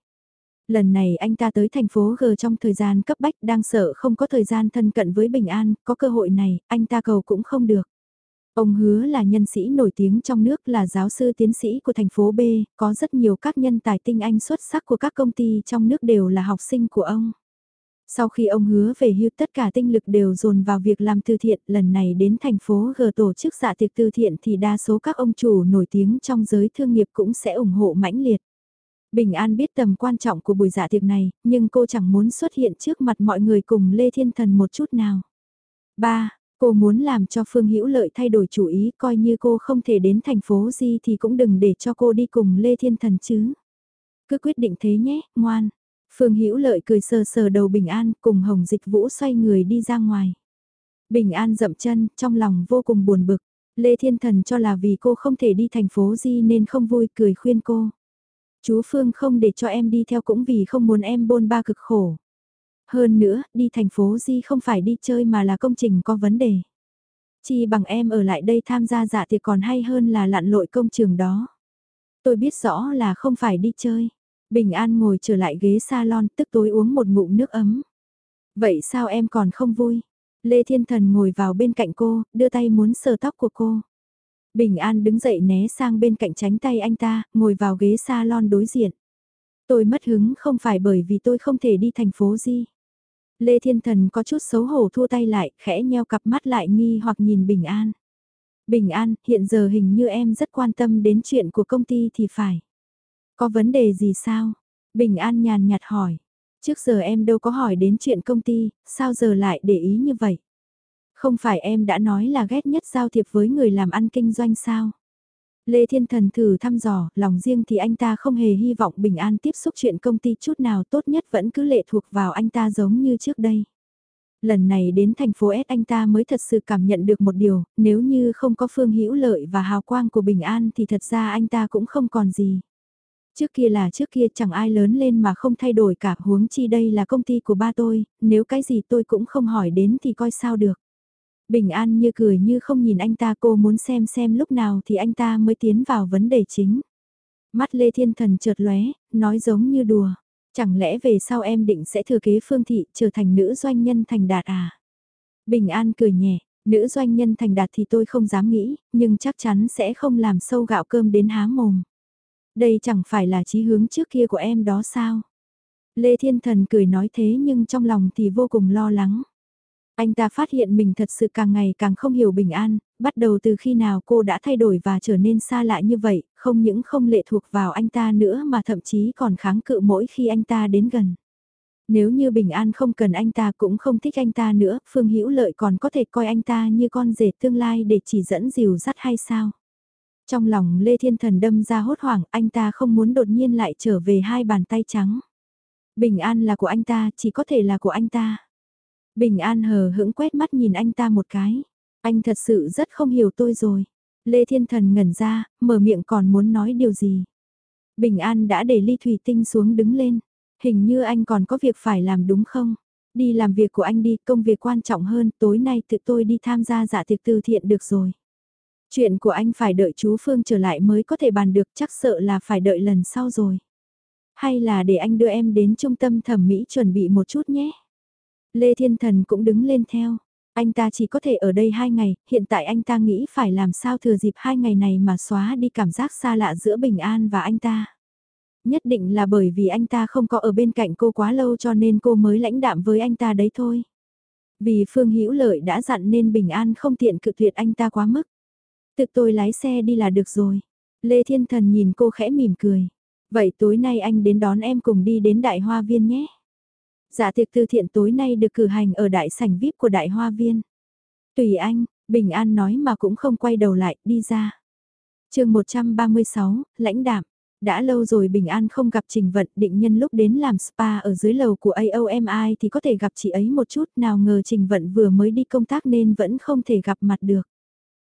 Lần này anh ta tới thành phố G trong thời gian cấp bách đang sợ không có thời gian thân cận với Bình An, có cơ hội này, anh ta cầu cũng không được. Ông hứa là nhân sĩ nổi tiếng trong nước là giáo sư tiến sĩ của thành phố B, có rất nhiều các nhân tài tinh anh xuất sắc của các công ty trong nước đều là học sinh của ông. Sau khi ông hứa về hưu tất cả tinh lực đều dồn vào việc làm từ thiện, lần này đến thành phố G tổ chức dạ tiệc từ thiện thì đa số các ông chủ nổi tiếng trong giới thương nghiệp cũng sẽ ủng hộ mãnh liệt. Bình An biết tầm quan trọng của buổi dạ tiệc này, nhưng cô chẳng muốn xuất hiện trước mặt mọi người cùng Lê Thiên Thần một chút nào. 3. Cô muốn làm cho Phương Hữu Lợi thay đổi chủ ý coi như cô không thể đến thành phố gì thì cũng đừng để cho cô đi cùng Lê Thiên Thần chứ. Cứ quyết định thế nhé, ngoan. Phương Hữu Lợi cười sờ sờ đầu Bình An cùng Hồng Dịch Vũ xoay người đi ra ngoài. Bình An dậm chân, trong lòng vô cùng buồn bực. Lê Thiên Thần cho là vì cô không thể đi thành phố Di nên không vui cười khuyên cô. Chú Phương không để cho em đi theo cũng vì không muốn em bôn ba cực khổ. Hơn nữa, đi thành phố Di không phải đi chơi mà là công trình có vấn đề. Chi bằng em ở lại đây tham gia dạ thì còn hay hơn là lặn lội công trường đó. Tôi biết rõ là không phải đi chơi. Bình An ngồi trở lại ghế salon tức tối uống một ngụm nước ấm. Vậy sao em còn không vui? Lê Thiên Thần ngồi vào bên cạnh cô, đưa tay muốn sờ tóc của cô. Bình An đứng dậy né sang bên cạnh tránh tay anh ta, ngồi vào ghế salon đối diện. Tôi mất hứng không phải bởi vì tôi không thể đi thành phố gì. Lê Thiên Thần có chút xấu hổ thua tay lại, khẽ nheo cặp mắt lại nghi hoặc nhìn Bình An. Bình An, hiện giờ hình như em rất quan tâm đến chuyện của công ty thì phải. Có vấn đề gì sao? Bình An nhàn nhạt hỏi. Trước giờ em đâu có hỏi đến chuyện công ty, sao giờ lại để ý như vậy? Không phải em đã nói là ghét nhất giao thiệp với người làm ăn kinh doanh sao? Lê Thiên Thần thử thăm dò, lòng riêng thì anh ta không hề hy vọng Bình An tiếp xúc chuyện công ty chút nào tốt nhất vẫn cứ lệ thuộc vào anh ta giống như trước đây. Lần này đến thành phố S anh ta mới thật sự cảm nhận được một điều, nếu như không có phương hữu lợi và hào quang của Bình An thì thật ra anh ta cũng không còn gì. Trước kia là trước kia chẳng ai lớn lên mà không thay đổi cả huống chi đây là công ty của ba tôi, nếu cái gì tôi cũng không hỏi đến thì coi sao được. Bình an như cười như không nhìn anh ta cô muốn xem xem lúc nào thì anh ta mới tiến vào vấn đề chính. Mắt Lê Thiên Thần chợt lóe, nói giống như đùa. Chẳng lẽ về sau em định sẽ thừa kế phương thị trở thành nữ doanh nhân thành đạt à? Bình an cười nhẹ, nữ doanh nhân thành đạt thì tôi không dám nghĩ, nhưng chắc chắn sẽ không làm sâu gạo cơm đến há mồm. Đây chẳng phải là chí hướng trước kia của em đó sao? Lê Thiên Thần cười nói thế nhưng trong lòng thì vô cùng lo lắng. Anh ta phát hiện mình thật sự càng ngày càng không hiểu bình an, bắt đầu từ khi nào cô đã thay đổi và trở nên xa lạ như vậy, không những không lệ thuộc vào anh ta nữa mà thậm chí còn kháng cự mỗi khi anh ta đến gần. Nếu như bình an không cần anh ta cũng không thích anh ta nữa, Phương Hữu Lợi còn có thể coi anh ta như con rể tương lai để chỉ dẫn dìu dắt hay sao? Trong lòng Lê Thiên Thần đâm ra hốt hoảng, anh ta không muốn đột nhiên lại trở về hai bàn tay trắng. Bình an là của anh ta, chỉ có thể là của anh ta. Bình an hờ hững quét mắt nhìn anh ta một cái. Anh thật sự rất không hiểu tôi rồi. Lê Thiên Thần ngẩn ra, mở miệng còn muốn nói điều gì. Bình an đã để ly thủy tinh xuống đứng lên. Hình như anh còn có việc phải làm đúng không? Đi làm việc của anh đi, công việc quan trọng hơn, tối nay tự tôi đi tham gia dạ tiệc từ thiện được rồi. Chuyện của anh phải đợi chú Phương trở lại mới có thể bàn được chắc sợ là phải đợi lần sau rồi. Hay là để anh đưa em đến trung tâm thẩm mỹ chuẩn bị một chút nhé. Lê Thiên Thần cũng đứng lên theo. Anh ta chỉ có thể ở đây hai ngày, hiện tại anh ta nghĩ phải làm sao thừa dịp hai ngày này mà xóa đi cảm giác xa lạ giữa Bình An và anh ta. Nhất định là bởi vì anh ta không có ở bên cạnh cô quá lâu cho nên cô mới lãnh đạm với anh ta đấy thôi. Vì Phương Hữu Lợi đã dặn nên Bình An không tiện cự tuyệt anh ta quá mức. Tự tôi lái xe đi là được rồi. Lê Thiên Thần nhìn cô khẽ mỉm cười. Vậy tối nay anh đến đón em cùng đi đến Đại Hoa Viên nhé. Dạ tiệc từ thiện tối nay được cử hành ở đại sảnh VIP của Đại Hoa Viên. Tùy anh, Bình An nói mà cũng không quay đầu lại, đi ra. chương 136, lãnh đạm. Đã lâu rồi Bình An không gặp Trình Vận định nhân lúc đến làm spa ở dưới lầu của AOMI thì có thể gặp chị ấy một chút nào ngờ Trình Vận vừa mới đi công tác nên vẫn không thể gặp mặt được.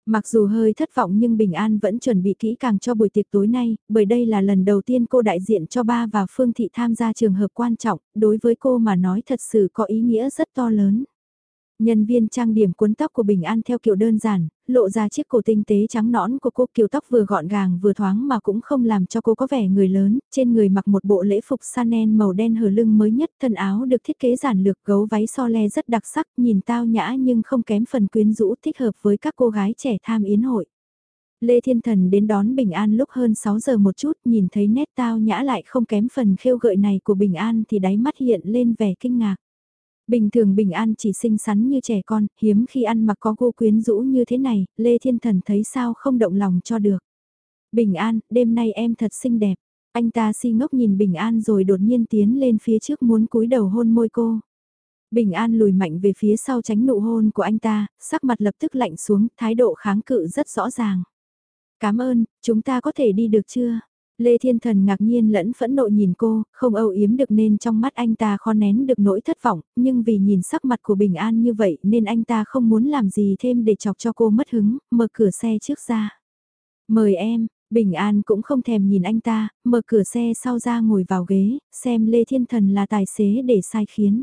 Mặc dù hơi thất vọng nhưng Bình An vẫn chuẩn bị kỹ càng cho buổi tiệc tối nay, bởi đây là lần đầu tiên cô đại diện cho ba và Phương Thị tham gia trường hợp quan trọng, đối với cô mà nói thật sự có ý nghĩa rất to lớn. Nhân viên trang điểm cuốn tóc của Bình An theo kiểu đơn giản, lộ ra chiếc cổ tinh tế trắng nõn của cô kiểu tóc vừa gọn gàng vừa thoáng mà cũng không làm cho cô có vẻ người lớn, trên người mặc một bộ lễ phục Chanel màu đen hở lưng mới nhất, thân áo được thiết kế giản lược gấu váy so le rất đặc sắc, nhìn tao nhã nhưng không kém phần quyến rũ thích hợp với các cô gái trẻ tham yến hội. Lê Thiên Thần đến đón Bình An lúc hơn 6 giờ một chút, nhìn thấy nét tao nhã lại không kém phần khêu gợi này của Bình An thì đáy mắt hiện lên vẻ kinh ngạc. Bình thường Bình An chỉ xinh xắn như trẻ con, hiếm khi ăn mặc có cô quyến rũ như thế này, Lê Thiên Thần thấy sao không động lòng cho được. Bình An, đêm nay em thật xinh đẹp. Anh ta si ngốc nhìn Bình An rồi đột nhiên tiến lên phía trước muốn cúi đầu hôn môi cô. Bình An lùi mạnh về phía sau tránh nụ hôn của anh ta, sắc mặt lập tức lạnh xuống, thái độ kháng cự rất rõ ràng. Cảm ơn, chúng ta có thể đi được chưa? Lê Thiên Thần ngạc nhiên lẫn phẫn nộ nhìn cô, không âu yếm được nên trong mắt anh ta khó nén được nỗi thất vọng, nhưng vì nhìn sắc mặt của Bình An như vậy nên anh ta không muốn làm gì thêm để chọc cho cô mất hứng, mở cửa xe trước ra. Mời em, Bình An cũng không thèm nhìn anh ta, mở cửa xe sau ra ngồi vào ghế, xem Lê Thiên Thần là tài xế để sai khiến.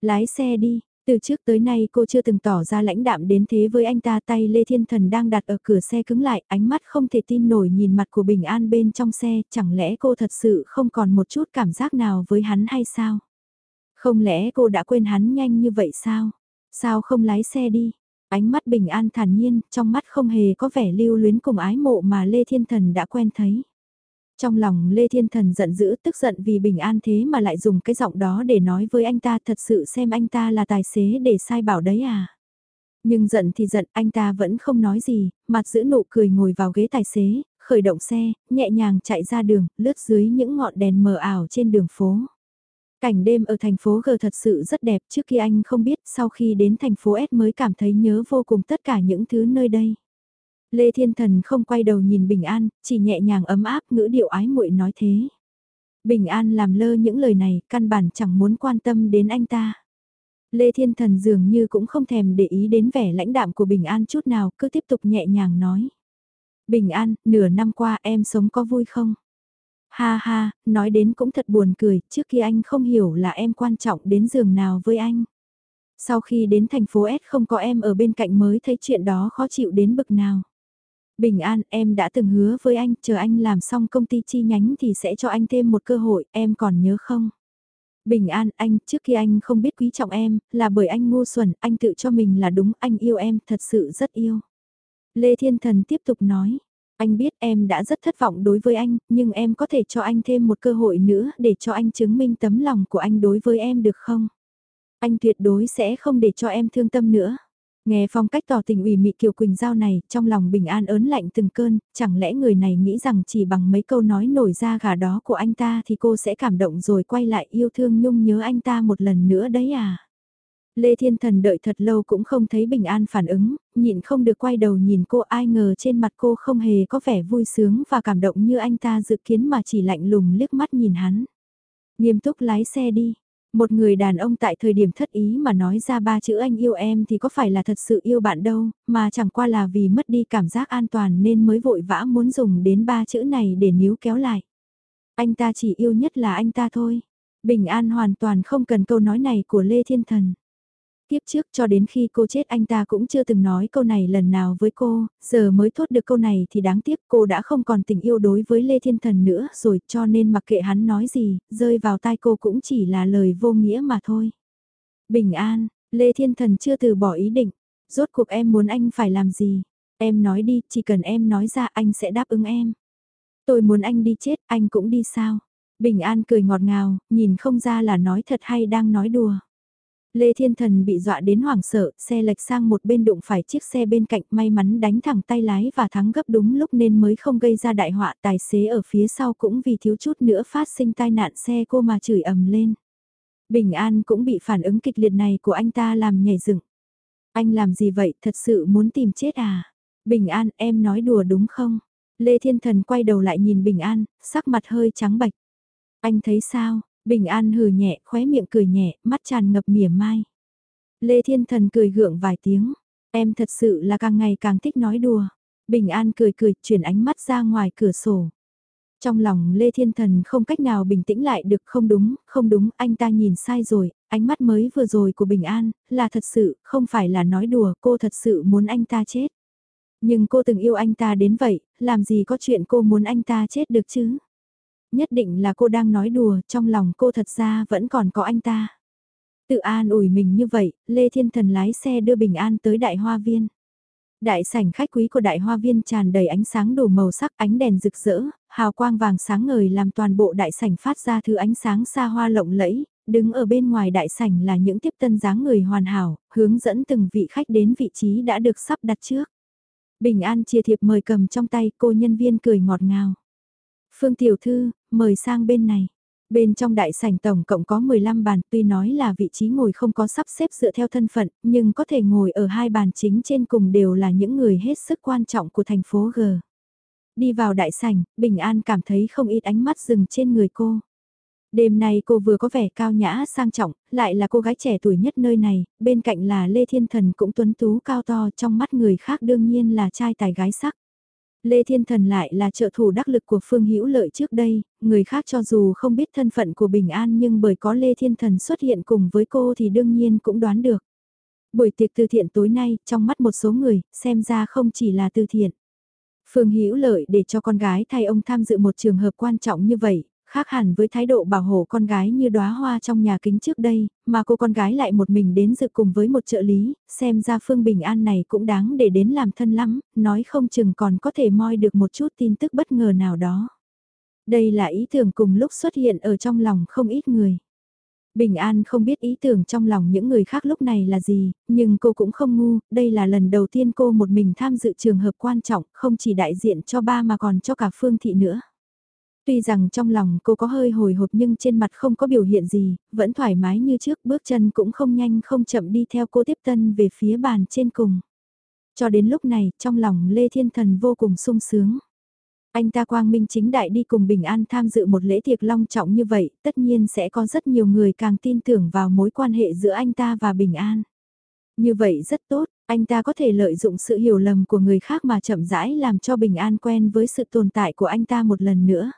Lái xe đi, từ trước tới nay cô chưa từng tỏ ra lãnh đạm đến thế với anh ta tay Lê Thiên Thần đang đặt ở cửa xe cứng lại, ánh mắt không thể tin nổi nhìn mặt của Bình An bên trong xe, chẳng lẽ cô thật sự không còn một chút cảm giác nào với hắn hay sao? Không lẽ cô đã quên hắn nhanh như vậy sao? Sao không lái xe đi? Ánh mắt Bình An thản nhiên, trong mắt không hề có vẻ lưu luyến cùng ái mộ mà Lê Thiên Thần đã quen thấy. Trong lòng Lê Thiên Thần giận dữ tức giận vì bình an thế mà lại dùng cái giọng đó để nói với anh ta thật sự xem anh ta là tài xế để sai bảo đấy à. Nhưng giận thì giận anh ta vẫn không nói gì, mặt giữ nụ cười ngồi vào ghế tài xế, khởi động xe, nhẹ nhàng chạy ra đường, lướt dưới những ngọn đèn mờ ảo trên đường phố. Cảnh đêm ở thành phố G thật sự rất đẹp trước khi anh không biết sau khi đến thành phố S mới cảm thấy nhớ vô cùng tất cả những thứ nơi đây. Lê Thiên Thần không quay đầu nhìn Bình An, chỉ nhẹ nhàng ấm áp ngữ điệu ái muội nói thế. Bình An làm lơ những lời này, căn bản chẳng muốn quan tâm đến anh ta. Lê Thiên Thần dường như cũng không thèm để ý đến vẻ lãnh đạm của Bình An chút nào, cứ tiếp tục nhẹ nhàng nói. Bình An, nửa năm qua em sống có vui không? Ha ha, nói đến cũng thật buồn cười, trước kia anh không hiểu là em quan trọng đến giường nào với anh. Sau khi đến thành phố S không có em ở bên cạnh mới thấy chuyện đó khó chịu đến bực nào. Bình an, em đã từng hứa với anh, chờ anh làm xong công ty chi nhánh thì sẽ cho anh thêm một cơ hội, em còn nhớ không? Bình an, anh, trước khi anh không biết quý trọng em, là bởi anh ngu xuẩn, anh tự cho mình là đúng, anh yêu em, thật sự rất yêu. Lê Thiên Thần tiếp tục nói, anh biết em đã rất thất vọng đối với anh, nhưng em có thể cho anh thêm một cơ hội nữa để cho anh chứng minh tấm lòng của anh đối với em được không? Anh tuyệt đối sẽ không để cho em thương tâm nữa. Nghe phong cách tỏ tình ủy mị Kiều Quỳnh Giao này, trong lòng bình an ớn lạnh từng cơn, chẳng lẽ người này nghĩ rằng chỉ bằng mấy câu nói nổi ra gà đó của anh ta thì cô sẽ cảm động rồi quay lại yêu thương nhung nhớ anh ta một lần nữa đấy à? Lê Thiên Thần đợi thật lâu cũng không thấy bình an phản ứng, nhịn không được quay đầu nhìn cô ai ngờ trên mặt cô không hề có vẻ vui sướng và cảm động như anh ta dự kiến mà chỉ lạnh lùng liếc mắt nhìn hắn. Nghiêm túc lái xe đi, một người đàn ông tại thời điểm thất ý mà nói ra ba chữ anh yêu em thì có phải là thật sự yêu bạn đâu, mà chẳng qua là vì mất đi cảm giác an toàn nên mới vội vã muốn dùng đến ba chữ này để níu kéo lại. Anh ta chỉ yêu nhất là anh ta thôi. Bình an hoàn toàn không cần câu nói này của Lê Thiên Thần. Tiếp trước cho đến khi cô chết anh ta cũng chưa từng nói câu này lần nào với cô, giờ mới thốt được câu này thì đáng tiếc cô đã không còn tình yêu đối với Lê Thiên Thần nữa rồi cho nên mặc kệ hắn nói gì, rơi vào tai cô cũng chỉ là lời vô nghĩa mà thôi. Bình an, Lê Thiên Thần chưa từ bỏ ý định, rốt cuộc em muốn anh phải làm gì? Em nói đi, chỉ cần em nói ra anh sẽ đáp ứng em. Tôi muốn anh đi chết, anh cũng đi sao? Bình An cười ngọt ngào, nhìn không ra là nói thật hay đang nói đùa. Lê Thiên Thần bị dọa đến hoảng sợ, xe lệch sang một bên đụng phải chiếc xe bên cạnh may mắn đánh thẳng tay lái và thắng gấp đúng lúc nên mới không gây ra đại họa tài xế ở phía sau cũng vì thiếu chút nữa phát sinh tai nạn xe cô mà chửi ầm lên. Bình An cũng bị phản ứng kịch liệt này của anh ta làm nhảy dựng. Anh làm gì vậy, thật sự muốn tìm chết à? Bình An, em nói đùa đúng không? Lê Thiên Thần quay đầu lại nhìn Bình An, sắc mặt hơi trắng bạch. Anh thấy sao? Bình An hừ nhẹ, khóe miệng cười nhẹ, mắt tràn ngập mỉa mai. Lê Thiên Thần cười gượng vài tiếng. Em thật sự là càng ngày càng thích nói đùa. Bình An cười cười, chuyển ánh mắt ra ngoài cửa sổ. Trong lòng Lê Thiên Thần không cách nào bình tĩnh lại được không đúng, không đúng, anh ta nhìn sai rồi, ánh mắt mới vừa rồi của Bình An, là thật sự, không phải là nói đùa, cô thật sự muốn anh ta chết. Nhưng cô từng yêu anh ta đến vậy, làm gì có chuyện cô muốn anh ta chết được chứ? Nhất định là cô đang nói đùa, trong lòng cô thật ra vẫn còn có anh ta. Tự an ủi mình như vậy, Lê Thiên Thần lái xe đưa Bình An tới Đại Hoa Viên. Đại sảnh khách quý của Đại Hoa Viên tràn đầy ánh sáng đủ màu sắc ánh đèn rực rỡ, hào quang vàng sáng ngời làm toàn bộ đại sảnh phát ra thứ ánh sáng xa hoa lộng lẫy, đứng ở bên ngoài đại sảnh là những tiếp tân dáng người hoàn hảo, hướng dẫn từng vị khách đến vị trí đã được sắp đặt trước. Bình An chia thiệp mời cầm trong tay cô nhân viên cười ngọt ngào. Phương Tiểu Thư, mời sang bên này. Bên trong đại sảnh tổng cộng có 15 bàn, tuy nói là vị trí ngồi không có sắp xếp dựa theo thân phận, nhưng có thể ngồi ở hai bàn chính trên cùng đều là những người hết sức quan trọng của thành phố G. Đi vào đại sảnh, Bình An cảm thấy không ít ánh mắt dừng trên người cô. Đêm nay cô vừa có vẻ cao nhã sang trọng, lại là cô gái trẻ tuổi nhất nơi này, bên cạnh là Lê Thiên Thần cũng tuấn tú cao to trong mắt người khác đương nhiên là trai tài gái sắc. Lê Thiên Thần lại là trợ thủ đắc lực của Phương Hữu Lợi trước đây, người khác cho dù không biết thân phận của Bình An nhưng bởi có Lê Thiên Thần xuất hiện cùng với cô thì đương nhiên cũng đoán được. Buổi tiệc từ thiện tối nay, trong mắt một số người, xem ra không chỉ là từ thiện. Phương Hữu Lợi để cho con gái thay ông tham dự một trường hợp quan trọng như vậy, khác hẳn với thái độ bảo hộ con gái như đóa hoa trong nhà kính trước đây, mà cô con gái lại một mình đến dự cùng với một trợ lý, xem ra Phương Bình An này cũng đáng để đến làm thân lắm, nói không chừng còn có thể moi được một chút tin tức bất ngờ nào đó. Đây là ý tưởng cùng lúc xuất hiện ở trong lòng không ít người. Bình An không biết ý tưởng trong lòng những người khác lúc này là gì, nhưng cô cũng không ngu, đây là lần đầu tiên cô một mình tham dự trường hợp quan trọng, không chỉ đại diện cho ba mà còn cho cả Phương Thị nữa. Tuy rằng trong lòng cô có hơi hồi hộp nhưng trên mặt không có biểu hiện gì, vẫn thoải mái như trước bước chân cũng không nhanh không chậm đi theo cô tiếp tân về phía bàn trên cùng. Cho đến lúc này, trong lòng Lê Thiên Thần vô cùng sung sướng. Anh ta quang minh chính đại đi cùng Bình An tham dự một lễ tiệc long trọng như vậy, tất nhiên sẽ có rất nhiều người càng tin tưởng vào mối quan hệ giữa anh ta và Bình An. Như vậy rất tốt, anh ta có thể lợi dụng sự hiểu lầm của người khác mà chậm rãi làm cho Bình An quen với sự tồn tại của anh ta một lần nữa.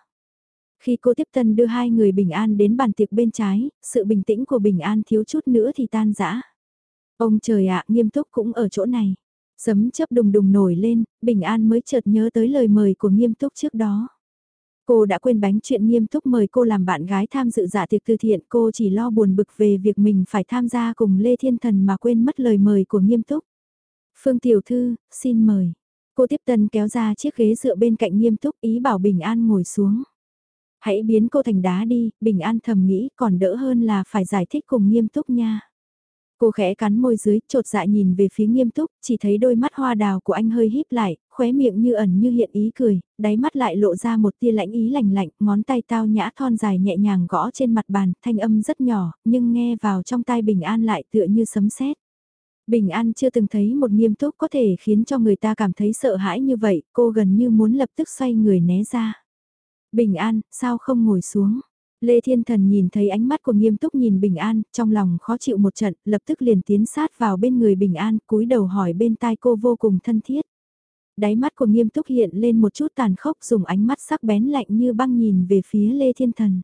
Khi cô tiếp tân đưa hai người Bình An đến bàn tiệc bên trái, sự bình tĩnh của Bình An thiếu chút nữa thì tan rã. Ông trời ạ, nghiêm túc cũng ở chỗ này. Sấm chớp đùng đùng nổi lên, Bình An mới chợt nhớ tới lời mời của nghiêm túc trước đó. Cô đã quên bánh chuyện nghiêm túc mời cô làm bạn gái tham dự dạ tiệc từ thiện cô chỉ lo buồn bực về việc mình phải tham gia cùng Lê Thiên Thần mà quên mất lời mời của nghiêm túc. Phương Tiểu Thư, xin mời. Cô tiếp tân kéo ra chiếc ghế dựa bên cạnh nghiêm túc ý bảo Bình An ngồi xuống. Hãy biến cô thành đá đi, bình an thầm nghĩ còn đỡ hơn là phải giải thích cùng nghiêm túc nha. Cô khẽ cắn môi dưới, trột dạ nhìn về phía nghiêm túc, chỉ thấy đôi mắt hoa đào của anh hơi híp lại, khóe miệng như ẩn như hiện ý cười, đáy mắt lại lộ ra một tia lãnh ý lạnh lạnh, ngón tay tao nhã thon dài nhẹ nhàng gõ trên mặt bàn, thanh âm rất nhỏ, nhưng nghe vào trong tai bình an lại tựa như sấm sét. Bình an chưa từng thấy một nghiêm túc có thể khiến cho người ta cảm thấy sợ hãi như vậy, cô gần như muốn lập tức xoay người né ra. Bình An, sao không ngồi xuống? Lê Thiên Thần nhìn thấy ánh mắt của nghiêm túc nhìn Bình An, trong lòng khó chịu một trận, lập tức liền tiến sát vào bên người Bình An, cúi đầu hỏi bên tai cô vô cùng thân thiết. Đáy mắt của nghiêm túc hiện lên một chút tàn khốc dùng ánh mắt sắc bén lạnh như băng nhìn về phía Lê Thiên Thần.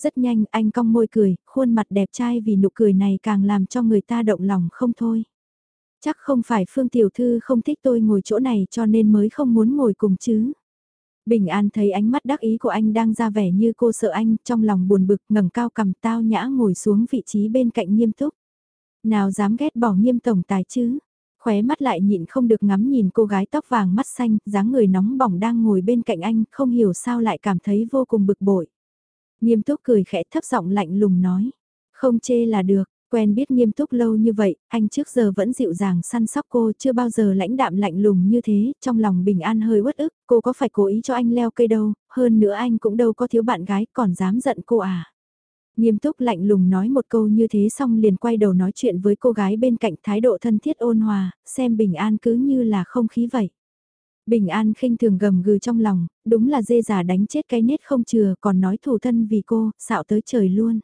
Rất nhanh anh cong môi cười, khuôn mặt đẹp trai vì nụ cười này càng làm cho người ta động lòng không thôi. Chắc không phải Phương Tiểu Thư không thích tôi ngồi chỗ này cho nên mới không muốn ngồi cùng chứ. Bình An thấy ánh mắt đắc ý của anh đang ra vẻ như cô sợ anh, trong lòng buồn bực ngẩng cao cầm tao nhã ngồi xuống vị trí bên cạnh nghiêm túc. Nào dám ghét bỏ nghiêm tổng tài chứ, khóe mắt lại nhịn không được ngắm nhìn cô gái tóc vàng mắt xanh, dáng người nóng bỏng đang ngồi bên cạnh anh, không hiểu sao lại cảm thấy vô cùng bực bội. Nghiêm túc cười khẽ thấp giọng lạnh lùng nói, không chê là được, quen biết nghiêm túc lâu như vậy, anh trước giờ vẫn dịu dàng săn sóc cô, chưa bao giờ lãnh đạm lạnh lùng như thế, trong lòng bình an hơi uất ức, cô có phải cố ý cho anh leo cây đâu, hơn nữa anh cũng đâu có thiếu bạn gái, còn dám giận cô à. Nghiêm túc lạnh lùng nói một câu như thế xong liền quay đầu nói chuyện với cô gái bên cạnh thái độ thân thiết ôn hòa, xem bình an cứ như là không khí vậy. Bình an khinh thường gầm gừ trong lòng, đúng là dê già đánh chết cái nết không chừa còn nói thủ thân vì cô, xạo tới trời luôn.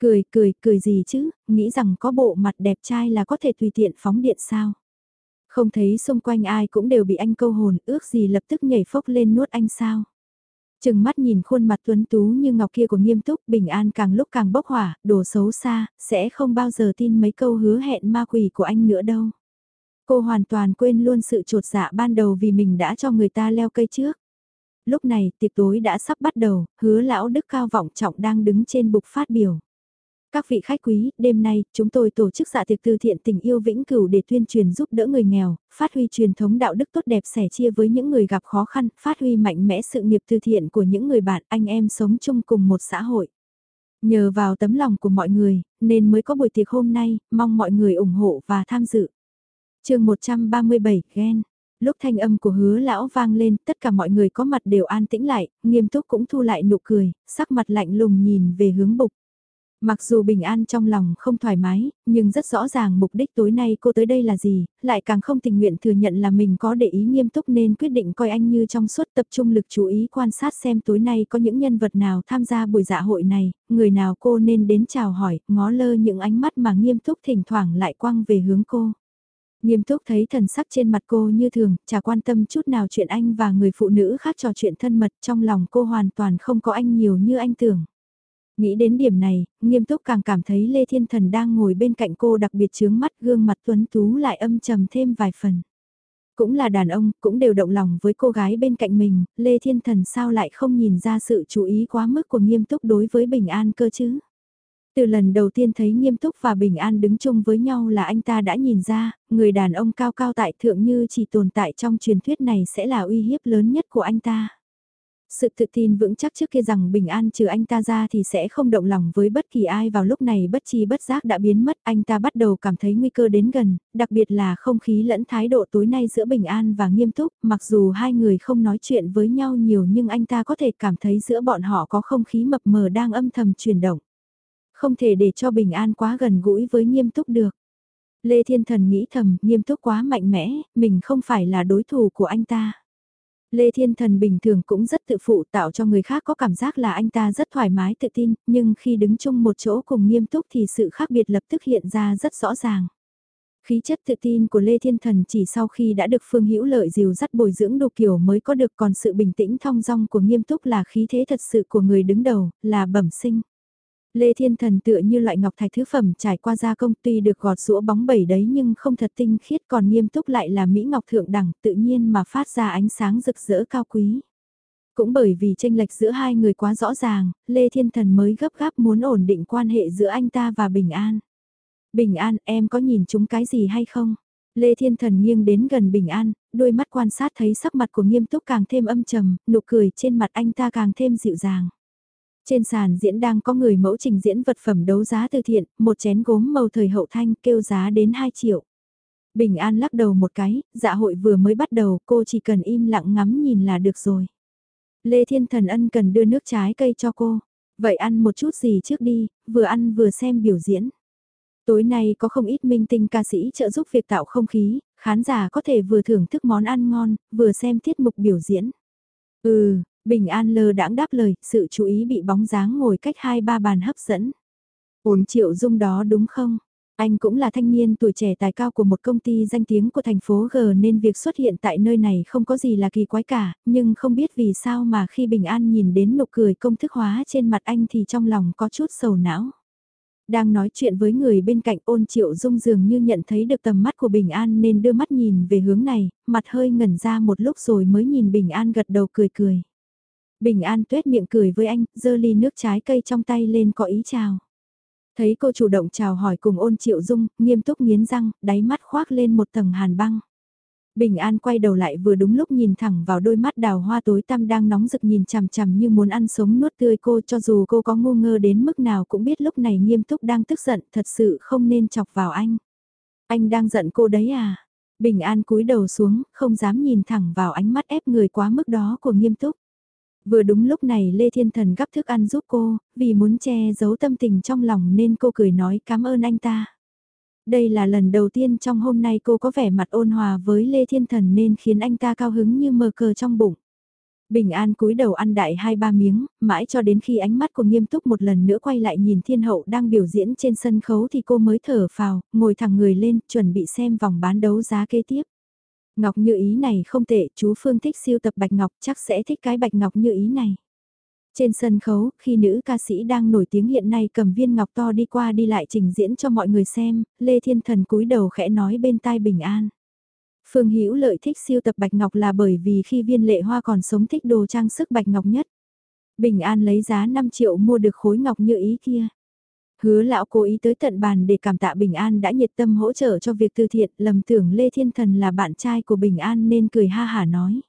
Cười cười cười gì chứ, nghĩ rằng có bộ mặt đẹp trai là có thể tùy tiện phóng điện sao. Không thấy xung quanh ai cũng đều bị anh câu hồn, ước gì lập tức nhảy phốc lên nuốt anh sao. Chừng mắt nhìn khuôn mặt tuấn tú như ngọc kia của nghiêm túc, bình an càng lúc càng bốc hỏa, đồ xấu xa, sẽ không bao giờ tin mấy câu hứa hẹn ma quỷ của anh nữa đâu. Cô hoàn toàn quên luôn sự trột dạ ban đầu vì mình đã cho người ta leo cây trước. Lúc này tiệc tối đã sắp bắt đầu, hứa lão đức cao vọng trọng đang đứng trên bục phát biểu. Các vị khách quý, đêm nay, chúng tôi tổ chức dạ tiệc từ thiện tình yêu vĩnh cửu để tuyên truyền giúp đỡ người nghèo, phát huy truyền thống đạo đức tốt đẹp sẻ chia với những người gặp khó khăn, phát huy mạnh mẽ sự nghiệp từ thiện của những người bạn anh em sống chung cùng một xã hội. Nhờ vào tấm lòng của mọi người, nên mới có buổi tiệc hôm nay, mong mọi người ủng hộ và tham dự. chương 137, gen Lúc thanh âm của hứa lão vang lên, tất cả mọi người có mặt đều an tĩnh lại, nghiêm túc cũng thu lại nụ cười, sắc mặt lạnh lùng nhìn về hướng bục. Mặc dù bình an trong lòng không thoải mái, nhưng rất rõ ràng mục đích tối nay cô tới đây là gì, lại càng không tình nguyện thừa nhận là mình có để ý nghiêm túc nên quyết định coi anh như trong suốt tập trung lực chú ý quan sát xem tối nay có những nhân vật nào tham gia buổi dạ hội này, người nào cô nên đến chào hỏi, ngó lơ những ánh mắt mà nghiêm túc thỉnh thoảng lại quăng về hướng cô. Nghiêm túc thấy thần sắc trên mặt cô như thường, chả quan tâm chút nào chuyện anh và người phụ nữ khác trò chuyện thân mật trong lòng cô hoàn toàn không có anh nhiều như anh tưởng. Nghĩ đến điểm này, nghiêm túc càng cảm thấy Lê Thiên Thần đang ngồi bên cạnh cô đặc biệt chướng mắt gương mặt tuấn tú lại âm trầm thêm vài phần. Cũng là đàn ông, cũng đều động lòng với cô gái bên cạnh mình, Lê Thiên Thần sao lại không nhìn ra sự chú ý quá mức của nghiêm túc đối với Bình An cơ chứ? Từ lần đầu tiên thấy nghiêm túc và bình an đứng chung với nhau là anh ta đã nhìn ra, người đàn ông cao cao tại thượng như chỉ tồn tại trong truyền thuyết này sẽ là uy hiếp lớn nhất của anh ta. Sự tự tin vững chắc trước kia rằng bình an trừ anh ta ra thì sẽ không động lòng với bất kỳ ai vào lúc này bất chi bất giác đã biến mất. Anh ta bắt đầu cảm thấy nguy cơ đến gần, đặc biệt là không khí lẫn thái độ tối nay giữa bình an và nghiêm túc. Mặc dù hai người không nói chuyện với nhau nhiều nhưng anh ta có thể cảm thấy giữa bọn họ có không khí mập mờ đang âm thầm chuyển động. Không thể để cho bình an quá gần gũi với nghiêm túc được. Lê Thiên Thần nghĩ thầm, nghiêm túc quá mạnh mẽ, mình không phải là đối thủ của anh ta. Lê Thiên Thần bình thường cũng rất tự phụ tạo cho người khác có cảm giác là anh ta rất thoải mái tự tin, nhưng khi đứng chung một chỗ cùng nghiêm túc thì sự khác biệt lập tức hiện ra rất rõ ràng. Khí chất tự tin của Lê Thiên Thần chỉ sau khi đã được Phương Hữu Lợi dìu dắt bồi dưỡng đủ kiểu mới có được còn sự bình tĩnh thong dong của nghiêm túc là khí thế thật sự của người đứng đầu, là bẩm sinh. Lê Thiên Thần tựa như loại ngọc thạch thứ phẩm trải qua gia công tuy được gọt rũa bóng bẩy đấy nhưng không thật tinh khiết còn nghiêm túc lại là Mỹ Ngọc Thượng Đẳng tự nhiên mà phát ra ánh sáng rực rỡ cao quý. Cũng bởi vì tranh lệch giữa hai người quá rõ ràng, Lê Thiên Thần mới gấp gáp muốn ổn định quan hệ giữa anh ta và Bình An. Bình An, em có nhìn chúng cái gì hay không? Lê Thiên Thần nghiêng đến gần Bình An, đôi mắt quan sát thấy sắc mặt của nghiêm túc càng thêm âm trầm, nụ cười trên mặt anh ta càng thêm dịu dàng. Trên sàn diễn đang có người mẫu trình diễn vật phẩm đấu giá từ thiện, một chén gốm màu thời hậu thanh kêu giá đến 2 triệu. Bình An lắc đầu một cái, dạ hội vừa mới bắt đầu cô chỉ cần im lặng ngắm nhìn là được rồi. Lê Thiên Thần Ân cần đưa nước trái cây cho cô. Vậy ăn một chút gì trước đi, vừa ăn vừa xem biểu diễn. Tối nay có không ít minh tinh ca sĩ trợ giúp việc tạo không khí, khán giả có thể vừa thưởng thức món ăn ngon, vừa xem tiết mục biểu diễn. Ừ, Bình An lơ đãng đáp lời, sự chú ý bị bóng dáng ngồi cách hai ba bàn hấp dẫn. Ổn triệu dung đó đúng không? Anh cũng là thanh niên tuổi trẻ tài cao của một công ty danh tiếng của thành phố G nên việc xuất hiện tại nơi này không có gì là kỳ quái cả, nhưng không biết vì sao mà khi Bình An nhìn đến nụ cười công thức hóa trên mặt anh thì trong lòng có chút sầu não. Đang nói chuyện với người bên cạnh ôn triệu dung dường như nhận thấy được tầm mắt của Bình An nên đưa mắt nhìn về hướng này, mặt hơi ngẩn ra một lúc rồi mới nhìn Bình An gật đầu cười cười. Bình An tuét miệng cười với anh, dơ ly nước trái cây trong tay lên có ý chào. Thấy cô chủ động chào hỏi cùng ôn triệu dung, nghiêm túc nghiến răng, đáy mắt khoác lên một tầng hàn băng. Bình An quay đầu lại vừa đúng lúc nhìn thẳng vào đôi mắt đào hoa tối tăm đang nóng rực nhìn chằm chằm như muốn ăn sống nuốt tươi cô cho dù cô có ngu ngơ đến mức nào cũng biết lúc này nghiêm túc đang tức giận thật sự không nên chọc vào anh. Anh đang giận cô đấy à? Bình An cúi đầu xuống, không dám nhìn thẳng vào ánh mắt ép người quá mức đó của nghiêm túc. Vừa đúng lúc này Lê Thiên Thần gắp thức ăn giúp cô, vì muốn che giấu tâm tình trong lòng nên cô cười nói cảm ơn anh ta. Đây là lần đầu tiên trong hôm nay cô có vẻ mặt ôn hòa với Lê Thiên Thần nên khiến anh ta cao hứng như mờ cờ trong bụng. Bình An cúi đầu ăn đại hai ba miếng, mãi cho đến khi ánh mắt của nghiêm túc một lần nữa quay lại nhìn thiên hậu đang biểu diễn trên sân khấu thì cô mới thở phào, ngồi thẳng người lên, chuẩn bị xem vòng bán đấu giá kế tiếp. Ngọc như ý này không tệ, chú Phương thích siêu tập bạch ngọc chắc sẽ thích cái bạch ngọc như ý này. Trên sân khấu, khi nữ ca sĩ đang nổi tiếng hiện nay cầm viên ngọc to đi qua đi lại trình diễn cho mọi người xem, Lê Thiên Thần cúi đầu khẽ nói bên tai bình an. Phương Hữu lợi thích siêu tập bạch ngọc là bởi vì khi viên lệ hoa còn sống thích đồ trang sức bạch ngọc nhất. Bình an lấy giá 5 triệu mua được khối ngọc như ý kia. Hứa lão cố ý tới tận bàn để cảm tạ Bình An đã nhiệt tâm hỗ trợ cho việc từ thiện, lầm tưởng Lê Thiên Thần là bạn trai của Bình An nên cười ha hả nói.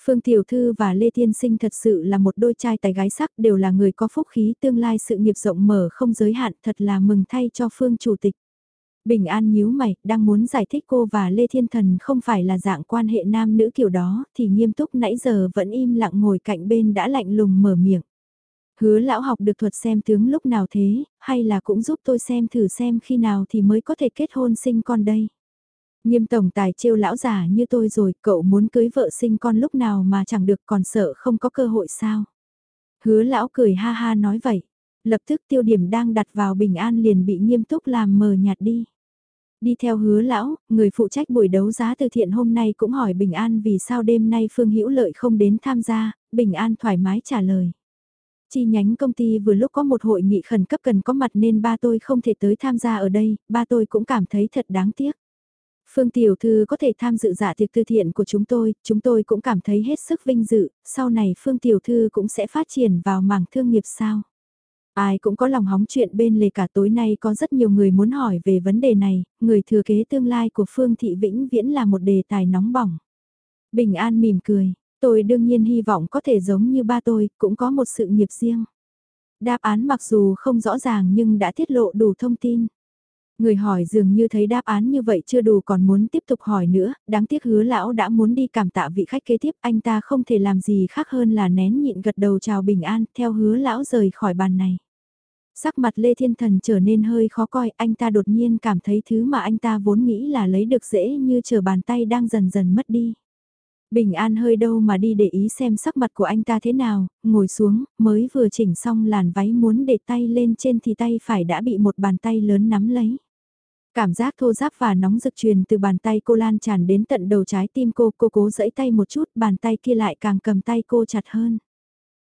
Phương Tiểu Thư và Lê Thiên Sinh thật sự là một đôi trai tài gái sắc đều là người có phúc khí tương lai sự nghiệp rộng mở không giới hạn thật là mừng thay cho Phương Chủ tịch. Bình An nhíu mày, đang muốn giải thích cô và Lê Thiên Thần không phải là dạng quan hệ nam nữ kiểu đó, thì nghiêm túc nãy giờ vẫn im lặng ngồi cạnh bên đã lạnh lùng mở miệng. Hứa lão học được thuật xem tướng lúc nào thế, hay là cũng giúp tôi xem thử xem khi nào thì mới có thể kết hôn sinh con đây. Nghiêm tổng tài trêu lão già như tôi rồi, cậu muốn cưới vợ sinh con lúc nào mà chẳng được còn sợ không có cơ hội sao. Hứa lão cười ha ha nói vậy, lập tức tiêu điểm đang đặt vào bình an liền bị nghiêm túc làm mờ nhạt đi. Đi theo hứa lão, người phụ trách buổi đấu giá từ thiện hôm nay cũng hỏi Bình An vì sao đêm nay Phương Hữu Lợi không đến tham gia, Bình An thoải mái trả lời. Chi nhánh công ty vừa lúc có một hội nghị khẩn cấp cần có mặt nên ba tôi không thể tới tham gia ở đây, ba tôi cũng cảm thấy thật đáng tiếc. Phương Tiểu Thư có thể tham dự dạ tiệc từ thiện của chúng tôi, chúng tôi cũng cảm thấy hết sức vinh dự, sau này Phương Tiểu Thư cũng sẽ phát triển vào mảng thương nghiệp sao. Ai cũng có lòng hóng chuyện bên lề cả tối nay có rất nhiều người muốn hỏi về vấn đề này, người thừa kế tương lai của Phương Thị Vĩnh viễn là một đề tài nóng bỏng. Bình An mỉm cười, Tôi đương nhiên hy vọng có thể giống như ba tôi, cũng có một sự nghiệp riêng. Đáp án mặc dù không rõ ràng nhưng đã tiết lộ đủ thông tin. Người hỏi dường như thấy đáp án như vậy chưa đủ còn muốn tiếp tục hỏi nữa, đáng tiếc hứa lão đã muốn đi cảm tạ vị khách kế tiếp, anh ta không thể làm gì khác hơn là nén nhịn gật đầu chào bình an, theo hứa lão rời khỏi bàn này. Sắc mặt Lê Thiên Thần trở nên hơi khó coi, anh ta đột nhiên cảm thấy thứ mà anh ta vốn nghĩ là lấy được dễ như chờ bàn tay đang dần dần mất đi. Bình An hơi đâu mà đi để ý xem sắc mặt của anh ta thế nào, ngồi xuống, mới vừa chỉnh xong làn váy muốn để tay lên trên thì tay phải đã bị một bàn tay lớn nắm lấy. Cảm giác thô giáp và nóng rực truyền từ bàn tay cô lan tràn đến tận đầu trái tim cô, cô cố giãy tay một chút, bàn tay kia lại càng cầm tay cô chặt hơn.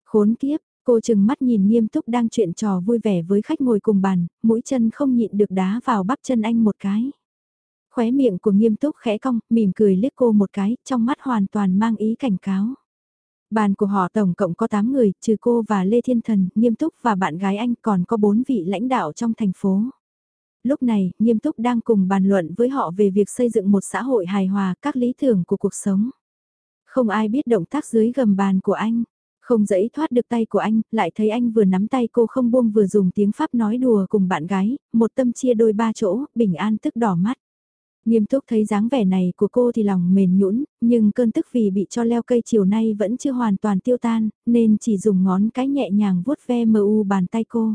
Khốn kiếp, cô chừng mắt nhìn nghiêm túc đang chuyện trò vui vẻ với khách ngồi cùng bàn, mũi chân không nhịn được đá vào bắp chân anh một cái. Khóe miệng của nghiêm túc khẽ cong, mỉm cười liếc cô một cái, trong mắt hoàn toàn mang ý cảnh cáo. Bàn của họ tổng cộng có 8 người, trừ cô và Lê Thiên Thần, Nghiêm Túc và bạn gái anh còn có 4 vị lãnh đạo trong thành phố. Lúc này, Nghiêm Túc đang cùng bàn luận với họ về việc xây dựng một xã hội hài hòa, các lý tưởng của cuộc sống. Không ai biết động tác dưới gầm bàn của anh. Không dẫy thoát được tay của anh, lại thấy anh vừa nắm tay cô không buông vừa dùng tiếng Pháp nói đùa cùng bạn gái, một tâm chia đôi ba chỗ, bình an tức đỏ mắt. Nghiêm túc thấy dáng vẻ này của cô thì lòng mềm nhũn, nhưng cơn tức vì bị cho leo cây chiều nay vẫn chưa hoàn toàn tiêu tan, nên chỉ dùng ngón cái nhẹ nhàng vuốt ve mờ u bàn tay cô.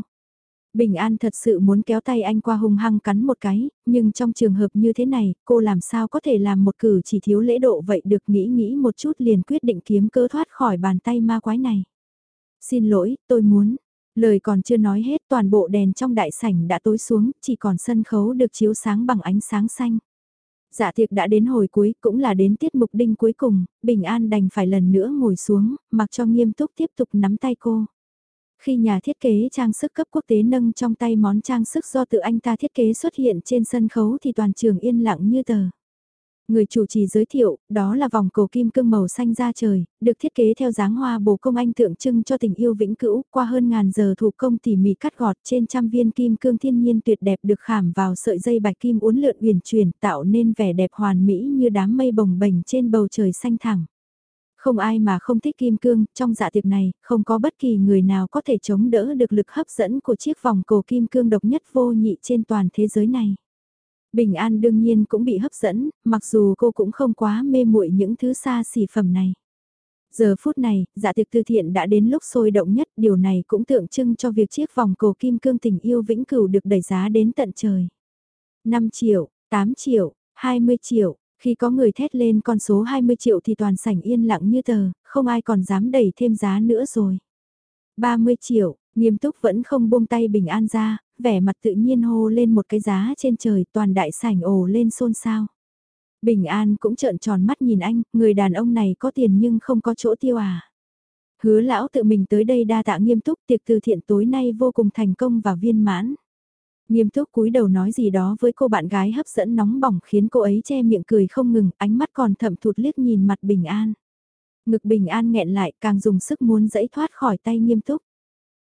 Bình An thật sự muốn kéo tay anh qua hung hăng cắn một cái, nhưng trong trường hợp như thế này, cô làm sao có thể làm một cử chỉ thiếu lễ độ vậy được nghĩ nghĩ một chút liền quyết định kiếm cơ thoát khỏi bàn tay ma quái này. Xin lỗi, tôi muốn. Lời còn chưa nói hết toàn bộ đèn trong đại sảnh đã tối xuống, chỉ còn sân khấu được chiếu sáng bằng ánh sáng xanh. Dạ tiệc đã đến hồi cuối, cũng là đến tiết mục đinh cuối cùng, Bình An đành phải lần nữa ngồi xuống, mặc cho nghiêm túc tiếp tục nắm tay cô. Khi nhà thiết kế trang sức cấp quốc tế nâng trong tay món trang sức do tự anh ta thiết kế xuất hiện trên sân khấu thì toàn trường yên lặng như tờ. Người chủ trì giới thiệu, đó là vòng cầu kim cương màu xanh da trời, được thiết kế theo dáng hoa bồ công anh tượng trưng cho tình yêu vĩnh cửu qua hơn ngàn giờ thủ công tỉ mỉ cắt gọt trên trăm viên kim cương thiên nhiên tuyệt đẹp được khảm vào sợi dây bạch kim uốn lượn uyển chuyển tạo nên vẻ đẹp hoàn mỹ như đám mây bồng bềnh trên bầu trời xanh thẳng. Không ai mà không thích kim cương, trong dạ tiệc này, không có bất kỳ người nào có thể chống đỡ được lực hấp dẫn của chiếc vòng cổ kim cương độc nhất vô nhị trên toàn thế giới này. Bình An đương nhiên cũng bị hấp dẫn, mặc dù cô cũng không quá mê muội những thứ xa xỉ phẩm này. Giờ phút này, dạ tiệc từ thiện đã đến lúc sôi động nhất, điều này cũng tượng trưng cho việc chiếc vòng cổ kim cương tình yêu vĩnh cửu được đẩy giá đến tận trời. 5 triệu, 8 triệu, 20 triệu, khi có người thét lên con số 20 triệu thì toàn sảnh yên lặng như tờ, không ai còn dám đẩy thêm giá nữa rồi. 30 triệu, nghiêm túc vẫn không buông tay bình an ra, vẻ mặt tự nhiên hô lên một cái giá trên trời toàn đại sảnh ồ lên xôn xao. Bình an cũng trợn tròn mắt nhìn anh, người đàn ông này có tiền nhưng không có chỗ tiêu à. Hứa lão tự mình tới đây đa tạ nghiêm túc tiệc từ thiện tối nay vô cùng thành công và viên mãn. Nghiêm túc cúi đầu nói gì đó với cô bạn gái hấp dẫn nóng bỏng khiến cô ấy che miệng cười không ngừng, ánh mắt còn thậm thụt liếc nhìn mặt bình an. Ngực bình an nghẹn lại càng dùng sức muốn dẫy thoát khỏi tay nghiêm túc.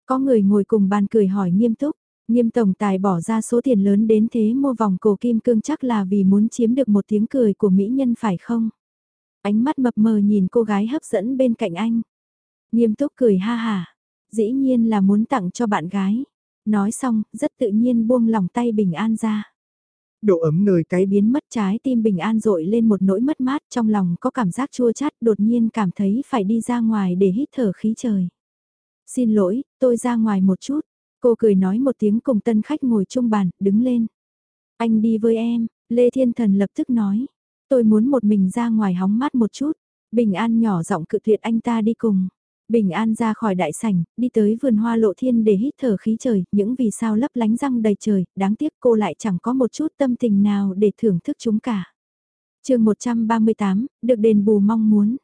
Có người ngồi cùng bàn cười hỏi nghiêm túc, nghiêm tổng tài bỏ ra số tiền lớn đến thế mua vòng cổ kim cương chắc là vì muốn chiếm được một tiếng cười của mỹ nhân phải không? Ánh mắt mập mờ nhìn cô gái hấp dẫn bên cạnh anh. Nghiêm túc cười ha hà, dĩ nhiên là muốn tặng cho bạn gái. Nói xong, rất tự nhiên buông lòng tay bình an ra. Độ ấm nơi cái biến mất trái tim bình an rội lên một nỗi mất mát trong lòng có cảm giác chua chát đột nhiên cảm thấy phải đi ra ngoài để hít thở khí trời. Xin lỗi, tôi ra ngoài một chút. Cô cười nói một tiếng cùng tân khách ngồi chung bàn, đứng lên. Anh đi với em, Lê Thiên Thần lập tức nói. Tôi muốn một mình ra ngoài hóng mát một chút. Bình An nhỏ giọng cự tuyệt anh ta đi cùng. Bình An ra khỏi đại sảnh, đi tới vườn hoa lộ thiên để hít thở khí trời, những vì sao lấp lánh răng đầy trời, đáng tiếc cô lại chẳng có một chút tâm tình nào để thưởng thức chúng cả. chương 138, được đền bù mong muốn.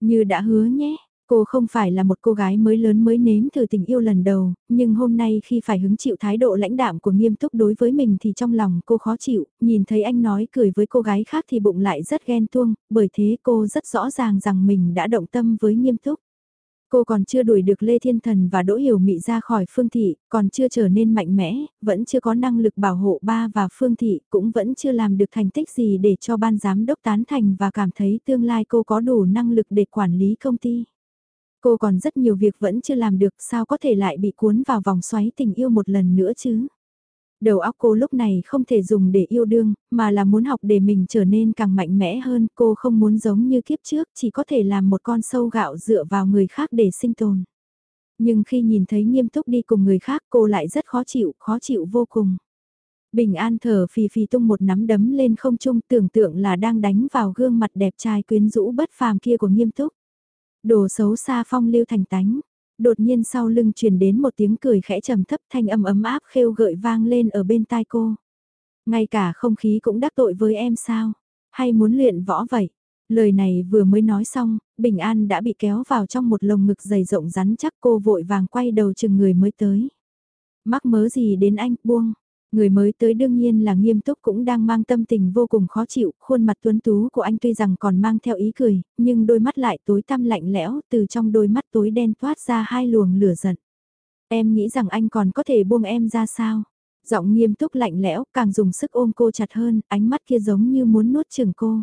Như đã hứa nhé, Cô không phải là một cô gái mới lớn mới nếm thử tình yêu lần đầu, nhưng hôm nay khi phải hứng chịu thái độ lãnh đạm của nghiêm túc đối với mình thì trong lòng cô khó chịu, nhìn thấy anh nói cười với cô gái khác thì bụng lại rất ghen tuông, bởi thế cô rất rõ ràng rằng mình đã động tâm với nghiêm túc. Cô còn chưa đuổi được Lê Thiên Thần và Đỗ Hiểu Mị ra khỏi Phương Thị, còn chưa trở nên mạnh mẽ, vẫn chưa có năng lực bảo hộ ba và Phương Thị, cũng vẫn chưa làm được thành tích gì để cho ban giám đốc tán thành và cảm thấy tương lai cô có đủ năng lực để quản lý công ty. Cô còn rất nhiều việc vẫn chưa làm được sao có thể lại bị cuốn vào vòng xoáy tình yêu một lần nữa chứ. Đầu óc cô lúc này không thể dùng để yêu đương, mà là muốn học để mình trở nên càng mạnh mẽ hơn. Cô không muốn giống như kiếp trước, chỉ có thể làm một con sâu gạo dựa vào người khác để sinh tồn. Nhưng khi nhìn thấy nghiêm túc đi cùng người khác cô lại rất khó chịu, khó chịu vô cùng. Bình an thở phì phì tung một nắm đấm lên không trung tưởng tượng là đang đánh vào gương mặt đẹp trai quyến rũ bất phàm kia của nghiêm túc. Đồ xấu xa phong lưu thành tánh. Đột nhiên sau lưng truyền đến một tiếng cười khẽ trầm thấp thanh âm ấm áp khêu gợi vang lên ở bên tai cô. Ngay cả không khí cũng đắc tội với em sao? Hay muốn luyện võ vậy? Lời này vừa mới nói xong, Bình An đã bị kéo vào trong một lồng ngực dày rộng rắn chắc cô vội vàng quay đầu chừng người mới tới. Mắc mớ gì đến anh, buông. Người mới tới đương nhiên là nghiêm túc cũng đang mang tâm tình vô cùng khó chịu, khuôn mặt tuấn tú của anh tuy rằng còn mang theo ý cười, nhưng đôi mắt lại tối tăm lạnh lẽo, từ trong đôi mắt tối đen toát ra hai luồng lửa giận. Em nghĩ rằng anh còn có thể buông em ra sao? Giọng nghiêm túc lạnh lẽo, càng dùng sức ôm cô chặt hơn, ánh mắt kia giống như muốn nuốt chừng cô.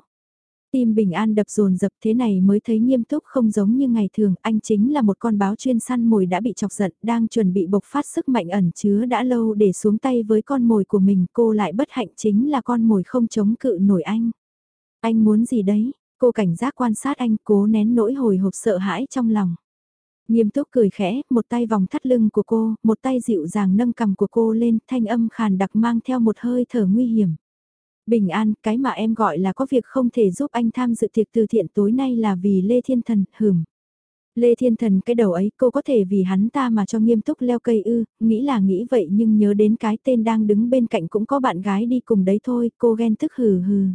Tim bình an đập dồn dập thế này mới thấy nghiêm túc không giống như ngày thường, anh chính là một con báo chuyên săn mồi đã bị chọc giận, đang chuẩn bị bộc phát sức mạnh ẩn chứa đã lâu để xuống tay với con mồi của mình, cô lại bất hạnh chính là con mồi không chống cự nổi anh. Anh muốn gì đấy? Cô cảnh giác quan sát anh cố nén nỗi hồi hộp sợ hãi trong lòng. Nghiêm túc cười khẽ, một tay vòng thắt lưng của cô, một tay dịu dàng nâng cầm của cô lên, thanh âm khàn đặc mang theo một hơi thở nguy hiểm. Bình an, cái mà em gọi là có việc không thể giúp anh tham dự tiệc từ thiện tối nay là vì Lê Thiên Thần, hửm. Lê Thiên Thần cái đầu ấy cô có thể vì hắn ta mà cho nghiêm túc leo cây ư, nghĩ là nghĩ vậy nhưng nhớ đến cái tên đang đứng bên cạnh cũng có bạn gái đi cùng đấy thôi, cô ghen tức hừ hừ.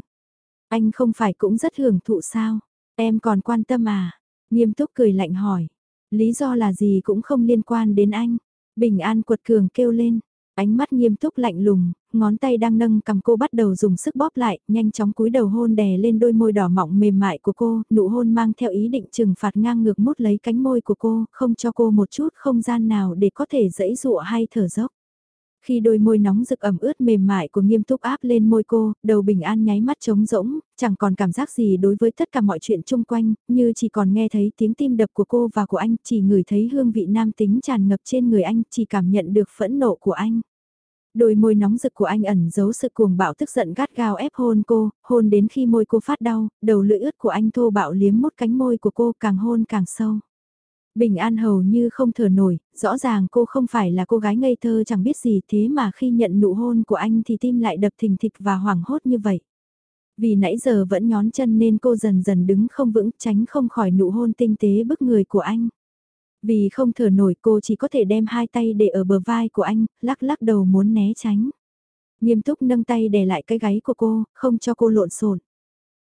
Anh không phải cũng rất hưởng thụ sao, em còn quan tâm à? Nghiêm túc cười lạnh hỏi, lý do là gì cũng không liên quan đến anh. Bình an quật cường kêu lên, ánh mắt nghiêm túc lạnh lùng, ngón tay đang nâng cầm cô bắt đầu dùng sức bóp lại, nhanh chóng cúi đầu hôn đè lên đôi môi đỏ mọng mềm mại của cô, nụ hôn mang theo ý định trừng phạt ngang ngược mút lấy cánh môi của cô, không cho cô một chút không gian nào để có thể dẫy dụa hay thở dốc. Khi đôi môi nóng rực ẩm ướt mềm mại của nghiêm túc áp lên môi cô, đầu bình an nháy mắt trống rỗng, chẳng còn cảm giác gì đối với tất cả mọi chuyện chung quanh, như chỉ còn nghe thấy tiếng tim đập của cô và của anh, chỉ ngửi thấy hương vị nam tính tràn ngập trên người anh, chỉ cảm nhận được phẫn nộ của anh. Đôi môi nóng rực của anh ẩn giấu sự cuồng bạo tức giận gắt gao ép hôn cô, hôn đến khi môi cô phát đau, đầu lưỡi ướt của anh thô bạo liếm mút cánh môi của cô càng hôn càng sâu. Bình an hầu như không thở nổi, rõ ràng cô không phải là cô gái ngây thơ chẳng biết gì thế mà khi nhận nụ hôn của anh thì tim lại đập thình thịch và hoảng hốt như vậy. Vì nãy giờ vẫn nhón chân nên cô dần dần đứng không vững tránh không khỏi nụ hôn tinh tế bức người của anh. Vì không thở nổi cô chỉ có thể đem hai tay để ở bờ vai của anh, lắc lắc đầu muốn né tránh. Nghiêm túc nâng tay để lại cái gáy của cô, không cho cô lộn xộn.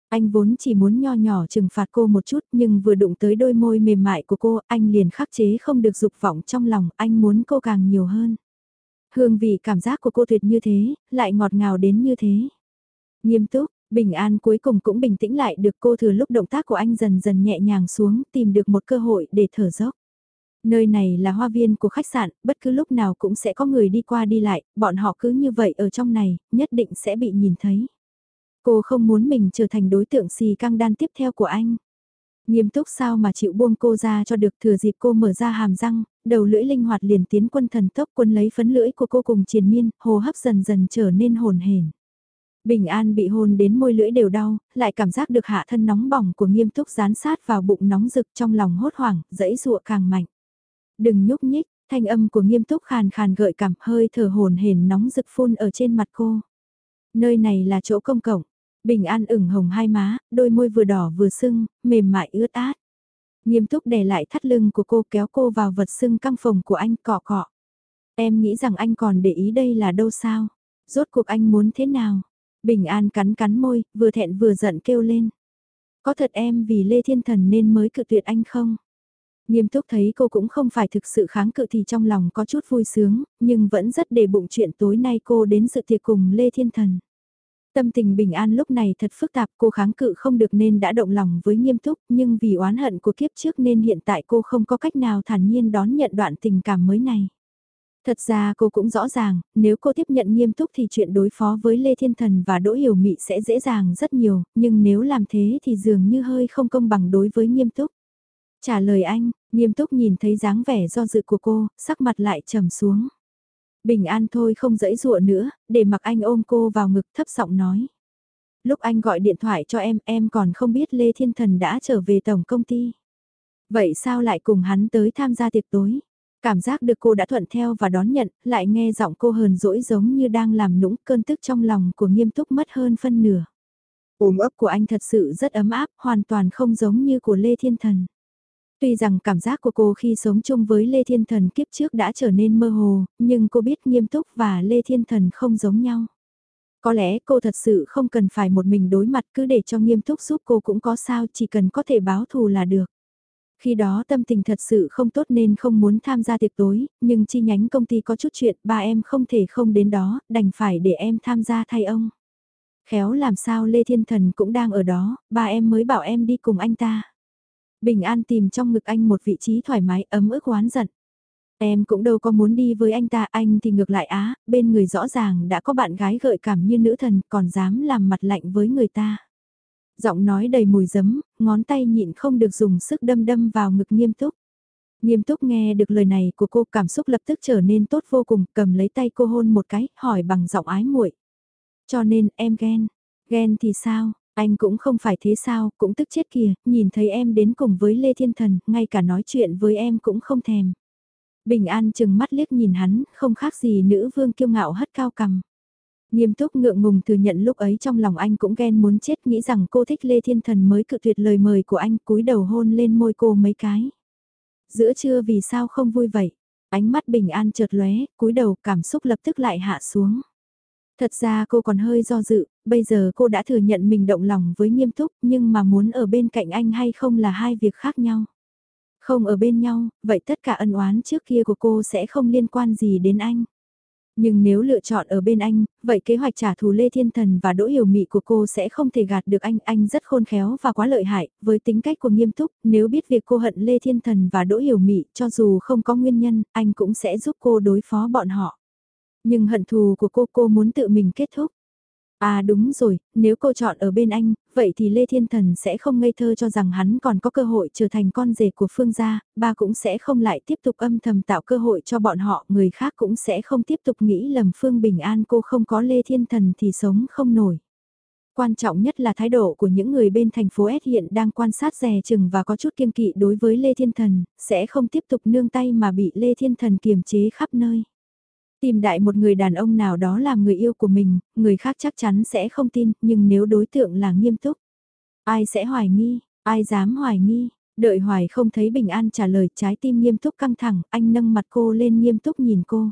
Anh vốn chỉ muốn nho nhỏ trừng phạt cô một chút nhưng vừa đụng tới đôi môi mềm mại của cô, anh liền khắc chế không được dục vọng trong lòng, anh muốn cô càng nhiều hơn. Hương vị cảm giác của cô tuyệt như thế, lại ngọt ngào đến như thế. Nghiêm túc, bình an cuối cùng cũng bình tĩnh lại được cô thừa lúc động tác của anh dần dần nhẹ nhàng xuống tìm được một cơ hội để thở dốc. Nơi này là hoa viên của khách sạn, bất cứ lúc nào cũng sẽ có người đi qua đi lại, bọn họ cứ như vậy ở trong này, nhất định sẽ bị nhìn thấy. Cô không muốn mình trở thành đối tượng xì căng đan tiếp theo của anh. Nghiêm túc sao mà chịu buông cô ra cho được thừa dịp cô mở ra hàm răng, đầu lưỡi linh hoạt liền tiến quân thần tốc quân lấy phấn lưỡi của cô cùng triền miên, hồ hấp dần dần trở nên hồn hển. Bình an bị hôn đến môi lưỡi đều đau, lại cảm giác được hạ thân nóng bỏng của nghiêm túc dán sát vào bụng nóng rực trong lòng hốt hoảng, dẫy dụa càng mạnh. Đừng nhúc nhích, thanh âm của nghiêm túc khàn khàn gợi cảm hơi thở hồn hển nóng rực phun ở trên mặt cô. Nơi này là chỗ công cộng, bình an ửng hồng hai má, đôi môi vừa đỏ vừa sưng, mềm mại ướt át. Nghiêm túc đè lại thắt lưng của cô kéo cô vào vật sưng căng phòng của anh cọ cọ. Em nghĩ rằng anh còn để ý đây là đâu sao? Rốt cuộc anh muốn thế nào? Bình an cắn cắn môi, vừa thẹn vừa giận kêu lên. Có thật em vì Lê Thiên Thần nên mới cự tuyệt anh không? Nghiêm túc thấy cô cũng không phải thực sự kháng cự thì trong lòng có chút vui sướng, nhưng vẫn rất để bụng chuyện tối nay cô đến sự tiệc cùng Lê Thiên Thần. Tâm tình bình an lúc này thật phức tạp cô kháng cự không được nên đã động lòng với nghiêm túc nhưng vì oán hận của kiếp trước nên hiện tại cô không có cách nào thản nhiên đón nhận đoạn tình cảm mới này. Thật ra cô cũng rõ ràng, nếu cô tiếp nhận nghiêm túc thì chuyện đối phó với Lê Thiên Thần và Đỗ Hiểu Mị sẽ dễ dàng rất nhiều, nhưng nếu làm thế thì dường như hơi không công bằng đối với nghiêm túc. Trả lời anh, nghiêm túc nhìn thấy dáng vẻ do dự của cô, sắc mặt lại trầm xuống. Bình an thôi không dẫy dụa nữa, để mặc anh ôm cô vào ngực thấp giọng nói. Lúc anh gọi điện thoại cho em, em còn không biết Lê Thiên Thần đã trở về tổng công ty. Vậy sao lại cùng hắn tới tham gia tiệc tối? Cảm giác được cô đã thuận theo và đón nhận, lại nghe giọng cô hờn dỗi giống như đang làm nũng cơn tức trong lòng của nghiêm túc mất hơn phân nửa. Ôm ấp của anh thật sự rất ấm áp, hoàn toàn không giống như của Lê Thiên Thần. Tuy rằng cảm giác của cô khi sống chung với Lê Thiên Thần kiếp trước đã trở nên mơ hồ, nhưng cô biết nghiêm túc và Lê Thiên Thần không giống nhau. Có lẽ cô thật sự không cần phải một mình đối mặt cứ để cho nghiêm túc giúp cô cũng có sao chỉ cần có thể báo thù là được. Khi đó tâm tình thật sự không tốt nên không muốn tham gia tiệc tối, nhưng chi nhánh công ty có chút chuyện ba em không thể không đến đó, đành phải để em tham gia thay ông. Khéo làm sao Lê Thiên Thần cũng đang ở đó, ba em mới bảo em đi cùng anh ta. Bình An tìm trong ngực anh một vị trí thoải mái ấm ức oán giận. Em cũng đâu có muốn đi với anh ta, anh thì ngược lại á, bên người rõ ràng đã có bạn gái gợi cảm như nữ thần còn dám làm mặt lạnh với người ta. Giọng nói đầy mùi giấm, ngón tay nhịn không được dùng sức đâm đâm vào ngực nghiêm túc. Nghiêm túc nghe được lời này của cô cảm xúc lập tức trở nên tốt vô cùng, cầm lấy tay cô hôn một cái, hỏi bằng giọng ái muội. Cho nên em ghen, ghen thì sao, anh cũng không phải thế sao, cũng tức chết kìa, nhìn thấy em đến cùng với Lê Thiên Thần, ngay cả nói chuyện với em cũng không thèm. Bình An chừng mắt liếc nhìn hắn, không khác gì nữ vương kiêu ngạo hất cao cầm. Nghiêm túc ngượng ngùng thừa nhận lúc ấy trong lòng anh cũng ghen muốn chết nghĩ rằng cô thích Lê Thiên Thần mới cự tuyệt lời mời của anh cúi đầu hôn lên môi cô mấy cái. Giữa trưa vì sao không vui vậy? Ánh mắt bình an chợt lóe, cúi đầu cảm xúc lập tức lại hạ xuống. Thật ra cô còn hơi do dự, bây giờ cô đã thừa nhận mình động lòng với nghiêm túc nhưng mà muốn ở bên cạnh anh hay không là hai việc khác nhau. Không ở bên nhau, vậy tất cả ân oán trước kia của cô sẽ không liên quan gì đến anh. Nhưng nếu lựa chọn ở bên anh, vậy kế hoạch trả thù Lê Thiên Thần và Đỗ Hiểu Mị của cô sẽ không thể gạt được anh. Anh rất khôn khéo và quá lợi hại, với tính cách của nghiêm túc, nếu biết việc cô hận Lê Thiên Thần và Đỗ Hiểu Mị, cho dù không có nguyên nhân, anh cũng sẽ giúp cô đối phó bọn họ. Nhưng hận thù của cô cô muốn tự mình kết thúc. À đúng rồi, nếu cô chọn ở bên anh, vậy thì Lê Thiên Thần sẽ không ngây thơ cho rằng hắn còn có cơ hội trở thành con rể của Phương gia, ba cũng sẽ không lại tiếp tục âm thầm tạo cơ hội cho bọn họ, người khác cũng sẽ không tiếp tục nghĩ lầm Phương Bình An cô không có Lê Thiên Thần thì sống không nổi. Quan trọng nhất là thái độ của những người bên thành phố S hiện đang quan sát rè chừng và có chút kiêng kỵ đối với Lê Thiên Thần, sẽ không tiếp tục nương tay mà bị Lê Thiên Thần kiềm chế khắp nơi. Tìm đại một người đàn ông nào đó làm người yêu của mình, người khác chắc chắn sẽ không tin, nhưng nếu đối tượng là nghiêm túc, ai sẽ hoài nghi, ai dám hoài nghi, đợi hoài không thấy bình an trả lời trái tim nghiêm túc căng thẳng, anh nâng mặt cô lên nghiêm túc nhìn cô.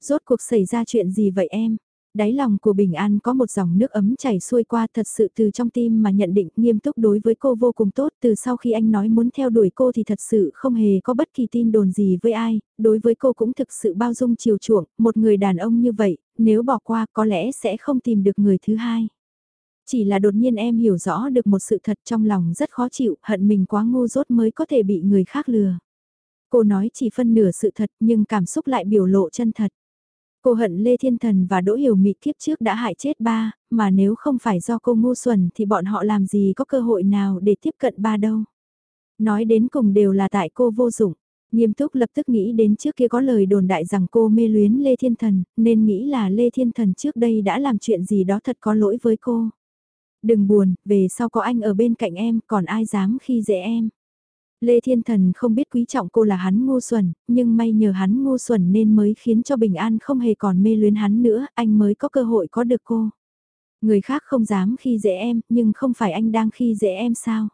Rốt cuộc xảy ra chuyện gì vậy em? Đáy lòng của Bình An có một dòng nước ấm chảy xuôi qua thật sự từ trong tim mà nhận định nghiêm túc đối với cô vô cùng tốt từ sau khi anh nói muốn theo đuổi cô thì thật sự không hề có bất kỳ tin đồn gì với ai, đối với cô cũng thực sự bao dung chiều chuộng, một người đàn ông như vậy, nếu bỏ qua có lẽ sẽ không tìm được người thứ hai. Chỉ là đột nhiên em hiểu rõ được một sự thật trong lòng rất khó chịu, hận mình quá ngu dốt mới có thể bị người khác lừa. Cô nói chỉ phân nửa sự thật nhưng cảm xúc lại biểu lộ chân thật. Cô hận Lê Thiên Thần và Đỗ Hiểu Mị kiếp trước đã hại chết ba, mà nếu không phải do cô ngu xuẩn thì bọn họ làm gì có cơ hội nào để tiếp cận ba đâu. Nói đến cùng đều là tại cô vô dụng. Nghiêm túc lập tức nghĩ đến trước kia có lời đồn đại rằng cô mê luyến Lê Thiên Thần, nên nghĩ là Lê Thiên Thần trước đây đã làm chuyện gì đó thật có lỗi với cô. Đừng buồn, về sau có anh ở bên cạnh em, còn ai dám khi dễ em. Lê Thiên Thần không biết quý trọng cô là hắn ngu xuẩn, nhưng may nhờ hắn ngu xuẩn nên mới khiến cho Bình An không hề còn mê luyến hắn nữa, anh mới có cơ hội có được cô. Người khác không dám khi dễ em, nhưng không phải anh đang khi dễ em sao?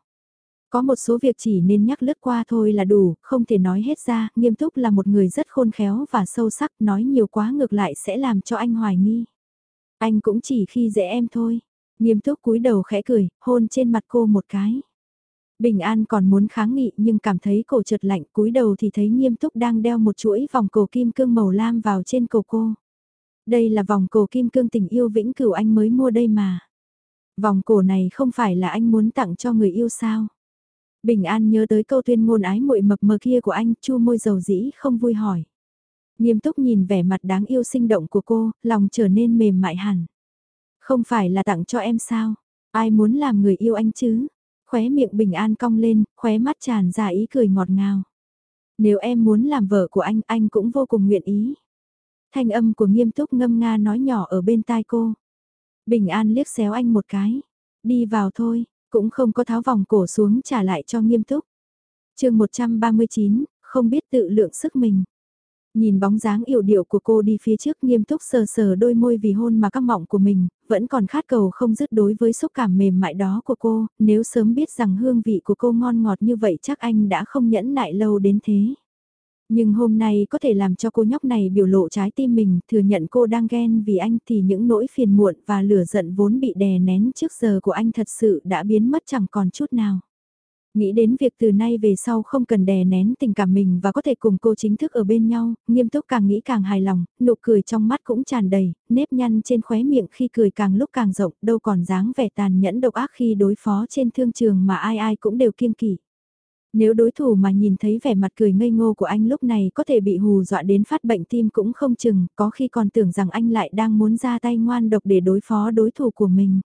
Có một số việc chỉ nên nhắc lướt qua thôi là đủ, không thể nói hết ra, nghiêm túc là một người rất khôn khéo và sâu sắc, nói nhiều quá ngược lại sẽ làm cho anh hoài nghi. Anh cũng chỉ khi dễ em thôi. Nghiêm túc cúi đầu khẽ cười, hôn trên mặt cô một cái. Bình An còn muốn kháng nghị nhưng cảm thấy cổ trượt lạnh cúi đầu thì thấy nghiêm túc đang đeo một chuỗi vòng cổ kim cương màu lam vào trên cổ cô. Đây là vòng cổ kim cương tình yêu vĩnh cửu anh mới mua đây mà. Vòng cổ này không phải là anh muốn tặng cho người yêu sao? Bình An nhớ tới câu tuyên ngôn ái muội mập mờ kia của anh, chu môi dầu dĩ không vui hỏi. Nghiêm túc nhìn vẻ mặt đáng yêu sinh động của cô, lòng trở nên mềm mại hẳn. Không phải là tặng cho em sao? Ai muốn làm người yêu anh chứ? Khóe miệng bình an cong lên, khóe mắt tràn ra ý cười ngọt ngào. Nếu em muốn làm vợ của anh, anh cũng vô cùng nguyện ý. Thanh âm của nghiêm túc ngâm nga nói nhỏ ở bên tai cô. Bình an liếc xéo anh một cái. Đi vào thôi, cũng không có tháo vòng cổ xuống trả lại cho nghiêm túc. chương 139, không biết tự lượng sức mình. Nhìn bóng dáng yểu điệu của cô đi phía trước nghiêm túc sờ sờ đôi môi vì hôn mà các mọng của mình, vẫn còn khát cầu không dứt đối với xúc cảm mềm mại đó của cô, nếu sớm biết rằng hương vị của cô ngon ngọt như vậy chắc anh đã không nhẫn nại lâu đến thế. Nhưng hôm nay có thể làm cho cô nhóc này biểu lộ trái tim mình, thừa nhận cô đang ghen vì anh thì những nỗi phiền muộn và lửa giận vốn bị đè nén trước giờ của anh thật sự đã biến mất chẳng còn chút nào. Nghĩ đến việc từ nay về sau không cần đè nén tình cảm mình và có thể cùng cô chính thức ở bên nhau, nghiêm túc càng nghĩ càng hài lòng, nụ cười trong mắt cũng tràn đầy, nếp nhăn trên khóe miệng khi cười càng lúc càng rộng, đâu còn dáng vẻ tàn nhẫn độc ác khi đối phó trên thương trường mà ai ai cũng đều kiêng kỵ. Nếu đối thủ mà nhìn thấy vẻ mặt cười ngây ngô của anh lúc này có thể bị hù dọa đến phát bệnh tim cũng không chừng, có khi còn tưởng rằng anh lại đang muốn ra tay ngoan độc để đối phó đối thủ của mình.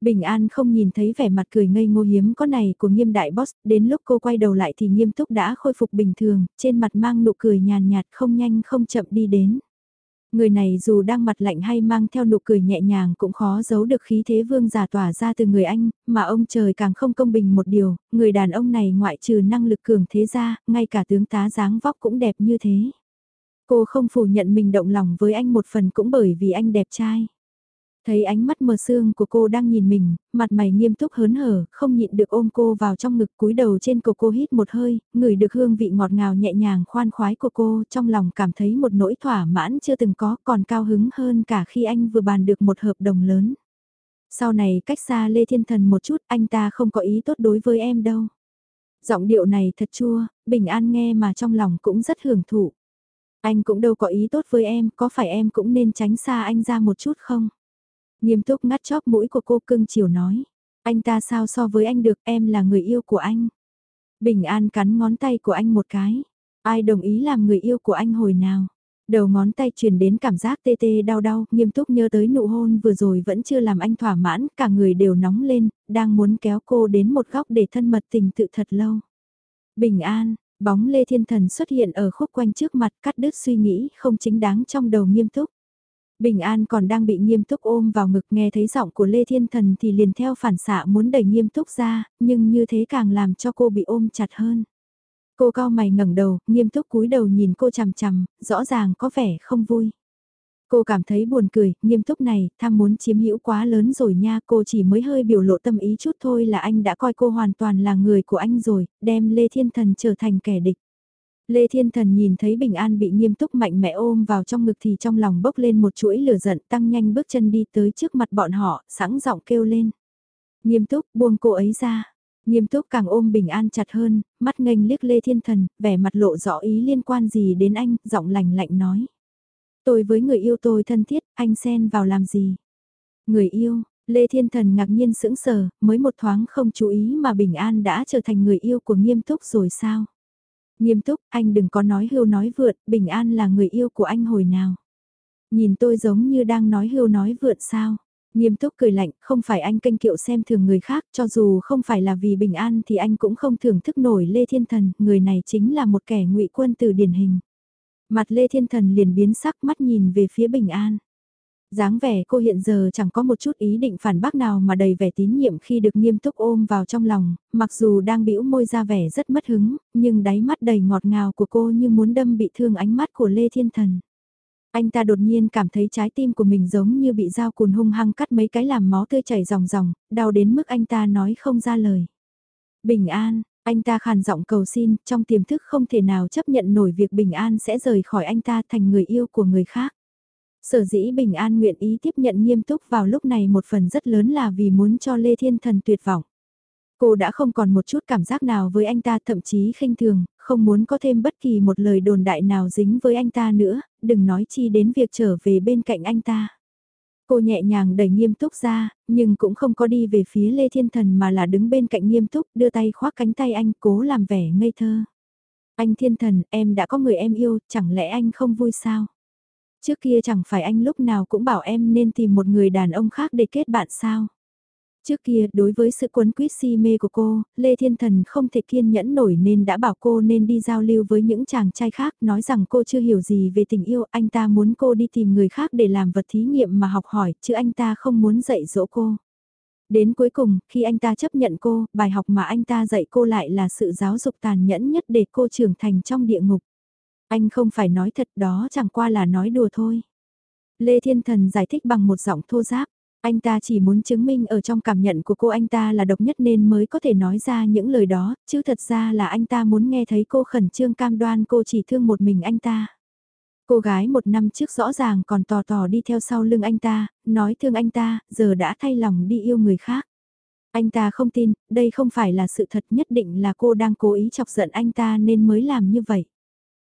Bình An không nhìn thấy vẻ mặt cười ngây ngô hiếm có này của nghiêm đại boss, đến lúc cô quay đầu lại thì nghiêm túc đã khôi phục bình thường, trên mặt mang nụ cười nhàn nhạt không nhanh không chậm đi đến. Người này dù đang mặt lạnh hay mang theo nụ cười nhẹ nhàng cũng khó giấu được khí thế vương giả tỏa ra từ người anh, mà ông trời càng không công bình một điều, người đàn ông này ngoại trừ năng lực cường thế ra, ngay cả tướng tá dáng vóc cũng đẹp như thế. Cô không phủ nhận mình động lòng với anh một phần cũng bởi vì anh đẹp trai. Thấy ánh mắt mờ sương của cô đang nhìn mình, mặt mày nghiêm túc hớn hở, không nhịn được ôm cô vào trong ngực cúi đầu trên cổ cô hít một hơi, ngửi được hương vị ngọt ngào nhẹ nhàng khoan khoái của cô, trong lòng cảm thấy một nỗi thỏa mãn chưa từng có, còn cao hứng hơn cả khi anh vừa bàn được một hợp đồng lớn. Sau này cách xa Lê Thiên Thần một chút, anh ta không có ý tốt đối với em đâu. Giọng điệu này thật chua, bình an nghe mà trong lòng cũng rất hưởng thụ. Anh cũng đâu có ý tốt với em, có phải em cũng nên tránh xa anh ra một chút không? Nghiêm túc ngắt chóp mũi của cô cưng chiều nói. Anh ta sao so với anh được em là người yêu của anh. Bình an cắn ngón tay của anh một cái. Ai đồng ý làm người yêu của anh hồi nào? Đầu ngón tay truyền đến cảm giác tê tê đau đau, nghiêm túc nhớ tới nụ hôn vừa rồi vẫn chưa làm anh thỏa mãn, cả người đều nóng lên, đang muốn kéo cô đến một góc để thân mật tình tự thật lâu. Bình an, bóng Lê Thiên Thần xuất hiện ở khúc quanh trước mặt cắt đứt suy nghĩ không chính đáng trong đầu nghiêm túc. Bình An còn đang bị nghiêm túc ôm vào ngực nghe thấy giọng của Lê Thiên Thần thì liền theo phản xạ muốn đẩy nghiêm túc ra, nhưng như thế càng làm cho cô bị ôm chặt hơn. Cô cao mày ngẩng đầu, nghiêm túc cúi đầu nhìn cô chằm chằm, rõ ràng có vẻ không vui. Cô cảm thấy buồn cười, nghiêm túc này, tham muốn chiếm hữu quá lớn rồi nha, cô chỉ mới hơi biểu lộ tâm ý chút thôi là anh đã coi cô hoàn toàn là người của anh rồi, đem Lê Thiên Thần trở thành kẻ địch. Lê Thiên Thần nhìn thấy Bình An bị nghiêm túc mạnh mẽ ôm vào trong ngực thì trong lòng bốc lên một chuỗi lửa giận tăng nhanh bước chân đi tới trước mặt bọn họ, sẵn giọng kêu lên. Nghiêm túc buông cô ấy ra. Nghiêm túc càng ôm Bình An chặt hơn, mắt nghênh liếc Lê Thiên Thần, vẻ mặt lộ rõ ý liên quan gì đến anh, giọng lạnh lạnh nói. Tôi với người yêu tôi thân thiết, anh xen vào làm gì? Người yêu, Lê Thiên Thần ngạc nhiên sững sờ, mới một thoáng không chú ý mà Bình An đã trở thành người yêu của nghiêm túc rồi sao? Nghiêm túc, anh đừng có nói hưu nói vượt, Bình An là người yêu của anh hồi nào. Nhìn tôi giống như đang nói hưu nói vượt sao. Nghiêm túc cười lạnh, không phải anh kênh kiệu xem thường người khác, cho dù không phải là vì bình an thì anh cũng không thưởng thức nổi Lê Thiên Thần, người này chính là một kẻ ngụy quân từ điển hình. Mặt Lê Thiên Thần liền biến sắc mắt nhìn về phía bình an dáng vẻ cô hiện giờ chẳng có một chút ý định phản bác nào mà đầy vẻ tín nhiệm khi được nghiêm túc ôm vào trong lòng, mặc dù đang bĩu môi ra vẻ rất mất hứng, nhưng đáy mắt đầy ngọt ngào của cô như muốn đâm bị thương ánh mắt của Lê Thiên Thần. Anh ta đột nhiên cảm thấy trái tim của mình giống như bị dao cùn hung hăng cắt mấy cái làm máu tươi chảy ròng ròng, đau đến mức anh ta nói không ra lời. Bình an, anh ta khàn giọng cầu xin, trong tiềm thức không thể nào chấp nhận nổi việc Bình an sẽ rời khỏi anh ta thành người yêu của người khác. Sở dĩ Bình An nguyện ý tiếp nhận nghiêm túc vào lúc này một phần rất lớn là vì muốn cho Lê Thiên Thần tuyệt vọng. Cô đã không còn một chút cảm giác nào với anh ta thậm chí khinh thường, không muốn có thêm bất kỳ một lời đồn đại nào dính với anh ta nữa, đừng nói chi đến việc trở về bên cạnh anh ta. Cô nhẹ nhàng đẩy nghiêm túc ra, nhưng cũng không có đi về phía Lê Thiên Thần mà là đứng bên cạnh nghiêm túc đưa tay khoác cánh tay anh cố làm vẻ ngây thơ. Anh Thiên Thần, em đã có người em yêu, chẳng lẽ anh không vui sao? Trước kia chẳng phải anh lúc nào cũng bảo em nên tìm một người đàn ông khác để kết bạn sao. Trước kia, đối với sự quấn quýt si mê của cô, Lê Thiên Thần không thể kiên nhẫn nổi nên đã bảo cô nên đi giao lưu với những chàng trai khác, nói rằng cô chưa hiểu gì về tình yêu, anh ta muốn cô đi tìm người khác để làm vật thí nghiệm mà học hỏi, chứ anh ta không muốn dạy dỗ cô. Đến cuối cùng, khi anh ta chấp nhận cô, bài học mà anh ta dạy cô lại là sự giáo dục tàn nhẫn nhất để cô trưởng thành trong địa ngục. Anh không phải nói thật đó chẳng qua là nói đùa thôi. Lê Thiên Thần giải thích bằng một giọng thô giáp. Anh ta chỉ muốn chứng minh ở trong cảm nhận của cô anh ta là độc nhất nên mới có thể nói ra những lời đó, chứ thật ra là anh ta muốn nghe thấy cô khẩn trương cam đoan cô chỉ thương một mình anh ta. Cô gái một năm trước rõ ràng còn tò tò đi theo sau lưng anh ta, nói thương anh ta, giờ đã thay lòng đi yêu người khác. Anh ta không tin, đây không phải là sự thật nhất định là cô đang cố ý chọc giận anh ta nên mới làm như vậy.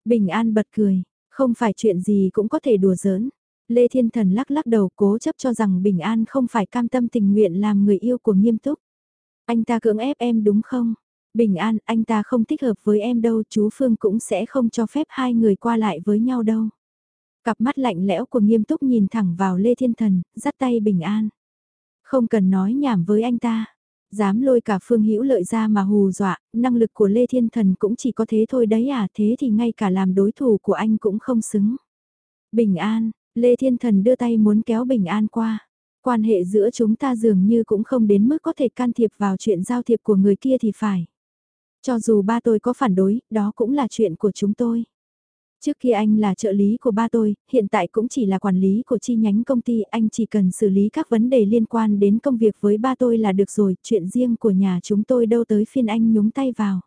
Bình An bật cười, không phải chuyện gì cũng có thể đùa giỡn. Lê Thiên Thần lắc lắc đầu cố chấp cho rằng Bình An không phải cam tâm tình nguyện làm người yêu của nghiêm túc. Anh ta cưỡng ép em đúng không? Bình An, anh ta không thích hợp với em đâu, chú Phương cũng sẽ không cho phép hai người qua lại với nhau đâu. Cặp mắt lạnh lẽo của nghiêm túc nhìn thẳng vào Lê Thiên Thần, dắt tay Bình An. Không cần nói nhảm với anh ta. Dám lôi cả Phương Hữu lợi ra mà hù dọa, năng lực của Lê Thiên Thần cũng chỉ có thế thôi đấy à, thế thì ngay cả làm đối thủ của anh cũng không xứng. Bình an, Lê Thiên Thần đưa tay muốn kéo Bình an qua. Quan hệ giữa chúng ta dường như cũng không đến mức có thể can thiệp vào chuyện giao thiệp của người kia thì phải. Cho dù ba tôi có phản đối, đó cũng là chuyện của chúng tôi. Trước kia anh là trợ lý của ba tôi, hiện tại cũng chỉ là quản lý của chi nhánh công ty, anh chỉ cần xử lý các vấn đề liên quan đến công việc với ba tôi là được rồi, chuyện riêng của nhà chúng tôi đâu tới phiên anh nhúng tay vào.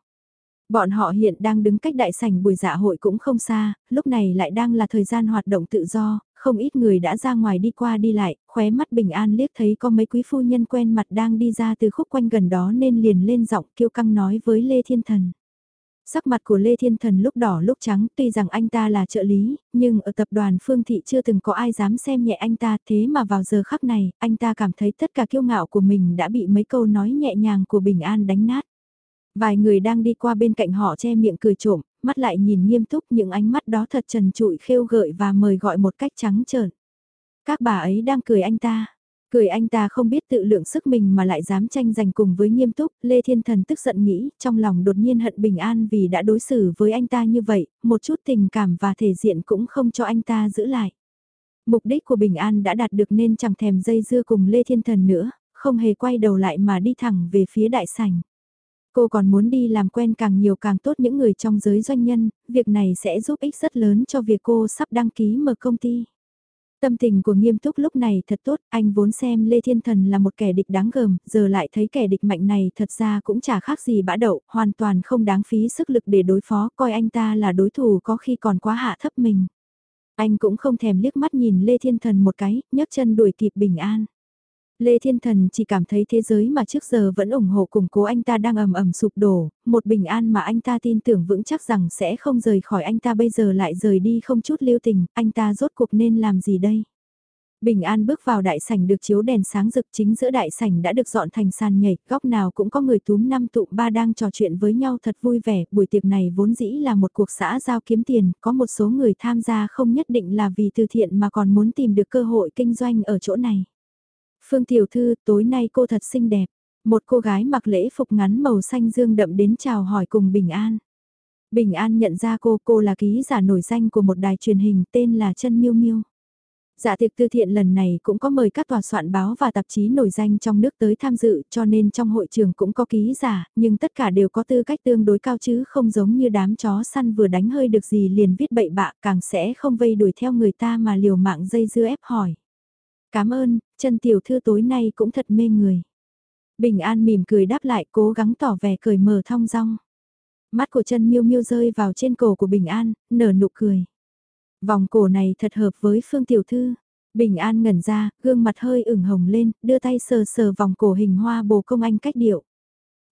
Bọn họ hiện đang đứng cách đại sảnh buổi dạ hội cũng không xa, lúc này lại đang là thời gian hoạt động tự do, không ít người đã ra ngoài đi qua đi lại, khóe mắt bình an liếc thấy có mấy quý phu nhân quen mặt đang đi ra từ khúc quanh gần đó nên liền lên giọng kiêu căng nói với Lê Thiên Thần. Sắc mặt của Lê Thiên Thần lúc đỏ lúc trắng tuy rằng anh ta là trợ lý, nhưng ở tập đoàn Phương Thị chưa từng có ai dám xem nhẹ anh ta thế mà vào giờ khắc này, anh ta cảm thấy tất cả kiêu ngạo của mình đã bị mấy câu nói nhẹ nhàng của Bình An đánh nát. Vài người đang đi qua bên cạnh họ che miệng cười trộm, mắt lại nhìn nghiêm túc những ánh mắt đó thật trần trụi khêu gợi và mời gọi một cách trắng trợn. Các bà ấy đang cười anh ta. Cười anh ta không biết tự lượng sức mình mà lại dám tranh giành cùng với nghiêm túc, Lê Thiên Thần tức giận nghĩ, trong lòng đột nhiên hận bình an vì đã đối xử với anh ta như vậy, một chút tình cảm và thể diện cũng không cho anh ta giữ lại. Mục đích của Bình An đã đạt được nên chẳng thèm dây dưa cùng Lê Thiên Thần nữa, không hề quay đầu lại mà đi thẳng về phía đại sảnh. Cô còn muốn đi làm quen càng nhiều càng tốt những người trong giới doanh nhân, việc này sẽ giúp ích rất lớn cho việc cô sắp đăng ký mở công ty. Tâm tình của nghiêm túc lúc này thật tốt, anh vốn xem Lê Thiên Thần là một kẻ địch đáng gờm, giờ lại thấy kẻ địch mạnh này thật ra cũng chả khác gì bã đậu, hoàn toàn không đáng phí sức lực để đối phó, coi anh ta là đối thủ có khi còn quá hạ thấp mình. Anh cũng không thèm liếc mắt nhìn Lê Thiên Thần một cái, nhấc chân đuổi kịp bình an. Lê Thiên Thần chỉ cảm thấy thế giới mà trước giờ vẫn ủng hộ củng cố anh ta đang ầm ầm sụp đổ, một bình an mà anh ta tin tưởng vững chắc rằng sẽ không rời khỏi anh ta bây giờ lại rời đi không chút lưu tình, anh ta rốt cuộc nên làm gì đây? Bình An bước vào đại sảnh được chiếu đèn sáng rực chính giữa đại sảnh đã được dọn thành sàn nhảy, góc nào cũng có người túm năm tụ ba đang trò chuyện với nhau thật vui vẻ, buổi tiệc này vốn dĩ là một cuộc xã giao kiếm tiền, có một số người tham gia không nhất định là vì từ thiện mà còn muốn tìm được cơ hội kinh doanh ở chỗ này. Phương Tiểu Thư, tối nay cô thật xinh đẹp. Một cô gái mặc lễ phục ngắn màu xanh dương đậm đến chào hỏi cùng Bình An. Bình An nhận ra cô, cô là ký giả nổi danh của một đài truyền hình tên là Trân Miêu Miêu. Dạ tiệc tư thiện lần này cũng có mời các tòa soạn báo và tạp chí nổi danh trong nước tới tham dự cho nên trong hội trường cũng có ký giả, nhưng tất cả đều có tư cách tương đối cao chứ không giống như đám chó săn vừa đánh hơi được gì liền viết bậy bạ càng sẽ không vây đuổi theo người ta mà liều mạng dây dưa ép hỏi. Cảm ơn, chân tiểu thư tối nay cũng thật mê người. Bình An mỉm cười đáp lại cố gắng tỏ vẻ cười mờ thong dong. Mắt của chân miêu miêu rơi vào trên cổ của Bình An, nở nụ cười. Vòng cổ này thật hợp với Phương Tiểu Thư. Bình An ngẩn ra, gương mặt hơi ửng hồng lên, đưa tay sờ sờ vòng cổ hình hoa bồ công anh cách điệu.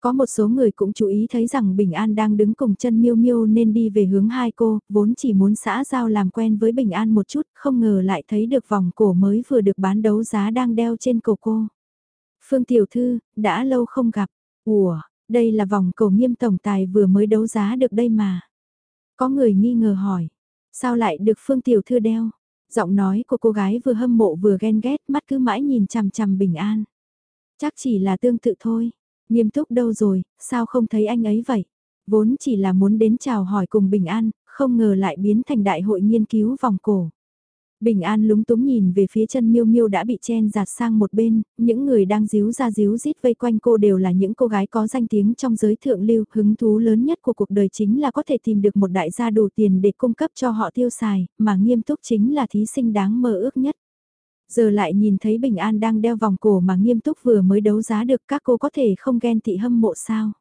Có một số người cũng chú ý thấy rằng Bình An đang đứng cùng chân miêu miêu nên đi về hướng hai cô, vốn chỉ muốn xã giao làm quen với Bình An một chút, không ngờ lại thấy được vòng cổ mới vừa được bán đấu giá đang đeo trên cổ cô. Phương Tiểu Thư, đã lâu không gặp. Ủa, đây là vòng cổ nghiêm tổng tài vừa mới đấu giá được đây mà. Có người nghi ngờ hỏi, sao lại được Phương Tiểu Thư đeo? Giọng nói của cô gái vừa hâm mộ vừa ghen ghét mắt cứ mãi nhìn chằm chằm Bình An. Chắc chỉ là tương tự thôi. Nghiêm túc đâu rồi, sao không thấy anh ấy vậy? Vốn chỉ là muốn đến chào hỏi cùng Bình An, không ngờ lại biến thành đại hội nghiên cứu vòng cổ. Bình An lúng túng nhìn về phía chân miêu miêu đã bị chen giạt sang một bên, những người đang díu ra díu rít vây quanh cô đều là những cô gái có danh tiếng trong giới thượng lưu, hứng thú lớn nhất của cuộc đời chính là có thể tìm được một đại gia đủ tiền để cung cấp cho họ tiêu xài, mà nghiêm túc chính là thí sinh đáng mơ ước nhất giờ lại nhìn thấy Bình An đang đeo vòng cổ mà nghiêm túc vừa mới đấu giá được các cô có thể không ghen tị hâm mộ sao.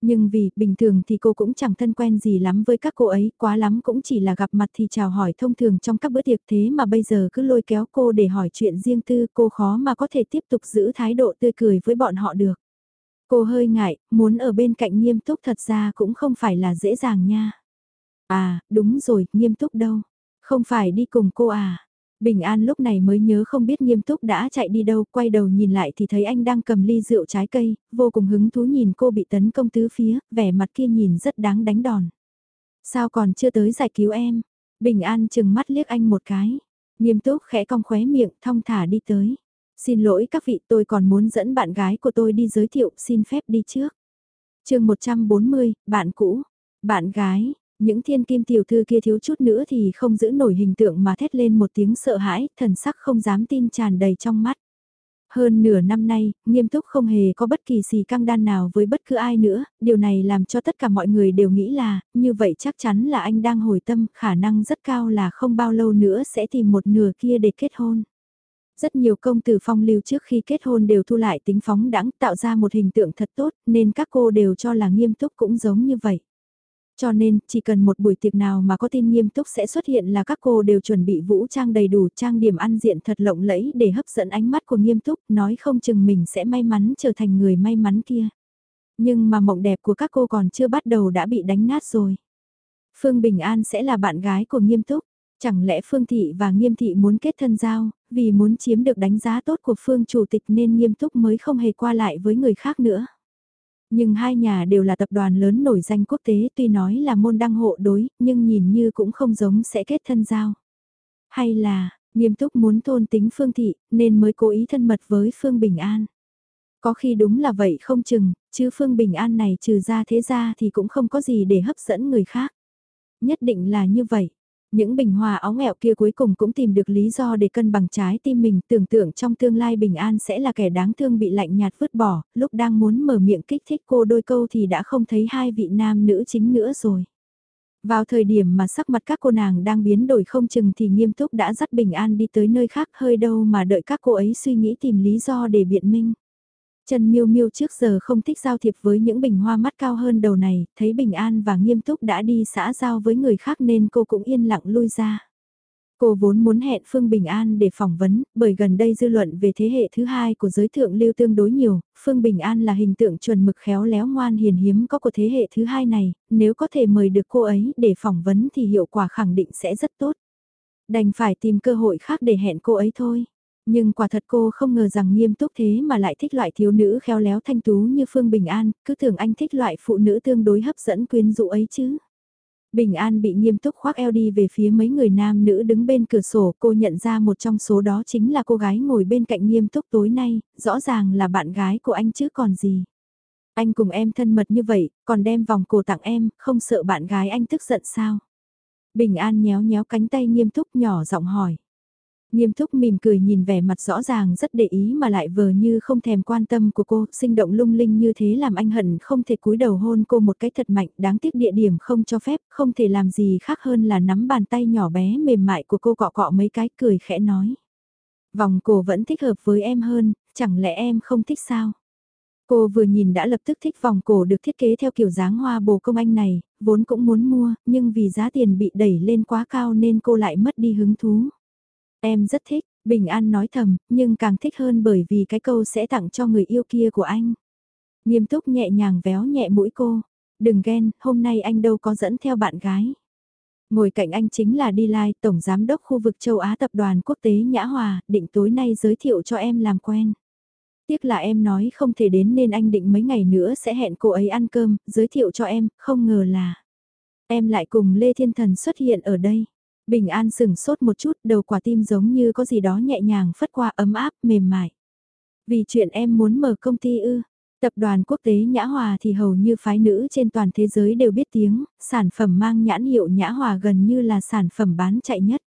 Nhưng vì bình thường thì cô cũng chẳng thân quen gì lắm với các cô ấy, quá lắm cũng chỉ là gặp mặt thì chào hỏi thông thường trong các bữa tiệc thế mà bây giờ cứ lôi kéo cô để hỏi chuyện riêng tư cô khó mà có thể tiếp tục giữ thái độ tươi cười với bọn họ được. Cô hơi ngại, muốn ở bên cạnh nghiêm túc thật ra cũng không phải là dễ dàng nha. À, đúng rồi, nghiêm túc đâu. Không phải đi cùng cô à. Bình An lúc này mới nhớ không biết nghiêm túc đã chạy đi đâu, quay đầu nhìn lại thì thấy anh đang cầm ly rượu trái cây, vô cùng hứng thú nhìn cô bị tấn công tứ phía, vẻ mặt kia nhìn rất đáng đánh đòn. Sao còn chưa tới giải cứu em? Bình An chừng mắt liếc anh một cái. Nghiêm túc khẽ cong khóe miệng, thong thả đi tới. Xin lỗi các vị tôi còn muốn dẫn bạn gái của tôi đi giới thiệu, xin phép đi trước. chương 140, bạn cũ. Bạn gái, những thiên kim tiểu thư kia thiếu chút nữa thì không giữ nổi hình tượng mà thét lên một tiếng sợ hãi, thần sắc không dám tin tràn đầy trong mắt. Hơn nửa năm nay, nghiêm túc không hề có bất kỳ gì căng đan nào với bất cứ ai nữa, điều này làm cho tất cả mọi người đều nghĩ là, như vậy chắc chắn là anh đang hồi tâm, khả năng rất cao là không bao lâu nữa sẽ tìm một nửa kia để kết hôn. Rất nhiều công tử phong lưu trước khi kết hôn đều thu lại tính phóng đẳng tạo ra một hình tượng thật tốt nên các cô đều cho là nghiêm túc cũng giống như vậy. Cho nên, chỉ cần một buổi tiệc nào mà có tin nghiêm túc sẽ xuất hiện là các cô đều chuẩn bị vũ trang đầy đủ trang điểm ăn diện thật lộng lẫy để hấp dẫn ánh mắt của nghiêm túc, nói không chừng mình sẽ may mắn trở thành người may mắn kia. Nhưng mà mộng đẹp của các cô còn chưa bắt đầu đã bị đánh nát rồi. Phương Bình An sẽ là bạn gái của nghiêm túc. Chẳng lẽ Phương Thị và Nghiêm Thị muốn kết thân giao, vì muốn chiếm được đánh giá tốt của Phương Chủ tịch nên nghiêm túc mới không hề qua lại với người khác nữa. Nhưng hai nhà đều là tập đoàn lớn nổi danh quốc tế tuy nói là môn đăng hộ đối, nhưng nhìn như cũng không giống sẽ kết thân giao. Hay là, nghiêm túc muốn thôn tính Phương Thị, nên mới cố ý thân mật với Phương Bình An. Có khi đúng là vậy không chừng, chứ Phương Bình An này trừ ra thế ra thì cũng không có gì để hấp dẫn người khác. Nhất định là như vậy. Những bình hòa áo nghẹo kia cuối cùng cũng tìm được lý do để cân bằng trái tim mình tưởng tượng trong tương lai bình an sẽ là kẻ đáng thương bị lạnh nhạt vứt bỏ, lúc đang muốn mở miệng kích thích cô đôi câu thì đã không thấy hai vị nam nữ chính nữa rồi. Vào thời điểm mà sắc mặt các cô nàng đang biến đổi không chừng thì nghiêm túc đã dắt bình an đi tới nơi khác hơi đâu mà đợi các cô ấy suy nghĩ tìm lý do để biện minh. Trần Miêu Miêu trước giờ không thích giao thiệp với những bình hoa mắt cao hơn đầu này, thấy Bình An và Nghiêm Túc đã đi xã giao với người khác nên cô cũng yên lặng lui ra. Cô vốn muốn hẹn Phương Bình An để phỏng vấn, bởi gần đây dư luận về thế hệ thứ hai của giới thượng lưu tương đối nhiều, Phương Bình An là hình tượng chuẩn mực khéo léo ngoan hiền hiếm có của thế hệ thứ hai này, nếu có thể mời được cô ấy để phỏng vấn thì hiệu quả khẳng định sẽ rất tốt. Đành phải tìm cơ hội khác để hẹn cô ấy thôi. Nhưng quả thật cô không ngờ rằng nghiêm túc thế mà lại thích loại thiếu nữ khéo léo thanh tú như Phương Bình An, cứ tưởng anh thích loại phụ nữ tương đối hấp dẫn quyến rũ ấy chứ. Bình An bị nghiêm túc khoác eo đi về phía mấy người nam nữ đứng bên cửa sổ, cô nhận ra một trong số đó chính là cô gái ngồi bên cạnh nghiêm túc tối nay, rõ ràng là bạn gái của anh chứ còn gì. Anh cùng em thân mật như vậy, còn đem vòng cổ tặng em, không sợ bạn gái anh tức giận sao? Bình An nhéo nhéo cánh tay nghiêm túc nhỏ giọng hỏi. Nghiêm túc mỉm cười nhìn vẻ mặt rõ ràng rất để ý mà lại vờ như không thèm quan tâm của cô, sinh động lung linh như thế làm anh hận không thể cúi đầu hôn cô một cái thật mạnh, đáng tiếc địa điểm không cho phép, không thể làm gì khác hơn là nắm bàn tay nhỏ bé mềm mại của cô cọ cọ mấy cái cười khẽ nói. Vòng cổ vẫn thích hợp với em hơn, chẳng lẽ em không thích sao? Cô vừa nhìn đã lập tức thích vòng cổ được thiết kế theo kiểu dáng hoa bồ công anh này, vốn cũng muốn mua, nhưng vì giá tiền bị đẩy lên quá cao nên cô lại mất đi hứng thú. Em rất thích, Bình An nói thầm, nhưng càng thích hơn bởi vì cái câu sẽ tặng cho người yêu kia của anh. Nghiêm túc nhẹ nhàng véo nhẹ mũi cô. Đừng ghen, hôm nay anh đâu có dẫn theo bạn gái. Ngồi cạnh anh chính là Đi Lai, Tổng Giám đốc khu vực châu Á Tập đoàn Quốc tế Nhã Hòa, định tối nay giới thiệu cho em làm quen. Tiếc là em nói không thể đến nên anh định mấy ngày nữa sẽ hẹn cô ấy ăn cơm, giới thiệu cho em, không ngờ là... Em lại cùng Lê Thiên Thần xuất hiện ở đây. Bình An sừng sốt một chút, đầu quả tim giống như có gì đó nhẹ nhàng phất qua ấm áp, mềm mại. Vì chuyện em muốn mở công ty ư, tập đoàn quốc tế Nhã Hòa thì hầu như phái nữ trên toàn thế giới đều biết tiếng, sản phẩm mang nhãn hiệu Nhã Hòa gần như là sản phẩm bán chạy nhất.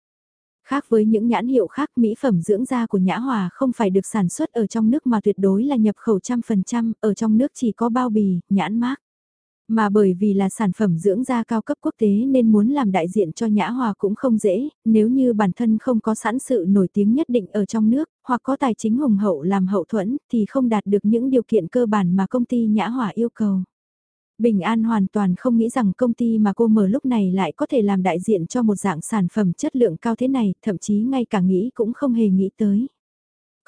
Khác với những nhãn hiệu khác, mỹ phẩm dưỡng da của Nhã Hòa không phải được sản xuất ở trong nước mà tuyệt đối là nhập khẩu trăm phần trăm, ở trong nước chỉ có bao bì, nhãn mác. Mà bởi vì là sản phẩm dưỡng da cao cấp quốc tế nên muốn làm đại diện cho Nhã Hòa cũng không dễ, nếu như bản thân không có sẵn sự nổi tiếng nhất định ở trong nước, hoặc có tài chính hùng hậu làm hậu thuẫn, thì không đạt được những điều kiện cơ bản mà công ty Nhã Hòa yêu cầu. Bình An hoàn toàn không nghĩ rằng công ty mà cô mở lúc này lại có thể làm đại diện cho một dạng sản phẩm chất lượng cao thế này, thậm chí ngay cả nghĩ cũng không hề nghĩ tới.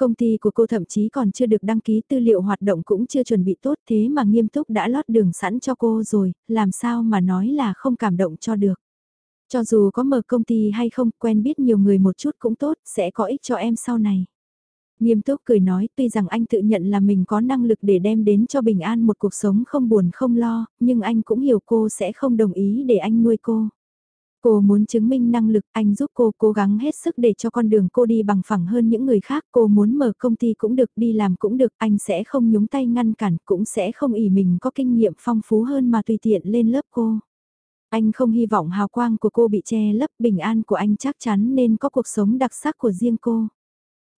Công ty của cô thậm chí còn chưa được đăng ký tư liệu hoạt động cũng chưa chuẩn bị tốt thế mà nghiêm túc đã lót đường sẵn cho cô rồi, làm sao mà nói là không cảm động cho được. Cho dù có mở công ty hay không, quen biết nhiều người một chút cũng tốt, sẽ có ích cho em sau này. Nghiêm túc cười nói tuy rằng anh tự nhận là mình có năng lực để đem đến cho Bình An một cuộc sống không buồn không lo, nhưng anh cũng hiểu cô sẽ không đồng ý để anh nuôi cô. Cô muốn chứng minh năng lực, anh giúp cô cố gắng hết sức để cho con đường cô đi bằng phẳng hơn những người khác. Cô muốn mở công ty cũng được, đi làm cũng được, anh sẽ không nhúng tay ngăn cản, cũng sẽ không ỉ mình có kinh nghiệm phong phú hơn mà tùy tiện lên lớp cô. Anh không hy vọng hào quang của cô bị che lấp, bình an của anh chắc chắn nên có cuộc sống đặc sắc của riêng cô.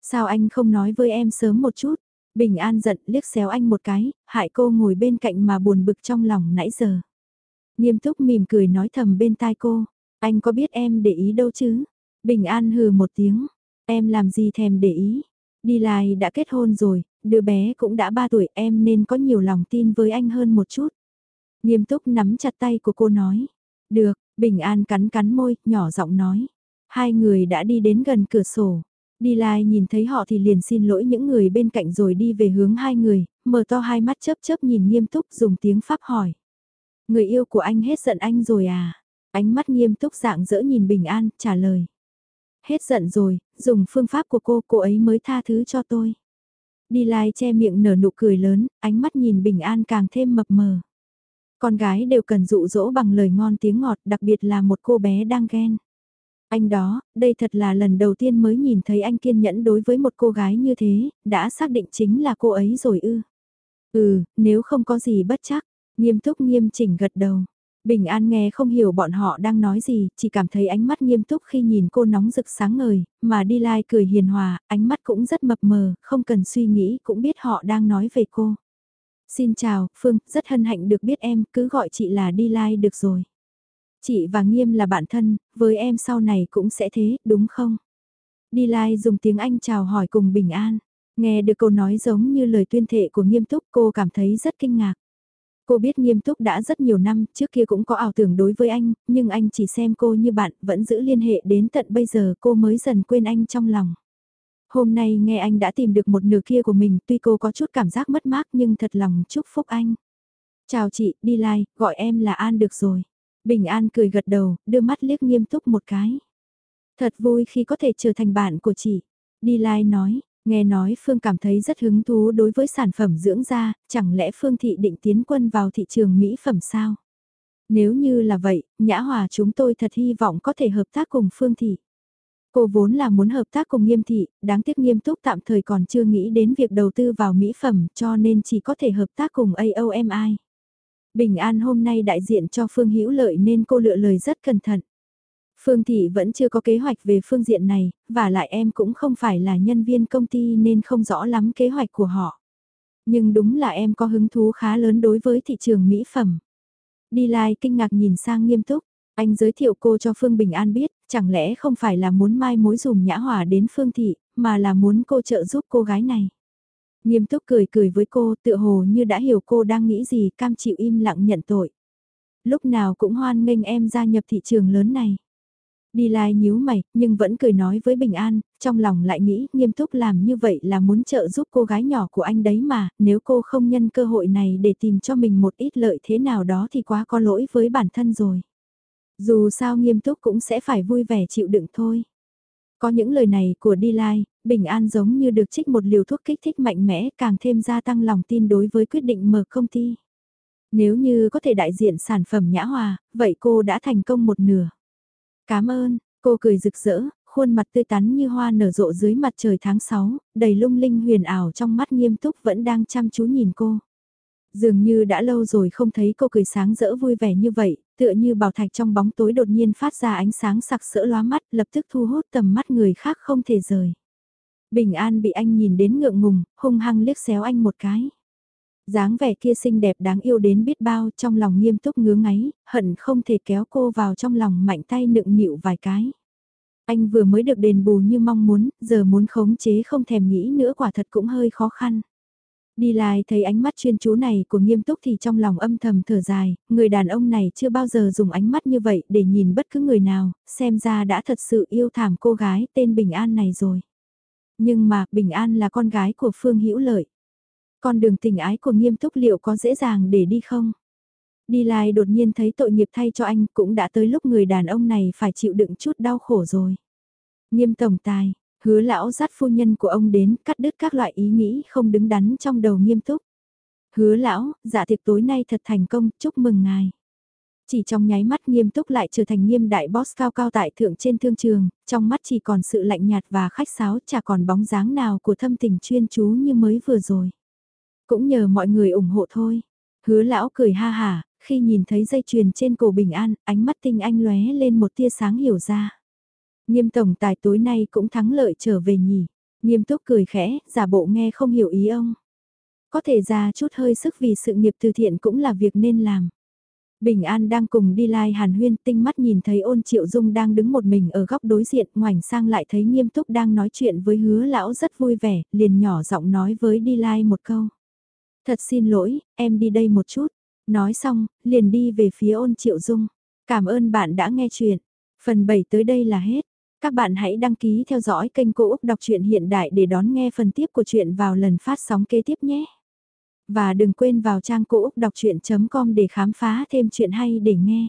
Sao anh không nói với em sớm một chút? Bình An giận liếc xéo anh một cái, hại cô ngồi bên cạnh mà buồn bực trong lòng nãy giờ. Nghiêm túc mỉm cười nói thầm bên tai cô, anh có biết em để ý đâu chứ? Bình An hừ một tiếng, em làm gì thèm để ý? Đi lại đã kết hôn rồi, đứa bé cũng đã 3 tuổi em nên có nhiều lòng tin với anh hơn một chút. Nghiêm túc nắm chặt tay của cô nói. Được, Bình An cắn cắn môi, nhỏ giọng nói. Hai người đã đi đến gần cửa sổ. Đi lại nhìn thấy họ thì liền xin lỗi những người bên cạnh rồi đi về hướng hai người, mở to hai mắt chớp chớp nhìn nghiêm túc dùng tiếng Pháp hỏi. Người yêu của anh hết giận anh rồi à? Ánh mắt nghiêm túc dạng dỡ nhìn Bình An, trả lời. Hết giận rồi, dùng phương pháp của cô, cô ấy mới tha thứ cho tôi. Đi lai che miệng nở nụ cười lớn, ánh mắt nhìn Bình An càng thêm mập mờ. Con gái đều cần dụ dỗ bằng lời ngon tiếng ngọt, đặc biệt là một cô bé đang ghen. Anh đó, đây thật là lần đầu tiên mới nhìn thấy anh kiên nhẫn đối với một cô gái như thế, đã xác định chính là cô ấy rồi ư. Ừ, nếu không có gì bất chắc, nghiêm túc nghiêm chỉnh gật đầu. Bình An nghe không hiểu bọn họ đang nói gì, chỉ cảm thấy ánh mắt nghiêm túc khi nhìn cô nóng rực sáng ngời, mà đi lai cười hiền hòa, ánh mắt cũng rất mập mờ, không cần suy nghĩ cũng biết họ đang nói về cô. Xin chào, Phương, rất hân hạnh được biết em, cứ gọi chị là đi lai được rồi. Chị và Nghiêm là bạn thân, với em sau này cũng sẽ thế, đúng không? Đi lai dùng tiếng Anh chào hỏi cùng Bình An. Nghe được câu nói giống như lời tuyên thệ của nghiêm túc cô cảm thấy rất kinh ngạc. Cô biết nghiêm túc đã rất nhiều năm, trước kia cũng có ảo tưởng đối với anh, nhưng anh chỉ xem cô như bạn, vẫn giữ liên hệ đến tận bây giờ cô mới dần quên anh trong lòng. Hôm nay nghe anh đã tìm được một nửa kia của mình, tuy cô có chút cảm giác mất mát nhưng thật lòng chúc phúc anh. Chào chị, đi lai, gọi em là An được rồi. Bình An cười gật đầu, đưa mắt liếc nghiêm túc một cái. Thật vui khi có thể trở thành bạn của chị. Đi lai nói, nghe nói Phương cảm thấy rất hứng thú đối với sản phẩm dưỡng da, chẳng lẽ Phương thị định tiến quân vào thị trường mỹ phẩm sao? Nếu như là vậy, Nhã Hòa chúng tôi thật hy vọng có thể hợp tác cùng Phương thị. Cô vốn là muốn hợp tác cùng nghiêm thị, đáng tiếc nghiêm túc tạm thời còn chưa nghĩ đến việc đầu tư vào mỹ phẩm cho nên chỉ có thể hợp tác cùng AOMI. Bình An hôm nay đại diện cho Phương Hữu Lợi nên cô lựa lời rất cẩn thận. Phương Thị vẫn chưa có kế hoạch về phương diện này, và lại em cũng không phải là nhân viên công ty nên không rõ lắm kế hoạch của họ. Nhưng đúng là em có hứng thú khá lớn đối với thị trường mỹ phẩm. Đi lai kinh ngạc nhìn sang nghiêm túc, anh giới thiệu cô cho Phương Bình An biết, chẳng lẽ không phải là muốn mai mối dùng nhã hỏa đến Phương Thị, mà là muốn cô trợ giúp cô gái này. Nghiêm túc cười cười với cô tựa hồ như đã hiểu cô đang nghĩ gì cam chịu im lặng nhận tội. Lúc nào cũng hoan nghênh em gia nhập thị trường lớn này. Đi lai nhíu mày, nhưng vẫn cười nói với Bình An, trong lòng lại nghĩ nghiêm túc làm như vậy là muốn trợ giúp cô gái nhỏ của anh đấy mà, nếu cô không nhân cơ hội này để tìm cho mình một ít lợi thế nào đó thì quá có lỗi với bản thân rồi. Dù sao nghiêm túc cũng sẽ phải vui vẻ chịu đựng thôi. Có những lời này của Đi Lai, Bình An giống như được trích một liều thuốc kích thích mạnh mẽ càng thêm gia tăng lòng tin đối với quyết định mở công ty. Nếu như có thể đại diện sản phẩm nhã hòa, vậy cô đã thành công một nửa. Cảm ơn, cô cười rực rỡ, khuôn mặt tươi tắn như hoa nở rộ dưới mặt trời tháng 6, đầy lung linh huyền ảo trong mắt nghiêm túc vẫn đang chăm chú nhìn cô. Dường như đã lâu rồi không thấy cô cười sáng rỡ vui vẻ như vậy, tựa như bảo thạch trong bóng tối đột nhiên phát ra ánh sáng sặc sỡ lóa mắt lập tức thu hút tầm mắt người khác không thể rời. Bình An bị anh nhìn đến ngượng ngùng, hung hăng liếc xéo anh một cái dáng vẻ kia xinh đẹp đáng yêu đến biết bao trong lòng nghiêm túc ngứa ngáy, hận không thể kéo cô vào trong lòng mạnh tay nựng nịu vài cái. Anh vừa mới được đền bù như mong muốn, giờ muốn khống chế không thèm nghĩ nữa quả thật cũng hơi khó khăn. Đi lại thấy ánh mắt chuyên chú này của nghiêm túc thì trong lòng âm thầm thở dài, người đàn ông này chưa bao giờ dùng ánh mắt như vậy để nhìn bất cứ người nào, xem ra đã thật sự yêu thảm cô gái tên Bình An này rồi. Nhưng mà, Bình An là con gái của Phương Hữu Lợi. Con đường tình ái của nghiêm túc liệu có dễ dàng để đi không? Đi lại đột nhiên thấy tội nghiệp thay cho anh cũng đã tới lúc người đàn ông này phải chịu đựng chút đau khổ rồi. Nghiêm tổng tài, hứa lão dắt phu nhân của ông đến cắt đứt các loại ý nghĩ không đứng đắn trong đầu nghiêm túc. Hứa lão, dạ tiệc tối nay thật thành công, chúc mừng ngài. Chỉ trong nháy mắt nghiêm túc lại trở thành nghiêm đại boss cao cao tại thượng trên thương trường, trong mắt chỉ còn sự lạnh nhạt và khách sáo chả còn bóng dáng nào của thâm tình chuyên chú như mới vừa rồi. Cũng nhờ mọi người ủng hộ thôi. Hứa lão cười ha hà, khi nhìn thấy dây chuyền trên cổ bình an, ánh mắt tinh anh lóe lên một tia sáng hiểu ra. Nghiêm tổng tài tối nay cũng thắng lợi trở về nhỉ. Nghiêm túc cười khẽ, giả bộ nghe không hiểu ý ông. Có thể ra chút hơi sức vì sự nghiệp từ thiện cũng là việc nên làm. Bình An đang cùng đi lai hàn huyên tinh mắt nhìn thấy ôn triệu dung đang đứng một mình ở góc đối diện ngoảnh sang lại thấy nghiêm túc đang nói chuyện với hứa lão rất vui vẻ, liền nhỏ giọng nói với đi lai một câu. Thật xin lỗi, em đi đây một chút. Nói xong, liền đi về phía ôn triệu dung. Cảm ơn bạn đã nghe chuyện. Phần 7 tới đây là hết. Các bạn hãy đăng ký theo dõi kênh Cô Úc Đọc truyện Hiện Đại để đón nghe phần tiếp của chuyện vào lần phát sóng kế tiếp nhé. Và đừng quên vào trang Cô Úc Đọc Chuyện.com để khám phá thêm chuyện hay để nghe.